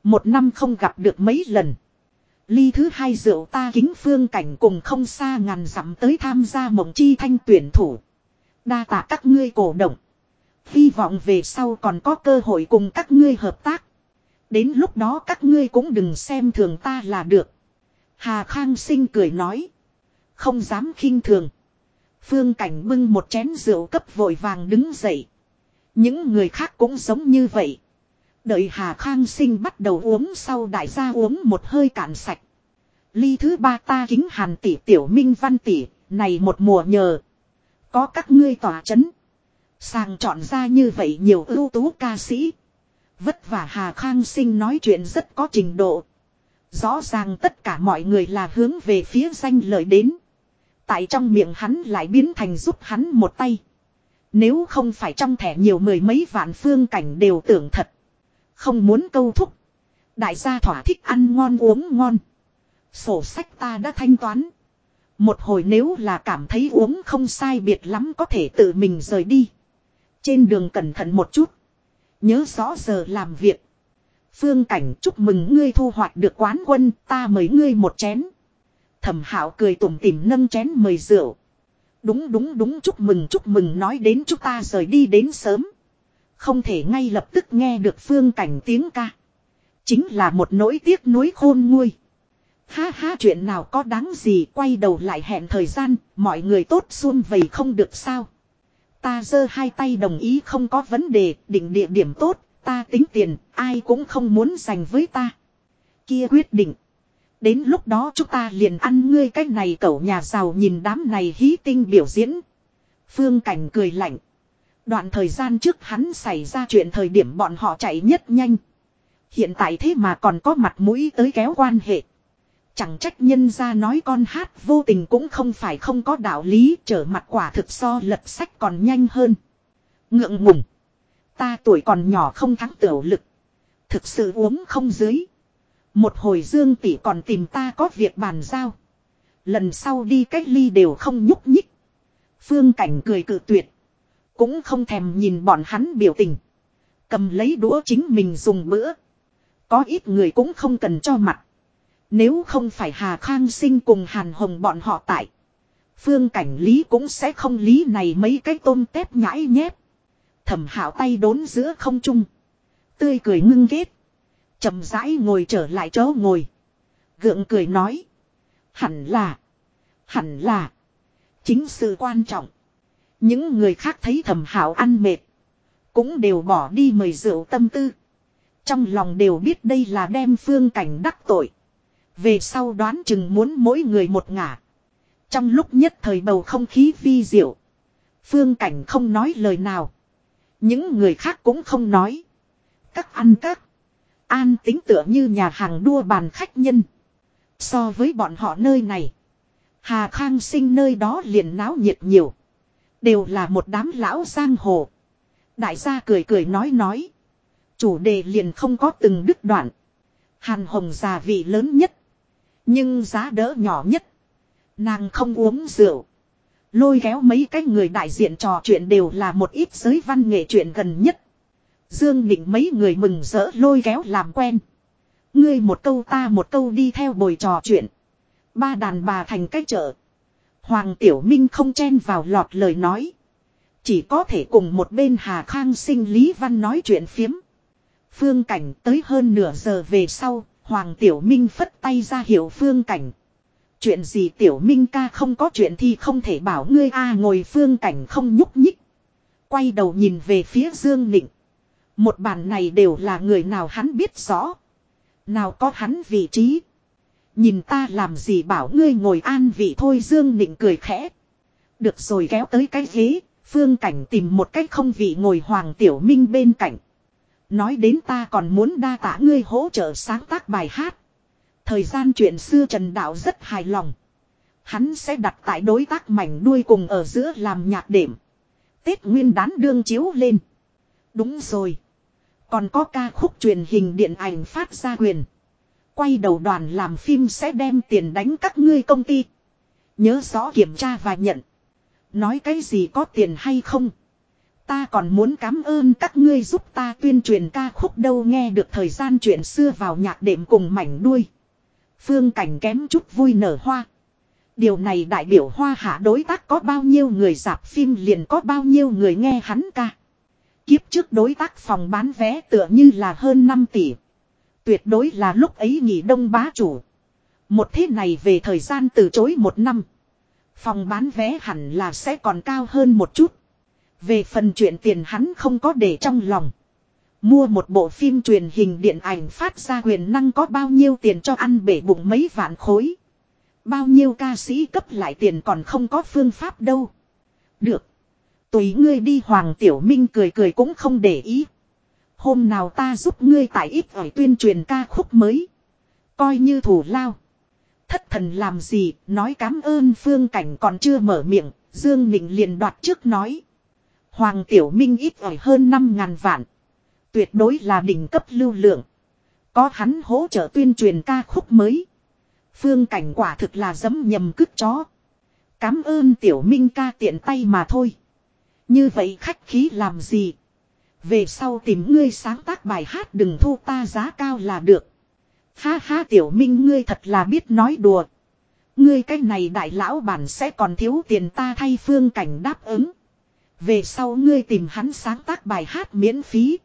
Một năm không gặp được mấy lần. Ly thứ hai rượu ta kính phương cảnh cùng không xa ngàn dặm tới tham gia mộng chi thanh tuyển thủ. Đa tạ các ngươi cổ động. Hy vọng về sau còn có cơ hội cùng các ngươi hợp tác. Đến lúc đó các ngươi cũng đừng xem thường ta là được. Hà Khang sinh cười nói. Không dám khinh thường. Phương Cảnh bưng một chén rượu cấp vội vàng đứng dậy. Những người khác cũng giống như vậy. Đợi Hà Khang Sinh bắt đầu uống sau đại gia uống một hơi cạn sạch. Ly thứ ba ta kính hàn tỷ tiểu minh văn tỷ, này một mùa nhờ. Có các ngươi tỏa chấn. Sàng chọn ra như vậy nhiều ưu tú ca sĩ. Vất vả Hà Khang Sinh nói chuyện rất có trình độ. Rõ ràng tất cả mọi người là hướng về phía danh lợi đến. Tại trong miệng hắn lại biến thành giúp hắn một tay. Nếu không phải trong thẻ nhiều mười mấy vạn phương cảnh đều tưởng thật. Không muốn câu thúc. Đại gia thỏa thích ăn ngon uống ngon. Sổ sách ta đã thanh toán. Một hồi nếu là cảm thấy uống không sai biệt lắm có thể tự mình rời đi. Trên đường cẩn thận một chút. Nhớ rõ giờ làm việc. Phương Cảnh chúc mừng ngươi thu hoạch được quán quân, ta mời ngươi một chén. Thẩm Hạo cười tủm tỉm nâng chén mời rượu. Đúng đúng đúng chúc mừng chúc mừng nói đến chúng ta rời đi đến sớm. Không thể ngay lập tức nghe được Phương Cảnh tiếng ca. Chính là một nỗi tiếc nuối khôn nguôi. Ha ha chuyện nào có đáng gì quay đầu lại hẹn thời gian, mọi người tốt xuân vầy không được sao. Ta giơ hai tay đồng ý không có vấn đề, định địa điểm tốt, ta tính tiền, ai cũng không muốn dành với ta. Kia quyết định. Đến lúc đó chúng ta liền ăn ngươi cái này cậu nhà giàu nhìn đám này hí tinh biểu diễn. Phương Cảnh cười lạnh. Đoạn thời gian trước hắn xảy ra chuyện thời điểm bọn họ chạy nhất nhanh. Hiện tại thế mà còn có mặt mũi tới kéo quan hệ. Chẳng trách nhân ra nói con hát vô tình cũng không phải không có đạo lý, trở mặt quả thực so lật sách còn nhanh hơn. Ngượng ngùng. Ta tuổi còn nhỏ không thắng tiểu lực. Thực sự uống không dưới. Một hồi dương tỷ còn tìm ta có việc bàn giao. Lần sau đi cách ly đều không nhúc nhích. Phương cảnh cười cự tuyệt. Cũng không thèm nhìn bọn hắn biểu tình. Cầm lấy đũa chính mình dùng bữa. Có ít người cũng không cần cho mặt. Nếu không phải Hà Khang sinh cùng Hàn Hồng bọn họ tại. Phương cảnh lý cũng sẽ không lý này mấy cái tôm tép nhãi nhép. Thẩm hảo tay đốn giữa không trung. Tươi cười ngưng ghét chậm rãi ngồi trở lại chỗ ngồi. Gượng cười nói. Hẳn là. Hẳn là. Chính sự quan trọng. Những người khác thấy thẩm hảo ăn mệt. Cũng đều bỏ đi mời rượu tâm tư. Trong lòng đều biết đây là đem phương cảnh đắc tội. Về sau đoán chừng muốn mỗi người một ngả. Trong lúc nhất thời bầu không khí vi diệu. Phương cảnh không nói lời nào. Những người khác cũng không nói. Các ăn các. An tính tựa như nhà hàng đua bàn khách nhân. So với bọn họ nơi này. Hà Khang sinh nơi đó liền náo nhiệt nhiều. Đều là một đám lão giang hồ. Đại gia cười cười nói nói. Chủ đề liền không có từng đứt đoạn. Hàn hồng già vị lớn nhất. Nhưng giá đỡ nhỏ nhất. Nàng không uống rượu. Lôi kéo mấy cái người đại diện trò chuyện đều là một ít giới văn nghệ chuyện gần nhất. Dương Nịnh mấy người mừng rỡ lôi kéo làm quen. Ngươi một câu ta một câu đi theo bồi trò chuyện. Ba đàn bà thành cách chợ. Hoàng Tiểu Minh không chen vào lọt lời nói. Chỉ có thể cùng một bên Hà Khang sinh Lý Văn nói chuyện phiếm. Phương cảnh tới hơn nửa giờ về sau, Hoàng Tiểu Minh phất tay ra hiệu phương cảnh. Chuyện gì Tiểu Minh ca không có chuyện thì không thể bảo ngươi a ngồi phương cảnh không nhúc nhích. Quay đầu nhìn về phía Dương Nịnh. Một bàn này đều là người nào hắn biết rõ. Nào có hắn vị trí. Nhìn ta làm gì bảo ngươi ngồi an vị thôi Dương Nịnh cười khẽ. Được rồi kéo tới cái ghế, phương cảnh tìm một cách không vị ngồi Hoàng Tiểu Minh bên cạnh. Nói đến ta còn muốn đa tả ngươi hỗ trợ sáng tác bài hát. Thời gian chuyện xưa Trần Đạo rất hài lòng. Hắn sẽ đặt tại đối tác mảnh đuôi cùng ở giữa làm nhạc đệm. Tết nguyên đán đương chiếu lên. Đúng rồi. Còn có ca khúc truyền hình điện ảnh phát ra quyền. Quay đầu đoàn làm phim sẽ đem tiền đánh các ngươi công ty. Nhớ rõ kiểm tra và nhận. Nói cái gì có tiền hay không. Ta còn muốn cảm ơn các ngươi giúp ta tuyên truyền ca khúc đâu nghe được thời gian chuyện xưa vào nhạc đệm cùng mảnh đuôi. Phương cảnh kém chút vui nở hoa. Điều này đại biểu hoa hạ đối tác có bao nhiêu người dạp phim liền có bao nhiêu người nghe hắn ca. Kiếp trước đối tác phòng bán vé tựa như là hơn 5 tỷ. Tuyệt đối là lúc ấy nghỉ đông bá chủ. Một thế này về thời gian từ chối một năm. Phòng bán vé hẳn là sẽ còn cao hơn một chút. Về phần chuyện tiền hắn không có để trong lòng. Mua một bộ phim truyền hình điện ảnh phát ra quyền năng có bao nhiêu tiền cho ăn bể bụng mấy vạn khối. Bao nhiêu ca sĩ cấp lại tiền còn không có phương pháp đâu. Được. Tùy ngươi đi Hoàng Tiểu Minh cười cười cũng không để ý. Hôm nào ta giúp ngươi tại ít ỏi tuyên truyền ca khúc mới. Coi như thủ lao. Thất thần làm gì, nói cảm ơn phương cảnh còn chưa mở miệng, Dương Nịnh liền đoạt trước nói. Hoàng Tiểu Minh ít ỏi hơn 5 ngàn vạn. Tuyệt đối là đỉnh cấp lưu lượng. Có hắn hỗ trợ tuyên truyền ca khúc mới. Phương cảnh quả thực là dấm nhầm cứt chó. Cám ơn Tiểu Minh ca tiện tay mà thôi. Như vậy khách khí làm gì? Về sau tìm ngươi sáng tác bài hát đừng thu ta giá cao là được. Ha ha Tiểu Minh ngươi thật là biết nói đùa. Ngươi cái này đại lão bản sẽ còn thiếu tiền ta thay phương cảnh đáp ứng. Về sau ngươi tìm hắn sáng tác bài hát miễn phí.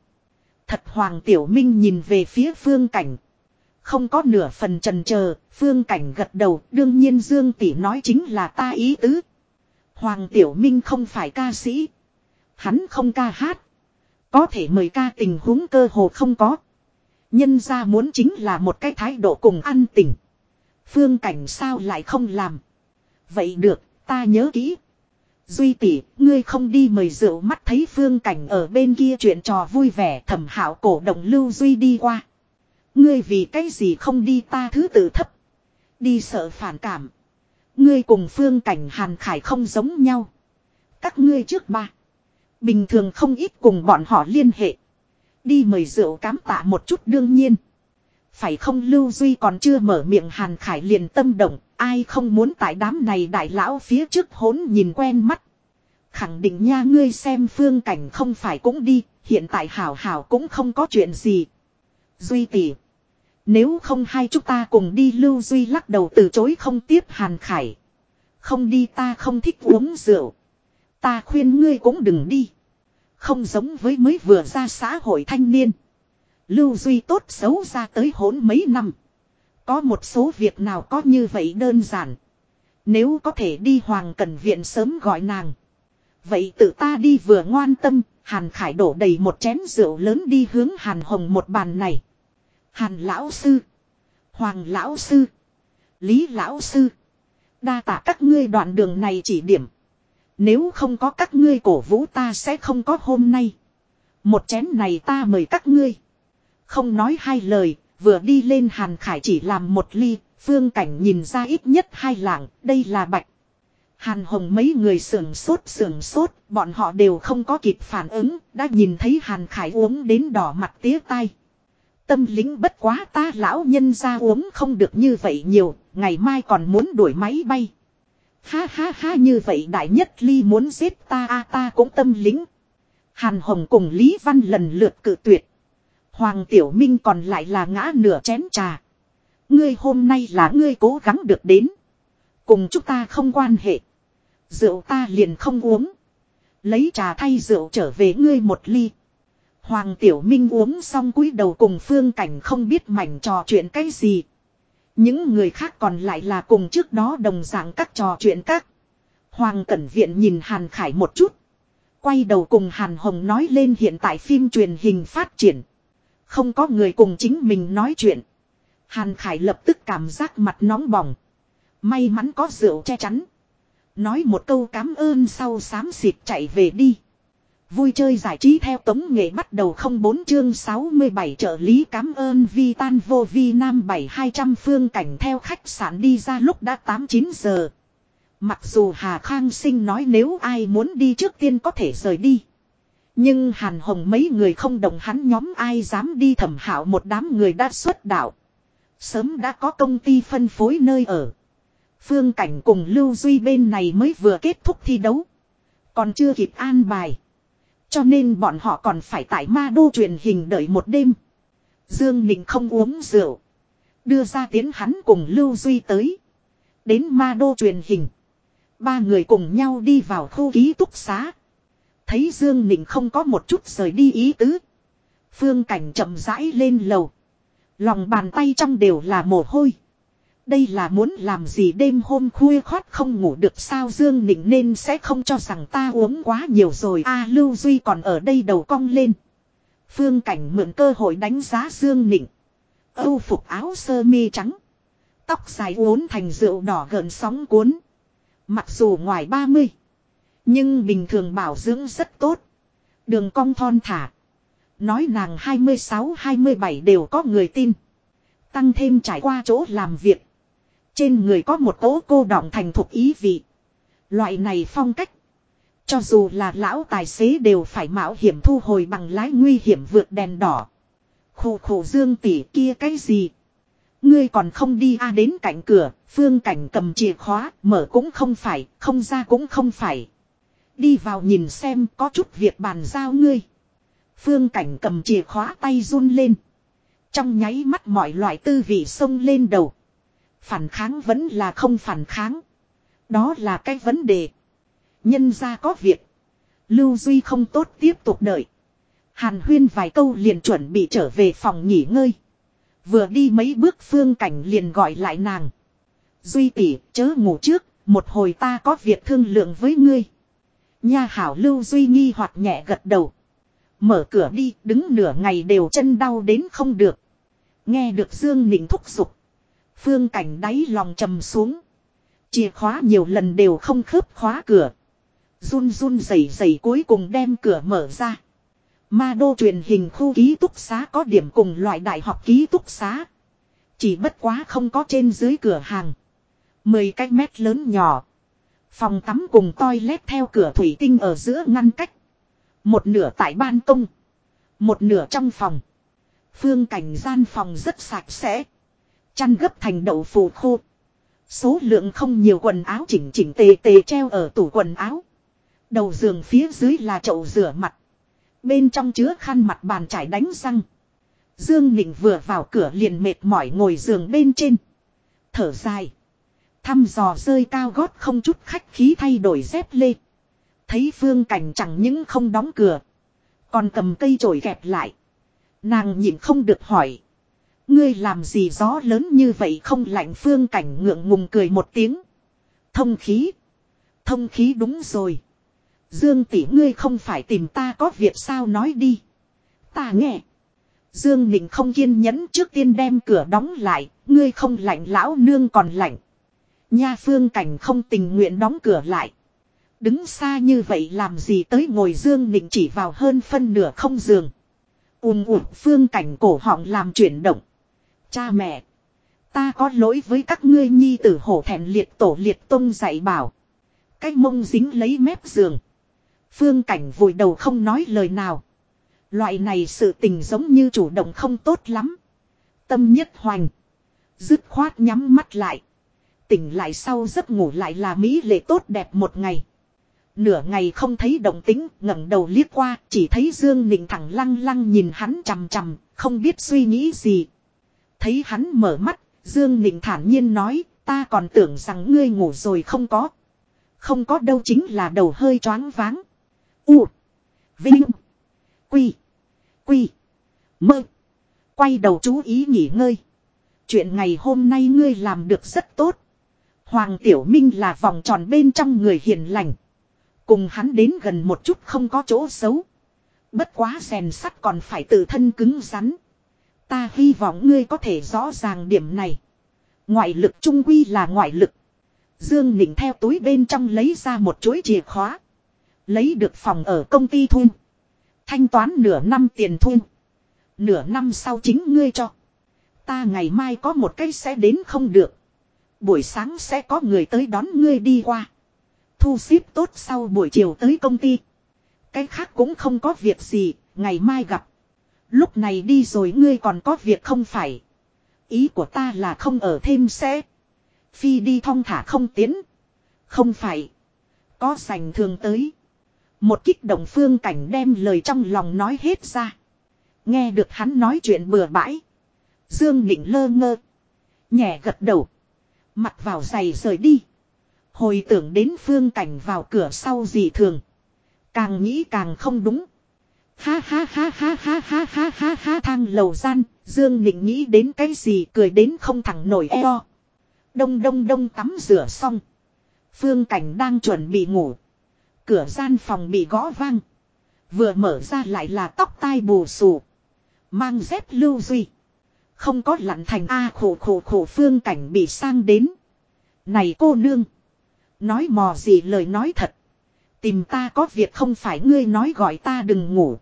Thật Hoàng Tiểu Minh nhìn về phía phương cảnh. Không có nửa phần trần chờ phương cảnh gật đầu, đương nhiên Dương Tỷ nói chính là ta ý tứ. Hoàng Tiểu Minh không phải ca sĩ. Hắn không ca hát. Có thể mời ca tình huống cơ hồ không có. Nhân ra muốn chính là một cái thái độ cùng ăn tình. Phương cảnh sao lại không làm. Vậy được, ta nhớ kỹ. Duy tỷ, ngươi không đi mời rượu mắt thấy phương cảnh ở bên kia chuyện trò vui vẻ thẩm hảo cổ động lưu Duy đi qua. Ngươi vì cái gì không đi ta thứ tự thấp. Đi sợ phản cảm. Ngươi cùng phương cảnh hàn khải không giống nhau. Các ngươi trước ba. Bình thường không ít cùng bọn họ liên hệ. Đi mời rượu cám tạ một chút đương nhiên. Phải không Lưu Duy còn chưa mở miệng Hàn Khải liền tâm động, ai không muốn tại đám này đại lão phía trước hốn nhìn quen mắt. Khẳng định nha ngươi xem phương cảnh không phải cũng đi, hiện tại hảo hảo cũng không có chuyện gì. Duy tỷ nếu không hai chúng ta cùng đi Lưu Duy lắc đầu từ chối không tiếp Hàn Khải. Không đi ta không thích uống rượu. Ta khuyên ngươi cũng đừng đi. Không giống với mới vừa ra xã hội thanh niên. Lưu Duy tốt xấu ra tới hỗn mấy năm. Có một số việc nào có như vậy đơn giản. Nếu có thể đi Hoàng Cần Viện sớm gọi nàng. Vậy tự ta đi vừa ngoan tâm, Hàn Khải đổ đầy một chén rượu lớn đi hướng Hàn Hồng một bàn này. Hàn Lão Sư, Hoàng Lão Sư, Lý Lão Sư. Đa tạ các ngươi đoạn đường này chỉ điểm. Nếu không có các ngươi cổ vũ ta sẽ không có hôm nay. Một chén này ta mời các ngươi. Không nói hai lời, vừa đi lên Hàn Khải chỉ làm một ly, phương cảnh nhìn ra ít nhất hai lạng, đây là bạch. Hàn Hồng mấy người sưởng sốt sưởng sốt, bọn họ đều không có kịp phản ứng, đã nhìn thấy Hàn Khải uống đến đỏ mặt tía tai. Tâm lính bất quá ta lão nhân ra uống không được như vậy nhiều, ngày mai còn muốn đuổi máy bay. Ha ha ha như vậy đại nhất ly muốn giết ta a ta cũng tâm lính. Hàn Hồng cùng Lý Văn lần lượt cự tuyệt. Hoàng Tiểu Minh còn lại là ngã nửa chén trà. Ngươi hôm nay là ngươi cố gắng được đến. Cùng chúng ta không quan hệ. Rượu ta liền không uống. Lấy trà thay rượu trở về ngươi một ly. Hoàng Tiểu Minh uống xong cúi đầu cùng phương cảnh không biết mảnh trò chuyện cái gì. Những người khác còn lại là cùng trước đó đồng dạng các trò chuyện các. Hoàng Cẩn Viện nhìn Hàn Khải một chút. Quay đầu cùng Hàn Hồng nói lên hiện tại phim truyền hình phát triển. Không có người cùng chính mình nói chuyện. Hàn Khải lập tức cảm giác mặt nóng bỏng. May mắn có rượu che chắn. Nói một câu cảm ơn sau xám xịt chạy về đi. Vui chơi giải trí theo tống nghệ bắt đầu không bốn chương 67 trợ lý cảm ơn vi tan vô vi nam 7200 phương cảnh theo khách sạn đi ra lúc đã 8-9 giờ. Mặc dù Hà Khang Sinh nói nếu ai muốn đi trước tiên có thể rời đi. Nhưng Hàn Hồng mấy người không đồng hắn nhóm ai dám đi thẩm hảo một đám người đã xuất đạo. Sớm đã có công ty phân phối nơi ở. Phương Cảnh cùng Lưu Duy bên này mới vừa kết thúc thi đấu. Còn chưa kịp an bài. Cho nên bọn họ còn phải tại ma đô truyền hình đợi một đêm. Dương Ninh không uống rượu. Đưa ra tiến hắn cùng Lưu Duy tới. Đến ma đô truyền hình. Ba người cùng nhau đi vào khu ký túc xá. Thấy Dương Ninh không có một chút rời đi ý tứ. Phương cảnh chậm rãi lên lầu. Lòng bàn tay trong đều là mồ hôi. Đây là muốn làm gì đêm hôm khuya khoát không ngủ được sao Dương Nịnh nên sẽ không cho rằng ta uống quá nhiều rồi a Lưu Duy còn ở đây đầu cong lên. Phương Cảnh mượn cơ hội đánh giá Dương Nịnh. Âu phục áo sơ mi trắng. Tóc dài uốn thành rượu đỏ gợn sóng cuốn. Mặc dù ngoài 30. Nhưng bình thường bảo dưỡng rất tốt. Đường cong thon thả. Nói nàng 26-27 đều có người tin. Tăng thêm trải qua chỗ làm việc. Trên người có một cỗ cô đọng thành thục ý vị. Loại này phong cách. Cho dù là lão tài xế đều phải mạo hiểm thu hồi bằng lái nguy hiểm vượt đèn đỏ. Khổ khổ dương tỷ kia cái gì? Ngươi còn không đi a đến cạnh cửa, phương cảnh cầm chìa khóa, mở cũng không phải, không ra cũng không phải. Đi vào nhìn xem có chút việc bàn giao ngươi. Phương cảnh cầm chìa khóa tay run lên. Trong nháy mắt mọi loại tư vị xông lên đầu. Phản kháng vẫn là không phản kháng. Đó là cái vấn đề. Nhân ra có việc. Lưu Duy không tốt tiếp tục đợi. Hàn huyên vài câu liền chuẩn bị trở về phòng nghỉ ngơi. Vừa đi mấy bước phương cảnh liền gọi lại nàng. Duy tỷ chớ ngủ trước, một hồi ta có việc thương lượng với ngươi. Nha hảo Lưu Duy nghi hoặc nhẹ gật đầu. Mở cửa đi, đứng nửa ngày đều chân đau đến không được. Nghe được Dương Nịnh thúc giục. Phương cảnh đáy lòng trầm xuống. Chìa khóa nhiều lần đều không khớp khóa cửa. Run run rẩy rẩy cuối cùng đem cửa mở ra. Ma đô truyền hình khu ký túc xá có điểm cùng loại đại học ký túc xá. Chỉ bất quá không có trên dưới cửa hàng. Mười cái mét lớn nhỏ. Phòng tắm cùng toilet theo cửa thủy tinh ở giữa ngăn cách. Một nửa tại ban công. Một nửa trong phòng. Phương cảnh gian phòng rất sạch sẽ. Chăn gấp thành đậu phụ khô. Số lượng không nhiều quần áo chỉnh chỉnh tề tề treo ở tủ quần áo. Đầu giường phía dưới là chậu rửa mặt. Bên trong chứa khăn mặt bàn trải đánh răng. Dương Nịnh vừa vào cửa liền mệt mỏi ngồi giường bên trên. Thở dài. Thăm dò rơi cao gót không chút khách khí thay đổi dép lê. Thấy phương cảnh chẳng những không đóng cửa. Còn cầm cây chổi kẹp lại. Nàng nhịn không được hỏi. Ngươi làm gì gió lớn như vậy không lạnh phương cảnh ngượng ngùng cười một tiếng. Thông khí. Thông khí đúng rồi. Dương tỷ ngươi không phải tìm ta có việc sao nói đi. Ta nghe. Dương Nịnh không kiên nhẫn trước tiên đem cửa đóng lại, ngươi không lạnh lão nương còn lạnh. Nha phương cảnh không tình nguyện đóng cửa lại. Đứng xa như vậy làm gì tới ngồi Dương Nịnh chỉ vào hơn phân nửa không giường. Ùm ùm phương cảnh cổ họng làm chuyển động. Cha mẹ. Ta có lỗi với các ngươi nhi tử hổ thẹn liệt tổ liệt tông dạy bảo. Cái mông dính lấy mép giường. Phương cảnh vùi đầu không nói lời nào. Loại này sự tình giống như chủ động không tốt lắm. Tâm nhất hoành. Dứt khoát nhắm mắt lại. Tỉnh lại sau giấc ngủ lại là mỹ lệ tốt đẹp một ngày. Nửa ngày không thấy động tính, ngẩng đầu liếc qua, chỉ thấy Dương Nịnh thẳng lăng lăng nhìn hắn chằm chằm, không biết suy nghĩ gì. Thấy hắn mở mắt, Dương Nịnh thản nhiên nói, ta còn tưởng rằng ngươi ngủ rồi không có. Không có đâu chính là đầu hơi choáng váng. U. Vinh. Quy. Quy. Mơ. Quay đầu chú ý nghỉ ngơi. Chuyện ngày hôm nay ngươi làm được rất tốt. Hoàng Tiểu Minh là vòng tròn bên trong người hiền lành. Cùng hắn đến gần một chút không có chỗ xấu. Bất quá rèn sắt còn phải tự thân cứng rắn. Ta hy vọng ngươi có thể rõ ràng điểm này. Ngoại lực trung quy là ngoại lực. Dương Nịnh theo túi bên trong lấy ra một chuỗi chìa khóa. Lấy được phòng ở công ty thu. Thanh toán nửa năm tiền thu. Nửa năm sau chính ngươi cho. Ta ngày mai có một cái sẽ đến không được. Buổi sáng sẽ có người tới đón ngươi đi qua. Thu xếp tốt sau buổi chiều tới công ty. Cái khác cũng không có việc gì, ngày mai gặp. Lúc này đi rồi ngươi còn có việc không phải. Ý của ta là không ở thêm sẽ. Phi đi thong thả không tiến. Không phải. Có sành thường tới. Một kích động phương cảnh đem lời trong lòng nói hết ra. Nghe được hắn nói chuyện bừa bãi. Dương Nịnh lơ ngơ. Nhẹ gật đầu. Mặt vào giày rời đi. Hồi tưởng đến phương cảnh vào cửa sau gì thường. Càng nghĩ càng không đúng. Ha ha ha ha ha ha ha ha ha thang lầu gian, Dương Nịnh nghĩ đến cái gì cười đến không thẳng nổi eo. Đông đông đông tắm rửa xong. Phương Cảnh đang chuẩn bị ngủ. Cửa gian phòng bị gõ vang. Vừa mở ra lại là tóc tai bù xù. Mang dép lưu duy. Không có lặn thành A khổ khổ khổ Phương Cảnh bị sang đến. Này cô nương. Nói mò gì lời nói thật. Tìm ta có việc không phải ngươi nói gọi ta đừng ngủ.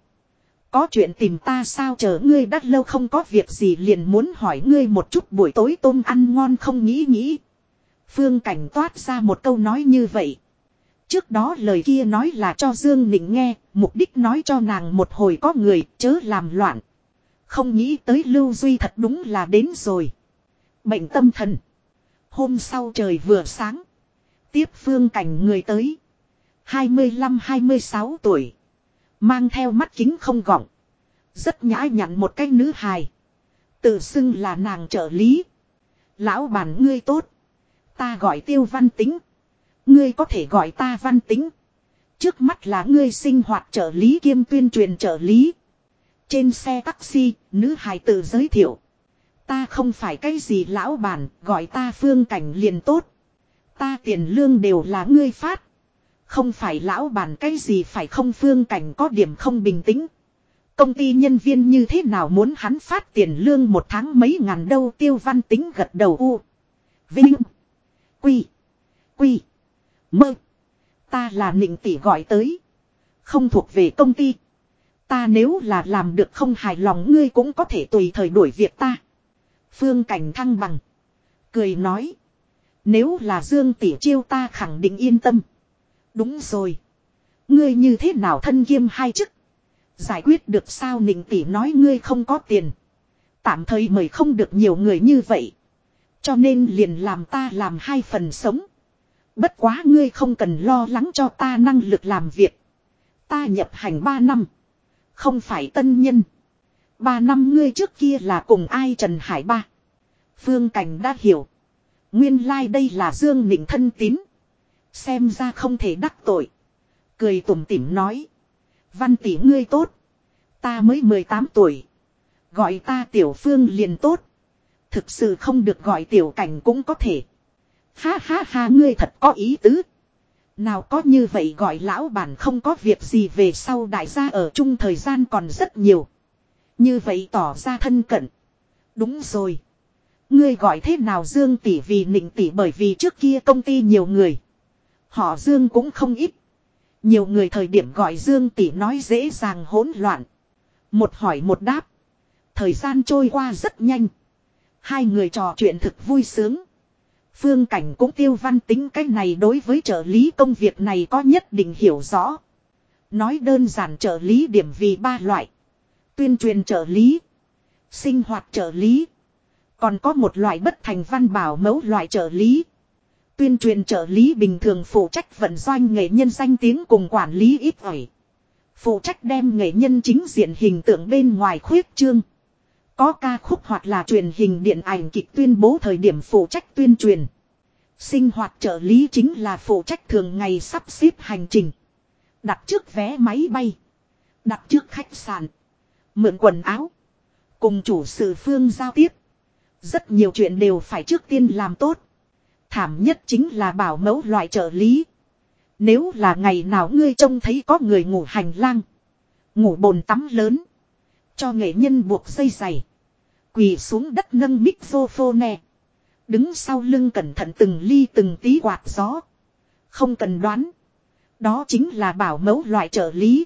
Có chuyện tìm ta sao chờ ngươi đắt lâu không có việc gì liền muốn hỏi ngươi một chút buổi tối tôm ăn ngon không nghĩ nghĩ. Phương Cảnh toát ra một câu nói như vậy. Trước đó lời kia nói là cho Dương Nịnh nghe, mục đích nói cho nàng một hồi có người chớ làm loạn. Không nghĩ tới Lưu Duy thật đúng là đến rồi. Bệnh tâm thần. Hôm sau trời vừa sáng. Tiếp phương cảnh người tới. 25-26 tuổi. Mang theo mắt kính không gọng. Rất nhã nhặn một cái nữ hài. Tự xưng là nàng trợ lý. Lão bản ngươi tốt. Ta gọi tiêu văn tính. Ngươi có thể gọi ta văn tính. Trước mắt là ngươi sinh hoạt trợ lý kiêm tuyên truyền trợ lý. Trên xe taxi, nữ hài tự giới thiệu. Ta không phải cái gì lão bản, gọi ta phương cảnh liền tốt. Ta tiền lương đều là ngươi phát. Không phải lão bản cái gì phải không phương cảnh có điểm không bình tĩnh. Công ty nhân viên như thế nào muốn hắn phát tiền lương một tháng mấy ngàn đâu tiêu văn tính gật đầu u. Vinh. Quy. Quy. Mơ. Ta là nịnh tỷ gọi tới. Không thuộc về công ty. Ta nếu là làm được không hài lòng ngươi cũng có thể tùy thời đuổi việc ta. Phương cảnh thăng bằng. Cười nói. Nếu là Dương tỷ chiêu ta khẳng định yên tâm. Đúng rồi. Ngươi như thế nào thân kiêm hai chức. Giải quyết được sao nịnh tỷ nói ngươi không có tiền. Tạm thời mời không được nhiều người như vậy. Cho nên liền làm ta làm hai phần sống. Bất quá ngươi không cần lo lắng cho ta năng lực làm việc. Ta nhập hành ba năm. Không phải tân nhân. Ba năm ngươi trước kia là cùng ai Trần Hải Ba. Phương Cảnh đã hiểu. Nguyên lai like đây là Dương Nịnh thân tín. Xem ra không thể đắc tội. Cười tủm tỉm nói. Văn tỷ ngươi tốt. Ta mới 18 tuổi. Gọi ta tiểu phương liền tốt. Thực sự không được gọi tiểu cảnh cũng có thể. Ha ha ha, ngươi thật có ý tứ. Nào có như vậy gọi lão bản không có việc gì về sau đại gia ở chung thời gian còn rất nhiều. Như vậy tỏ ra thân cận. Đúng rồi. Ngươi gọi thế nào Dương tỷ vì nịnh tỷ bởi vì trước kia công ty nhiều người. Họ Dương cũng không ít. Nhiều người thời điểm gọi Dương tỷ nói dễ dàng hỗn loạn. Một hỏi một đáp. Thời gian trôi qua rất nhanh. Hai người trò chuyện thực vui sướng. Phương Cảnh cũng tiêu văn tính cái này đối với trợ lý công việc này có nhất định hiểu rõ. Nói đơn giản trợ lý điểm vì ba loại. Tuyên truyền trợ lý. Sinh hoạt trợ lý. Còn có một loại bất thành văn bảo mẫu loại trợ lý. Tuyên truyền trợ lý bình thường phụ trách vận doanh nghệ nhân danh tiếng cùng quản lý ít ỏi. Phụ trách đem nghệ nhân chính diện hình tượng bên ngoài khuyết trương. Có ca khúc hoặc là truyền hình điện ảnh kịch tuyên bố thời điểm phụ trách tuyên truyền. Sinh hoạt trợ lý chính là phụ trách thường ngày sắp xếp hành trình. Đặt trước vé máy bay. Đặt trước khách sạn. Mượn quần áo. Cùng chủ sự phương giao tiếp. Rất nhiều chuyện đều phải trước tiên làm tốt. Thảm nhất chính là bảo mẫu loại trợ lý. Nếu là ngày nào ngươi trông thấy có người ngủ hành lang. Ngủ bồn tắm lớn. Cho nghệ nhân buộc dây giày. Quỳ xuống đất nâng mic nè. Đứng sau lưng cẩn thận từng ly từng tí quạt gió. Không cần đoán. Đó chính là bảo mẫu loại trợ lý.